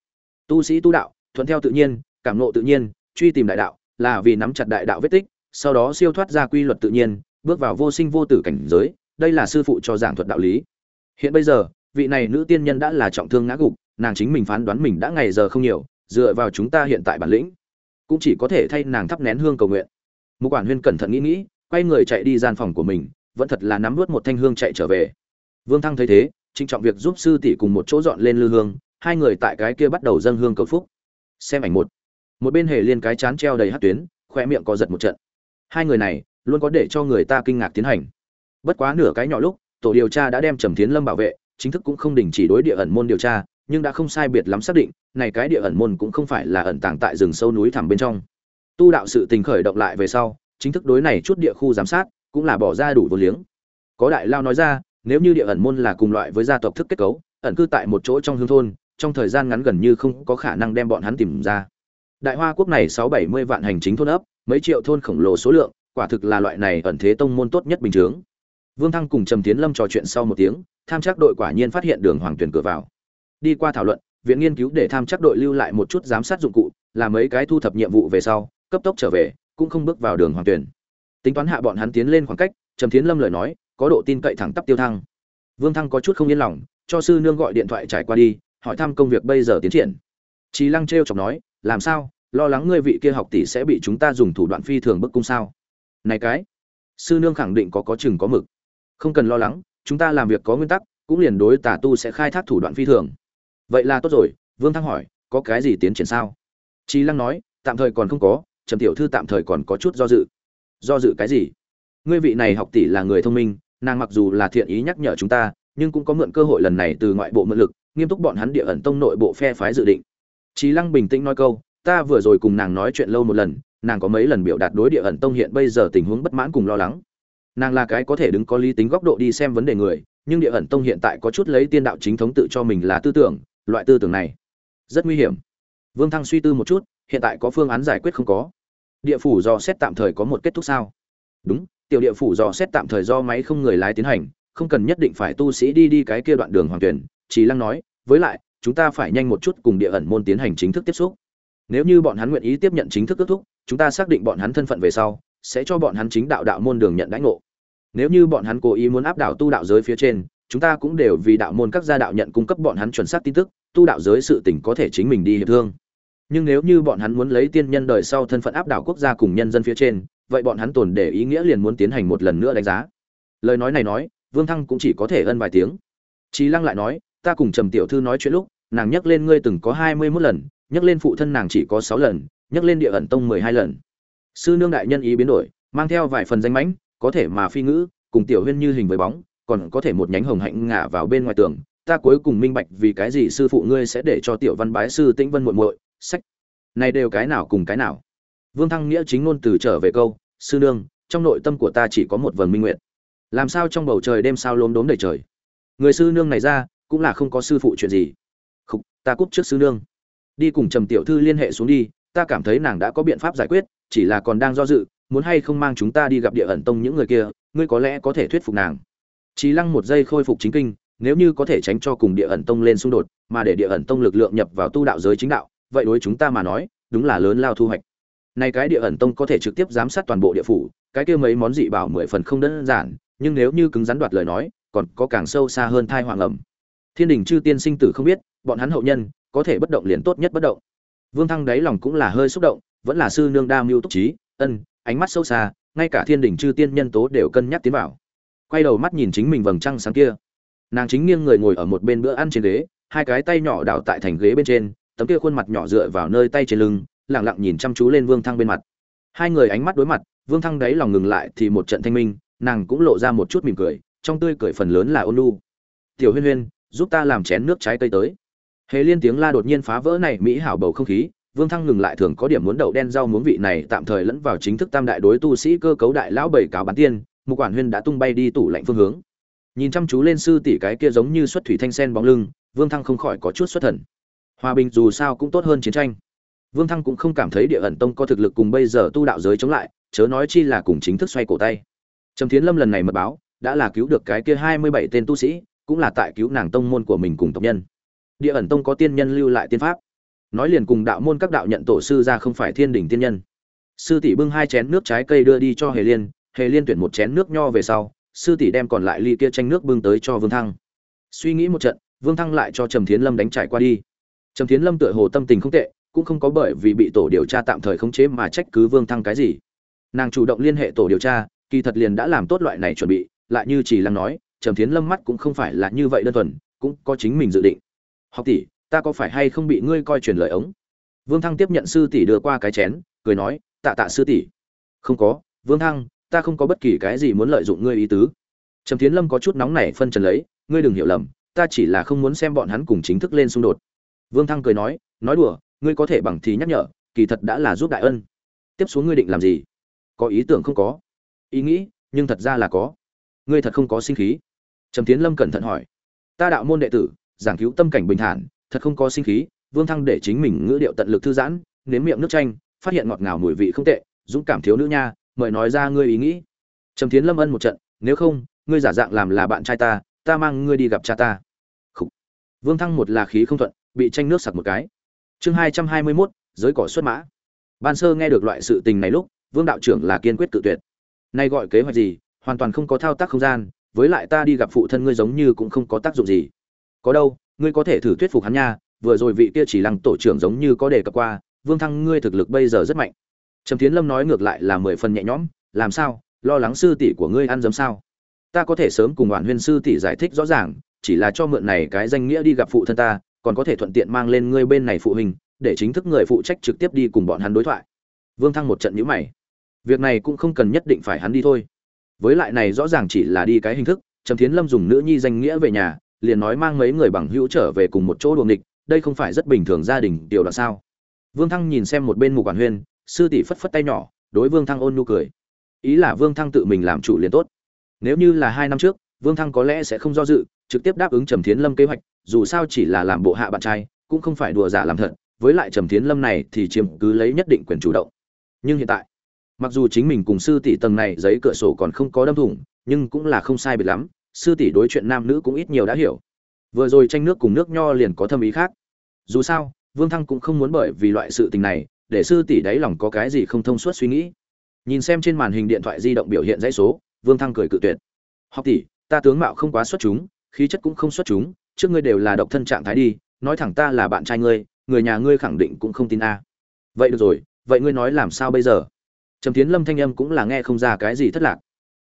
Tu sĩ tu đạo, thuận theo tự nhiên, cảm ngộ tự nhiên, truy tìm đại đạo, là vì nắm chặt đại đạo vết tích, sau đó siêu thoát ra quy luật tự nhiên, bước vào vô sinh vô tử cảnh giới, đây là sư phụ cho giảng thuật đạo lý. Hiện bây giờ, vị này nữ tiên nhân đã là trọng thương ngã gục, nàng chính mình phán đoán mình đã ngày giờ không nhiều, dựa vào chúng ta hiện tại bản lĩnh, cũng chỉ có thể thay nàng thắp nén hương cầu nguyện. Mục quản huyên cẩn thận nghĩ nghĩ, quay người chạy đi gian phòng của mình, vẫn thật là nắm nuốt một thanh hương chạy trở về vương thăng thấy thế, trịnh trọng việc giúp sư tỷ cùng một chỗ dọn lên lư hương, hai người tại cái kia bắt đầu dâng hương cầu phúc. Xem ảnh một. Một bên hề liên cái chán treo đầy hạt tuyến khoe miệng có giật một trận. Hai người này, luôn có để cho người ta kinh ngạc tiến hành. Bất quá nửa cái nhỏ lúc, tổ điều tra đã đem trầm Thiến lâm bảo vệ, chính thức cũng không đình chỉ đối địa ẩn môn điều tra, nhưng đã không sai biệt lắm xác định, này cái địa ẩn môn cũng không phải là ẩn tàng tại rừng sâu núi thẳm bên trong. Tu đạo sự tình khởi động lại về sau, chính thức đối này chút địa khu giám sát, cũng là bỏ ra đủ vô liếng. Có đại lao nói ra nếu như địa ẩn môn là cùng loại với gia tộc thức kết cấu, ẩn cư tại một chỗ trong hương thôn, trong thời gian ngắn gần như không có khả năng đem bọn hắn tìm ra. Đại hoa quốc này sáu bảy mươi vạn hành chính thôn ấp, mấy triệu thôn khổng lồ số lượng, quả thực là loại này ẩn thế tông môn tốt nhất bình thường vương thăng cùng trầm tiến lâm trò chuyện sau một tiếng, tham chắc đội quả nhiên phát hiện đường hoàng tuyển cửa vào. Đi qua thảo luận, viện nghiên cứu để tham chắc đội lưu lại một chút giám sát dụng cụ, làm mấy cái thu thập nhiệm vụ về sau, cấp tốc trở về, cũng không bước vào đường hoàng tuyển. Tính toán hạ bọn hắn tiến lên khoảng cách, trầm tiến lâm lời nói có độ tin cậy thẳng tắp tiêu thăng. Vương thăng có chút không yên lòng, cho sư nương gọi điện thoại trải qua đi, hỏi thăm công việc bây giờ tiến triển. Trí lăng t r chọc nói, làm sao? Lo lắng ngươi vị kia học tỷ sẽ bị chúng ta dùng thủ đoạn phi thường bức cung sao? Này cái, sư nương khẳng định có có chừng có mực. Không cần lo lắng, chúng ta làm việc có nguyên tắc, cũng liền đối tà tu sẽ khai thác thủ đoạn phi thường. Vậy là tốt rồi, vương thăng hỏi, có cái gì tiến triển sao? Trí lăng nói, tạm thời còn không có, trầm tiểu thư tạm thời còn có chút do dự. Do dự cái gì? Ngươi vị này học tỷ là người thông minh nàng mặc dù là thiện ý nhắc nhở chúng ta, nhưng cũng có mượn cơ hội lần này từ ngoại bộ mượn lực, nghiêm túc bọn hắn địa ẩn tông nội bộ phe phái dự định. Trí lăng bình tĩnh nói câu, ta vừa rồi cùng nàng nói chuyện lâu một lần, nàng có mấy lần biểu đạt đối địa ẩn tông hiện bây giờ tình huống bất mãn cùng lo lắng. Nàng là cái có thể đứng có lý tính góc độ đi xem vấn đề người, nhưng địa ẩn tông hiện tại có chút lấy tiên đạo chính thống tự cho mình là tư tưởng, loại tư tưởng này rất nguy hiểm. Vương thăng suy tư một chút, hiện tại có phương án giải quyết không có? Địa phủ do xét tạm thời có một kết thúc sao? Đúng tiểu địa phủ do xét tạm thời do máy không người lái tiến hành, không cần nhất định phải tu sĩ đi đi cái kia đoạn đường hoàng tuyển, chỉ lăng nói, với lại, chúng ta phải nhanh một chút cùng địa ẩn môn tiến hành chính thức tiếp xúc. Nếu như bọn hắn nguyện ý tiếp nhận chính thức kết thúc, chúng ta xác định bọn hắn thân phận về sau, sẽ cho bọn hắn chính đạo đạo môn đường nhận đãi ngộ. Nếu như bọn hắn cố ý muốn áp đảo tu đạo giới phía trên, chúng ta cũng đều vì đạo môn các gia đạo nhận cung cấp bọn hắn chuẩn xác tin tức, tu đạo giới sự tình có thể chính mình đi hiệp thương. Nhưng nếu như bọn hắn muốn lấy tiên nhân đời sau thân phận áp đảo quốc gia cùng nhân dân phía trên vậy bọn hắn tồn để ý nghĩa liền muốn tiến hành một lần nữa đánh giá. Lời nói này nói, vương thăng cũng chỉ có thể ân vài tiếng. Trí lăng lại nói, ta cùng trầm tiểu thư nói chuyện lúc, nàng nhắc lên ngươi từng có hai mươi mốt lần, nhắc lên phụ thân nàng chỉ có sáu lần, nhắc lên địa ẩn tông mười hai lần. Sư nương đại nhân ý biến đổi, mang theo vài phần danh mãnh, có thể mà phi ngữ, cùng tiểu huyên như hình với bóng, còn có thể một nhánh hồng hạnh ngả vào bên ngoài tường, ta cuối cùng minh bạch vì cái gì sư phụ ngươi sẽ để cho tiểu văn bái sư tĩnh vân muội muội, sách. Này đều cái nào cùng cái nào. Vương thăng nghĩa chính ngôn từ trở về câu sư nương trong nội tâm của ta chỉ có một vần minh nguyện. Làm sao trong bầu trời đêm sao lốm đốm đầy trời? Người sư nương này ra cũng là không có sư phụ chuyện gì. Khúc, ta cúp trước sư nương. Đi cùng trầm tiểu thư liên hệ xuống đi ta cảm thấy nàng đã có biện pháp giải quyết chỉ là còn đang do dự muốn hay không mang chúng ta đi gặp địa ẩn tông những người kia ngươi có lẽ có thể thuyết phục nàng. Chí Lăng một giây khôi phục chính kinh, nếu như có thể tránh cho cùng Địa ẩn tông lên xung đột, mà để Địa ẩn tông lực lượng nhập vào tu đạo giới chính đạo, vậy đối chúng ta mà nói, đúng là lớn lao thu hoạch. Này cái Địa ẩn tông có thể trực tiếp giám sát toàn bộ địa phủ, cái kia mấy món dị bảo mười phần không đơn giản, nhưng nếu như cứng rắn đoạt lời nói, còn có càng sâu xa hơn thai hoàng ẩm. Thiên đình chư tiên sinh tử không biết, bọn hắn hậu nhân, có thể bất động liền tốt nhất bất động. Vương Thăng đáy lòng cũng là hơi xúc động, vẫn là sư nương đa mưu túc trí, ân, ánh mắt sâu xa, ngay cả thiên đình chư tiên nhân tố đều cân nhắc tiến vào quay đầu mắt nhìn chính mình vầng trăng sáng kia nàng chính nghiêng người ngồi ở một bên bữa ăn trên ghế hai cái tay nhỏ đảo tại thành ghế bên trên tấm kia khuôn mặt nhỏ dựa vào nơi tay trên lưng lẳng lặng nhìn chăm chú lên vương thăng bên mặt. Hai người ánh mắt đối mặt, vương thăng đáy lòng ngừng lại thì một trận thanh minh, nàng cũng lộ ra một chút mỉm cười, trong tươi cười phần lớn là ôn nhu. tiểu huyên huyên, giúp ta làm chén nước trái cây tới. Hề liên tiếng la đột nhiên phá vỡ này mỹ hảo bầu không khí, vương thăng ngừng lại thường có điểm muốn đậu đen rau muốn vị này tạm thời lẫn vào chính thức tam đại đối tu sĩ cơ cấu đại lão bảy cáo bán tiên một quản huyên đã tung bay đi tủ lạnh phương hướng. Nhìn chăm chú lên sư tỷ cái kia giống như xuất thủy thanh sen bóng lưng, vương thăng không khỏi có chút xuất thần. Hòa bình dù sao cũng tốt hơn chiến tranh vương thăng cũng không cảm thấy địa ẩn tông có thực lực cùng bây giờ tu đạo giới chống lại, chớ nói chi là cùng chính thức xoay cổ tay. Trầm thiến lâm lần này mật báo, đã là cứu được cái kia hai mươi bảy tên tu sĩ, cũng là tại cứu nàng tông môn của mình cùng tộc nhân. Địa ẩn tông có tiên nhân lưu lại tiên pháp. Nói liền cùng đạo môn các đạo nhận tổ sư ra không phải thiên đỉnh tiên nhân. Sư tỷ bưng hai chén nước trái cây đưa đi cho hề liên hề liên tuyển một chén nước nho về sau, sư tỷ đem còn lại ly kia tranh nước bưng tới cho vương thăng. Suy nghĩ một trận, vương thăng lại cho trầm thiến lâm đánh trải qua đi. Trầm thiến lâm tựa hồ tâm tình không tệ cũng không có bởi vì bị tổ điều tra tạm thời khống chế mà trách cứ vương thăng cái gì. Nàng chủ động liên hệ tổ điều tra, kỳ thật liền đã làm tốt loại này chuẩn bị, lại như chỉ lăng nói, trầm thiến lâm mắt cũng không phải là như vậy đơn thuần, cũng có chính mình dự định. Học tỷ, ta có phải hay không bị ngươi coi truyền lời ống? Vương thăng tiếp nhận sư tỷ đưa qua cái chén, cười nói, tạ tạ sư tỷ. Không có, vương thăng, ta không có bất kỳ cái gì muốn lợi dụng ngươi ý tứ. Trầm Thiến lâm có chút nóng nảy phân trần lấy, ngươi đừng hiểu lầm, ta chỉ là không muốn xem bọn hắn cùng chính thức lên xung đột. Vương thăng cười nói nói đùa ngươi có thể bằng thì nhắc nhở, kỳ thật đã là giúp đại ân. Tiếp xuống ngươi định làm gì? Có ý tưởng không có. Ý nghĩ, nhưng thật ra là có. Ngươi thật không có sinh khí. Trầm tiến lâm cẩn thận hỏi. Ta đạo môn đệ tử, giảng cứu tâm cảnh bình thản, thật không có sinh khí, vương thăng để chính mình ngữ điệu tận lực thư giãn, nếm miệng nước chanh, phát hiện ngọt ngào mùi vị không tệ, dũng cảm thiếu nữ nha, mời nói ra ngươi ý nghĩ. Trầm thiến lâm ân một trận, nếu không, ngươi giả dạng làm là bạn trai ta ta mang ngươi đi gặp cha ta. Khủ. vương thăng một là khí không thuận, bị tranh nước sặc một cái chương hai trăm hai mươi mốt, giới cỏ xuất mã. Ban sơ nghe được loại sự tình này lúc, vương đạo trưởng là kiên quyết tự tuyệt. Nay gọi kế hoạch gì, hoàn toàn không có thao tác không gian, với lại ta đi gặp phụ thân ngươi giống như cũng không có tác dụng gì. Có đâu, ngươi có thể thử thuyết phục hắn nha, vừa rồi vị kia chỉ lăng tổ trưởng giống như có đề cập qua, vương thăng ngươi thực lực bây giờ rất mạnh. Trầm tiến lâm nói ngược lại là mười phần nhẹ nhõm, làm sao, lo lắng sư tỷ của ngươi ăn dấm sao? Ta có thể sớm cùng đoàn huyên sư tỷ giải thích rõ ràng, chỉ là cho mượn này cái danh nghĩa đi gặp phụ thân ta còn có thể thuận tiện mang lên ngươi bên này phụ huynh, để chính thức người phụ trách trực tiếp đi cùng bọn hắn đối thoại. Vương thăng một trận nhíu mày. Việc này cũng không cần nhất định phải hắn đi thôi. Với lại này rõ ràng chỉ là đi cái hình thức, trầm thiến lâm dùng nữ nhi danh nghĩa về nhà, liền nói mang mấy người bằng hữu trở về cùng một chỗ đuồng địch đây không phải rất bình thường gia đình điều là sao? Vương thăng nhìn xem một bên mục quản huyên, sư tỷ phất phất tay nhỏ, đối vương thăng ôn nhu cười. Ý là vương thăng tự mình làm chủ liền tốt. Nếu như là hai năm trước, vương thăng có lẽ sẽ không do dự, trực tiếp đáp ứng trầm thiến lâm kế hoạch dù sao chỉ là làm bộ hạ bạn trai, cũng không phải đùa giả làm thật, với lại trầm thiến lâm này thì chiếm cứ lấy nhất định quyền chủ động. Nhưng hiện tại, mặc dù chính mình cùng sư tỷ tầng này giấy cửa sổ còn không có đâm thủng, nhưng cũng là không sai biệt lắm, sư tỷ đối chuyện nam nữ cũng ít nhiều đã hiểu. Vừa rồi tranh nước cùng nước nho liền có thâm ý khác. Dù sao, vương thăng cũng không muốn bởi vì loại sự tình này, để sư tỷ đáy lòng có cái gì không thông suốt suy nghĩ. Nhìn xem trên màn hình điện thoại di động biểu hiện dãy số, vương thăng cười cự tuyệt. Học tỷ, ta tướng mạo không quá xuất chúng, khí chất cũng không xuất chúng trước ngươi đều là độc thân trạng thái đi, nói thẳng ta là bạn trai ngươi, người nhà ngươi khẳng định cũng không tin a. Vậy được rồi, vậy ngươi nói làm sao bây giờ? Trầm tiến lâm thanh âm cũng là nghe không ra cái gì thất lạc.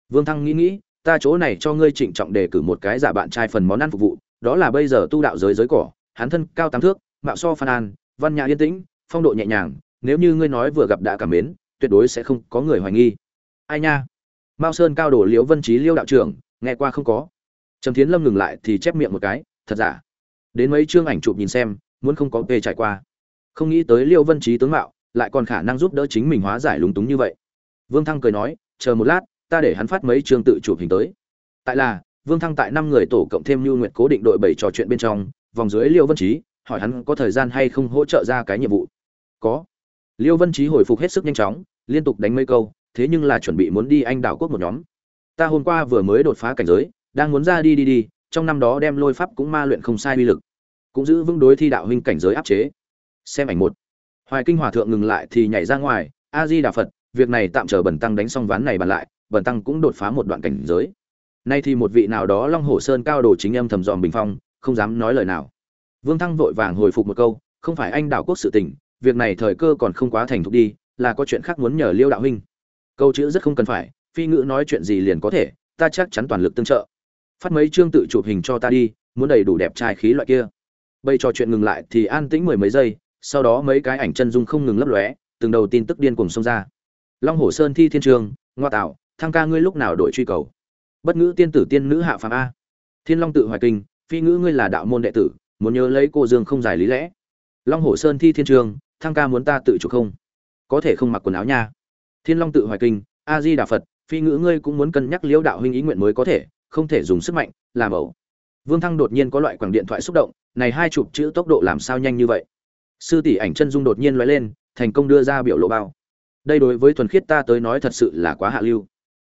Vương thăng nghĩ nghĩ, ta chỗ này cho ngươi trịnh trọng đề cử một cái giả bạn trai phần món ăn phục vụ, đó là bây giờ tu đạo giới giới cỏ, hắn thân cao tám thước, mạo so phan an, văn nhã yên tĩnh, phong độ nhẹ nhàng, nếu như ngươi nói vừa gặp đã cảm mến, tuyệt đối sẽ không có người hoài nghi. Ai nha? Mao sơn cao đổ liễu vân trí liêu đạo trưởng, nghe qua không có. Trầm thiến lâm ngừng lại thì chép miệng một cái thật giả? Đến mấy chương ảnh chụp nhìn xem, muốn không có tê trải qua. Không nghĩ tới liêu vân trí tướng mạo, lại còn khả năng giúp đỡ chính mình hóa giải lúng túng như vậy. Vương thăng cười nói, chờ một lát, ta để hắn phát mấy chương tự chụp hình tới. Tại là, vương thăng tại năm người tổ cộng thêm lưu nguyệt cố định đội bảy trò chuyện bên trong, vòng dưới liêu vân trí, hỏi hắn có thời gian hay không hỗ trợ ra cái nhiệm vụ. Có. Liêu vân trí hồi phục hết sức nhanh chóng, liên tục đánh mấy câu, thế nhưng là chuẩn bị muốn đi anh đảo quốc một nhóm. Ta hôm qua vừa mới đột phá cảnh giới, đang muốn ra đi đi đi trong năm đó đem lôi pháp cũng ma luyện không sai uy lực, cũng giữ vững đối thi đạo huynh cảnh giới áp chế. Xem ảnh một. Hoài kinh hòa thượng ngừng lại thì nhảy ra ngoài a di đà phật, việc này tạm chờ bần tăng đánh xong ván này bàn lại bần tăng cũng đột phá một đoạn cảnh giới. Nay thì một vị nào đó long hồ sơn cao đồ chính âm thầm dòm bình phong, không dám nói lời nào. Vương thăng vội vàng hồi phục một câu, không phải anh đảo quốc sự tình, việc này thời cơ còn không quá thành thục đi, là có chuyện khác muốn nhờ liêu đạo huynh. Câu chữ rất không cần phải, phi ngữ nói chuyện gì liền có thể, ta chắc chắn toàn lực tương trợ phát mấy chương tự chụp hình cho ta đi, muốn đầy đủ đẹp trai khí loại kia. Bây trò chuyện ngừng lại thì an tĩnh mười mấy giây, sau đó mấy cái ảnh chân dung không ngừng lấp lóe, từng đầu tin tức điên cùng xông ra. Long hồ sơn thi thiên trường, ngoa tạo, thăng ca ngươi lúc nào đổi truy cầu? Bất ngữ tiên tử tiên nữ hạ phàm a. Thiên long tự hoài kinh, phi ngữ ngươi là đạo môn đệ tử, muốn nhớ lấy cô dương không giải lý lẽ. Long hồ sơn thi thiên trường, thăng ca muốn ta tự chủ không? Có thể không mặc quần áo nha. Thiên long tự hoài kinh, a di đà phật, phi ngữ ngươi cũng muốn cân nhắc liễu đạo huynh ý nguyện mới có thể không thể dùng sức mạnh, làm ẩu. Vương thăng đột nhiên có loại quảng điện thoại xúc động, này hai chụp chữ tốc độ làm sao nhanh như vậy? Sư tỷ ảnh chân dung đột nhiên loại lên, thành công đưa ra biểu lộ bao. Đây đối với thuần khiết ta tới nói thật sự là quá hạ lưu.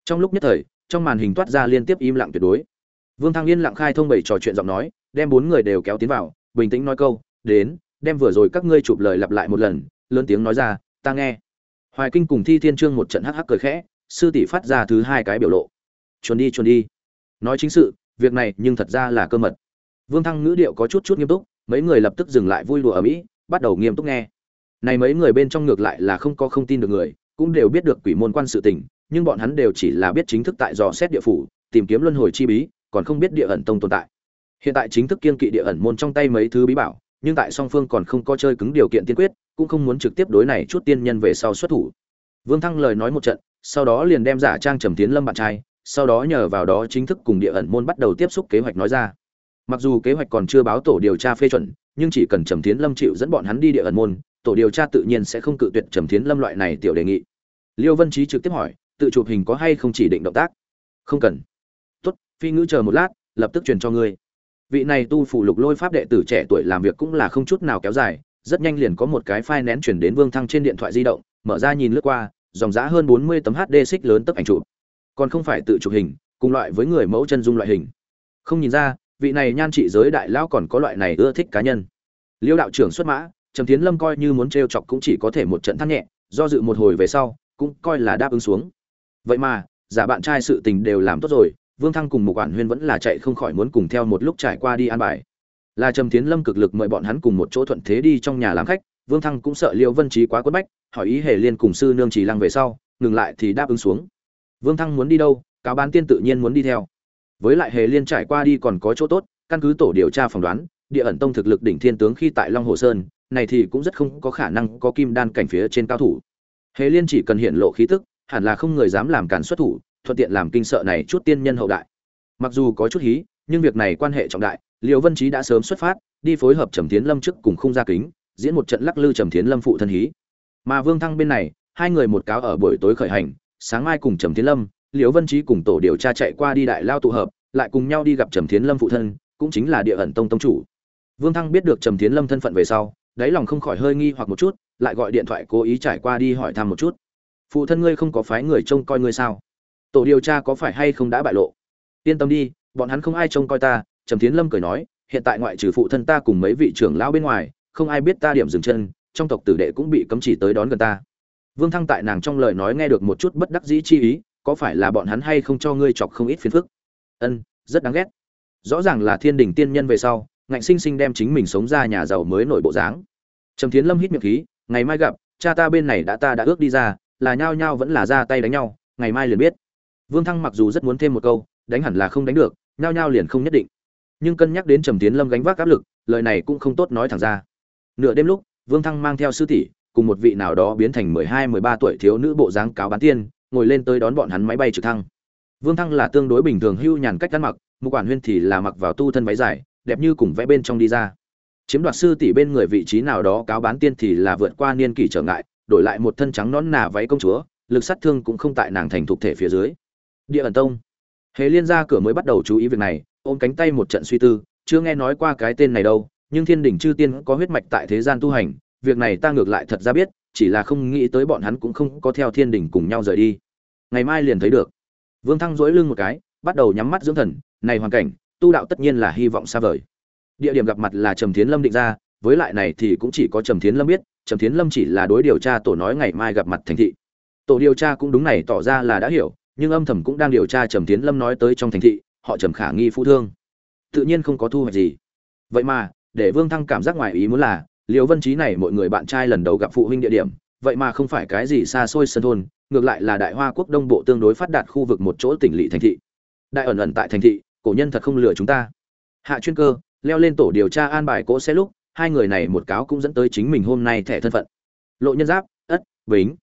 Trong lúc nhất thời, trong màn hình toát ra liên tiếp im lặng tuyệt đối. Vương thăng yên lặng khai thông bảy trò chuyện giọng nói, đem bốn người đều kéo tiến vào, bình tĩnh nói câu, đến, đem vừa rồi các ngươi chụp lời lặp lại một lần. Lớn tiếng nói ra, ta nghe. Hoài kinh cùng thi thiên trương một trận hắc hắc cười khẽ, sư tỷ phát ra thứ hai cái biểu lộ. Chuồn đi chuồn đi nói chính sự, việc này nhưng thật ra là cơ mật. Vương thăng ngữ điệu có chút chút nghiêm túc, mấy người lập tức dừng lại vui đùa ở mỹ, bắt đầu nghiêm túc nghe. Này mấy người bên trong ngược lại là không có không tin được người, cũng đều biết được quỷ môn quan sự tình, nhưng bọn hắn đều chỉ là biết chính thức tại dò xét địa phủ, tìm kiếm luân hồi chi bí, còn không biết địa ẩn tông tồn tại. Hiện tại chính thức kiên kỵ địa ẩn môn trong tay mấy thứ bí bảo, nhưng tại song phương còn không có chơi cứng điều kiện tiên quyết, cũng không muốn trực tiếp đối này chút tiên nhân về sau xuất thủ. Vương thăng lời nói một trận, sau đó liền đem giả trang trầm tiến lâm bạn trai sau đó nhờ vào đó chính thức cùng địa ẩn môn bắt đầu tiếp xúc kế hoạch nói ra. Mặc dù kế hoạch còn chưa báo tổ điều tra phê chuẩn, nhưng chỉ cần trầm tiến lâm chịu dẫn bọn hắn đi địa ẩn môn, tổ điều tra tự nhiên sẽ không cự tuyệt trầm tiến lâm loại này tiểu đề nghị. Liêu vân trí trực tiếp hỏi, tự chụp hình có hay không chỉ định động tác? Không cần. Tốt, phi ngữ chờ một lát, lập tức truyền cho ngươi. Vị này tu phủ lục lôi pháp đệ tử trẻ tuổi làm việc cũng là không chút nào kéo dài, rất nhanh liền có một cái file nén chuyển đến vương thăng trên điện thoại di động, mở ra nhìn lướt qua, dòng giá hơn bốn mươi tấm hd xích lớn tấp ảnh chụp còn không phải tự chụp hình, cùng loại với người mẫu chân dung loại hình. Không nhìn ra, vị này nhan trị giới đại lão còn có loại này ưa thích cá nhân. Liêu đạo trưởng xuất mã, trầm tiến lâm coi như muốn t chọc cũng chỉ có thể một trận thắt nhẹ, do dự một hồi về sau, cũng coi là đáp ứng xuống. Vậy mà, giả bạn trai sự tình đều làm tốt rồi, vương thăng cùng một quản huyên vẫn là chạy không khỏi muốn cùng theo một lúc trải qua đi an bài. Là trầm tiến lâm cực lực mời bọn hắn cùng một chỗ thuận thế đi trong nhà làm khách, vương thăng cũng sợ liêu vân trí quá quất bách, hỏi ý hề liên cùng sư nương trì lăng về sau, ngừng lại thì đáp ứng xuống vương thăng muốn đi đâu, cáo bán tiên tự nhiên muốn đi theo. Với lại hề liên trải qua đi còn có chỗ tốt, căn cứ tổ điều tra phỏng đoán, địa ẩn tông thực lực đỉnh thiên tướng khi tại long hồ sơn, này thì cũng rất không có khả năng có kim đan cảnh phía trên cao thủ. Hề liên chỉ cần hiện lộ khí tức, hẳn là không người dám làm cản xuất thủ, thuận tiện làm kinh sợ này chút tiên nhân hậu đại. Mặc dù có chút hí, nhưng việc này quan hệ trọng đại liệu vân trí đã sớm xuất phát, đi phối hợp trầm Thiến lâm trước cùng khung gia kính, diễn một trận lắc lư trầm Thiến lâm phụ thân hí. Mà vương thăng bên này, hai người một cáo ở buổi tối khởi hành sáng mai cùng trầm tiến lâm, liễu vân trí cùng tổ điều tra chạy qua đi đại lao tụ hợp, lại cùng nhau đi gặp trầm tiến lâm phụ thân, cũng chính là địa ẩn tông tông chủ. Vương thăng biết được trầm tiến lâm thân phận về sau, đáy lòng không khỏi hơi nghi hoặc một chút, lại gọi điện thoại cố ý trải qua đi hỏi thăm một chút. Phụ thân ngươi không có phái người trông coi ngươi sao? Tổ điều tra có phải hay không đã bại lộ? Yên tâm đi, bọn hắn không ai trông coi ta, trầm tiến lâm cười nói. Hiện tại ngoại trừ phụ thân ta cùng mấy vị trưởng lão bên ngoài, không ai biết ta điểm dừng chân, trong tộc tử đệ cũng bị cấm chỉ tới đón gần ta vương thăng tại nàng trong lời nói nghe được một chút bất đắc dĩ chi ý, có phải là bọn hắn hay không cho ngươi chọc không ít phiền phức? Ân, rất đáng ghét. Rõ ràng là thiên đình tiên nhân về sau, ngạnh sinh sinh đem chính mình sống ra nhà giàu mới nổi bộ dáng. Trầm thiến lâm hít miệng khí, ngày mai gặp, cha ta bên này đã ta đã ước đi ra, là nhao nhao vẫn là ra tay đánh nhau, ngày mai liền biết. Vương thăng mặc dù rất muốn thêm một câu, đánh hẳn là không đánh được, nhao nhao liền không nhất định. Nhưng cân nhắc đến trầm Thiến lâm gánh vác áp lực, lời này cũng không tốt nói thẳng ra. Nửa đêm lúc, vương thăng mang theo sư tỷ cùng một vị nào đó biến thành mười hai, mười ba tuổi thiếu nữ bộ dáng cáo bán tiên, ngồi lên tới đón bọn hắn máy bay trực thăng. Vương thăng là tương đối bình thường hưu nhàn cách ăn mặc, Mục quản huyên thì là mặc vào tu thân váy dài, đẹp như cùng vẽ bên trong đi ra. Chiếm đoạt sư tỷ bên người vị trí nào đó cáo bán tiên thì là vượt qua niên kỷ trở ngại, đổi lại một thân trắng nón nà váy công chúa, lực sát thương cũng không tại nàng thành thuộc thể phía dưới. Địa ẩn tông. Hề liên ra cửa mới bắt đầu chú ý việc này, ôm cánh tay một trận suy tư, chưa nghe nói qua cái tên này đâu, nhưng thiên đỉnh chư tiên có huyết mạch tại thế gian tu hành việc này ta ngược lại thật ra biết, chỉ là không nghĩ tới bọn hắn cũng không có theo thiên đình cùng nhau rời đi. Ngày mai liền thấy được. Vương thăng dỗi lưng một cái, bắt đầu nhắm mắt dưỡng thần, này hoàn cảnh, tu đạo tất nhiên là hy vọng xa vời. Địa điểm gặp mặt là trầm thiến lâm định ra, với lại này thì cũng chỉ có trầm thiến lâm biết, trầm thiến lâm chỉ là đối điều tra tổ nói ngày mai gặp mặt thành thị. Tổ điều tra cũng đúng này tỏ ra là đã hiểu, nhưng âm thầm cũng đang điều tra trầm thiến lâm nói tới trong thành thị, họ trầm khả nghi phú thương. Tự nhiên không có thu hoạch gì. Vậy mà, để vương thăng cảm giác ngoài ý muốn là liều vân trí này mọi người bạn trai lần đầu gặp phụ huynh địa điểm, vậy mà không phải cái gì xa xôi sân thôn, ngược lại là đại hoa quốc đông bộ tương đối phát đạt khu vực một chỗ tỉnh lỵ thành thị. Đại ẩn ẩn tại thành thị, cổ nhân thật không lừa chúng ta. Hạ chuyên cơ, leo lên tổ điều tra an bài cỗ xe lúc, hai người này một cáo cũng dẫn tới chính mình hôm nay thẻ thân phận. Lộ nhân giáp, ất, bính.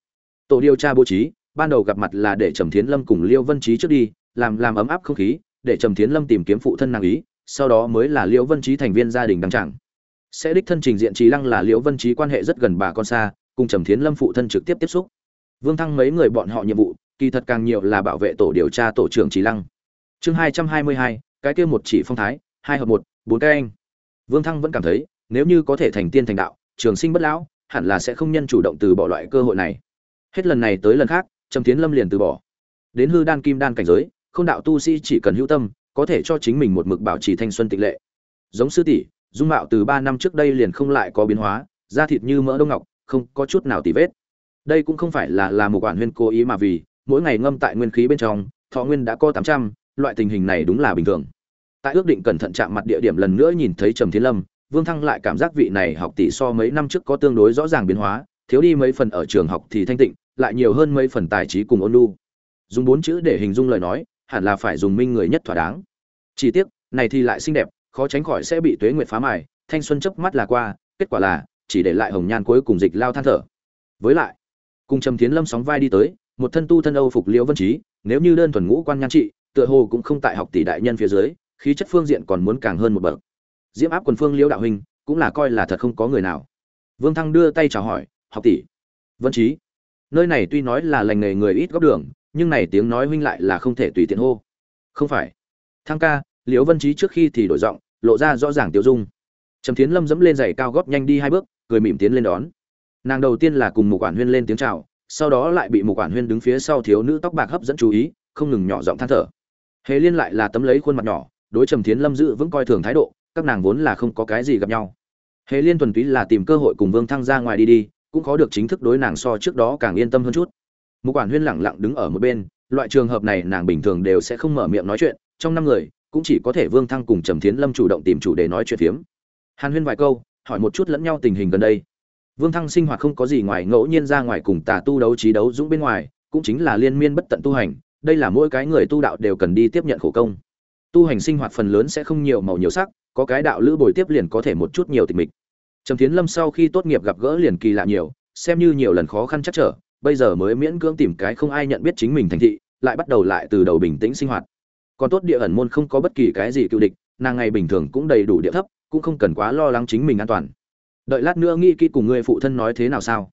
Tổ điều tra bố trí, ban đầu gặp mặt là để trầm thiến lâm cùng liêu vân trí trước đi, làm làm ấm áp không khí, để trầm thiến lâm tìm kiếm phụ thân nàng ý, sau đó mới là liêu vân trí thành viên gia đình đăng chẳng sẽ đích thân trình diện trí lăng là liễu vân trí quan hệ rất gần bà con xa, cùng trầm thiến lâm phụ thân trực tiếp tiếp xúc. Vương thăng mấy người bọn họ nhiệm vụ, kỳ thật càng nhiều là bảo vệ tổ điều tra tổ trưởng trí lăng. Chương hai trăm hai mươi hai, cái kia một chỉ phong thái, hai hợp một, bốn cái anh. Vương thăng vẫn cảm thấy, nếu như có thể thành tiên thành đạo, trường sinh bất lão, hẳn là sẽ không nhân chủ động từ bỏ loại cơ hội này. Hết lần này tới lần khác, trầm thiến lâm liền từ bỏ. Đến hư đan kim đan cảnh giới, không đạo tu sĩ chỉ cần hữu tâm, có thể cho chính mình một mực bảo trì thanh xuân tịch lệ. Giống sư tỷ dung mạo từ ba năm trước đây liền không lại có biến hóa, da thịt như mỡ đông ngọc, không có chút nào tì vết. Đây cũng không phải là là một quản huyên cố ý mà vì, mỗi ngày ngâm tại nguyên khí bên trong, thọ nguyên đã có tám trăm, loại tình hình này đúng là bình thường. Tại ước định cẩn thận chạm mặt địa điểm lần nữa nhìn thấy trầm thiên lâm, vương thăng lại cảm giác vị này học tỷ so mấy năm trước có tương đối rõ ràng biến hóa, thiếu đi mấy phần ở trường học thì thanh tịnh, lại nhiều hơn mấy phần tài trí cùng ôn lu dùng bốn chữ để hình dung lời nói, hẳn là phải dùng minh người nhất thỏa đáng. Chỉ tiếc, này thì lại xinh đẹp khó tránh khỏi sẽ bị tuế nguyệt phá mài, thanh xuân chớp mắt là qua, kết quả là chỉ để lại hồng nhan cuối cùng dịch lao than thở. Với lại, cùng trầm tiến lâm sóng vai đi tới, một thân tu thân âu phục liễu vân trí nếu như đơn thuần ngũ quan nhan trị, tựa hồ cũng không tại học tỷ đại nhân phía dưới, khí chất phương diện còn muốn càng hơn một bậc. Diễm áp quần phương liễu đạo huynh, cũng là coi là thật không có người nào. Vương thăng đưa tay chào hỏi, học tỷ, vân trí nơi này tuy nói là lành nghề người ít góc đường, nhưng này tiếng nói huynh lại là không thể tùy tiện hô. Không phải. Thăng ca liễu vân trí trước khi thì đổi giọng, lộ ra rõ ràng tiêu dung. Trầm tiến lâm dẫm lên giày cao góp nhanh đi hai bước, cười mỉm tiến lên đón. Nàng đầu tiên là cùng một quản huyên lên tiếng chào, sau đó lại bị một quản huyên đứng phía sau thiếu nữ tóc bạc hấp dẫn chú ý, không ngừng nhỏ giọng than thở. Hề liên lại là tấm lấy khuôn mặt nhỏ, đối trầm tiến lâm giữ vững coi thường thái độ, các nàng vốn là không có cái gì gặp nhau. Hề liên thuần túy là tìm cơ hội cùng vương thăng ra ngoài đi đi, cũng khó được chính thức đối nàng so trước đó càng yên tâm hơn chút. Một quản huyên lẳng lặng đứng ở một bên, loại trường hợp này nàng bình thường đều sẽ không mở miệng nói chuyện, trong năm người cũng chỉ có thể vương thăng cùng trầm thiến lâm chủ động tìm chủ đề nói chuyện phiếm. Hàn huyên vài câu, hỏi một chút lẫn nhau tình hình gần đây. Vương thăng sinh hoạt không có gì ngoài ngẫu nhiên ra ngoài cùng tà tu đấu trí đấu dũng bên ngoài, cũng chính là liên miên bất tận tu hành, đây là mỗi cái người tu đạo đều cần đi tiếp nhận khổ công. Tu hành sinh hoạt phần lớn sẽ không nhiều màu nhiều sắc, có cái đạo lữ bồi tiếp liền có thể một chút nhiều tịch mịch. Trầm Thiến lâm sau khi tốt nghiệp gặp gỡ liền kỳ lạ nhiều, xem như nhiều lần khó khăn chắc trở, bây giờ mới miễn cưỡng tìm cái không ai nhận biết chính mình thành thị, lại bắt đầu lại từ đầu bình tĩnh sinh hoạt còn tốt địa ẩn môn không có bất kỳ cái gì cựu địch, nàng ngày bình thường cũng đầy đủ địa thấp, cũng không cần quá lo lắng chính mình an toàn. Đợi lát nữa nghĩ kỹ cùng người phụ thân nói thế nào sao?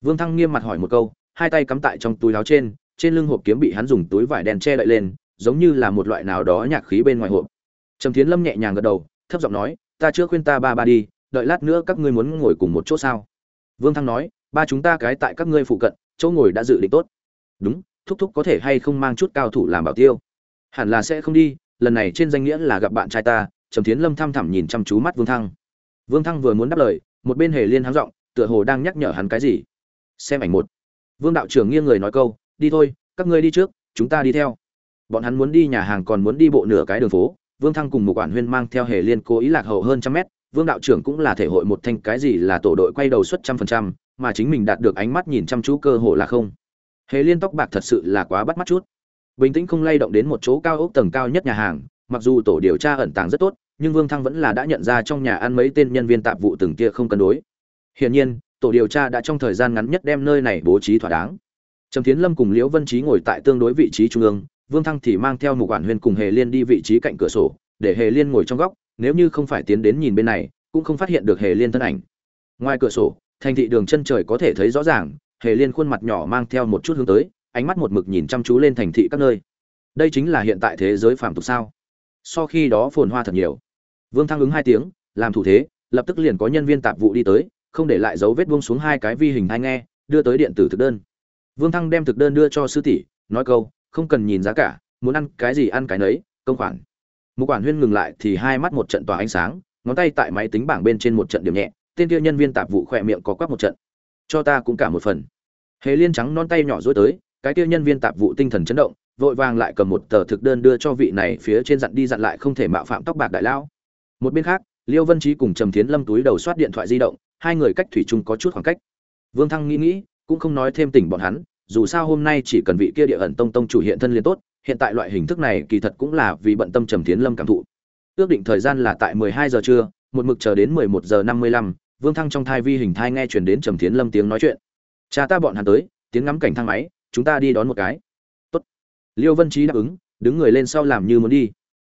Vương thăng nghiêm mặt hỏi một câu, hai tay cắm tại trong túi áo trên trên lưng hộp kiếm bị hắn dùng túi vải đen che đậy lên, giống như là một loại nào đó nhạc khí bên ngoài hộp. Trầm thiến lâm nhẹ nhàng gật đầu, thấp giọng nói, ta chưa khuyên ta ba ba đi, đợi lát nữa các ngươi muốn ngồi cùng một chỗ sao? Vương thăng nói, ba chúng ta cái tại các ngươi phụ cận, chỗ ngồi đã dự định tốt. Đúng, thúc thúc có thể hay không mang chút cao thủ làm bảo tiêu? Hẳn là sẽ không đi, lần này trên danh nghĩa là gặp bạn trai ta, trầm thiến lâm thăm thẳm nhìn chăm chú mắt vương thăng. Vương thăng vừa muốn đáp lời, một bên hề liên háng giọng, tựa hồ đang nhắc nhở hắn cái gì. Xem ảnh một. Vương đạo trưởng nghiêng người nói câu, đi thôi, các ngươi đi trước, chúng ta đi theo. Bọn hắn muốn đi nhà hàng còn muốn đi bộ nửa cái đường phố, vương thăng cùng một quản huyên mang theo hề liên cố ý lạc hậu hơn trăm mét, vương đạo trưởng cũng là thể hội một thanh cái gì là tổ đội quay đầu suất trăm phần trăm, mà chính mình đạt được ánh mắt nhìn chăm chú cơ hội là không. Hề liên tóc bạc thật sự là quá bắt mắt chút bình tĩnh không lay động đến một chỗ cao ốc tầng cao nhất nhà hàng, mặc dù tổ điều tra ẩn tàng rất tốt, nhưng vương thăng vẫn là đã nhận ra trong nhà ăn mấy tên nhân viên tạp vụ từng kia không cân đối. Hiển nhiên, tổ điều tra đã trong thời gian ngắn nhất đem nơi này bố trí thỏa đáng. Trầm tiến lâm cùng liễu vân trí ngồi tại tương đối vị trí trung ương, vương thăng thì mang theo một quản huyên cùng hề liên đi vị trí cạnh cửa sổ, để hề liên ngồi trong góc, nếu như không phải tiến đến nhìn bên này, cũng không phát hiện được hề liên thân ảnh. Ngoài cửa sổ, thành thị đường chân trời có thể thấy rõ ràng, hề liên khuôn mặt nhỏ mang theo một chút hướng tới ánh mắt một mực nhìn chăm chú lên thành thị các nơi. Đây chính là hiện tại thế giới phàm tục sao? Sau khi đó phồn hoa thật nhiều. Vương thăng ứng hai tiếng, làm thủ thế, lập tức liền có nhân viên tạp vụ đi tới, không để lại dấu vết buông xuống hai cái vi hình hai nghe, đưa tới điện tử thực đơn. Vương thăng đem thực đơn đưa cho sư tỷ, nói câu, không cần nhìn giá cả, muốn ăn cái gì ăn cái nấy, công khoản. Một quản huyên ngừng lại thì hai mắt một trận tỏa ánh sáng, ngón tay tại máy tính bảng bên trên một trận điểm nhẹ, tên kia nhân viên tạp vụ khỏe miệng có quắc một trận. Cho ta cũng cả một phần. Hề liên trắng non tay nhỏ dối tới cái kia nhân viên tạp vụ tinh thần chấn động vội vàng lại cầm một tờ thực đơn đưa cho vị này phía trên dặn đi dặn lại không thể mạo phạm tóc bạc đại lao một bên khác liêu vân trí cùng trầm thiến lâm túi đầu soát điện thoại di động hai người cách thủy chung có chút khoảng cách. Vương thăng nghĩ nghĩ cũng không nói thêm tỉnh bọn hắn dù sao hôm nay chỉ cần vị kia địa ẩn tông tông chủ hiện thân liền tốt hiện tại loại hình thức này kỳ thật cũng là vì bận tâm trầm thiến lâm cảm thụ. Ước định thời gian là tại 12 giờ trưa một mực chờ đến 11 giờ 55, vương thăng trong thai vi hình thai nghe truyền đến trầm thiến lâm tiếng nói chuyện. Cha ta bọn hắn tới tiếng ngắm cảnh thang máy chúng ta đi đón một cái. Tốt. liêu vân trí đáp ứng, đứng người lên sau làm như muốn đi.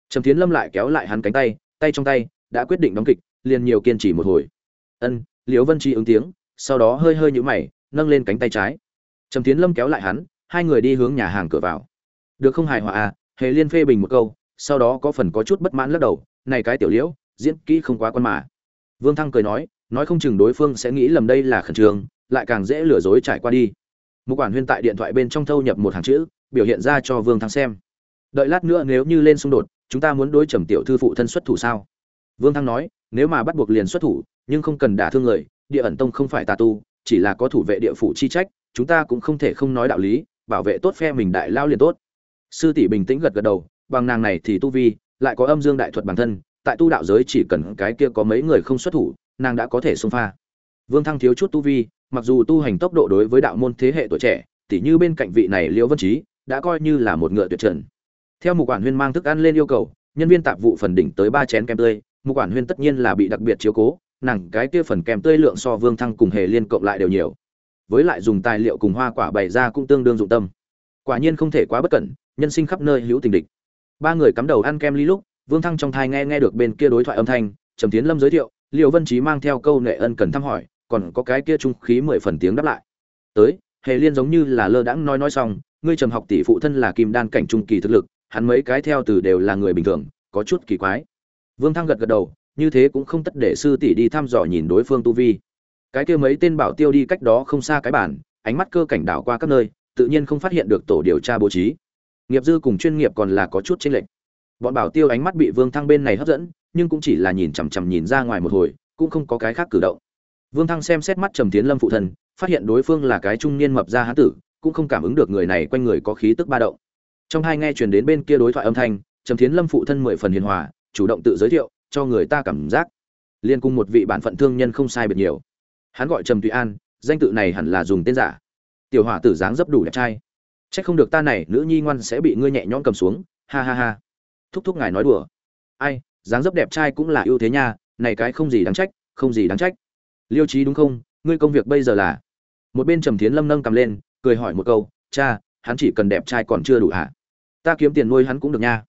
Trầm thiến lâm lại kéo lại hắn cánh tay tay trong tay, đã quyết định đóng kịch, liền nhiều kiên trì một hồi. Ân, liêu vân trí ứng tiếng, sau đó hơi hơi nhũ mày, nâng lên cánh tay trái. Trầm tiến lâm kéo lại hắn, hai người đi hướng nhà hàng cửa vào. Được không hài hòa à hề liên phê bình một câu, sau đó có phần có chút bất mãn lắc đầu, này cái tiểu liễu, diễn kỹ không quá quan mà. Vương thăng cười nói nói không chừng đối phương sẽ nghĩ lầm đây là khẩn trương, lại càng dễ lừa dối trải qua đi một quản huyên tại điện thoại bên trong thâu nhập một hàng chữ, biểu hiện ra cho vương thăng xem. Đợi lát nữa nếu như lên xung đột, chúng ta muốn đối trầm tiểu thư phụ thân xuất thủ sao? Vương thăng nói, nếu mà bắt buộc liền xuất thủ, nhưng không cần đả thương người, địa ẩn tông không phải tà tu, chỉ là có thủ vệ địa phủ chi trách, chúng ta cũng không thể không nói đạo lý, bảo vệ tốt phe mình đại lao liền tốt. Sư tỷ bình tĩnh gật gật đầu, bằng nàng này thì tu vi, lại có âm dương đại thuật bản thân, tại tu đạo giới chỉ cần cái kia có mấy người không xuất thủ, nàng đã có thể xông pha vương thăng thiếu chút tu vi, mặc dù tu hành tốc độ đối với đạo môn thế hệ tuổi trẻ, tỉ như bên cạnh vị này liễu vân Chí đã coi như là một ngựa tuyệt trần. Theo mục quản huyên mang thức ăn lên yêu cầu, nhân viên tạp vụ phần đỉnh tới ba chén kem tươi, mục quản huyên tất nhiên là bị đặc biệt chiếu cố, nàng cái kia phần kem tươi lượng so vương thăng cùng hề liên cộng lại đều nhiều. Với lại dùng tài liệu cùng hoa quả bày ra cũng tương đương dụng tâm. Quả nhiên không thể quá bất cẩn, nhân sinh khắp nơi hữu tình địch. Ba người cắm đầu ăn kem ly lúc, vương thăng trong thai nghe nghe được bên kia đối thoại âm thanh, trầm tiến lâm giới thiệu, Liễu vân Chí mang theo câu nệ ân cần thăm hỏi còn có cái kia trung khí mười phần tiếng đáp lại. Tới, hề liên giống như là lơ đãng nói nói xong, ngươi trầm học tỷ phụ thân là kim đan cảnh trung kỳ thực lực, hắn mấy cái theo từ đều là người bình thường, có chút kỳ quái. Vương thăng gật gật đầu, như thế cũng không tất để sư tỷ đi thăm dò nhìn đối phương tu vi. Cái kia mấy tên bảo tiêu đi cách đó không xa cái bản ánh mắt cơ cảnh đảo qua các nơi, tự nhiên không phát hiện được tổ điều tra bố trí. Nghiệp dư cùng chuyên nghiệp còn là có chút chênh lệch. Bọn bảo tiêu ánh mắt bị vương thăng bên này hấp dẫn, nhưng cũng chỉ là nhìn chằm chằm nhìn ra ngoài một hồi, cũng không có cái khác cử động vương thăng xem xét mắt trầm tiến lâm phụ thân phát hiện đối phương là cái trung niên mập ra hán tử cũng không cảm ứng được người này quanh người có khí tức ba động trong hai nghe truyền đến bên kia đối thoại âm thanh trầm tiến lâm phụ thân mười phần hiền hòa chủ động tự giới thiệu cho người ta cảm giác liên cùng một vị bản phận thương nhân không sai biệt nhiều hắn gọi trầm tùy an danh tự này hẳn là dùng tên giả tiểu hỏa tử dáng dấp đủ đẹp trai Chắc không được ta này nữ nhi ngoan sẽ bị ngươi nhẹ nhõm cầm xuống, ha ha ha. Thúc thúc ngài nói đùa. Ai, dáng dấp đẹp trai cũng là ưu thế nha, này cái không gì đáng trách, không gì đáng trách. Liêu Chí đúng không? Ngươi công việc bây giờ là? Một bên Trầm Thiến Lâm nâng cầm lên, cười hỏi một câu, "Cha, hắn chỉ cần đẹp trai còn chưa đủ hả? Ta kiếm tiền nuôi hắn cũng được nha."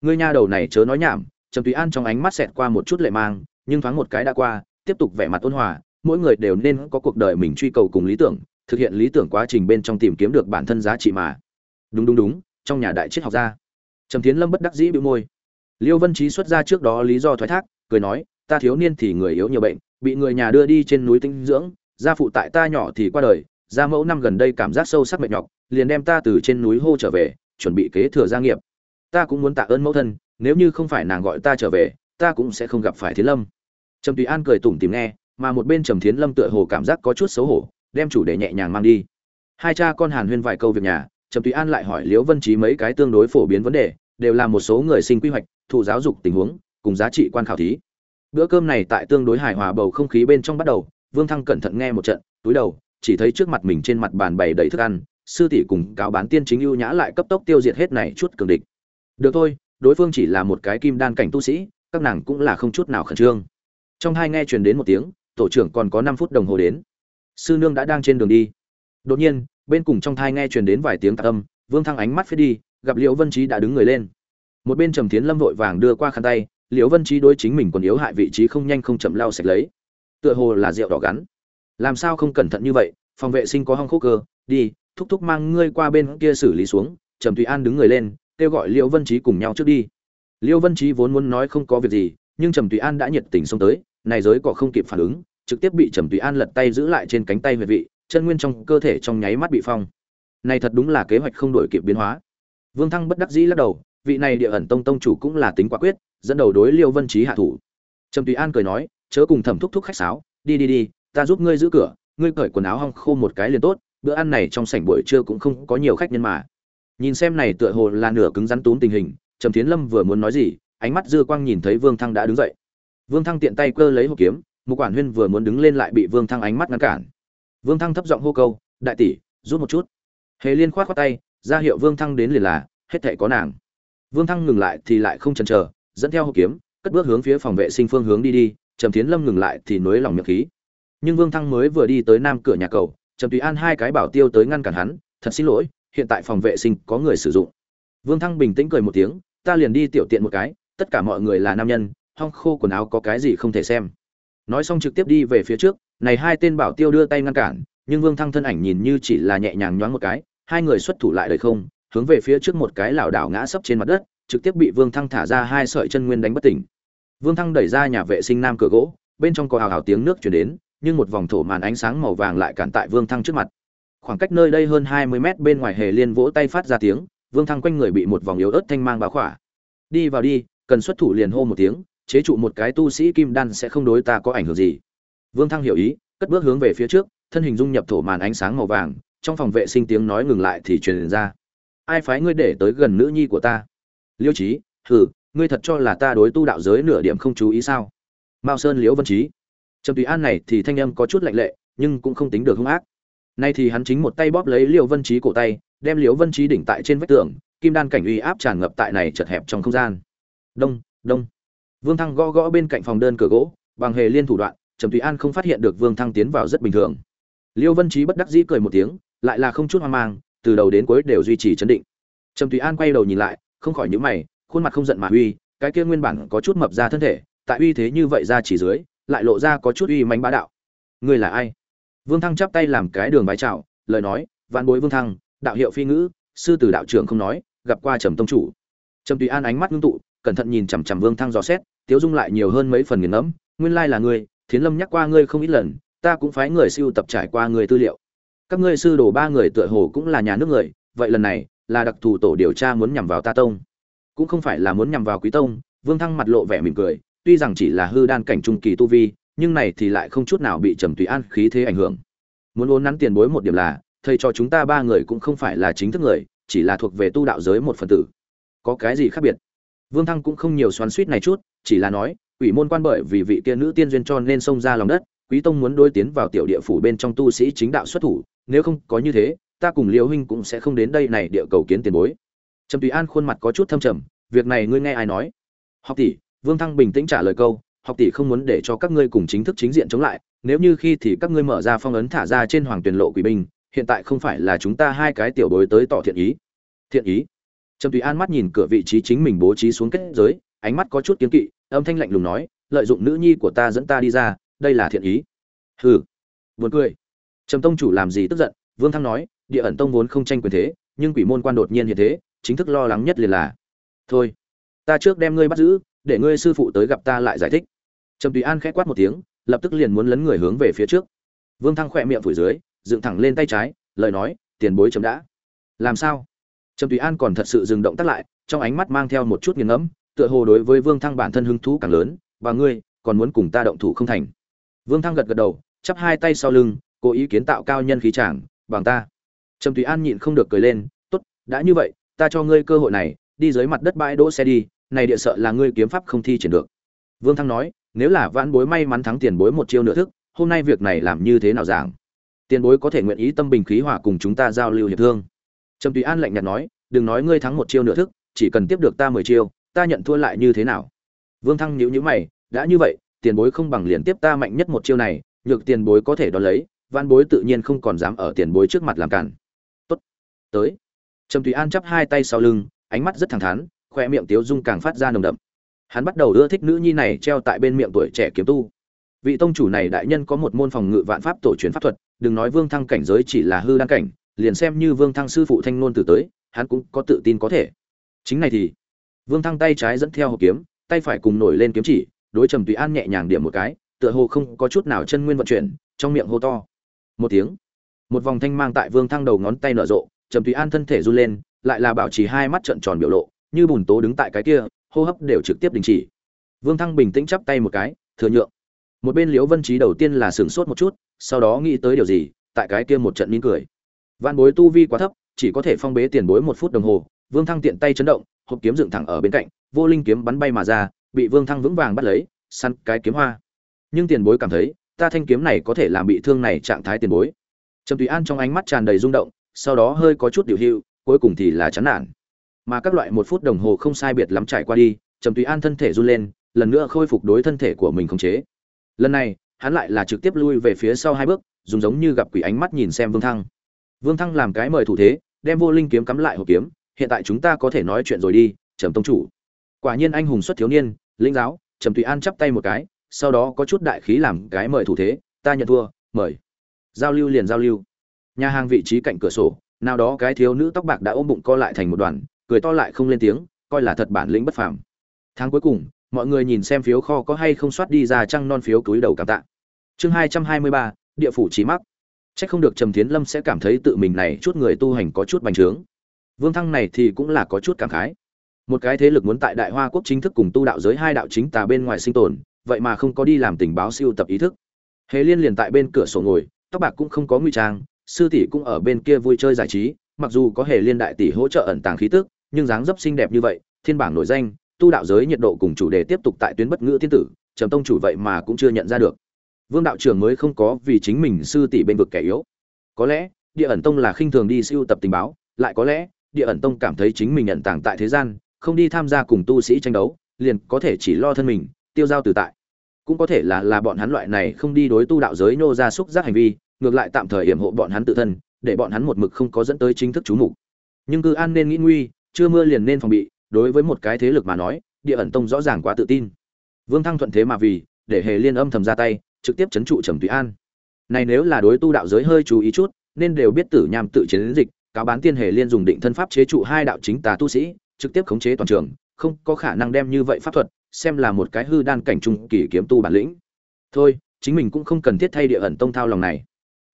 Ngươi nha đầu này chớ nói nhảm, Trầm Thúy An trong ánh mắt xẹt qua một chút lệ mang, nhưng thoáng một cái đã qua, tiếp tục vẻ mặt ôn hòa, mỗi người đều nên có cuộc đời mình truy cầu cùng lý tưởng, thực hiện lý tưởng quá trình bên trong tìm kiếm được bản thân giá trị mà đúng đúng đúng trong nhà đại triết học gia trầm Thiến lâm bất đắc dĩ bĩu môi liêu vân trí xuất ra trước đó lý do thoái thác cười nói ta thiếu niên thì người yếu nhiều bệnh bị người nhà đưa đi trên núi tinh dưỡng, gia phụ tại ta nhỏ thì qua đời, gia mẫu năm gần đây cảm giác sâu sắc mệt nhọc, liền đem ta từ trên núi hô trở về, chuẩn bị kế thừa gia nghiệp. Ta cũng muốn tạ ơn mẫu thân, nếu như không phải nàng gọi ta trở về, ta cũng sẽ không gặp phải thiến lâm. Trầm tùy an cười tủm tìm nghe, mà một bên trầm thiến lâm tựa hồ cảm giác có chút xấu hổ, đem chủ đề nhẹ nhàng mang đi. Hai cha con hàn huyên vài câu việc nhà, trầm tùy an lại hỏi liễu vân trí mấy cái tương đối phổ biến vấn đề, đều là một số người sinh quy hoạch, thụ giáo dục tình huống, cùng giá trị quan khảo thí bữa cơm này tại tương đối hài hòa bầu không khí bên trong bắt đầu, vương thăng cẩn thận nghe một trận, túi đầu, chỉ thấy trước mặt mình trên mặt bàn bày đầy thức ăn, sư tỷ cùng cáo bán tiên chính ưu nhã lại cấp tốc tiêu diệt hết này chút cường địch. Được thôi, đối phương chỉ là một cái kim đan cảnh tu sĩ, các nàng cũng là không chút nào khẩn trương. Trong hai nghe truyền đến một tiếng, tổ trưởng còn có năm phút đồng hồ đến. Sư nương đã đang trên đường đi. Đột nhiên, bên cùng trong thai nghe truyền đến vài tiếng tạc âm, vương thăng ánh mắt phía đi, gặp liễu vân trí đã đứng người lên. Một bên trầm tiến lâm vội vàng đưa qua khăn tay liễu vân trí đối chính mình còn yếu hại vị trí không nhanh không chậm lau sạch lấy. Tựa hồ là rượu đỏ gắn. Làm sao không cẩn thận như vậy, phòng vệ sinh có hong khúc cơ, đi, thúc thúc mang ngươi qua bên kia xử lý xuống, trầm tùy an đứng người lên, kêu gọi liễu vân trí cùng nhau trước đi. Liễu vân trí vốn muốn nói không có việc gì, nhưng trầm tùy an đã nhiệt tình xông tới, này giới cỏ không kịp phản ứng, trực tiếp bị trầm tùy an lật tay giữ lại trên cánh tay huyệt vị, chân nguyên trong cơ thể trong nháy mắt bị phong. Này thật đúng là kế hoạch không đổi kịp biến hóa. Vương thăng bất đắc dĩ lắc đầu, vị này địa ẩn tông tông chủ cũng là tính quả quyết dẫn đầu đối liêu vân trí hạ thủ. Trầm tùy an cười nói, chớ cùng thẩm thúc thúc khách sáo, đi đi đi, ta giúp ngươi giữ cửa, ngươi cởi quần áo hong khô một cái liền tốt, bữa ăn này trong sảnh buổi trưa cũng không có nhiều khách nhân mà. Nhìn xem này tựa hồ là nửa cứng rắn túm tình hình, trầm tiến lâm vừa muốn nói gì, ánh mắt dư quang nhìn thấy vương thăng đã đứng dậy. Vương thăng tiện tay cơ lấy hộp kiếm một quản huyên vừa muốn đứng lên lại bị vương thăng ánh mắt ngăn cản. Vương thăng thấp giọng hô câu, đại tỷ rút một chút. Hề liên khoát khoát tay, ra hiệu vương thăng đến liền là, hết thể có nàng. Vương thăng ngừng lại thì lại không chần chờ dẫn theo hộp kiếm, cất bước hướng phía phòng vệ sinh phương hướng đi đi, trầm tiến lâm ngừng lại thì nối lòng miệng khí. Nhưng vương thăng mới vừa đi tới nam cửa nhà cầu, trầm tùy an hai cái bảo tiêu tới ngăn cản hắn, thật xin lỗi, hiện tại phòng vệ sinh có người sử dụng. Vương thăng bình tĩnh cười một tiếng, ta liền đi tiểu tiện một cái, tất cả mọi người là nam nhân, hong khô quần áo có cái gì không thể xem. Nói xong trực tiếp đi về phía trước, này hai tên bảo tiêu đưa tay ngăn cản, nhưng vương thăng thân ảnh nhìn như chỉ là nhẹ nhàng nhoáng một cái, hai người xuất thủ lại đời không? Hướng về phía trước một cái lảo đảo ngã sấp trên mặt đất trực tiếp bị vương thăng thả ra hai sợi chân nguyên đánh bất tỉnh. Vương thăng đẩy ra nhà vệ sinh nam cửa gỗ, bên trong có hào hào tiếng nước truyền đến, nhưng một vòng thổ màn ánh sáng màu vàng lại cản tại vương thăng trước mặt. Khoảng cách nơi đây hơn hai mươi mét bên ngoài hề liên vỗ tay phát ra tiếng, vương thăng quanh người bị một vòng yếu ớt thanh mang bao khỏa. Đi vào đi, cần xuất thủ liền hô một tiếng, chế trụ một cái tu sĩ kim đan sẽ không đối ta có ảnh hưởng gì. Vương thăng hiểu ý, cất bước hướng về phía trước, thân hình dung nhập thổ màn ánh sáng màu vàng, trong phòng vệ sinh tiếng nói ngừng lại thì truyền ra. Ai phái ngươi để tới gần nữ nhi của ta? Liêu trí hừ ngươi thật cho là ta đối tu đạo giới nửa điểm không chú ý sao? Mao sơn liễu vân trí trầm tùy an này thì thanh âm có chút lạnh lệ nhưng cũng không tính được hung ác. Nay thì hắn chính một tay bóp lấy liễu vân trí cổ tay đem liễu vân trí đỉnh tại trên vách tường kim đan cảnh uy áp tràn ngập tại này chật hẹp trong không gian. Đông đông. Vương Thăng gõ gõ bên cạnh phòng đơn cửa gỗ, bằng hề liên thủ đoạn, Trầm tùy An không phát hiện được Vương Thăng tiến vào rất bình thường. Liêu Vân Chí bất đắc dĩ cười một tiếng, lại là không chút hoang mang, từ đầu đến cuối đều duy trì trấn định. Trầm tùy An quay đầu nhìn lại, không khỏi nhíu mày, khuôn mặt không giận mà uy, cái kia nguyên bản có chút mập ra thân thể, tại uy thế như vậy ra chỉ dưới, lại lộ ra có chút uy mãnh bá đạo. Ngươi là ai? Vương Thăng chắp tay làm cái đường bái chào, lời nói, vạn bối Vương Thăng, đạo hiệu phi ngữ, sư tử đạo trưởng không nói, gặp qua Trầm tông chủ. Trầm Tùy An ánh mắt ngưng tụ, cẩn thận nhìn chằm chằm Vương Thăng dò xét, tiếu dung lại nhiều hơn mấy phần nghiền ngẫm nguyên lai là ngươi thiến lâm nhắc qua ngươi không ít lần ta cũng phái người siêu tập trải qua ngươi tư liệu các ngươi sư đồ ba người tựa hồ cũng là nhà nước người vậy lần này là đặc thù tổ điều tra muốn nhằm vào ta tông. Cũng không phải là muốn nhằm vào quý tông, vương thăng mặt lộ vẻ mỉm cười, tuy rằng chỉ là hư đan cảnh trung kỳ tu vi, nhưng này thì lại không chút nào bị trầm tùy an khí thế ảnh hưởng. Muốn ốn nắn tiền bối một điểm là, thầy cho chúng ta ba người cũng không phải là chính thức người, chỉ là thuộc về tu đạo giới một phần tử. Có cái gì khác biệt? Vương thăng cũng không nhiều xoắn suýt này chút, chỉ là nói, quỷ môn quan bởi vì vị kia nữ tiên duyên cho nên xông ra lòng đất, quý tông muốn đối tiến vào tiểu địa phủ bên trong tu sĩ chính đạo xuất thủ, nếu không có như thế ta cùng liễu huynh cũng sẽ không đến đây này địa cầu kiến tiền bối. Trầm tùy an khuôn mặt có chút thâm trầm, việc này ngươi nghe ai nói? Học tỷ, vương thăng bình tĩnh trả lời câu, học tỷ không muốn để cho các ngươi cùng chính thức chính diện chống lại, nếu như khi thì các ngươi mở ra phong ấn thả ra trên hoàng tuyển lộ quỷ binh, hiện tại không phải là chúng ta hai cái tiểu bối tới tỏ thiện ý. Thiện ý? Trầm tùy an mắt nhìn cửa vị trí chính mình bố trí xuống kết giới, ánh mắt có chút kiến kỵ, âm thanh lạnh lùng nói, lợi dụng nữ nhi của ta dẫn ta đi ra, đây là thiện ý. Hừ. Buồn cười. Trầm tông chủ làm gì tức giận? Vương thăng nói địa ẩn tông vốn không tranh quyền thế, nhưng quỷ môn quan đột nhiên hiện thế, chính thức lo lắng nhất liền là, thôi, ta trước đem ngươi bắt giữ, để ngươi sư phụ tới gặp ta lại giải thích. Trầm tùy an khẽ quát một tiếng, lập tức liền muốn lấn người hướng về phía trước. Vương thăng khỏe miệng phủi dưới, dựng thẳng lên tay trái, lời nói, tiền bối chấm đã. Làm sao? Trầm tùy an còn thật sự dừng động tác lại, trong ánh mắt mang theo một chút nghiền ngẫm, tựa hồ đối với vương thăng bản thân hứng thú càng lớn, và ngươi, còn muốn cùng ta động thủ không thành? Vương thăng gật gật đầu, chắp hai tay sau lưng, cố ý kiến tạo cao nhân khí tràng bằng ta trầm tùy an nhịn không được cười lên, tốt, đã như vậy, ta cho ngươi cơ hội này, đi dưới mặt đất bãi đỗ xe đi, này địa sợ là ngươi kiếm pháp không thi triển được. Vương thăng nói, nếu là vãn bối may mắn thắng tiền bối một chiêu nửa thức, hôm nay việc này làm như thế nào giảng? Tiền bối có thể nguyện ý tâm bình khí hòa cùng chúng ta giao lưu hiệp thương. Trầm tùy an lạnh nhạt nói, đừng nói ngươi thắng một chiêu nửa thức, chỉ cần tiếp được ta mười chiêu, ta nhận thua lại như thế nào? Vương thăng nhíu nhíu mày, đã như vậy, tiền bối không bằng liền tiếp ta mạnh nhất một chiêu này, nhược tiền bối có thể đón lấy, vãn bối tự nhiên không còn dám ở tiền bối trước mặt làm cản tới. Trầm tùy an chắp hai tay sau lưng, ánh mắt rất thẳng thắn, khoe miệng tiếu dung càng phát ra nồng đậm. Hắn bắt đầu ưa thích nữ nhi này treo tại bên miệng tuổi trẻ kiếm tu. Vị tông chủ này đại nhân có một môn phòng ngự vạn pháp tổ truyền pháp thuật, đừng nói vương thăng cảnh giới chỉ là hư đăng cảnh, liền xem như vương thăng sư phụ thanh nôn từ tới, hắn cũng có tự tin có thể. Chính này thì, vương thăng tay trái dẫn theo hộp kiếm, tay phải cùng nổi lên kiếm chỉ, đối trầm tùy an nhẹ nhàng điểm một cái, tựa hồ không có chút nào chân nguyên vận chuyển, trong miệng hô to. Một tiếng, một vòng thanh mang tại vương thăng đầu ngón tay nở rộ trầm tùy an thân thể run lên, lại là bảo trì hai mắt trợn tròn biểu lộ, như bùn tố đứng tại cái kia, hô hấp đều trực tiếp đình chỉ. Vương thăng bình tĩnh chắp tay một cái, thừa nhượng. Một bên liễu vân trí đầu tiên là sửng sốt một chút, sau đó nghĩ tới điều gì, tại cái kia một trận nín cười. Văn bối tu vi quá thấp, chỉ có thể phong bế tiền bối một phút đồng hồ, vương thăng tiện tay chấn động, hộp kiếm dựng thẳng ở bên cạnh, vô linh kiếm bắn bay mà ra, bị vương thăng vững vàng bắt lấy, săn cái kiếm hoa. Nhưng tiền bối cảm thấy, ta thanh kiếm này có thể làm bị thương này trạng thái tiền bối. Trầm tùy an trong ánh mắt tràn đầy rung động sau đó hơi có chút điều hưu cuối cùng thì là chán nản. Mà các loại một phút đồng hồ không sai biệt lắm trải qua đi, trầm tùy an thân thể run lên, lần nữa khôi phục đối thân thể của mình khống chế. Lần này, hắn lại là trực tiếp lui về phía sau hai bước, dùng giống như gặp quỷ ánh mắt nhìn xem vương thăng. Vương thăng làm cái mời thủ thế, đem vô linh kiếm cắm lại hộp kiếm, hiện tại chúng ta có thể nói chuyện rồi đi, trầm tông chủ. Quả nhiên anh hùng xuất thiếu niên linh giáo, trầm tùy an chắp tay một cái, sau đó có chút đại khí làm cái mời thủ thế, ta nhận thua, mời. Giao lưu liền giao lưu nhà hàng vị trí cạnh cửa sổ nào đó cái thiếu nữ tóc bạc đã ôm bụng co lại thành một đoàn cười to lại không lên tiếng coi là thật bản lĩnh bất phàm tháng cuối cùng mọi người nhìn xem phiếu kho có hay không soát đi ra trăng non phiếu túi đầu cảm tạ chương hai trăm hai mươi ba địa phủ trí mắc Chắc không được Trầm Thiến Lâm sẽ cảm thấy tự mình này chút người tu hành có chút bành trướng. Vương Thăng này thì cũng là có chút cảm khái. Một cái thế lực muốn tại Đại Hoa quốc chính thức cùng tu đạo giới hai đạo chính tà bên ngoài sinh tồn, vậy mà không có đi làm tình báo siêu tập ý thức. Hề Liên liền tại bên cửa sổ ngồi, tóc bạc cũng không có nguy trang, sư tỷ cũng ở bên kia vui chơi giải trí, mặc dù có Hề Liên đại tỷ hỗ trợ ẩn tàng khí tức, nhưng dáng dấp xinh đẹp như vậy, thiên bảng nổi danh, tu đạo giới nhiệt độ cùng chủ đề tiếp tục tại tuyến bất ngữ tiên tử, Trầm tông chủ vậy mà cũng chưa nhận ra được. Vương đạo trưởng mới không có vì chính mình sư tỷ bên vực kẻ yếu. Có lẽ địa ẩn tông là khinh thường đi siêu tập tình báo lại có lẽ địa ẩn tông cảm thấy chính mình nhận tàng tại thế gian không đi tham gia cùng tu sĩ tranh đấu liền có thể chỉ lo thân mình tiêu giao tự tại. Cũng có thể là là bọn hắn loại này không đi đối tu đạo giới nô ra xúc giác hành vi ngược lại tạm thời hiểm hộ bọn hắn tự thân, để bọn hắn một mực không có dẫn tới chính thức chú mục. Nhưng cư an nên nghĩ nguy, chưa mưa liền nên phòng bị, đối với một cái thế lực mà nói, địa ẩn tông rõ ràng quá tự tin. Vương thăng thuận thế mà vì, để hề liên âm thầm ra tay, trực tiếp chấn trụ trầm tùy an. Này nếu là đối tu đạo giới hơi chú ý chút, nên đều biết tử nham tự chiến dịch, cáo bán tiên hề liên dùng định thân pháp chế trụ hai đạo chính tà tu sĩ, trực tiếp khống chế toàn trường, không có khả năng đem như vậy pháp thuật, xem là một cái hư đan cảnh trung kỳ kiếm tu bản lĩnh. Thôi, chính mình cũng không cần thiết thay địa ẩn tông thao lòng này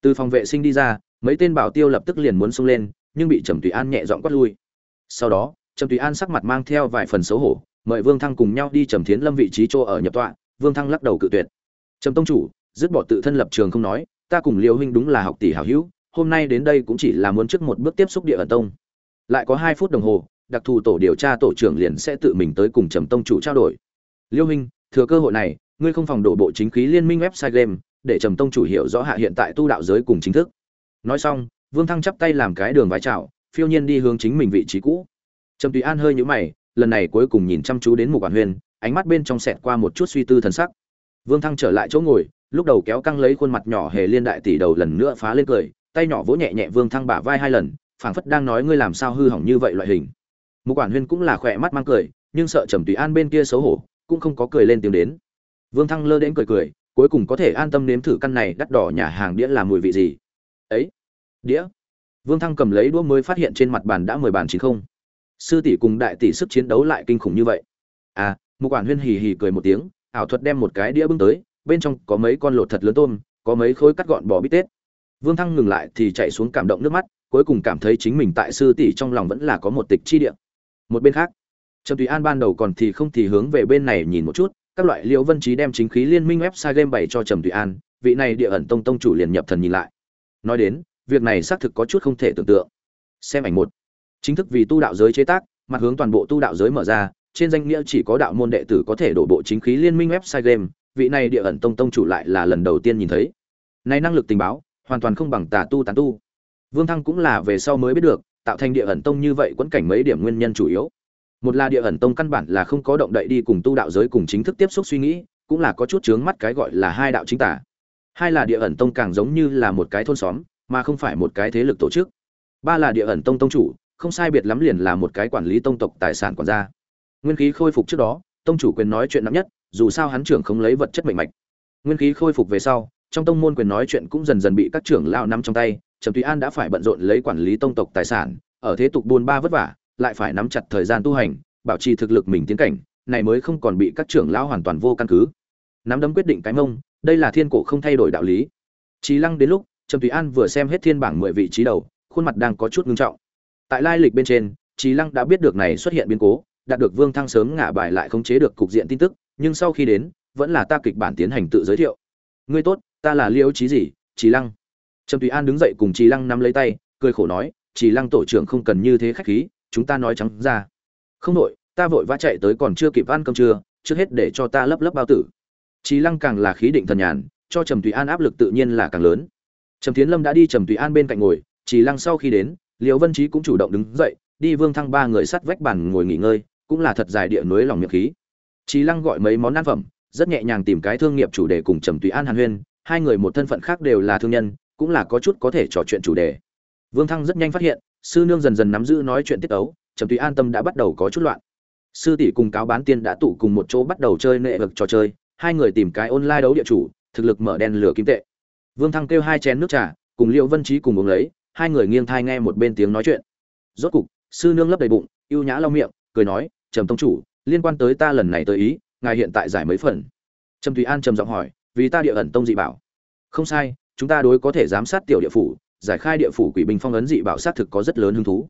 từ phòng vệ sinh đi ra, mấy tên bảo tiêu lập tức liền muốn xông lên, nhưng bị trầm tùy an nhẹ dọn quát lui. Sau đó, trầm tùy an sắc mặt mang theo vài phần xấu hổ, mời vương thăng cùng nhau đi trầm thiến lâm vị trí chỗ ở nhập tọa, vương thăng lắc đầu cự tuyệt. Trầm tông chủ, dứt bỏ tự thân lập trường không nói, ta cùng liêu huynh đúng là học tỷ hảo hữu, hôm nay đến đây cũng chỉ là muốn trước một bước tiếp xúc địa ẩn tông. Lại có hai phút đồng hồ, đặc thù tổ điều tra tổ trưởng liền sẽ tự mình tới cùng trầm tông chủ trao đổi. Liêu huynh, thừa cơ hội này, ngươi không phòng đổ bộ chính khí liên minh website game để trầm tông chủ hiểu rõ hạ hiện tại tu đạo giới cùng chính thức. Nói xong, vương thăng chắp tay làm cái đường vái chào, phiêu nhiên đi hướng chính mình vị trí cũ. Trầm tùy an hơi nhũ mày, lần này cuối cùng nhìn chăm chú đến một quản huyền, ánh mắt bên trong xẹt qua một chút suy tư thần sắc. Vương thăng trở lại chỗ ngồi, lúc đầu kéo căng lấy khuôn mặt nhỏ hề liên đại tỷ đầu lần nữa phá lên cười, tay nhỏ vỗ nhẹ nhẹ vương thăng bả vai hai lần, phảng phất đang nói ngươi làm sao hư hỏng như vậy loại hình. Một quản huyên cũng là khỏe mắt mang cười, nhưng sợ trầm tùy an bên kia xấu hổ, cũng không có cười lên tiếng đến. Vương thăng lơ đến cười cười cuối cùng có thể an tâm nếm thử căn này đắt đỏ nhà hàng đĩa làm mùi vị gì. Ấy, đĩa. Vương thăng cầm lấy đũa mới phát hiện trên mặt bàn đã mười bàn chín không. Sư tỷ cùng đại tỷ sức chiến đấu lại kinh khủng như vậy. À một quản huyên hì hì cười một tiếng, ảo thuật đem một cái đĩa bưng tới, bên trong có mấy con lột thật lớn tôm, có mấy khối cắt gọn bò bít tết. Vương thăng ngừng lại thì chạy xuống cảm động nước mắt, cuối cùng cảm thấy chính mình tại sư tỷ trong lòng vẫn là có một tịch chi địa. Một bên khác, trầm tùy an ban đầu còn thì không thì hướng về bên này nhìn một chút các loại liễu vân trí đem chính khí liên minh website game bày cho trầm tùy an, vị này địa ẩn tông tông chủ liền nhập thần nhìn lại. Nói đến, việc này xác thực có chút không thể tưởng tượng. Xem ảnh một. Chính thức vì tu đạo giới chế tác, mặt hướng toàn bộ tu đạo giới mở ra, trên danh nghĩa chỉ có đạo môn đệ tử có thể đổ bộ chính khí liên minh website game, vị này địa ẩn tông tông chủ lại là lần đầu tiên nhìn thấy. Nay năng lực tình báo, hoàn toàn không bằng tà tu tán tu. Vương thăng cũng là về sau mới biết được, tạo thành địa ẩn tông như vậy quẫn cảnh mấy điểm nguyên nhân chủ yếu một là địa ẩn tông căn bản là không có động đậy đi cùng tu đạo giới cùng chính thức tiếp xúc suy nghĩ, cũng là có chút chướng mắt cái gọi là hai đạo chính tả. Hai là địa ẩn tông càng giống như là một cái thôn xóm, mà không phải một cái thế lực tổ chức. Ba là địa ẩn tông tông chủ, không sai biệt lắm liền là một cái quản lý tông tộc tài sản quản gia. Nguyên khí khôi phục trước đó, tông chủ quyền nói chuyện nặng nhất, dù sao hắn trưởng không lấy vật chất mạnh mạch. Nguyên khí khôi phục về sau, trong tông môn quyền nói chuyện cũng dần dần bị các trưởng lao nắm trong tay, trầm tùy an đã phải bận rộn lấy quản lý tông tộc tài sản, ở thế tục buôn ba vất vả lại phải nắm chặt thời gian tu hành, bảo trì thực lực mình tiến cảnh, này mới không còn bị các trưởng lão hoàn toàn vô căn cứ. Nắm đấm quyết định cái mông, đây là thiên cổ không thay đổi đạo lý. Trí lăng đến lúc, trầm tùy an vừa xem hết thiên bảng mười vị trí đầu, khuôn mặt đang có chút ngưng trọng. Tại lai lịch bên trên trí lăng đã biết được này xuất hiện biến cố, đạt được vương thăng sớm ngả bài lại khống chế được cục diện tin tức, nhưng sau khi đến, vẫn là ta kịch bản tiến hành tự giới thiệu. Ngươi tốt, ta là liễu trí gì trí lăng. Trầm tùy an đứng dậy cùng trí lăng nắm lấy tay, cười khổ nói trí lăng tổ trưởng không cần như thế khách khí chúng ta nói trắng ra. Không đội, ta vội vã chạy tới còn chưa kịp ăn cơm trưa, trước hết để cho ta lấp lấp bao tử. Trí lăng càng là khí định thần nhàn, cho trầm tùy an áp lực tự nhiên là càng lớn. Trầm tiến lâm đã đi trầm tùy an bên cạnh ngồi trí lăng sau khi đến, liễu vân trí cũng chủ động đứng dậy, đi vương thăng ba người sắt vách bàn ngồi nghỉ ngơi, cũng là thật dài địa núi lòng miệng khí. Trí lăng gọi mấy món ăn phẩm, rất nhẹ nhàng tìm cái thương nghiệp chủ đề cùng trầm tùy an hàn huyên, hai người một thân phận khác đều là thương nhân, cũng là có chút có thể trò chuyện chủ đề. Vương thăng rất nhanh phát hiện sư nương dần dần nắm giữ nói chuyện tiết ấu, trầm tùy an tâm đã bắt đầu có chút loạn. Sư tỷ cùng cáo bán tiên đã tụ cùng một chỗ bắt đầu chơi nệ vực trò chơi, hai người tìm cái online đấu địa chủ, thực lực mở đèn lửa kim tệ. Vương thăng kêu hai chén nước trà, cùng liệu vân trí cùng uống lấy, hai người nghiêng thai nghe một bên tiếng nói chuyện. Rốt cục, sư nương lấp đầy bụng, ưu nhã lau miệng, cười nói, trầm tông chủ, liên quan tới ta lần này tới ý, ngài hiện tại giải mấy phần? Trầm tùy an trầm giọng hỏi, vì ta địa ẩn tông dị bảo. Không sai, chúng ta đối có thể giám sát tiểu địa phủ giải khai địa phủ quỷ binh phong ấn dị bảo sát thực có rất lớn hứng thú.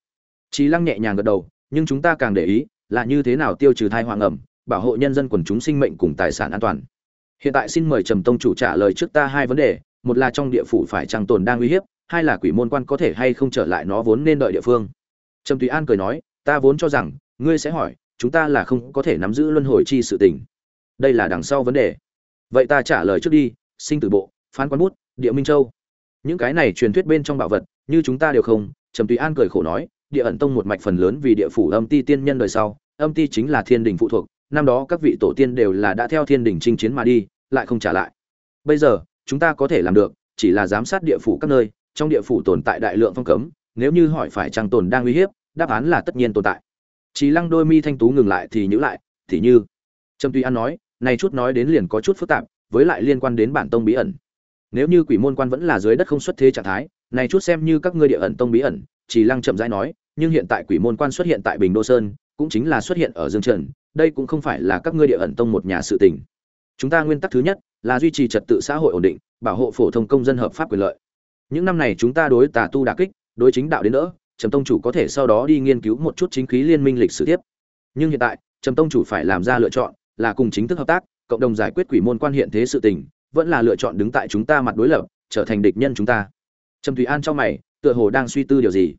Trí lăng nhẹ nhàng gật đầu, nhưng chúng ta càng để ý, là như thế nào tiêu trừ thai hoàng ẩm, bảo hộ nhân dân quần chúng sinh mệnh cùng tài sản an toàn. Hiện tại xin mời trầm tông chủ trả lời trước ta hai vấn đề, một là trong địa phủ phải chăng tồn đang uy hiếp, hai là quỷ môn quan có thể hay không trở lại nó vốn nên đợi địa phương. Trầm tùy an cười nói, ta vốn cho rằng, ngươi sẽ hỏi, chúng ta là không có thể nắm giữ luân hồi chi sự tình. Đây là đằng sau vấn đề. Vậy ta trả lời trước đi, sinh tử bộ, phán quán bút, địa minh châu những cái này truyền thuyết bên trong bảo vật như chúng ta đều không trầm tùy an cười khổ nói địa ẩn tông một mạch phần lớn vì địa phủ âm ti tiên nhân đời sau âm ti chính là thiên đình phụ thuộc năm đó các vị tổ tiên đều là đã theo thiên đình chinh chiến mà đi lại không trả lại bây giờ chúng ta có thể làm được chỉ là giám sát địa phủ các nơi trong địa phủ tồn tại đại lượng phong cấm nếu như hỏi phải chăng tồn đang uy hiếp đáp án là tất nhiên tồn tại Chí Lăng đôi mi thanh tú ngừng lại thì nhíu lại, thì như. Trầm Tuy An nói, này chút nói đến liền có chút phức tạp, với lại liên quan đến bản tông bí ẩn. Nếu như quỷ môn quan vẫn là dưới đất không xuất thế trạng thái, này chút xem như các ngươi địa ẩn tông bí ẩn, chỉ Lăng chậm rãi nói, nhưng hiện tại quỷ môn quan xuất hiện tại Bình Đô Sơn, cũng chính là xuất hiện ở Dương Trần, đây cũng không phải là các ngươi địa ẩn tông một nhà sự tình. Chúng ta nguyên tắc thứ nhất là duy trì trật tự xã hội ổn định, bảo hộ phổ thông công dân hợp pháp quyền lợi. Những năm này chúng ta đối tà tu đả kích, đối chính đạo đến nữa, trầm tông chủ có thể sau đó đi nghiên cứu một chút chính khí liên minh lịch sử tiếp nhưng hiện tại trầm tông chủ phải làm ra lựa chọn là cùng chính thức hợp tác cộng đồng giải quyết quỷ môn quan hiện thế sự tình vẫn là lựa chọn đứng tại chúng ta mặt đối lập, trở thành địch nhân chúng ta. Trầm thủy an trong mày, tựa hồ đang suy tư điều gì.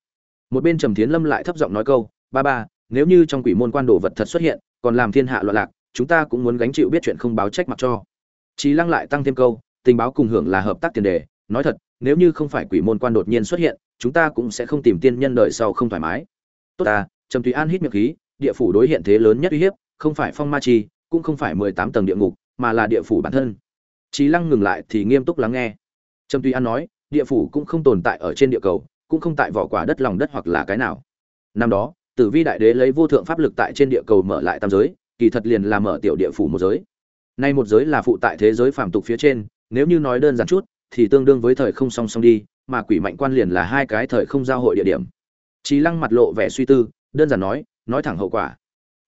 Một bên trầm thiến lâm lại thấp giọng nói câu, ba ba, nếu như trong quỷ môn quan đồ vật thật xuất hiện, còn làm thiên hạ loạn lạc, chúng ta cũng muốn gánh chịu biết chuyện không báo trách mặc cho. Trí lăng lại tăng thêm câu, tình báo cùng hưởng là hợp tác tiền đề, nói thật, nếu như không phải quỷ môn quan đột nhiên xuất hiện, chúng ta cũng sẽ không tìm tiên nhân đời sau không thoải mái. Tốt ta, trầm thủy an hít miệng khí, địa phủ đối hiện thế lớn nhất uy hiếp, không phải phong ma chi, cũng không phải mười tám tầng địa ngục, mà là địa phủ bản thân trí lăng ngừng lại thì nghiêm túc lắng nghe. Trầm Tuy an nói, địa phủ cũng không tồn tại ở trên địa cầu, cũng không tại vỏ quả đất lòng đất hoặc là cái nào. Năm đó, tử vi đại đế lấy vô thượng pháp lực tại trên địa cầu mở lại tam giới, kỳ thật liền là mở tiểu địa phủ một giới. Nay một giới là phụ tại thế giới phàm tục phía trên, nếu như nói đơn giản chút, thì tương đương với thời không song song đi, mà quỷ mạnh quan liền là hai cái thời không giao hội địa điểm. Trí lăng mặt lộ vẻ suy tư, đơn giản nói nói thẳng hậu quả.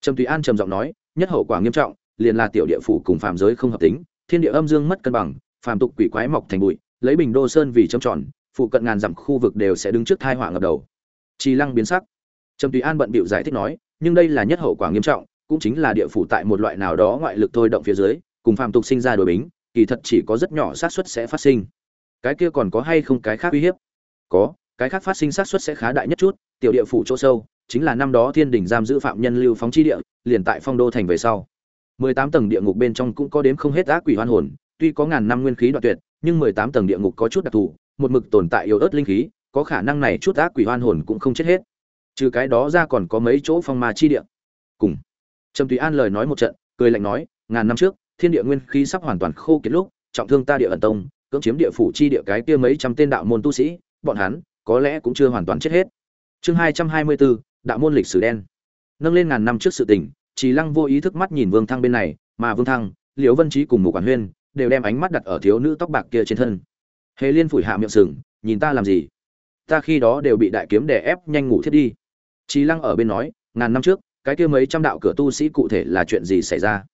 Trầm tùy an trầm giọng nói, nhất hậu quả nghiêm trọng, liền là tiểu địa phủ cùng phàm giới không hợp tính thiên địa âm dương mất cân bằng, phàm tục quỷ quái mọc thành bụi, lấy bình đô sơn vì trầm tròn, phụ cận ngàn dặm khu vực đều sẽ đứng trước thai họa ngập đầu. Trì lăng biến sắc. Trầm tùy an bận bịu giải thích nói, nhưng đây là nhất hậu quả nghiêm trọng, cũng chính là địa phủ tại một loại nào đó ngoại lực thôi động phía dưới, cùng phàm tục sinh ra đối bính, kỳ thật chỉ có rất nhỏ xác suất sẽ phát sinh. Cái kia còn có hay không cái khác uy hiếp? Có, cái khác phát sinh xác suất sẽ khá đại nhất chút, tiểu địa phủ chỗ sâu, chính là năm đó thiên đình giam giữ phạm nhân lưu phóng chi địa, liền tại phong đô thành về sau mười tám tầng địa ngục bên trong cũng có đếm không hết ác quỷ hoan hồn, tuy có ngàn năm nguyên khí đoạn tuyệt, nhưng mười tám tầng địa ngục có chút đặc thù, một mực tồn tại yếu ớt linh khí, có khả năng này chút ác quỷ hoan hồn cũng không chết hết. Trừ cái đó ra còn có mấy chỗ phong ma chi địa. Cùng. Trầm tùy an lời nói một trận, cười lạnh nói, ngàn năm trước, thiên địa nguyên khí sắp hoàn toàn khô kiệt lúc, trọng thương ta địa ẩn tông, cưỡng chiếm địa phủ chi địa cái kia mấy trăm tên đạo môn tu sĩ, bọn hắn, có lẽ cũng chưa hoàn toàn chết hết. Chương hai trăm hai mươi bốn, đạo môn lịch sử đen. Nâng lên ngàn năm trước sự tình Trì lăng vô ý thức mắt nhìn vương thăng bên này mà vương thăng liễu vân Chí cùng mục quản huyên đều đem ánh mắt đặt ở thiếu nữ tóc bạc kia trên thân hề liên phủi hạ miệng sừng nhìn ta làm gì ta khi đó đều bị đại kiếm đè ép nhanh ngủ thiết đi Trì Lăng ở bên nói, ngàn năm trước, cái kia mấy trăm đạo cửa tu sĩ cụ thể là chuyện gì xảy ra?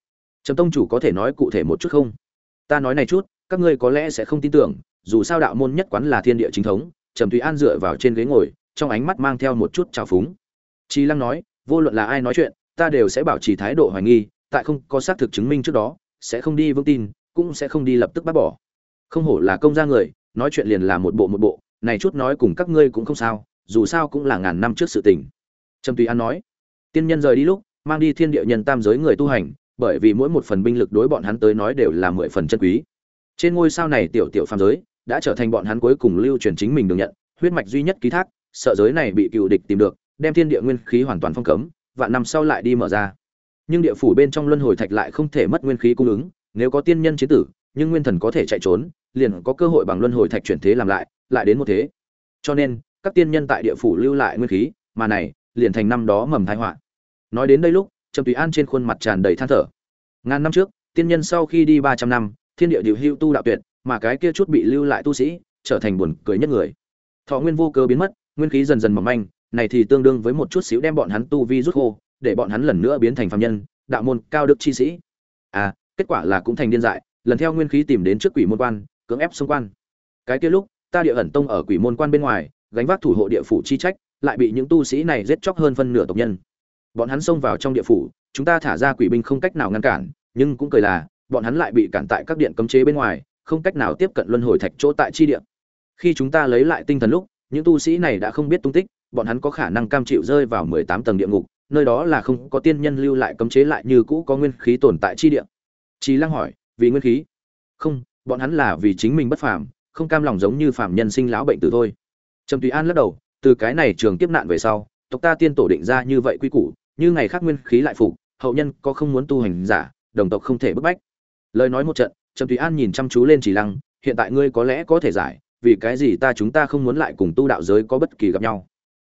Trầm tông chủ có thể nói cụ thể một chút không? Ta nói này chút, các ngươi có lẽ sẽ không tin tưởng, dù sao đạo môn nhất quán là thiên địa chính thống, Trầm Thúy An dựa vào trên ghế ngồi, trong ánh mắt mang theo một chút trào phúng. Chí Lăng nói, vô luận là ai nói chuyện, ta đều sẽ bảo trì thái độ hoài nghi, tại không có xác thực chứng minh trước đó, sẽ không đi vững tin, cũng sẽ không đi lập tức bác bỏ. Không hổ là công gia người, nói chuyện liền là một bộ một bộ, này chút nói cùng các ngươi cũng không sao, dù sao cũng là ngàn năm trước sự tình. Trầm tùy an nói tiên nhân rời đi lúc mang đi thiên địa nhân tam giới người tu hành bởi vì mỗi một phần binh lực đối bọn hắn tới nói đều là mười phần chân quý. Trên ngôi sao này tiểu tiểu phàm giới đã trở thành bọn hắn cuối cùng lưu truyền chính mình được nhận huyết mạch duy nhất ký thác sợ giới này bị cựu địch tìm được đem thiên địa nguyên khí hoàn toàn phong cấm và năm sau lại đi mở ra nhưng địa phủ bên trong luân hồi thạch lại không thể mất nguyên khí cung ứng nếu có tiên nhân chế tử nhưng nguyên thần có thể chạy trốn liền có cơ hội bằng luân hồi thạch chuyển thế làm lại lại đến một thế cho nên các tiên nhân tại địa phủ lưu lại nguyên khí mà này liền thành năm đó mầm tai họa. Nói đến đây lúc, Trầm Tùy An trên khuôn mặt tràn đầy than thở. Ngàn năm trước, tiên nhân sau khi đi 300 năm, thiên địa điều hưu tu đạo tuyệt, mà cái kia chút bị lưu lại tu sĩ, trở thành buồn cười nhất người. Thọ nguyên vô cơ biến mất, nguyên khí dần dần mỏng manh, này thì tương đương với một chút xíu đem bọn hắn tu vi rút khô, để bọn hắn lần nữa biến thành phàm nhân, đạo môn cao đức chi sĩ. À, kết quả là cũng thành điên dại, lần theo nguyên khí tìm đến trước quỷ môn quan, cưỡng ép xung quan. Cái kia lúc, ta địa ẩn tông ở quỷ môn quan bên ngoài, gánh vác thủ hộ địa phủ chi trách, lại bị những tu sĩ này giết chóc hơn phân nửa tộc nhân bọn hắn xông vào trong địa phủ chúng ta thả ra quỷ binh không cách nào ngăn cản nhưng cũng cười là bọn hắn lại bị cản tại các điện cấm chế bên ngoài không cách nào tiếp cận luân hồi thạch chỗ tại chi điện khi chúng ta lấy lại tinh thần lúc những tu sĩ này đã không biết tung tích bọn hắn có khả năng cam chịu rơi vào mười tám tầng địa ngục nơi đó là không có tiên nhân lưu lại cấm chế lại như cũ có nguyên khí tồn tại chi địa Chí Lăng hỏi, vì nguyên khí? Không, bọn hắn là vì chính mình bất phàm, không cam lòng giống như phàm nhân sinh lão bệnh tử thôi. Trầm Tùy An lắc đầu, từ cái này trường kiếp nạn về sau tộc ta tiên tổ định ra như vậy quy củ như ngày khác nguyên khí lại phục hậu nhân có không muốn tu hành giả đồng tộc không thể bức bách lời nói một trận trầm tùy an nhìn chăm chú lên chỉ lăng hiện tại ngươi có lẽ có thể giải vì cái gì ta chúng ta không muốn lại cùng tu đạo giới có bất kỳ gặp nhau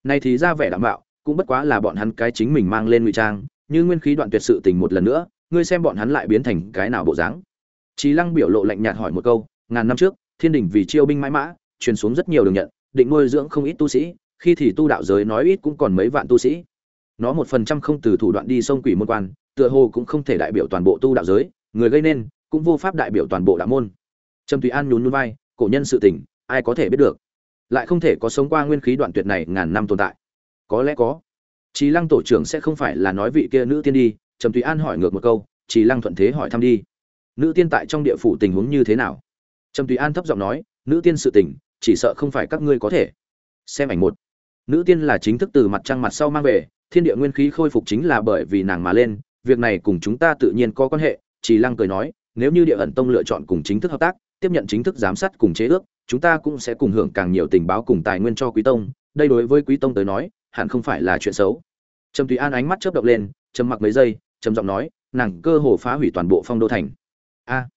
này thì ra vẻ đảm bảo cũng bất quá là bọn hắn cái chính mình mang lên ngụy trang như nguyên khí đoạn tuyệt sự tình một lần nữa ngươi xem bọn hắn lại biến thành cái nào bộ dáng. Trí Lăng biểu lộ lạnh nhạt hỏi một câu, ngàn năm trước, Thiên đình vì chiêu binh mãi mã, truyền xuống rất nhiều đường nhận, định nuôi dưỡng không ít tu sĩ khi thì tu đạo giới nói ít cũng còn mấy vạn tu sĩ. Nó một phần trăm không từ thủ đoạn đi sông quỷ môn quan tựa hồ cũng không thể đại biểu toàn bộ tu đạo giới người gây nên cũng vô pháp đại biểu toàn bộ đạo môn. Trâm tùy an nhún nhún vai cổ nhân sự tình ai có thể biết được? Lại không thể có sống qua nguyên khí đoạn tuyệt này ngàn năm tồn tại. Có lẽ có. Trí lăng tổ trưởng sẽ không phải là nói vị kia nữ tiên đi, trầm tùy an hỏi ngược một câu trí lăng thuận thế hỏi thăm đi. Nữ tiên tại trong địa phủ tình huống như thế nào? Trầm tùy an thấp giọng nói, nữ tiên sự tình, chỉ sợ không phải các ngươi có thể. Xem ảnh một. Nữ tiên là chính thức từ mặt trăng mặt sau mang về, thiên địa nguyên khí khôi phục chính là bởi vì nàng mà lên, việc này cùng chúng ta tự nhiên có quan hệ chỉ lăng cười nói, nếu như địa ẩn tông lựa chọn cùng chính thức hợp tác, tiếp nhận chính thức giám sát cùng chế ước chúng ta cũng sẽ cùng hưởng càng nhiều tình báo cùng tài nguyên cho quý tông đây đối với quý tông tới nói hẳn không phải là chuyện xấu. Trầm tùy an ánh mắt chớp động lên trầm mặc mấy giây trầm giọng nói nàng cơ hồ phá hủy toàn bộ phong đô thành. A à,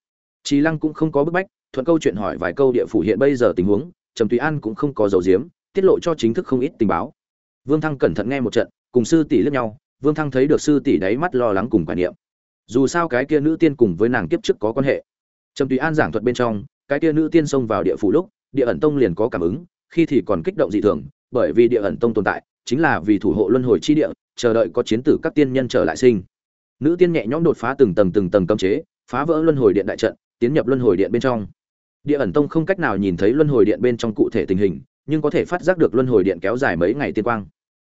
trí lăng cũng không có bức bách thuận câu chuyện hỏi vài câu địa phủ hiện bây giờ tình huống trầm tùy an cũng không có dầu diếm tiết lộ cho chính thức không ít tình báo. Vương thăng cẩn thận nghe một trận cùng sư tỷ lướt nhau vương thăng thấy được sư tỷ đáy mắt lo lắng cùng quả niệm. Dù sao cái kia nữ tiên cùng với nàng kiếp trước có quan hệ. Trầm tùy an giảng thuật bên trong cái kia nữ tiên xông vào địa phủ lúc, địa ẩn tông liền có cảm ứng, khi thì còn kích động dị thường, bởi vì địa ẩn tông tồn tại, chính là vì thủ hộ luân hồi chi địa, chờ đợi có chiến tử các tiên nhân trở lại sinh. Nữ tiên nhẹ nhõm đột phá từng tầng từng tầng cấm chế, phá vỡ luân hồi điện đại trận, tiến nhập luân hồi điện bên trong. Địa ẩn tông không cách nào nhìn thấy luân hồi điện bên trong cụ thể tình hình, nhưng có thể phát giác được luân hồi điện kéo dài mấy ngày tiên quang.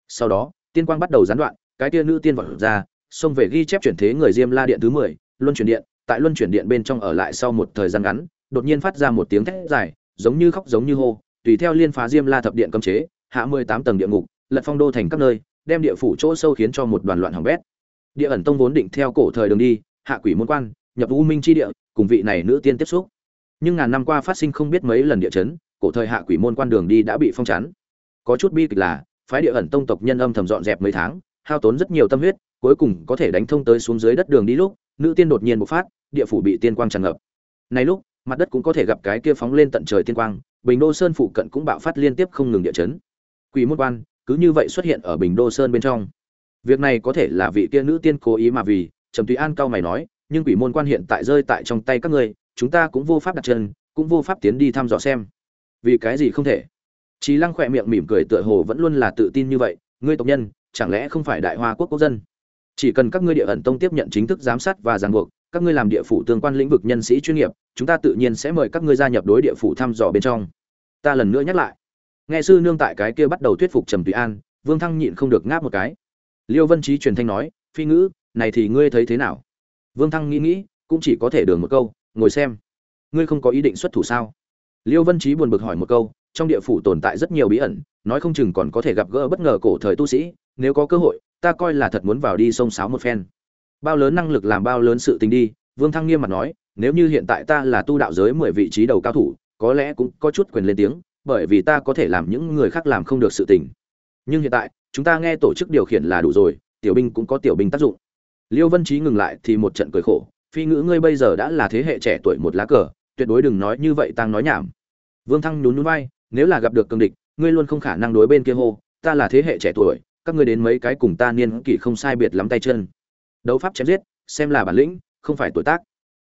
Sau đó, tiên quang bắt đầu gián đoạn, cái tia nữ tiên vọt ra, xông về ghi chép chuyển thế người diêm la điện thứ mười, luân chuyển điện, tại luân chuyển điện bên trong ở lại sau một thời gian ngắn đột nhiên phát ra một tiếng thét dài, giống như khóc giống như hô, tùy theo liên phá diêm la thập điện cấm chế, hạ mười tám tầng địa ngục, lật phong đô thành các nơi, đem địa phủ chỗ sâu khiến cho một đoàn loạn hỏng bét. Địa ẩn tông vốn định theo cổ thời đường đi, hạ quỷ môn quan, nhập u minh chi địa, cùng vị này nữ tiên tiếp xúc. Nhưng ngàn năm qua phát sinh không biết mấy lần địa chấn, cổ thời hạ quỷ môn quan đường đi đã bị phong chắn. Có chút bi kịch là, phái địa ẩn tông tộc nhân âm thầm dọn dẹp mấy tháng, hao tốn rất nhiều tâm huyết, cuối cùng có thể đánh thông tới xuống dưới đất đường đi lúc, nữ tiên đột nhiên bộc phát, địa phủ bị tiên quang tràn ngập. Này lúc mặt đất cũng có thể gặp cái kia phóng lên tận trời tiên quang bình đô sơn phụ cận cũng bạo phát liên tiếp không ngừng địa chấn. Quỷ môn quan cứ như vậy xuất hiện ở bình đô sơn bên trong. Việc này có thể là vị kia nữ tiên cố ý mà vì trầm tùy an cao mày nói nhưng quỷ môn quan hiện tại rơi tại trong tay các ngươi chúng ta cũng vô pháp đặt chân cũng vô pháp tiến đi thăm dò xem. Vì cái gì không thể? Chí Lăng khỏe miệng mỉm cười tựa hồ vẫn luôn là tự tin như vậy, ngươi tộc nhân, chẳng lẽ không phải đại hoa quốc quốc dân? Chỉ cần các ngươi địa ẩn tông tiếp nhận chính thức giám sát và giám buộc, các ngươi làm địa phủ tương quan lĩnh vực nhân sĩ chuyên nghiệp, chúng ta tự nhiên sẽ mời các ngươi gia nhập đối địa phủ thăm dò bên trong. Ta lần nữa nhắc lại. Nghe sư nương tại cái kia bắt đầu thuyết phục Trầm Tùy An, Vương Thăng nhịn không được ngáp một cái. Liêu Vân Chí truyền thanh nói, "Phi ngữ, này thì ngươi thấy thế nào?" Vương Thăng nghĩ nghĩ, cũng chỉ có thể đường một câu, "Ngồi xem." Ngươi không có ý định xuất thủ sao? Liêu Vân Chí buồn bực hỏi một câu, trong địa phủ tồn tại rất nhiều bí ẩn, nói không chừng còn có thể gặp gỡ bất ngờ cổ thời tu sĩ, nếu có cơ hội, ta coi là thật muốn vào đi sông sáo một phen. Bao lớn năng lực làm bao lớn sự tình đi, Vương Thăng nghiêm mặt nói, nếu như hiện tại ta là tu đạo giới mười vị trí đầu cao thủ, có lẽ cũng có chút quyền lên tiếng, bởi vì ta có thể làm những người khác làm không được sự tình. Nhưng hiện tại, chúng ta nghe tổ chức điều khiển là đủ rồi, tiểu binh cũng có tiểu binh tác dụng. Liêu Vân trí ngừng lại thì một trận cười khổ, phi ngữ ngươi bây giờ đã là thế hệ trẻ tuổi một lá cờ, tuyệt đối đừng nói như vậy tăng nói nhảm. Vương Thăng nhún nhún vai, nếu là gặp được cương địch ngươi luôn không khả năng đối bên kia hô ta là thế hệ trẻ tuổi các ngươi đến mấy cái cùng ta niên kỷ không sai biệt lắm tay chân đấu pháp chém giết xem là bản lĩnh không phải tuổi tác.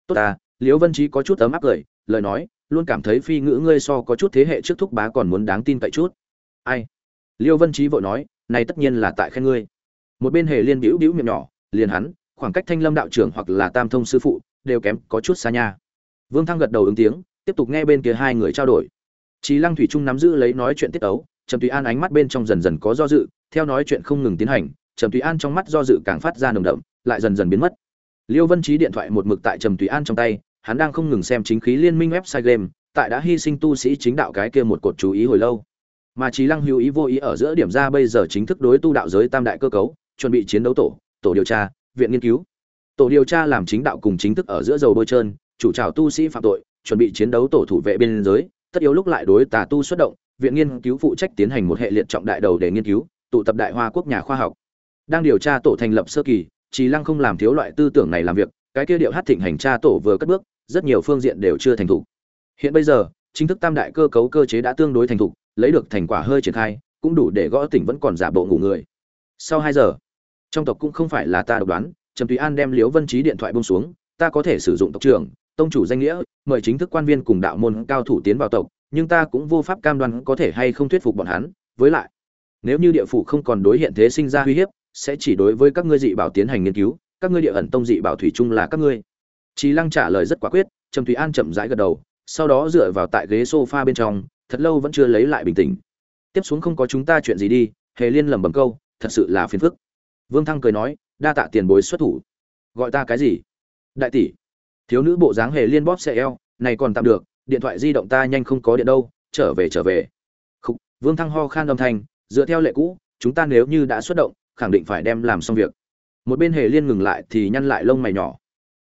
Tốt ta liễu vân trí có chút ấm áp cười lời nói luôn cảm thấy phi ngữ ngươi so có chút thế hệ trước thúc bá còn muốn đáng tin cậy chút. Ai? Liêu vân trí vội nói này tất nhiên là tại khen ngươi. Một bên hề liên bĩu bĩu miệng nhỏ liền hắn khoảng cách thanh lâm đạo trưởng hoặc là tam thông sư phụ đều kém có chút xa nha vương thăng gật đầu ứng tiếng tiếp tục nghe bên kia hai người trao đổi. Chí Lăng Thủy Trung nắm giữ lấy nói chuyện tiết tấu, Trầm Tùy An ánh mắt bên trong dần dần có do dự, theo nói chuyện không ngừng tiến hành, Trầm Tùy An trong mắt do dự càng phát ra nồng đậm, lại dần dần biến mất. Liêu Vân Chí điện thoại một mực tại Trầm Tùy An trong tay, hắn đang không ngừng xem chính khí liên minh website game, tại đã hy sinh tu sĩ chính đạo cái kia một cột chú ý hồi lâu. Mà Chí Lăng hữu ý vô ý ở giữa điểm ra bây giờ chính thức đối tu đạo giới tam đại cơ cấu, chuẩn bị chiến đấu tổ, tổ điều tra, viện nghiên cứu. Tổ điều tra làm chính đạo cùng chính thức ở giữa dầu bôi trơn, chủ trào tu sĩ phạm tội, chuẩn bị chiến đấu tổ thủ vệ biên giới, tất yếu lúc lại đối tà tu xuất động viện nghiên cứu phụ trách tiến hành một hệ liệt trọng đại đầu để nghiên cứu tụ tập đại hoa quốc nhà khoa học đang điều tra tổ thành lập sơ kỳ Trì lăng không làm thiếu loại tư tưởng này làm việc, cái kia điệu hát thịnh hành tra tổ vừa cất bước, rất nhiều phương diện đều chưa thành thục. Hiện bây giờ, chính thức tam đại cơ cấu cơ chế đã tương đối thành thục, lấy được thành quả hơi triển khai, cũng đủ để gõ tỉnh vẫn còn giả bộ ngủ người. Sau hai giờ, trong tộc cũng không phải là ta độc đoán, trầm tùy an đem liễu vân Chí điện thoại buông xuống, ta có thể sử dụng tộc trưởng, tông chủ danh nghĩa, mời chính thức quan viên cùng đạo môn cao thủ tiến vào tộc, nhưng ta cũng vô pháp cam đoan có thể hay không thuyết phục bọn hắn. Với lại, nếu như địa phủ không còn đối hiện thế sinh ra uy hiếp sẽ chỉ đối với các ngươi dị bảo tiến hành nghiên cứu các ngươi địa ẩn tông dị bảo thủy chung là các ngươi trí Lăng trả lời rất quả quyết, Trầm Thủy An chậm rãi gật đầu, sau đó dựa vào tại ghế sofa bên trong, thật lâu vẫn chưa lấy lại bình tĩnh. Tiếp xuống không có chúng ta chuyện gì đi, Hề Liên lẩm bẩm câu, thật sự là phiền phức. Vương Thăng cười nói, đa tạ tiền bối xuất thủ. Gọi ta cái gì? Đại tỷ thiếu nữ bộ dáng hề liên bóp xe eo này còn tạm được điện thoại di động ta nhanh không có điện đâu trở về trở về Khúc, vương thăng ho khan âm thanh dựa theo lệ cũ chúng ta nếu như đã xuất động khẳng định phải đem làm xong việc. Một bên hề liên ngừng lại thì nhăn lại lông mày nhỏ.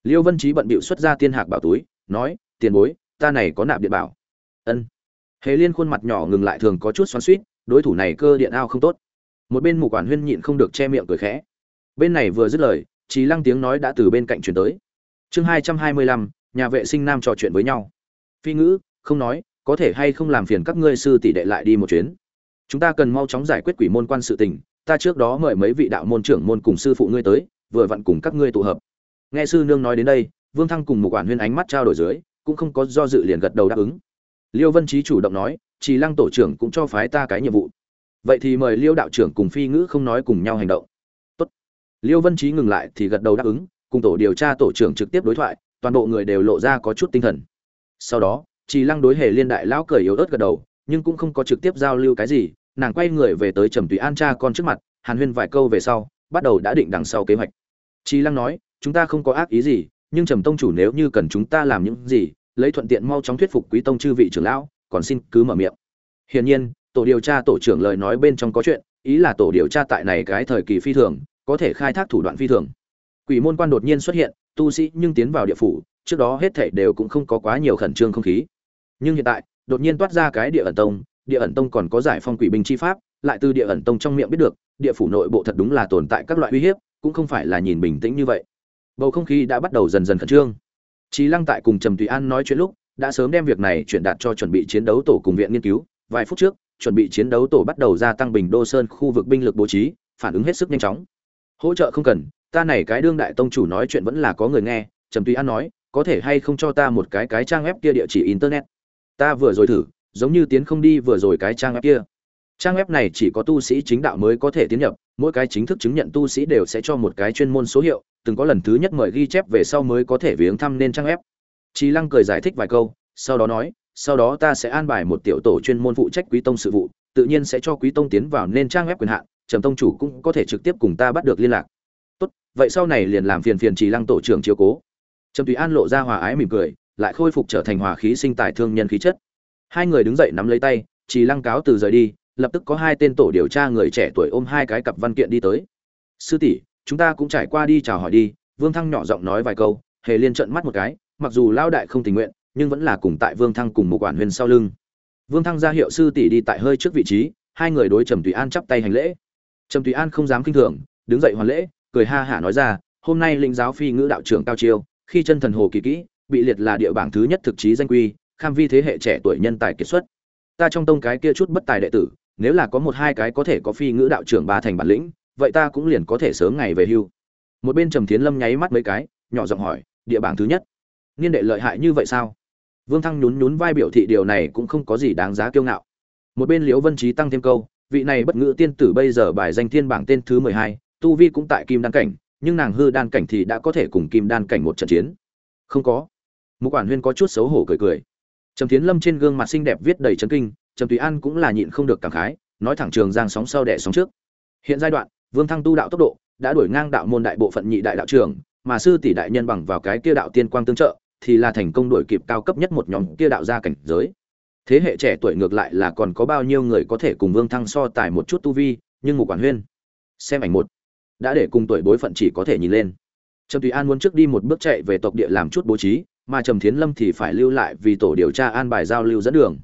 Liêu vân trí bận bịu xuất ra tiên hạc bảo túi, nói, tiền bối, ta này có nạp điện bảo. Ân. Hề liên khuôn mặt nhỏ ngừng lại thường có chút xoắn suýt đối thủ này cơ điện ao không tốt. Một bên mục quản huyên nhịn không được che miệng cười khẽ. Bên này vừa dứt lời trí lăng tiếng nói đã từ bên cạnh chuyển tới. Chương hai trăm hai mươi lăm, nhà vệ sinh nam trò chuyện với nhau. Phi ngữ, không nói, có thể hay không làm phiền các ngươi sư tỷ đệ lại đi một chuyến. Chúng ta cần mau chóng giải quyết quỷ môn quan sự tình ta trước đó mời mấy vị đạo môn trưởng môn cùng sư phụ ngươi tới, vừa vặn cùng các ngươi tụ hợp. Nghe sư nương nói đến đây, vương thăng cùng một quản huyên ánh mắt trao đổi dưới, cũng không có do dự liền gật đầu đáp ứng. Liêu vân trí chủ động nói, chỉ lăng tổ trưởng cũng cho phái ta cái nhiệm vụ. Vậy thì mời liêu đạo trưởng cùng phi ngữ không nói cùng nhau hành động. Tốt. liêu vân trí ngừng lại thì gật đầu đáp ứng, cùng tổ điều tra tổ trưởng trực tiếp đối thoại, toàn bộ người đều lộ ra có chút tinh thần. Sau đó, chỉ lăng đối hề liên đại lão cười yếu ớt gật đầu, nhưng cũng không có trực tiếp giao lưu cái gì nàng quay người về tới trầm tùy an cha con trước mặt, hàn huyên vài câu về sau, bắt đầu đã định đằng sau kế hoạch. Chi lăng nói, chúng ta không có ác ý gì, nhưng trầm tông chủ nếu như cần chúng ta làm những gì, lấy thuận tiện mau chóng thuyết phục quý tông chư vị trưởng lão, còn xin cứ mở miệng. Hiển nhiên, tổ điều tra tổ trưởng lời nói bên trong có chuyện, ý là tổ điều tra tại này cái thời kỳ phi thường, có thể khai thác thủ đoạn phi thường. Quỷ môn quan đột nhiên xuất hiện, tu sĩ nhưng tiến vào địa phủ, trước đó hết thảy đều cũng không có quá nhiều khẩn trương không khí. Nhưng hiện tại, đột nhiên toát ra cái địa ẩn tông địa ẩn tông còn có giải phong quỷ binh chi pháp lại từ địa ẩn tông trong miệng biết được địa phủ nội bộ thật đúng là tồn tại các loại uy hiếp cũng không phải là nhìn bình tĩnh như vậy bầu không khí đã bắt đầu dần dần khẩn trương trí Lăng tại cùng Trầm Tùy An nói chuyện lúc, đã sớm đem việc này chuyển đạt cho chuẩn bị chiến đấu tổ cùng viện nghiên cứu, vài phút trước, chuẩn bị chiến đấu tổ bắt đầu gia tăng Bình Đô Sơn khu vực binh lực bố trí, phản ứng hết sức nhanh chóng. Hỗ trợ không cần, ta này cái đương đại tông chủ nói chuyện vẫn là có người nghe, Trầm Tùy An nói, có thể hay không cho ta một cái cái trang web kia địa chỉ internet. Ta vừa rồi thử, giống như tiến không đi vừa rồi cái trang web kia. Trang web này chỉ có tu sĩ chính đạo mới có thể tiến nhập, mỗi cái chính thức chứng nhận tu sĩ đều sẽ cho một cái chuyên môn số hiệu, từng có lần thứ nhất mời ghi chép về sau mới có thể viếng thăm nên trang web. trí Lăng cười giải thích vài câu, sau đó nói, sau đó ta sẽ an bài một tiểu tổ chuyên môn phụ trách quý tông sự vụ, tự nhiên sẽ cho quý tông tiến vào nên trang web quyền hạn, Trầm tông chủ cũng có thể trực tiếp cùng ta bắt được liên lạc. Tốt, vậy sau này liền làm phiền phiền trí Lăng tổ trưởng chiếu cố. Trầm Tùy An lộ ra hòa ái mỉm cười, lại khôi phục trở thành hòa khí sinh tài thương nhân khí chất. Hai người đứng dậy nắm lấy tay, chỉ Lăng cáo từ rời đi, lập tức có hai tên tổ điều tra người trẻ tuổi ôm hai cái cặp văn kiện đi tới. Sư tỷ, chúng ta cũng trải qua đi chào hỏi đi. Vương thăng nhỏ giọng nói vài câu hề liên trợn mắt một cái mặc dù lao đại không tình nguyện nhưng vẫn là cùng tại vương thăng cùng một quản huyền sau lưng. Vương thăng ra hiệu sư tỷ đi tại hơi trước vị trí hai người đối trầm tùy an chắp tay hành lễ. Trầm tùy an không dám kinh thường đứng dậy hoàn lễ cười ha hả nói ra hôm nay linh giáo phi ngữ đạo trưởng cao chiêu khi chân thần hồ kỳ kỹ bị liệt là địa bảng thứ nhất thực chí danh quy kham vi thế hệ trẻ tuổi nhân tài kiệt xuất. Ta trong tông cái kia chút bất tài đệ tử, nếu là có một hai cái có thể có phi ngữ đạo trưởng ba thành bản lĩnh, vậy ta cũng liền có thể sớm ngày về hưu. Một bên trầm thiến lâm nháy mắt mấy cái, nhỏ giọng hỏi, địa bảng thứ nhất, niên đệ lợi hại như vậy sao? Vương thăng nhún nhún vai biểu thị điều này cũng không có gì đáng giá kiêu ngạo. Một bên liễu vân trí tăng thêm câu, vị này bất ngữ tiên tử bây giờ bài danh thiên bảng tên thứ mười hai, tu vi cũng tại kim đan cảnh, nhưng nàng hư đan cảnh thì đã có thể cùng kim đan cảnh một trận chiến. Không có. Mục quản huyên có chút xấu hổ cười cười trầm tiến lâm trên gương mặt xinh đẹp viết đầy chấn kinh trầm tùy an cũng là nhịn không được cảm khái nói thẳng trường giang sóng sau đẻ sóng trước hiện giai đoạn Vương Thăng tu đạo tốc độ đã đuổi ngang đạo môn đại bộ phận nhị đại đạo trưởng, mà sư tỷ đại nhân bằng vào cái kia đạo tiên quang tương trợ, thì là thành công đuổi kịp cao cấp nhất một nhóm kia đạo gia cảnh giới. Thế hệ trẻ tuổi ngược lại là còn có bao nhiêu người có thể cùng Vương Thăng so tài một chút tu vi, nhưng một quản huyên. Xem ảnh một, đã để cùng tuổi bối phận chỉ có thể nhìn lên. Trầm Tùy An muốn trước đi một bước chạy về tộc địa làm chút bố trí, mà Trầm Thiến Lâm thì phải lưu lại vì tổ điều tra an bài giao lưu dẫn đường.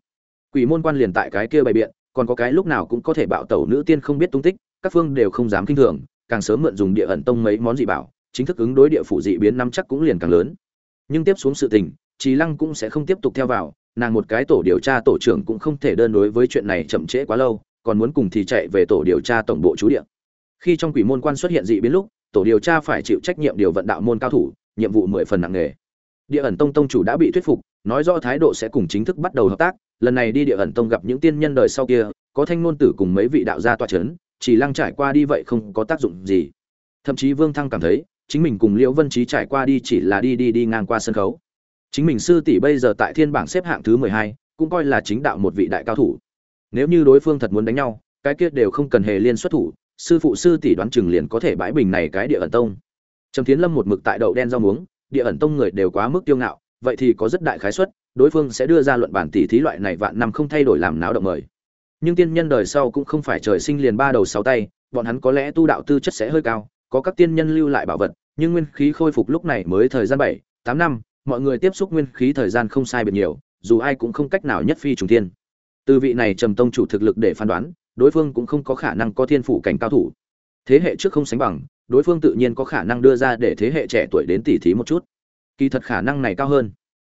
Quỷ môn quan liền tại cái kia bày biện, còn có cái lúc nào cũng có thể bạo tẩu nữ tiên không biết tung tích, các phương đều không dám kinh thường, càng sớm mượn dùng địa ẩn tông mấy món dị bảo, chính thức ứng đối địa phủ dị biến năm chắc cũng liền càng lớn. Nhưng tiếp xuống sự tình, trí Lăng cũng sẽ không tiếp tục theo vào, nàng một cái tổ điều tra tổ trưởng cũng không thể đơn đối với chuyện này chậm trễ quá lâu, còn muốn cùng thì chạy về tổ điều tra tổng bộ chú địa. Khi trong quỷ môn quan xuất hiện dị biến lúc, tổ điều tra phải chịu trách nhiệm điều vận đạo môn cao thủ, nhiệm vụ mười phần nặng nề. Địa ẩn tông tông chủ đã bị thuyết phục, nói rõ thái độ sẽ cùng chính thức bắt đầu hợp tác, lần này đi địa ẩn tông gặp những tiên nhân đời sau kia, có thanh ngôn tử cùng mấy vị đạo gia tọa chấn, chỉ lăng trải qua đi vậy không có tác dụng gì. Thậm chí vương thăng cảm thấy chính mình cùng liễu vân trí trải qua đi chỉ là đi đi đi ngang qua sân khấu. Chính mình sư tỷ bây giờ tại thiên bảng xếp hạng thứ mười hai cũng coi là chính đạo một vị đại cao thủ. Nếu như đối phương thật muốn đánh nhau cái kia đều không cần hề liên xuất thủ sư phụ sư tỷ đoán chừng liền có thể bãi bình này cái địa ẩn tông. Trầm tiến lâm một mực tại đậu đen rau muống địa ẩn tông người đều quá mức tiêu ngạo, vậy thì có rất đại khái suất, đối phương sẽ đưa ra luận bản tỷ thí loại này vạn năm không thay đổi làm náo động mời. Nhưng tiên nhân đời sau cũng không phải trời sinh liền ba đầu sáu tay, bọn hắn có lẽ tu đạo tư chất sẽ hơi cao, có các tiên nhân lưu lại bảo vật, nhưng nguyên khí khôi phục lúc này mới thời gian bảy, tám năm, mọi người tiếp xúc nguyên khí thời gian không sai biệt nhiều, dù ai cũng không cách nào nhất phi trùng tiên từ vị này trầm tông chủ thực lực để phán đoán, đối phương cũng không có khả năng có thiên phủ cảnh cao thủ thế hệ trước không sánh bằng, đối phương tự nhiên có khả năng đưa ra để thế hệ trẻ tuổi đến tỉ thí một chút. Kỳ thật khả năng này cao hơn.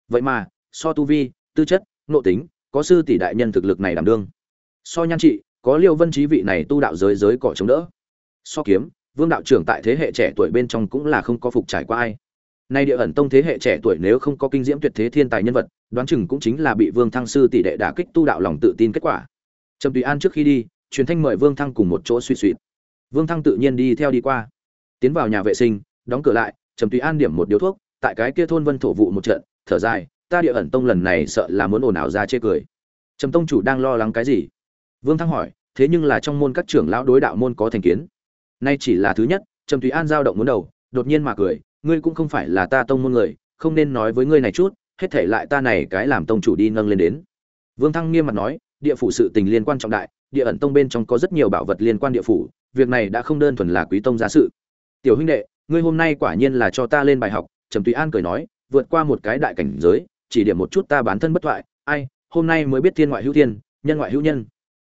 Vậy mà, so tu vi, tư chất, nội tính, có sư tỷ đại nhân thực lực này đảm đương. So nhan trị, có liêu vân trí vị này tu đạo giới giới cỏ chống đỡ. So kiếm, vương đạo trưởng tại thế hệ trẻ tuổi bên trong cũng là không có phục trải qua ai. Nay địa ẩn tông thế hệ trẻ tuổi nếu không có kinh diễm tuyệt thế thiên tài nhân vật, đoán chừng cũng chính là bị vương thăng sư tỷ đệ đả kích tu đạo lòng tự tin kết quả. Trầm tùy an trước khi đi, truyền thanh mời vương thăng cùng một chỗ suy suy vương thăng tự nhiên đi theo đi qua. Tiến vào nhà vệ sinh, đóng cửa lại, trầm tùy an điểm một điếu thuốc, tại cái kia thôn vân thổ vụ một trận, thở dài, ta địa ẩn tông lần này sợ là muốn ồn ào ra chê cười. Trầm tông chủ đang lo lắng cái gì? Vương thăng hỏi, thế nhưng là trong môn các trưởng lão đối đạo môn có thành kiến. Nay chỉ là thứ nhất, trầm tùy an giao động muốn đầu, đột nhiên mà cười, ngươi cũng không phải là ta tông môn người, không nên nói với ngươi này chút, hết thể lại ta này cái làm tông chủ đi nâng lên đến. Vương thăng nghiêm mặt nói, địa phủ sự tình liên quan trọng đại, địa ẩn tông bên trong có rất nhiều bảo vật liên quan địa phủ việc này đã không đơn thuần là quý tông gia sự. Tiểu huynh đệ, ngươi hôm nay quả nhiên là cho ta lên bài học, trầm tùy an cười nói, vượt qua một cái đại cảnh giới, chỉ điểm một chút ta bán thân bất thoại, ai, hôm nay mới biết thiên ngoại hữu thiên, nhân ngoại hữu nhân.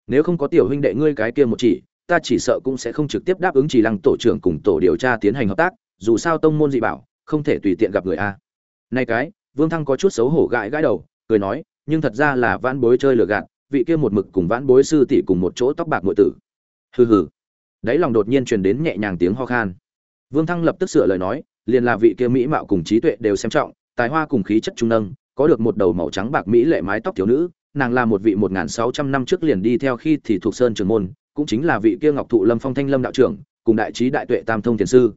Nếu không có tiểu huynh đệ ngươi cái kia một chỉ, ta chỉ sợ cũng sẽ không trực tiếp đáp ứng chỉ lăng tổ trưởng cùng tổ điều tra tiến hành hợp tác, dù sao tông môn dị bảo, không thể tùy tiện gặp người a. Nay cái, vương thăng có chút xấu hổ gãi gãi đầu, cười nói, nhưng thật ra là vãn bối chơi lừa gạt, vị kia một mực cùng vãn bối sư tỷ cùng một chỗ tóc bạc nội tử. Hừ hừ đáy lòng đột nhiên truyền đến nhẹ nhàng tiếng ho khan. Vương thăng lập tức sửa lời nói, liền là vị kia mỹ mạo cùng trí tuệ đều xem trọng, tài hoa cùng khí chất trung nâng, có được một đầu màu trắng bạc mỹ lệ mái tóc thiếu nữ, nàng là một vị một nghìn sáu trăm năm trước liền đi theo khi thì thuộc sơn trường môn, cũng chính là vị kia ngọc thụ lâm phong thanh lâm đạo trưởng, cùng đại trí đại tuệ tam thông thiền sư.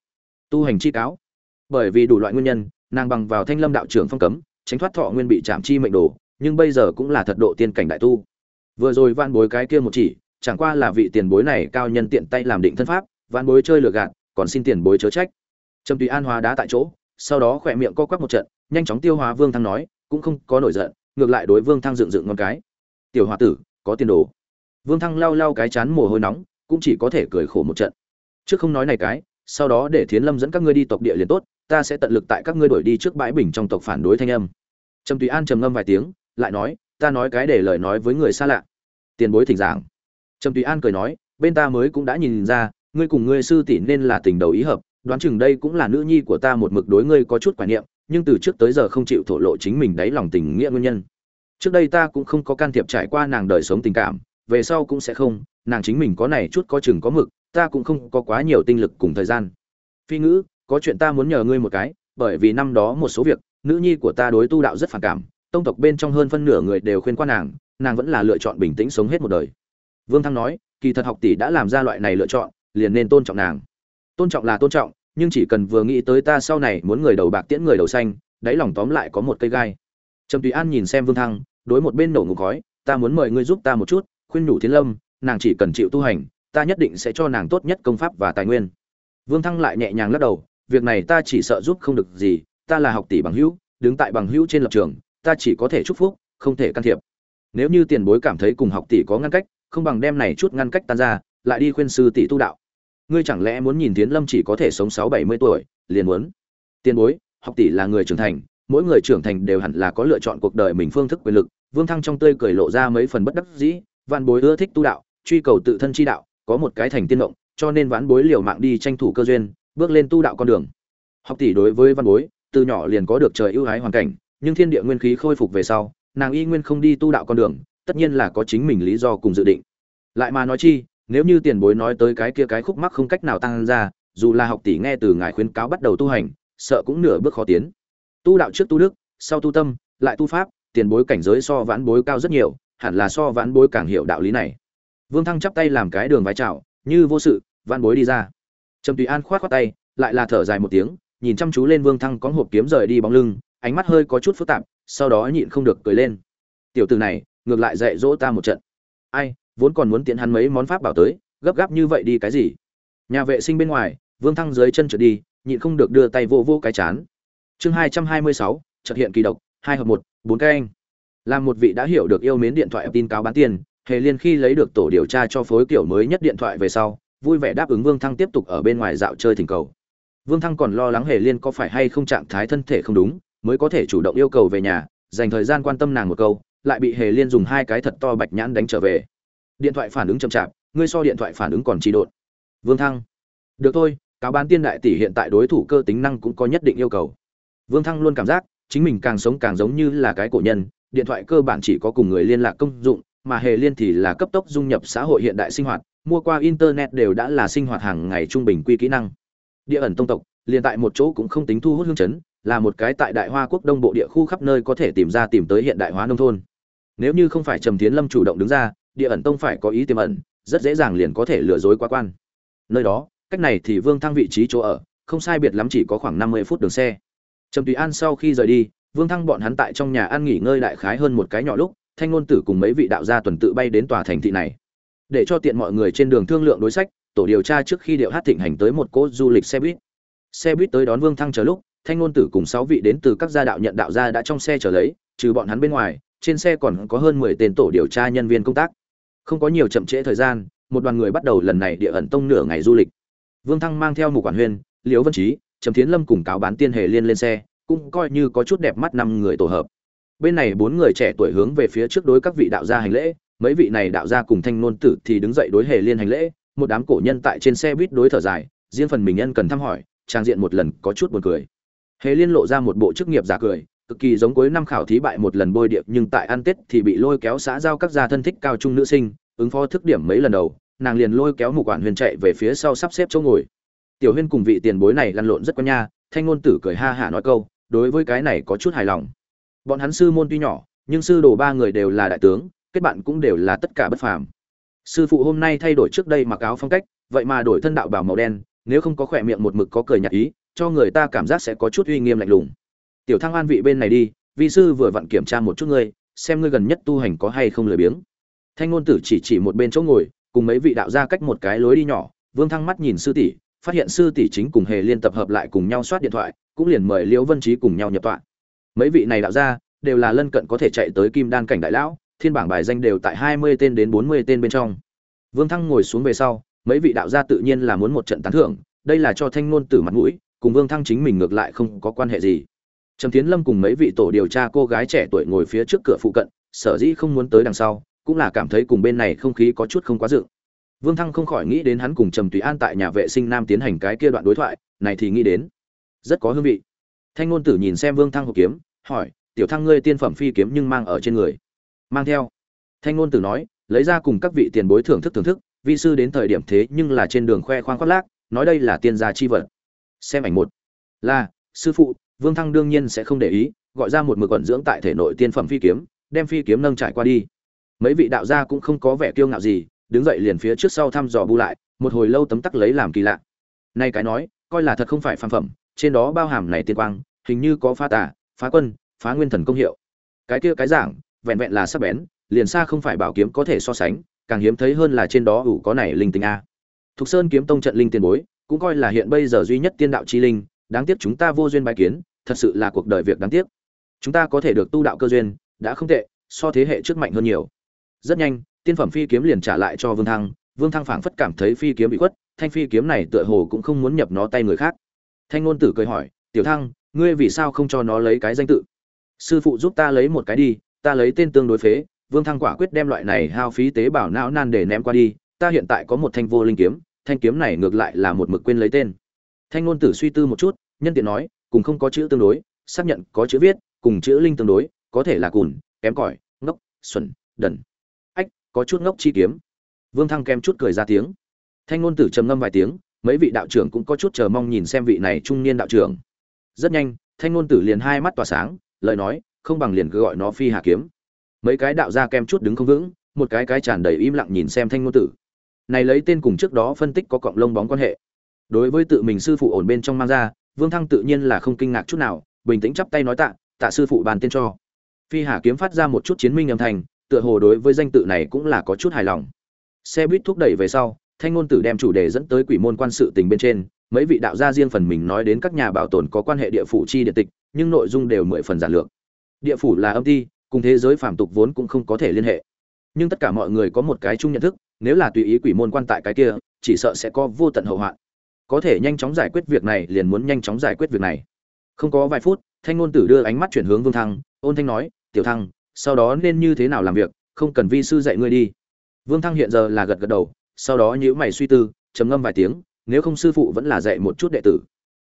Tu hành chi cáo. Bởi vì đủ loại nguyên nhân, nàng bằng vào thanh lâm đạo trưởng phong cấm, tránh thoát thọ nguyên bị chạm chi mệnh đồ, nhưng bây giờ cũng là thật độ tiên cảnh đại tu. Vừa rồi van bối cái kia một chỉ chẳng qua là vị tiền bối này cao nhân tiện tay làm định thân pháp vạn bối chơi lừa gạt, còn xin tiền bối chớ trách. Trầm tùy an hóa đá tại chỗ, sau đó khỏe miệng co quắp một trận, nhanh chóng tiêu hóa vương thăng nói, cũng không có nổi giận, ngược lại đối vương thăng dựng dựng ngon cái. Tiểu h tử, có tiền đồ. Vương thăng lau lau cái chán mồ hôi nóng, cũng chỉ có thể cười khổ một trận. Trước không nói này cái, sau đó để thiến lâm dẫn các ngươi đi tộc địa liền tốt, ta sẽ tận lực tại các ngươi đổi đi trước bãi bình trong tộc phản đối thanh âm. Trầm tùy an trầm ngâm vài tiếng, lại nói, ta nói cái để lời nói với người xa lạ. Tiền bối thỉnh giảng trầm tùy an cười nói, bên ta mới cũng đã nhìn ra, ngươi cùng ngươi sư tỷ nên là tình đầu ý hợp, đoán chừng đây cũng là nữ nhi của ta một mực đối ngươi có chút quả niệm, nhưng từ trước tới giờ không chịu thổ lộ chính mình đáy lòng tình nghĩa nguyên nhân. Trước đây ta cũng không có can thiệp trải qua nàng đời sống tình cảm, về sau cũng sẽ không, nàng chính mình có này chút có chừng có mực, ta cũng không có quá nhiều tinh lực cùng thời gian. Phi ngữ, có chuyện ta muốn nhờ ngươi một cái, bởi vì năm đó một số việc, nữ nhi của ta đối tu đạo rất phản cảm, tông tộc bên trong hơn phân nửa người đều khuyên qua nàng nàng vẫn là lựa chọn bình tĩnh sống hết một đời vương thăng nói, kỳ thật học tỷ đã làm ra loại này lựa chọn, liền nên tôn trọng nàng. Tôn trọng là tôn trọng, nhưng chỉ cần vừa nghĩ tới ta sau này muốn người đầu bạc tiễn người đầu xanh, đáy lòng tóm lại có một cây gai. Trầm tùy an nhìn xem vương thăng, đối một bên nổ ngục khói, ta muốn mời ngươi giúp ta một chút, khuyên nhủ thiên lâm, nàng chỉ cần chịu tu hành, ta nhất định sẽ cho nàng tốt nhất công pháp và tài nguyên. Vương thăng lại nhẹ nhàng lắc đầu, việc này ta chỉ sợ giúp không được gì, ta là học tỷ bằng hữu, đứng tại bằng hữu trên lập trường, ta chỉ có thể chúc phúc, không thể can thiệp. Nếu như tiền bối cảm thấy cùng học tỷ có ngăn cách không bằng đem này chút ngăn cách tan ra, lại đi khuyên sư tỷ tu đạo. Ngươi chẳng lẽ muốn nhìn Tiễn lâm chỉ có thể sống sáu bảy mươi tuổi, liền muốn? Tiên bối, học tỷ là người trưởng thành, mỗi người trưởng thành đều hẳn là có lựa chọn cuộc đời mình phương thức quyền lực. Vương thăng trong tươi cười lộ ra mấy phần bất đắc dĩ văn bối ưa thích tu đạo, truy cầu tự thân chi đạo, có một cái thành tiên động cho nên vãn bối liều mạng đi tranh thủ cơ duyên, bước lên tu đạo con đường. Học tỷ đối với văn bối, từ nhỏ liền có được trời ưu ái hoàn cảnh, nhưng thiên địa nguyên khí khôi phục về sau, nàng y nguyên không đi tu đạo con đường tất nhiên là có chính mình lý do cùng dự định. Lại mà nói chi, nếu như tiền bối nói tới cái kia cái khúc mắc không cách nào tăng ra, dù là học tỷ nghe từ ngài khuyến cáo bắt đầu tu hành, sợ cũng nửa bước khó tiến. Tu đạo trước tu đức, sau tu tâm, lại tu pháp, tiền bối cảnh giới so vãn bối cao rất nhiều, hẳn là so vãn bối càng hiểu đạo lý này. Vương thăng chắp tay làm cái đường vai trào như vô sự, vãn bối đi ra. Trầm tùy an khoát khoát tay, lại là thở dài một tiếng, nhìn chăm chú lên vương thăng có hộp kiếm rời đi bóng lưng, ánh mắt hơi có chút phức tạp, sau đó nhịn không được cười lên. Tiểu từ này ngược lại dạy dỗ ta một trận. Ai, vốn còn muốn tiện hắn mấy món pháp bảo tới, gấp gáp như vậy đi cái gì? Nhà vệ sinh bên ngoài, vương thăng dưới chân trở đi, nhịn không được đưa tay vô vô cái chán. Chương hai trăm hai mươi sáu trật hiện kỳ độc, hai hợp một, bốn cái anh. Làm một vị đã hiểu được yêu mến điện thoại tin cáo bán tiền, hề liên khi lấy được tổ điều tra cho phối kiểu mới nhất điện thoại về sau, vui vẻ đáp ứng vương thăng tiếp tục ở bên ngoài dạo chơi thỉnh cầu. Vương thăng còn lo lắng hề liên có phải hay không trạng thái thân thể không đúng, mới có thể chủ động yêu cầu về nhà, dành thời gian quan tâm nàng một câu lại bị hề liên dùng hai cái thật to bạch nhãn đánh trở về. Điện thoại phản ứng chậm chạp, ngươi so điện thoại phản ứng còn trì độn. Vương thăng. Được thôi, cáo bán tiên đại tỷ hiện tại đối thủ cơ tính năng cũng có nhất định yêu cầu. Vương thăng luôn cảm giác, chính mình càng sống càng giống như là cái cổ nhân, điện thoại cơ bản chỉ có cùng người liên lạc công dụng, mà hề liên thì là cấp tốc dung nhập xã hội hiện đại sinh hoạt, mua qua internet đều đã là sinh hoạt hàng ngày trung bình quy kỹ năng. Địa ẩn tông tộc, liền tại một chỗ cũng không tính thu hút hương chấn, là một cái tại đại hoa quốc đông bộ địa khu khắp nơi có thể tìm ra tìm tới hiện đại hóa nông thôn nếu như không phải trầm tiến lâm chủ động đứng ra, địa ẩn tông phải có ý tiềm ẩn, rất dễ dàng liền có thể lừa dối quá quan. Nơi đó, cách này thì vương thăng vị trí chỗ ở, không sai biệt lắm chỉ có khoảng năm mươi phút đường xe. Trầm tùy an sau khi rời đi, vương thăng bọn hắn tại trong nhà ăn nghỉ ngơi đại khái hơn một cái nhỏ lúc, thanh ngôn tử cùng mấy vị đạo gia tuần tự bay đến tòa thành thị này. Để cho tiện mọi người trên đường thương lượng đối sách, tổ điều tra trước khi điệu hát thịnh hành tới một cỗ du lịch xe buýt. Xe buýt tới đón vương thăng chờ lúc, thanh ngôn tử cùng sáu vị đến từ các gia đạo nhận đạo gia đã trong xe chờ lấy, trừ bọn hắn bên ngoài trên xe còn có hơn mười tên tổ điều tra nhân viên công tác. Không có nhiều chậm trễ thời gian, một đoàn người bắt đầu lần này địa ẩn tông nửa ngày du lịch. Vương thăng mang theo mục quản huyên, liễu vân trí trầm thiến lâm cùng cáo bán tiên hề liên lên xe, cũng coi như có chút đẹp mắt năm người tổ hợp. Bên này bốn người trẻ tuổi hướng về phía trước đối các vị đạo gia hành lễ, mấy vị này đạo gia cùng thanh nôn tử thì đứng dậy đối hề liên hành lễ, một đám cổ nhân tại trên xe buýt đối thở dài, riêng phần mình nhân cần thăm hỏi, trang diện một lần có chút buồn cười. Hề liên lộ ra một bộ chức nghiệp giả cười cực kỳ giống cuối năm khảo thí bại một lần bôi điệp nhưng tại ăn tết thì bị lôi kéo xã giao các gia thân thích cao trung nữ sinh, ứng phó thức điểm mấy lần đầu, nàng liền lôi kéo mục quản huyền chạy về phía sau sắp xếp chỗ ngồi. Tiểu huyên cùng vị tiền bối này lăn lộn rất quen nha, thanh ngôn tử cười ha hả nói câu, đối với cái này có chút hài lòng. Bọn hắn sư môn tuy nhỏ, nhưng sư đồ ba người đều là đại tướng, kết bạn cũng đều là tất cả bất phàm. Sư phụ hôm nay thay đổi trước đây mặc áo phong cách, vậy mà đổi thân đạo bào màu đen, nếu không có khỏe miệng một mực có cười nhạt ý, cho người ta cảm giác sẽ có chút uy nghiêm lạnh lùng tiểu thăng an vị bên này đi, vi sư vừa vặn kiểm tra một chút ngươi, xem ngươi gần nhất tu hành có hay không lười biếng. Thanh ngôn tử chỉ chỉ một bên chỗ ngồi, cùng mấy vị đạo gia cách một cái lối đi nhỏ, vương thăng mắt nhìn sư tỷ, phát hiện sư tỷ chính cùng hề liên tập hợp lại cùng nhau soát điện thoại, cũng liền mời liễu vân trí cùng nhau nhập tọa. Mấy vị này đạo gia, đều là lân cận có thể chạy tới kim đan cảnh đại lão, thiên bảng bài danh đều tại hai mươi tên đến bốn mươi tên bên trong. Vương thăng ngồi xuống về sau, mấy vị đạo gia tự nhiên là muốn một trận tán thưởng, đây là cho thanh ngôn tử mặt mũi, cùng vương thăng chính mình ngược lại không có quan hệ gì trầm tiến lâm cùng mấy vị tổ điều tra cô gái trẻ tuổi ngồi phía trước cửa phụ cận, sở dĩ không muốn tới đằng sau, cũng là cảm thấy cùng bên này không khí có chút không quá dự. Vương thăng không khỏi nghĩ đến hắn cùng trầm tùy an tại nhà vệ sinh nam tiến hành cái kia đoạn đối thoại, này thì nghĩ đến, rất có hương vị. Thanh ngôn tử nhìn xem vương thăng hộp kiếm, hỏi, tiểu thăng ngươi tiên phẩm phi kiếm nhưng mang ở trên người? Mang theo. Thanh ngôn tử nói, lấy ra cùng các vị tiền bối thưởng thức thưởng thức, vi sư đến thời điểm thế nhưng là trên đường khoe khoang khoác lác, nói đây là tiên gia chi vật. Xem ảnh một. Là, sư phụ vương thăng đương nhiên sẽ không để ý, gọi ra một mực quẩn dưỡng tại thể nội tiên phẩm phi kiếm, đem phi kiếm nâng trải qua đi. Mấy vị đạo gia cũng không có vẻ kiêu ngạo gì, đứng dậy liền phía trước sau thăm dò bu lại, một hồi lâu tấm tắc lấy làm kỳ lạ. Nay cái nói, coi là thật không phải phàm phẩm, trên đó bao hàm này tiên quang, hình như có phá tà, phá quân, phá nguyên thần công hiệu. Cái kia cái giảng vẹn vẹn là sắc bén, liền xa không phải bảo kiếm có thể so sánh, càng hiếm thấy hơn là trên đó ủ có này linh tinh a. Thục sơn kiếm tông trận linh tiền bối, cũng coi là hiện bây giờ duy nhất tiên đạo chi linh, đáng tiếc chúng ta vô duyên bái kiến thật sự là cuộc đời việc đáng tiếc. Chúng ta có thể được tu đạo cơ duyên, đã không tệ, so thế hệ trước mạnh hơn nhiều. Rất nhanh, tiên phẩm phi kiếm liền trả lại cho vương thăng. Vương thăng phảng phất cảm thấy phi kiếm bị khuất, thanh phi kiếm này tựa hồ cũng không muốn nhập nó tay người khác. Thanh ngôn tử cười hỏi, tiểu thăng, ngươi vì sao không cho nó lấy cái danh tự? Sư phụ giúp ta lấy một cái đi, ta lấy tên tương đối phế. Vương thăng quả quyết đem loại này hao phí tế bào não nan để ném qua đi. Ta hiện tại có một thanh vô linh kiếm, thanh kiếm này ngược lại là một mực quên lấy tên. Thanh ngôn tử suy tư một chút, nhân tiện nói cùng không có chữ tương đối, xác nhận có chữ viết, cùng chữ linh tương đối, có thể là cùn, kém cỏi, ngốc, xuẩn, đần. Ách, có chút ngốc chi kiếm. Vương thăng kém chút cười ra tiếng. Thanh ngôn tử trầm ngâm vài tiếng, mấy vị đạo trưởng cũng có chút chờ mong nhìn xem vị này trung niên đạo trưởng. Rất nhanh, thanh ngôn tử liền hai mắt tỏa sáng, lời nói, không bằng liền cứ gọi nó phi hà kiếm. Mấy cái đạo gia kem chút đứng không vững, một cái cái tràn đầy im lặng nhìn xem thanh ngôn tử. Này lấy tên cùng trước đó phân tích có cọng lông bóng quan hệ. Đối với tự mình sư phụ ổn bên trong mang ra vương thăng tự nhiên là không kinh ngạc chút nào, bình tĩnh chắp tay nói tạ tạ sư phụ bàn tên cho. Phi hà kiếm phát ra một chút chiến minh âm thanh, tựa hồ đối với danh tự này cũng là có chút hài lòng. Xe buýt thúc đẩy về sau, thanh ngôn tử đem chủ đề dẫn tới quỷ môn quan sự tình bên trên, mấy vị đạo gia riêng phần mình nói đến các nhà bảo tồn có quan hệ địa phủ chi địa tịch, nhưng nội dung đều mười phần giản lược. Địa phủ là âm ti, cùng thế giới phàm tục vốn cũng không có thể liên hệ. Nhưng tất cả mọi người có một cái chung nhận thức, nếu là tùy ý quỷ môn quan tại cái kia, chỉ sợ sẽ có vô tận hậu hoạn có thể nhanh chóng giải quyết việc này, liền muốn nhanh chóng giải quyết việc này. Không có vài phút, thanh ngôn tử đưa ánh mắt chuyển hướng vương thăng, ôn thanh nói, tiểu thăng, sau đó nên như thế nào làm việc? Không cần vi sư dạy ngươi đi. Vương thăng hiện giờ là gật gật đầu, sau đó nhữ mày suy tư, trầm ngâm vài tiếng, nếu không sư phụ vẫn là dạy một chút đệ tử.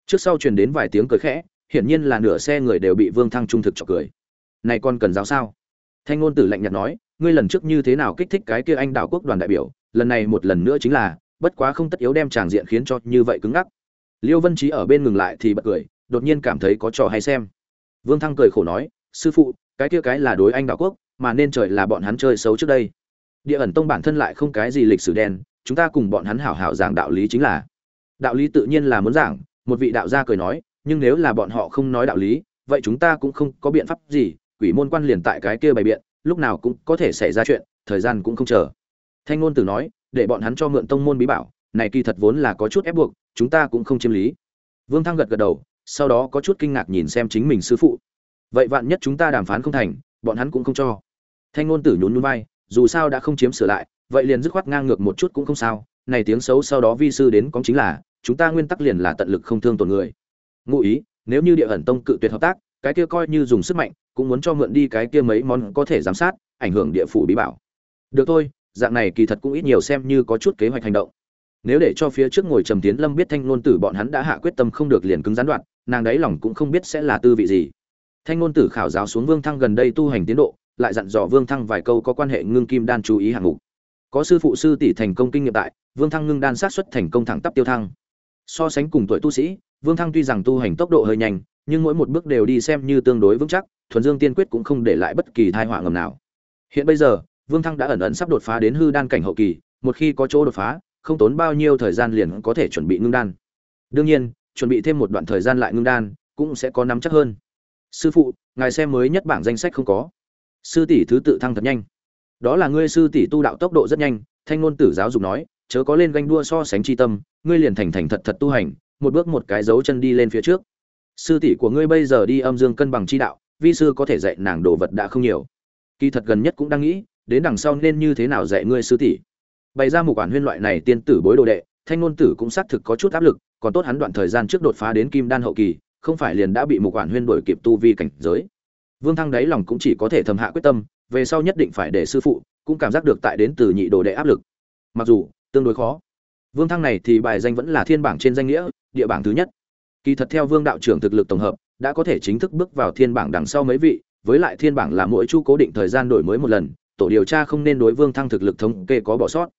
Trước sau truyền đến vài tiếng cười khẽ, hiển nhiên là nửa xe người đều bị vương thăng trung thực chọc cười. Này con cần giáo sao? Thanh ngôn tử lạnh nhạt nói, ngươi lần trước như thế nào kích thích cái kia anh đảo quốc đoàn đại biểu, lần này một lần nữa chính là bất quá không tất yếu đem tràng diện khiến cho như vậy cứng ngắc. Liêu vân trí ở bên ngừng lại thì bật cười, đột nhiên cảm thấy có trò hay xem. Vương thăng cười khổ nói, sư phụ, cái kia cái là đối anh đạo quốc, mà nên trời là bọn hắn chơi xấu trước đây. Địa ẩn tông bản thân lại không cái gì lịch sử đen, chúng ta cùng bọn hắn hảo hảo giảng đạo lý chính là. Đạo lý tự nhiên là muốn giảng, một vị đạo gia cười nói, nhưng nếu là bọn họ không nói đạo lý, vậy chúng ta cũng không có biện pháp gì, quỷ môn quan liền tại cái kia bày biện, lúc nào cũng có thể xảy ra chuyện, thời gian cũng không chờ. Thanh ngôn tử nói để bọn hắn cho mượn tông môn bí bảo, này kỳ thật vốn là có chút ép buộc, chúng ta cũng không chiếm lý. Vương thăng gật gật đầu, sau đó có chút kinh ngạc nhìn xem chính mình sư phụ. Vậy vạn nhất chúng ta đàm phán không thành, bọn hắn cũng không cho. Thanh ngôn tử nhún nhún vai, dù sao đã không chiếm sửa lại, vậy liền dứt khoát ngang ngược một chút cũng không sao, này tiếng xấu sau đó vi sư đến cóng chính là, chúng ta nguyên tắc liền là tận lực không thương tổn người. Ngụ ý, nếu như địa ẩn tông cự tuyệt hợp tác, cái kia coi như dùng sức mạnh, cũng muốn cho mượn đi cái kia mấy món có thể giám sát, ảnh hưởng địa phủ bí bảo. Được thôi dạng này kỳ thật cũng ít nhiều xem như có chút kế hoạch hành động. Nếu để cho phía trước ngồi trầm tiến lâm biết thanh ngôn tử bọn hắn đã hạ quyết tâm không được liền cứng gián đoạn, nàng đấy lòng cũng không biết sẽ là tư vị gì. Thanh ngôn tử khảo giáo xuống vương thăng gần đây tu hành tiến độ, lại dặn dò vương thăng vài câu có quan hệ ngưng kim đan chú ý hạng mục. Có sư phụ sư tỷ thành công kinh nghiệm tại, vương thăng ngưng đan sát xuất thành công thẳng tắp tiêu thăng. So sánh cùng tuổi tu sĩ, vương thăng tuy rằng tu hành tốc độ hơi nhanh, nhưng mỗi một bước đều đi xem như tương đối vững chắc, thuần dương tiên quyết cũng không để lại bất kỳ thai họa ngầm nào. Hiện bây giờ vương thăng đã ẩn ẩn sắp đột phá đến hư đan cảnh hậu kỳ, một khi có chỗ đột phá, không tốn bao nhiêu thời gian liền có thể chuẩn bị ngưng đan. Đương nhiên, chuẩn bị thêm một đoạn thời gian lại ngưng đan cũng sẽ có nắm chắc hơn. Sư phụ, ngài xem mới nhất bảng danh sách không có. Sư tỷ thứ tự thăng thật nhanh. Đó là ngươi sư tỷ tu đạo tốc độ rất nhanh, thanh ngôn tử giáo dục nói, chớ có lên ganh đua so sánh chi tâm, ngươi liền thành thành thật thật tu hành, một bước một cái dấu chân đi lên phía trước. Sư tỷ của ngươi bây giờ đi âm dương cân bằng chi đạo, vi sư có thể dạy nàng đồ vật đã không nhiều. Kỳ thật gần nhất cũng đang nghĩ đến đằng sau nên như thế nào dạy ngươi sư tỷ? Bày ra một quản huyên loại này tiên tử bối đồ đệ, thanh ngôn tử cũng xác thực có chút áp lực, còn tốt hắn đoạn thời gian trước đột phá đến kim đan hậu kỳ, không phải liền đã bị một quản huyên đổi kịp tu vi cảnh giới. Vương thăng đáy lòng cũng chỉ có thể thầm hạ quyết tâm, về sau nhất định phải để sư phụ cũng cảm giác được tại đến từ nhị đồ đệ áp lực. Mặc dù, tương đối khó. Vương thăng này thì bài danh vẫn là thiên bảng trên danh nghĩa, địa bảng thứ nhất. Kỳ thật theo vương đạo trưởng thực lực tổng hợp, đã có thể chính thức bước vào thiên bảng đằng sau mấy vị, với lại thiên bảng là mỗi chu cố định thời gian đổi mới một lần tổ điều tra không nên đối vương thăng thực lực thống kê có bỏ sót.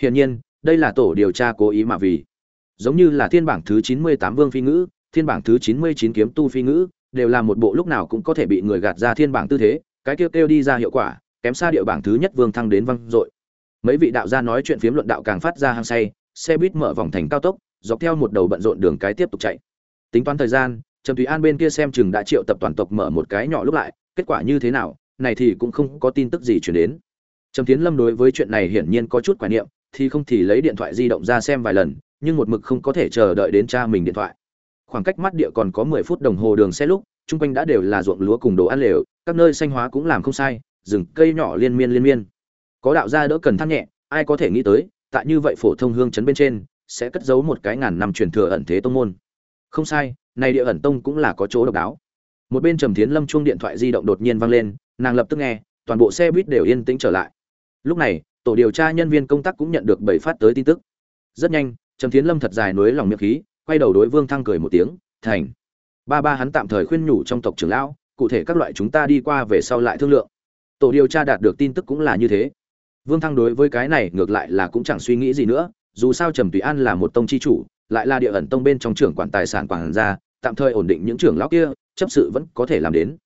Hiển nhiên, đây là tổ điều tra cố ý mà vì. Giống như là thiên bảng thứ chín mươi tám vương phi ngữ, thiên bảng thứ chín mươi chín kiếm tu phi ngữ, đều là một bộ lúc nào cũng có thể bị người gạt ra thiên bảng tư thế, cái kêu kêu đi ra hiệu quả, kém xa địa bảng thứ nhất vương thăng đến văng dội. Mấy vị đạo gia nói chuyện phiếm luận đạo càng phát ra hăng say, xe buýt mở vòng thành cao tốc, dọc theo một đầu bận rộn đường cái tiếp tục chạy. Tính toán thời gian, trầm thúy an bên kia xem chừng đã triệu tập toàn tộc mở một cái nhỏ lúc lại, kết quả như thế nào này thì cũng không có tin tức gì chuyển đến. Trầm tiến lâm đối với chuyện này hiển nhiên có chút quả niệm, thì không thì lấy điện thoại di động ra xem vài lần, nhưng một mực không có thể chờ đợi đến cha mình điện thoại. Khoảng cách mắt địa còn có mười phút đồng hồ đường xe lúc, chung quanh đã đều là ruộng lúa cùng đồ ăn lều, các nơi xanh hóa cũng làm không sai, rừng cây nhỏ liên miên liên miên. Có đạo gia đỡ cần thắt nhẹ, ai có thể nghĩ tới tại như vậy phổ thông hương chấn bên trên, sẽ cất giấu một cái ngàn năm truyền thừa ẩn thế tông môn. Không sai, này địa ẩn tông cũng là có chỗ độc đáo. Một bên trầm thiến lâm chuông điện thoại di động đột nhiên vang lên nàng lập tức nghe, toàn bộ xe buýt đều yên tĩnh trở lại. Lúc này, tổ điều tra nhân viên công tác cũng nhận được bảy phát tới tin tức. Rất nhanh, trầm tiến lâm thật dài nối lòng miệng khí, quay đầu đối vương thăng cười một tiếng, thành, ba ba hắn tạm thời khuyên nhủ trong tộc trưởng lão, cụ thể các loại chúng ta đi qua về sau lại thương lượng. Tổ điều tra đạt được tin tức cũng là như thế. Vương thăng đối với cái này ngược lại là cũng chẳng suy nghĩ gì nữa, dù sao trầm tùy an là một tông chi chủ, lại là địa ẩn tông bên trong trưởng quản tài sản quản gia, tạm thời ổn định những trưởng lão kia, chấp sự vẫn có thể làm đến.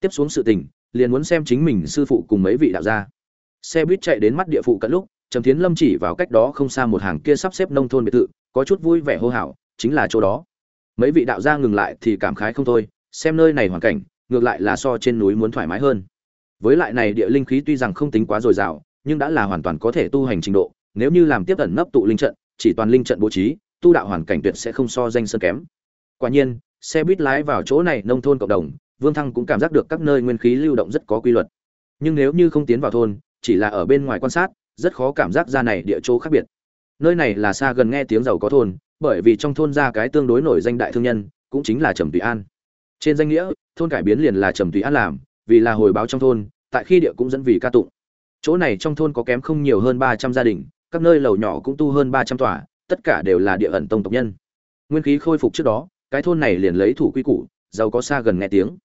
Tiếp xuống sự tình liền muốn xem chính mình sư phụ cùng mấy vị đạo gia. Xe buýt chạy đến mắt địa phụ cận lúc, trầm tiến lâm chỉ vào cách đó không xa một hàng kia sắp xếp nông thôn biệt thự, có chút vui vẻ hô hào, chính là chỗ đó. Mấy vị đạo gia ngừng lại thì cảm khái không thôi, xem nơi này hoàn cảnh, ngược lại là so trên núi muốn thoải mái hơn. Với lại này địa linh khí tuy rằng không tính quá dồi dào, nhưng đã là hoàn toàn có thể tu hành trình độ, nếu như làm tiếp ẩn nấp tụ linh trận, chỉ toàn linh trận bố trí, tu đạo hoàn cảnh tuyệt sẽ không so danh sơn kém. Quả nhiên, xe buýt lái vào chỗ này nông thôn cộng đồng vương thăng cũng cảm giác được các nơi nguyên khí lưu động rất có quy luật. Nhưng nếu như không tiến vào thôn, chỉ là ở bên ngoài quan sát, rất khó cảm giác ra này địa chỗ khác biệt. Nơi này là xa gần nghe tiếng giàu có thôn, bởi vì trong thôn ra cái tương đối nổi danh đại thương nhân, cũng chính là trầm tùy an. Trên danh nghĩa, thôn cải biến liền là trầm tùy an làm, vì là hồi báo trong thôn, tại khi địa cũng dẫn vì ca tụng. Chỗ này trong thôn có kém không nhiều hơn ba trăm gia đình, các nơi lầu nhỏ cũng tu hơn ba trăm tòa, tất cả đều là địa ẩn tông tộc nhân. Nguyên khí khôi phục trước đó, cái thôn này liền lấy thủ quy củ giàu có xa gần nghe tiếng.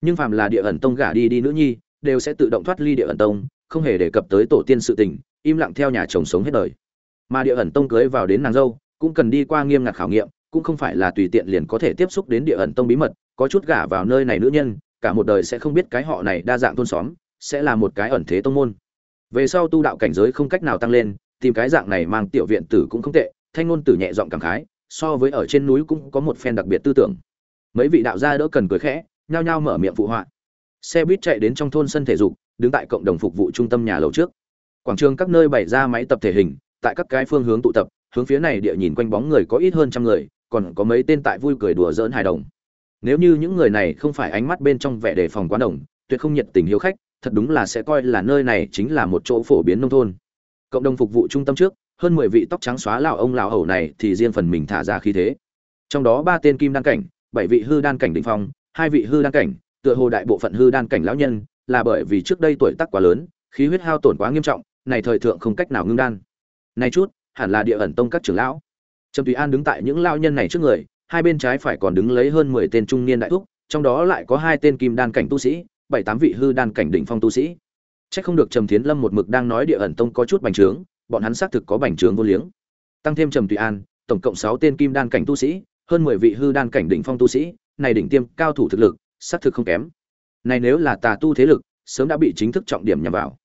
Nhưng phàm là địa ẩn tông gả đi đi nữ nhi, đều sẽ tự động thoát ly địa ẩn tông, không hề đề cập tới tổ tiên sự tình, im lặng theo nhà chồng sống hết đời. Mà địa ẩn tông cưới vào đến nàng dâu, cũng cần đi qua nghiêm ngặt khảo nghiệm, cũng không phải là tùy tiện liền có thể tiếp xúc đến địa ẩn tông bí mật, có chút gả vào nơi này nữ nhân, cả một đời sẽ không biết cái họ này đa dạng thôn xóm, sẽ là một cái ẩn thế tông môn. Về sau tu đạo cảnh giới không cách nào tăng lên, tìm cái dạng này mang tiểu viện tử cũng không tệ, thanh ngôn tử nhẹ giọng cảm khái, so với ở trên núi cũng có một phen đặc biệt tư tưởng mấy vị đạo gia đỡ cần cười khẽ, nhao nhao mở miệng phụ họa. Xe buýt chạy đến trong thôn sân thể dục, đứng tại cộng đồng phục vụ trung tâm nhà lầu trước. Quảng trường các nơi bày ra máy tập thể hình, tại các cái phương hướng tụ tập, hướng phía này địa nhìn quanh bóng người có ít hơn trăm người, còn có mấy tên tại vui cười đùa giỡn hài đồng. Nếu như những người này không phải ánh mắt bên trong vẻ đề phòng quá đồng, tuyệt không nhiệt tình hiếu khách, thật đúng là sẽ coi là nơi này chính là một chỗ phổ biến nông thôn. Cộng đồng phục vụ trung tâm trước, hơn mười vị tóc trắng xóa lão ông lão hầu này thì riêng phần mình thả ra khí thế. Trong đó ba tên kim đăng cảnh bảy vị hư đan cảnh đỉnh phong hai vị hư đan cảnh tựa hồ đại bộ phận hư đan cảnh lão nhân là bởi vì trước đây tuổi tác quá lớn khí huyết hao tổn quá nghiêm trọng này thời thượng không cách nào ngưng đan. Này chút hẳn là địa ẩn tông các trưởng lão. Trầm tùy an đứng tại những lão nhân này trước người hai bên trái phải còn đứng lấy hơn mười tên trung niên đại thúc trong đó lại có hai tên kim đan cảnh tu sĩ bảy tám vị hư đan cảnh đỉnh phong tu sĩ. Chắc không được Trầm Thiến Lâm một mực đang nói địa ẩn tông có chút bành trướng, bọn hắn xác thực có bành trướng vô liếng. Tăng thêm Trầm Tùy An, tổng cộng 6 tên kim đan cảnh tu sĩ, hơn 10 vị hư đan cảnh đỉnh phong tu sĩ, này đỉnh tiêm cao thủ thực lực, xác thực không kém. Này nếu là tà tu thế lực, sớm đã bị chính thức trọng điểm nhằm vào.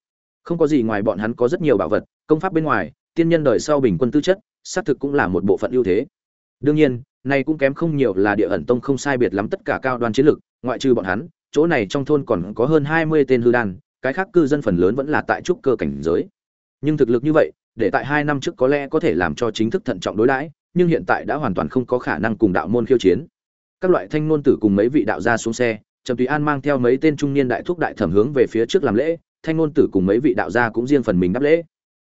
Không có gì ngoài bọn hắn có rất nhiều bảo vật, công pháp bên ngoài, tiên nhân đời sau bình quân tư chất, xác thực cũng là một bộ phận ưu thế. Đương nhiên, này cũng kém không nhiều là địa ẩn tông không sai biệt lắm tất cả cao đoan chiến lực, ngoại trừ bọn hắn, chỗ này trong thôn còn có hơn 20 tên hư đan, cái khác cư dân phần lớn vẫn là tại trúc cơ cảnh giới nhưng thực lực như vậy để tại hai năm trước có lẽ có thể làm cho chính thức thận trọng đối đãi nhưng hiện tại đã hoàn toàn không có khả năng cùng đạo môn khiêu chiến. Các loại thanh ngôn tử cùng mấy vị đạo gia xuống xe, trầm tùy an mang theo mấy tên trung niên đại thúc đại thẩm hướng về phía trước làm lễ, thanh ngôn tử cùng mấy vị đạo gia cũng riêng phần mình đáp lễ.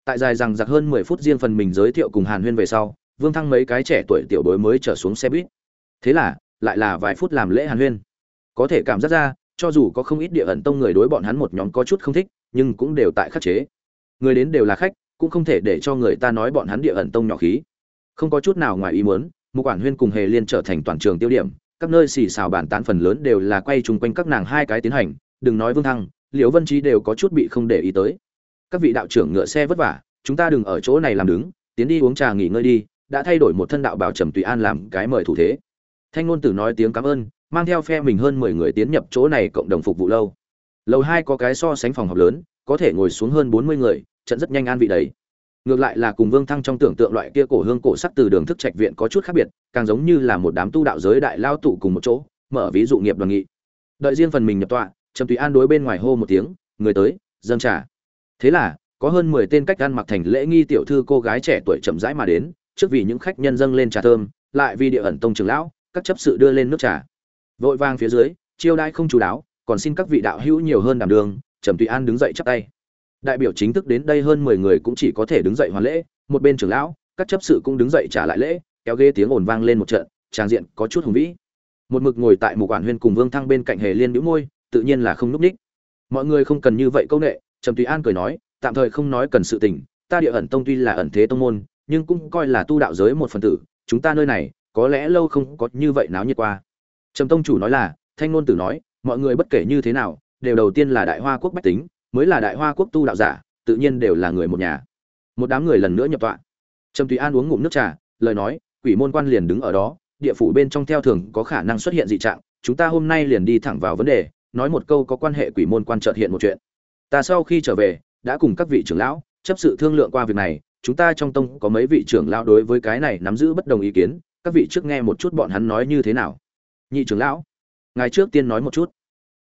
Tại dài rằng giặc hơn mười phút riêng phần mình giới thiệu cùng hàn huyên về sau, vương thăng mấy cái trẻ tuổi tiểu bối mới trở xuống xe buýt. Thế là, lại là vài phút làm lễ hàn huyên. Có thể cảm giác ra, cho dù có không ít địa ẩn tông người đối bọn hắn một nhóm có chút không thích, nhưng cũng đều tại khắc chế. Người đến đều là khách, cũng không thể để cho người ta nói bọn hắn địa ẩn tông nhỏ khí không có chút nào ngoài ý muốn một quản huyên cùng hề liên trở thành toàn trường tiêu điểm, các nơi xì xào bàn tán phần lớn đều là quay chung quanh các nàng hai cái tiến hành, đừng nói vương thăng, liễu vân trí đều có chút bị không để ý tới. Các vị đạo trưởng ngựa xe vất vả, chúng ta đừng ở chỗ này làm đứng, tiến đi uống trà nghỉ ngơi đi, đã thay đổi một thân đạo bảo trầm tùy an làm cái mời thủ thế. Thanh ngôn tử nói tiếng cảm ơn, mang theo phe mình hơn mười người tiến nhập chỗ này cộng đồng phục vụ lâu. Lầu hai có cái so sánh phòng học lớn, có thể ngồi xuống hơn bốn mươi người, trận rất nhanh an vị đấy ngược lại là cùng vương thăng trong tưởng tượng loại kia cổ hương cổ sắc từ đường thức trạch viện có chút khác biệt, càng giống như là một đám tu đạo giới đại lao tụ cùng một chỗ, mở ví dụ nghiệp đoàn nghị. Đợi riêng phần mình nhập tọa, trầm tùy an đối bên ngoài hô một tiếng, người tới, dâng trà. Thế là, có hơn mười tên cách ăn mặc thành lễ nghi tiểu thư cô gái trẻ tuổi chậm rãi mà đến, trước vì những khách nhân dâng lên trà thơm, lại vì địa ẩn tông trường lão, các chấp sự đưa lên nước trà. Vội vang phía dưới, chiêu đãi không chú đáo, còn xin các vị đạo hữu nhiều hơn đảm đường, trầm tùy an đứng dậy chắp tay đại biểu chính thức đến đây hơn mười người cũng chỉ có thể đứng dậy hoàn lễ, một bên trưởng lão, các chấp sự cũng đứng dậy trả lại lễ, kéo ghế tiếng ồn vang lên một trận, tràng diện có chút hùng vĩ. Một mực ngồi tại một quản huyên cùng vương thăng bên cạnh hề liên bĩu môi, tự nhiên là không núp ních. Mọi người không cần như vậy câu nệ, trầm tùy an cười nói, tạm thời không nói cần sự tình, ta địa ẩn tông tuy là ẩn thế tông môn, nhưng cũng coi là tu đạo giới một phần tử, chúng ta nơi này, có lẽ lâu không có như vậy náo nhiệt qua. Trầm tông chủ nói là, thanh ngôn tử nói, mọi người bất kể như thế nào, đều đầu tiên là đại hoa quốc bách tính mới là đại hoa quốc tu đạo giả, tự nhiên đều là người một nhà. Một đám người lần nữa nhập tọa. Trầm tùy an uống ngụm nước trà, lời nói, quỷ môn quan liền đứng ở đó, địa phủ bên trong theo thường có khả năng xuất hiện dị trạng, chúng ta hôm nay liền đi thẳng vào vấn đề, nói một câu có quan hệ quỷ môn quan chợt hiện một chuyện. Ta sau khi trở về, đã cùng các vị trưởng lão chấp sự thương lượng qua việc này, chúng ta trong tông có mấy vị trưởng lão đối với cái này nắm giữ bất đồng ý kiến, các vị trước nghe một chút bọn hắn nói như thế nào. Nhị trưởng lão, ngài trước tiên nói một chút.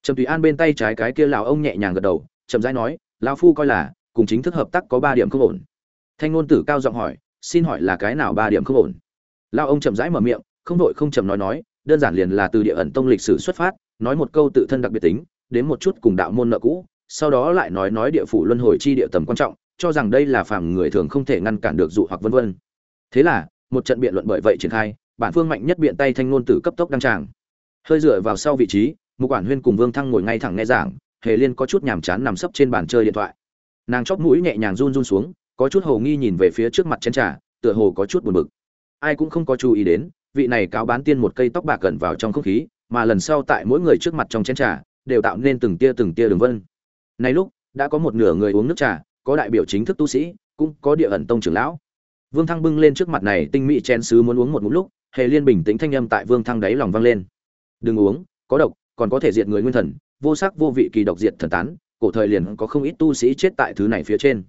Trầm tùy an bên tay trái cái kia lão ông nhẹ nhàng gật đầu chậm rãi nói, lão phu coi là, cùng chính thức hợp tác có ba điểm không ổn. Thanh ngôn tử cao giọng hỏi, xin hỏi là cái nào ba điểm không ổn? Lão ông chậm rãi mở miệng, không đội không chậm nói nói, đơn giản liền là từ địa ẩn tông lịch sử xuất phát, nói một câu tự thân đặc biệt tính, đến một chút cùng đạo môn nợ cũ, sau đó lại nói nói địa phủ luân hồi chi địa tầm quan trọng, cho rằng đây là phàm người thường không thể ngăn cản được dụ hoặc vân vân. Thế là, một trận biện luận bởi vậy triển khai, bản phương mạnh nhất biện tay thanh ngôn tử cấp tốc đăng tràng. Hơi dựa vào sau vị trí một quản huyên cùng vương thăng ngồi ngay thẳng nghe giảng hề liên có chút nhàm chán nằm sấp trên bàn chơi điện thoại. Nàng chóp mũi nhẹ nhàng run run xuống, có chút hồ nghi nhìn về phía trước mặt chén trà, tựa hồ có chút buồn bực. Ai cũng không có chú ý đến, vị này cáo bán tiên một cây tóc bạc gần vào trong không khí, mà lần sau tại mỗi người trước mặt trong chén trà, đều tạo nên từng tia từng tia đường vân. Này lúc, đã có một nửa người uống nước trà, có đại biểu chính thức tu sĩ, cũng có địa ẩn tông trưởng lão. Vương thăng bưng lên trước mặt này tinh mỹ chén sứ muốn uống một ngụm lúc, hề liên bình tĩnh thanh âm tại vương thăng đáy lòng vang lên. Đừng uống, có độc, còn có thể diệt người nguyên thần vô sắc vô vị kỳ độc diệt thần tán, cổ thời liền có không ít tu sĩ chết tại thứ này phía trên.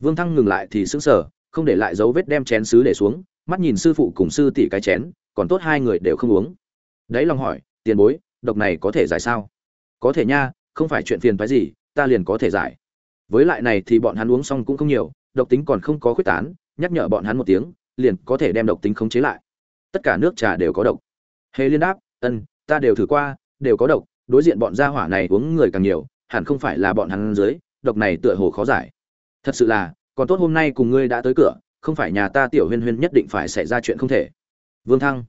Vương thăng ngừng lại thì sững sờ, không để lại dấu vết đem chén sứ để xuống, mắt nhìn sư phụ cùng sư tỷ cái chén, còn tốt hai người đều không uống. Đấy lòng hỏi, tiền bối, độc này có thể giải sao? Có thể nha, không phải chuyện phiền phái gì, ta liền có thể giải. Với lại này thì bọn hắn uống xong cũng không nhiều, độc tính còn không có khuyết tán, nhắc nhở bọn hắn một tiếng, liền có thể đem độc tính khống chế lại. Tất cả nước trà đều có độc. Hề liên đáp, ân, ta đều thử qua, đều có độc đối diện bọn gia hỏa này uống người càng nhiều, hẳn không phải là bọn hắn dưới, độc này tựa hồ khó giải. Thật sự là, còn tốt hôm nay cùng ngươi đã tới cửa, không phải nhà ta tiểu huyên huyên nhất định phải xảy ra chuyện không thể. Vương thăng,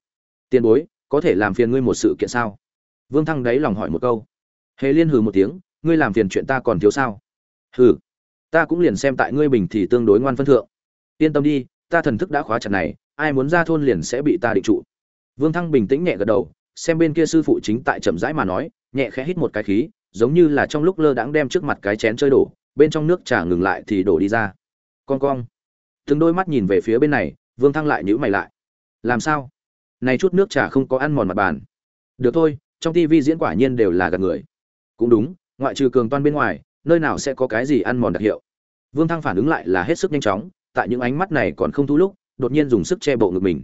tiền bối, có thể làm phiền ngươi một sự kiện sao? Vương thăng đáy lòng hỏi một câu. Hề liên hừ một tiếng, ngươi làm phiền chuyện ta còn thiếu sao? Hừ, ta cũng liền xem tại ngươi bình thì tương đối ngoan phân thượng. Yên tâm đi, ta thần thức đã khóa chặt này, ai muốn ra thôn liền sẽ bị ta định trụ. Vương thăng bình tĩnh nhẹ gật đầu, xem bên kia sư phụ chính tại chậm rãi mà nói nhẹ khẽ hít một cái khí, giống như là trong lúc lơ đãng đem trước mặt cái chén chơi đổ, bên trong nước trà ngừng lại thì đổ đi ra. Con cong. Từng đôi mắt nhìn về phía bên này, vương thăng lại nhữ mày lại. Làm sao? Này chút nước trà không có ăn mòn mặt bàn. Được thôi, trong tivi diễn quả nhiên đều là gạt người. Cũng đúng, ngoại trừ cường toan bên ngoài, nơi nào sẽ có cái gì ăn mòn đặc hiệu. Vương thăng phản ứng lại là hết sức nhanh chóng, tại những ánh mắt này còn không thu lúc, đột nhiên dùng sức che bộ ngực mình.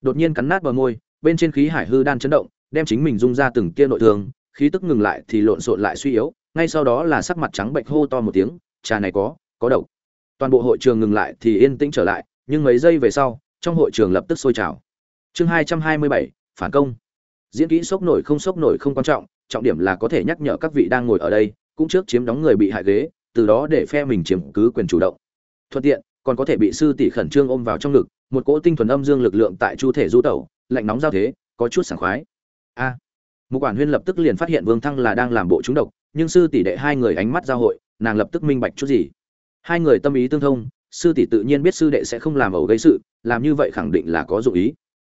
Đột nhiên cắn nát bờ môi, bên trên khí hải hư đan chấn động, đem chính mình rung ra từng kia nội thương khí tức ngừng lại thì lộn xộn lại suy yếu ngay sau đó là sắc mặt trắng bệnh hô to một tiếng trà này có có độc. Toàn bộ hội trường ngừng lại thì yên tĩnh trở lại nhưng mấy giây về sau trong hội trường lập tức sôi trào. Chương hai trăm hai mươi bảy phản công. Diễn kỹ sốc nổi không sốc nổi không quan trọng trọng điểm là có thể nhắc nhở các vị đang ngồi ở đây cũng trước chiếm đóng người bị hại ghế từ đó để phe mình chiếm cứ quyền chủ động. Thuận tiện còn có thể bị sư tỷ khẩn trương ôm vào trong ngực một cỗ tinh thuần âm dương lực lượng tại chu thể du tẩu lạnh nóng giao thế có chút sảng khoái. A à, Mục quản huyên lập tức liền phát hiện vương thăng là đang làm bộ trúng độc, nhưng sư tỷ đệ hai người ánh mắt giao hội, nàng lập tức minh bạch chút gì. Hai người tâm ý tương thông, sư tỷ tự nhiên biết sư đệ sẽ không làm ẩu gây sự, làm như vậy khẳng định là có dụng ý.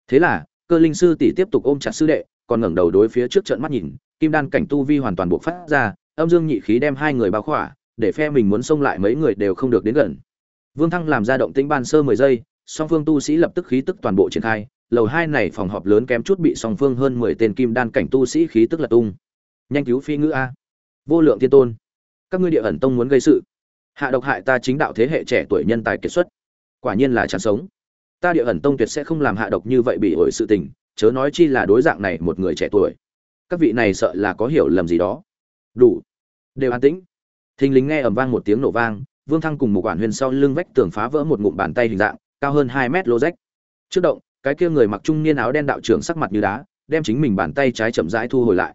Thế là, cơ linh sư tỷ tiếp tục ôm chặt sư đệ, còn ngẩng đầu đối phía trước trận mắt nhìn, kim đan cảnh tu vi hoàn toàn buộc phát ra, âm dương nhị khí đem hai người bao khỏa, để phe mình muốn xông lại mấy người đều không được đến gần. Vương thăng làm ra động tĩnh ban sơ mười giây, song phương tu sĩ lập tức khí tức toàn bộ triển khai lầu hai này phòng họp lớn kém chút bị song phương hơn mười tên kim đan cảnh tu sĩ khí tức là tung. Nhanh cứu phi ngữ a. Vô lượng thiên tôn. Các ngươi địa ẩn tông muốn gây sự. Hạ độc hại ta chính đạo thế hệ trẻ tuổi nhân tài kiệt xuất. Quả nhiên là chẳng sống. Ta địa ẩn tông tuyệt sẽ không làm hạ độc như vậy bị ổi sự tình, chớ nói chi là đối dạng này một người trẻ tuổi. Các vị này sợ là có hiểu lầm gì đó. Đủ. Đều an tĩnh. Thình lính nghe ầm vang một tiếng nổ vang, vương thăng cùng một quản huyền sau lưng vách tường phá vỡ một ngụm bàn tay hình dạng, cao hơn hai mét lô rách. Trước động cái kia người mặc trung niên áo đen đạo trưởng sắc mặt như đá, đem chính mình bàn tay trái chậm rãi thu hồi lại.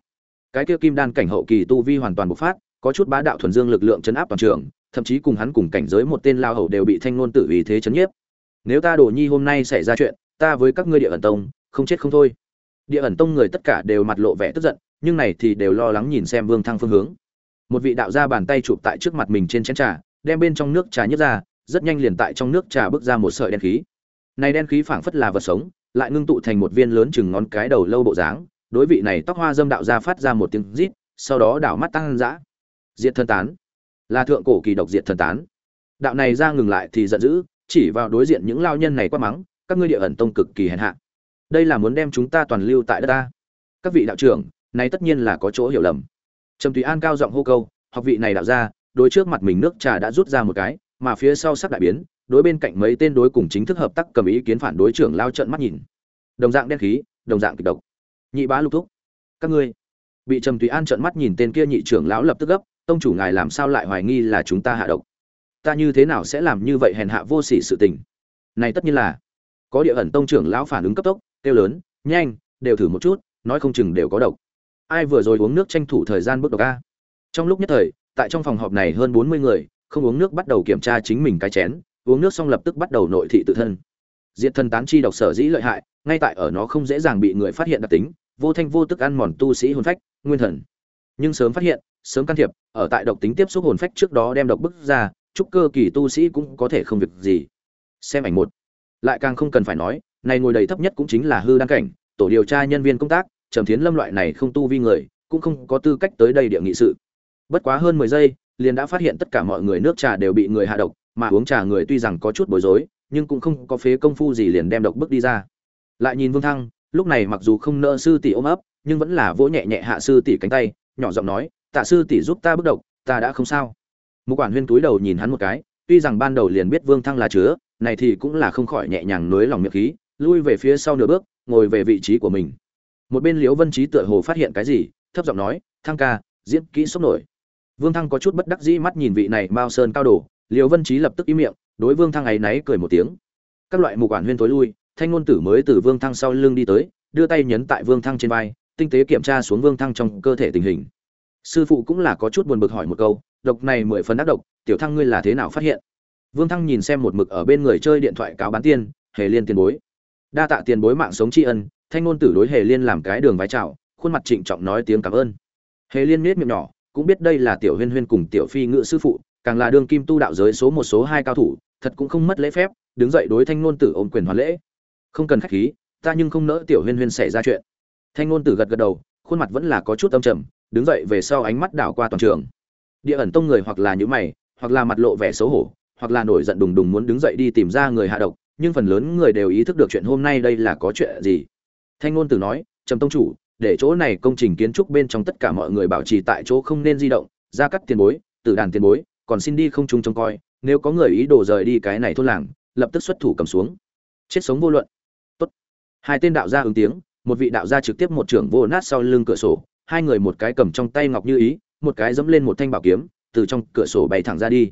Cái kia kim đan cảnh hậu kỳ tu vi hoàn toàn bộc phát, có chút bá đạo thuần dương lực lượng chấn áp toàn trường, thậm chí cùng hắn cùng cảnh giới một tên lao hầu đều bị thanh ngôn tử vì thế chấn nhiếp. Nếu ta đồ nhi hôm nay xảy ra chuyện, ta với các ngươi địa ẩn tông, không chết không thôi. Địa ẩn tông người tất cả đều mặt lộ vẻ tức giận, nhưng này thì đều lo lắng nhìn xem vương thăng phương hướng. Một vị đạo ra bàn tay chụp tại trước mặt mình trên chén trà, đem bên trong nước trà nhấc ra, rất nhanh liền tại trong nước trà bước ra một sợi đen khí này đen khí phảng phất là vật sống, lại ngưng tụ thành một viên lớn chừng ngón cái đầu lâu bộ dáng, đối vị này tóc hoa dâm đạo ra phát ra một tiếng rít, sau đó đảo mắt tăng dã. Diệt thần tán. Là thượng cổ kỳ độc diệt thần tán. Đạo này ra ngừng lại thì giận dữ, chỉ vào đối diện những lao nhân này quát mắng, các ngươi địa ẩn tông cực kỳ hèn hạ. Đây là muốn đem chúng ta toàn lưu tại đất ta. Các vị đạo trưởng, này tất nhiên là có chỗ hiểu lầm. Trầm tùy an cao giọng hô câu, học vị này đạo ra, đối trước mặt mình nước trà đã rút ra một cái, mà phía sau sắc đại biến đối bên cạnh mấy tên đối cùng chính thức hợp tác cầm ý kiến phản đối trưởng lao trận mắt nhìn. Đồng dạng đen khí, đồng dạng kịch độc. Nhị bá lục thúc, các ngươi. Bị trầm tùy an trận mắt nhìn tên kia nhị trưởng lão lập tức gấp, tông chủ ngài làm sao lại hoài nghi là chúng ta hạ độc? Ta như thế nào sẽ làm như vậy hèn hạ vô sỉ sự tình? Này tất nhiên là, có địa ẩn tông trưởng lão phản ứng cấp tốc, kêu lớn, nhanh, đều thử một chút, nói không chừng đều có độc. Ai vừa rồi uống nước tranh thủ thời gian bước độc a? Trong lúc nhất thời, tại trong phòng họp này hơn bốn mươi người, không uống nước bắt đầu kiểm tra chính mình cái chén uống nước xong lập tức bắt đầu nội thị tự thân. Diệt thần tán chi độc sở dĩ lợi hại, ngay tại ở nó không dễ dàng bị người phát hiện đặc tính, vô thanh vô tức ăn mòn tu sĩ hồn phách, nguyên thần. Nhưng sớm phát hiện, sớm can thiệp, ở tại độc tính tiếp xúc hồn phách trước đó đem độc bức ra trúc cơ kỳ tu sĩ cũng có thể không việc gì. Xem ảnh một. Lại càng không cần phải nói, này ngồi đầy thấp nhất cũng chính là hư đăng cảnh, tổ điều tra nhân viên công tác, trầm thiến lâm loại này không tu vi người, cũng không có tư cách tới đây địa nghị sự. Bất quá hơn mười giây, liền đã phát hiện tất cả mọi người nước trà đều bị người hạ độc mà uống trà người tuy rằng có chút bối rối, nhưng cũng không có phế công phu gì liền đem độc bước đi ra. Lại nhìn vương thăng, lúc này mặc dù không nỡ sư tỷ ôm ấp, nhưng vẫn là vỗ nhẹ nhẹ hạ sư tỷ cánh tay, nhỏ giọng nói, tạ sư tỷ giúp ta bước độc, ta đã không sao. Một quản huyên túi đầu nhìn hắn một cái, tuy rằng ban đầu liền biết vương thăng là chứa, này thì cũng là không khỏi nhẹ nhàng nối lòng miệng khí, lui về phía sau nửa bước, ngồi về vị trí của mình. Một bên liễu vân trí tựa hồ phát hiện cái gì, thấp giọng nói, thăng ca, diễn kỹ sốc nổi. Vương thăng có chút bất đắc dĩ mắt nhìn vị này mao sơn cao đồ liều vân trí lập tức im miệng, đối vương thăng ấy náy cười một tiếng. Các loại mục quản huyên tối lui, thanh ngôn tử mới từ vương thăng sau lưng đi tới, đưa tay nhấn tại vương thăng trên vai, tinh tế kiểm tra xuống vương thăng trong cơ thể tình hình. Sư phụ cũng là có chút buồn bực hỏi một câu, độc này mười phần ác độc, tiểu thăng ngươi là thế nào phát hiện? Vương thăng nhìn xem một mực ở bên người chơi điện thoại cáo bán tiên hề liên tiền bối. Đa tạ tiền bối mạng sống tri ân. Thanh ngôn tử đối hề liên làm cái đường vái chào, khuôn mặt trịnh trọng nói tiếng cảm ơn. Hề liên nết miệng nhỏ, cũng biết đây là tiểu huyên huyên cùng tiểu phi ngự sư phụ càng là đương kim tu đạo giới số một số hai cao thủ, thật cũng không mất lễ phép, đứng dậy đối thanh ngôn tử ôm quyền hoàn lễ. Không cần khách khí, ta nhưng không nỡ tiểu huyên huyên xảy ra chuyện. Thanh ngôn tử gật gật đầu, khuôn mặt vẫn là có chút âm trầm, đứng dậy về sau ánh mắt đảo qua toàn trường. Địa ẩn tông người hoặc là nhữ mày, hoặc là mặt lộ vẻ xấu hổ, hoặc là nổi giận đùng đùng muốn đứng dậy đi tìm ra người hạ độc, nhưng phần lớn người đều ý thức được chuyện hôm nay đây là có chuyện gì. Thanh ngôn tử nói, trầm tông chủ, để chỗ này công trình kiến trúc bên trong tất cả mọi người bảo trì tại chỗ không nên di động, ra cắt tiền bối, tử đàn tiền bối còn xin đi không chung trông coi, nếu có người ý đồ rời đi cái này thôn làng, lập tức xuất thủ cầm xuống. Chết sống vô luận. Tốt. Hai tên đạo gia ứng tiếng, một vị đạo gia trực tiếp một trưởng vô nát sau lưng cửa sổ, hai người một cái cầm trong tay ngọc như ý, một cái dẫm lên một thanh bảo kiếm, từ trong cửa sổ bay thẳng ra đi.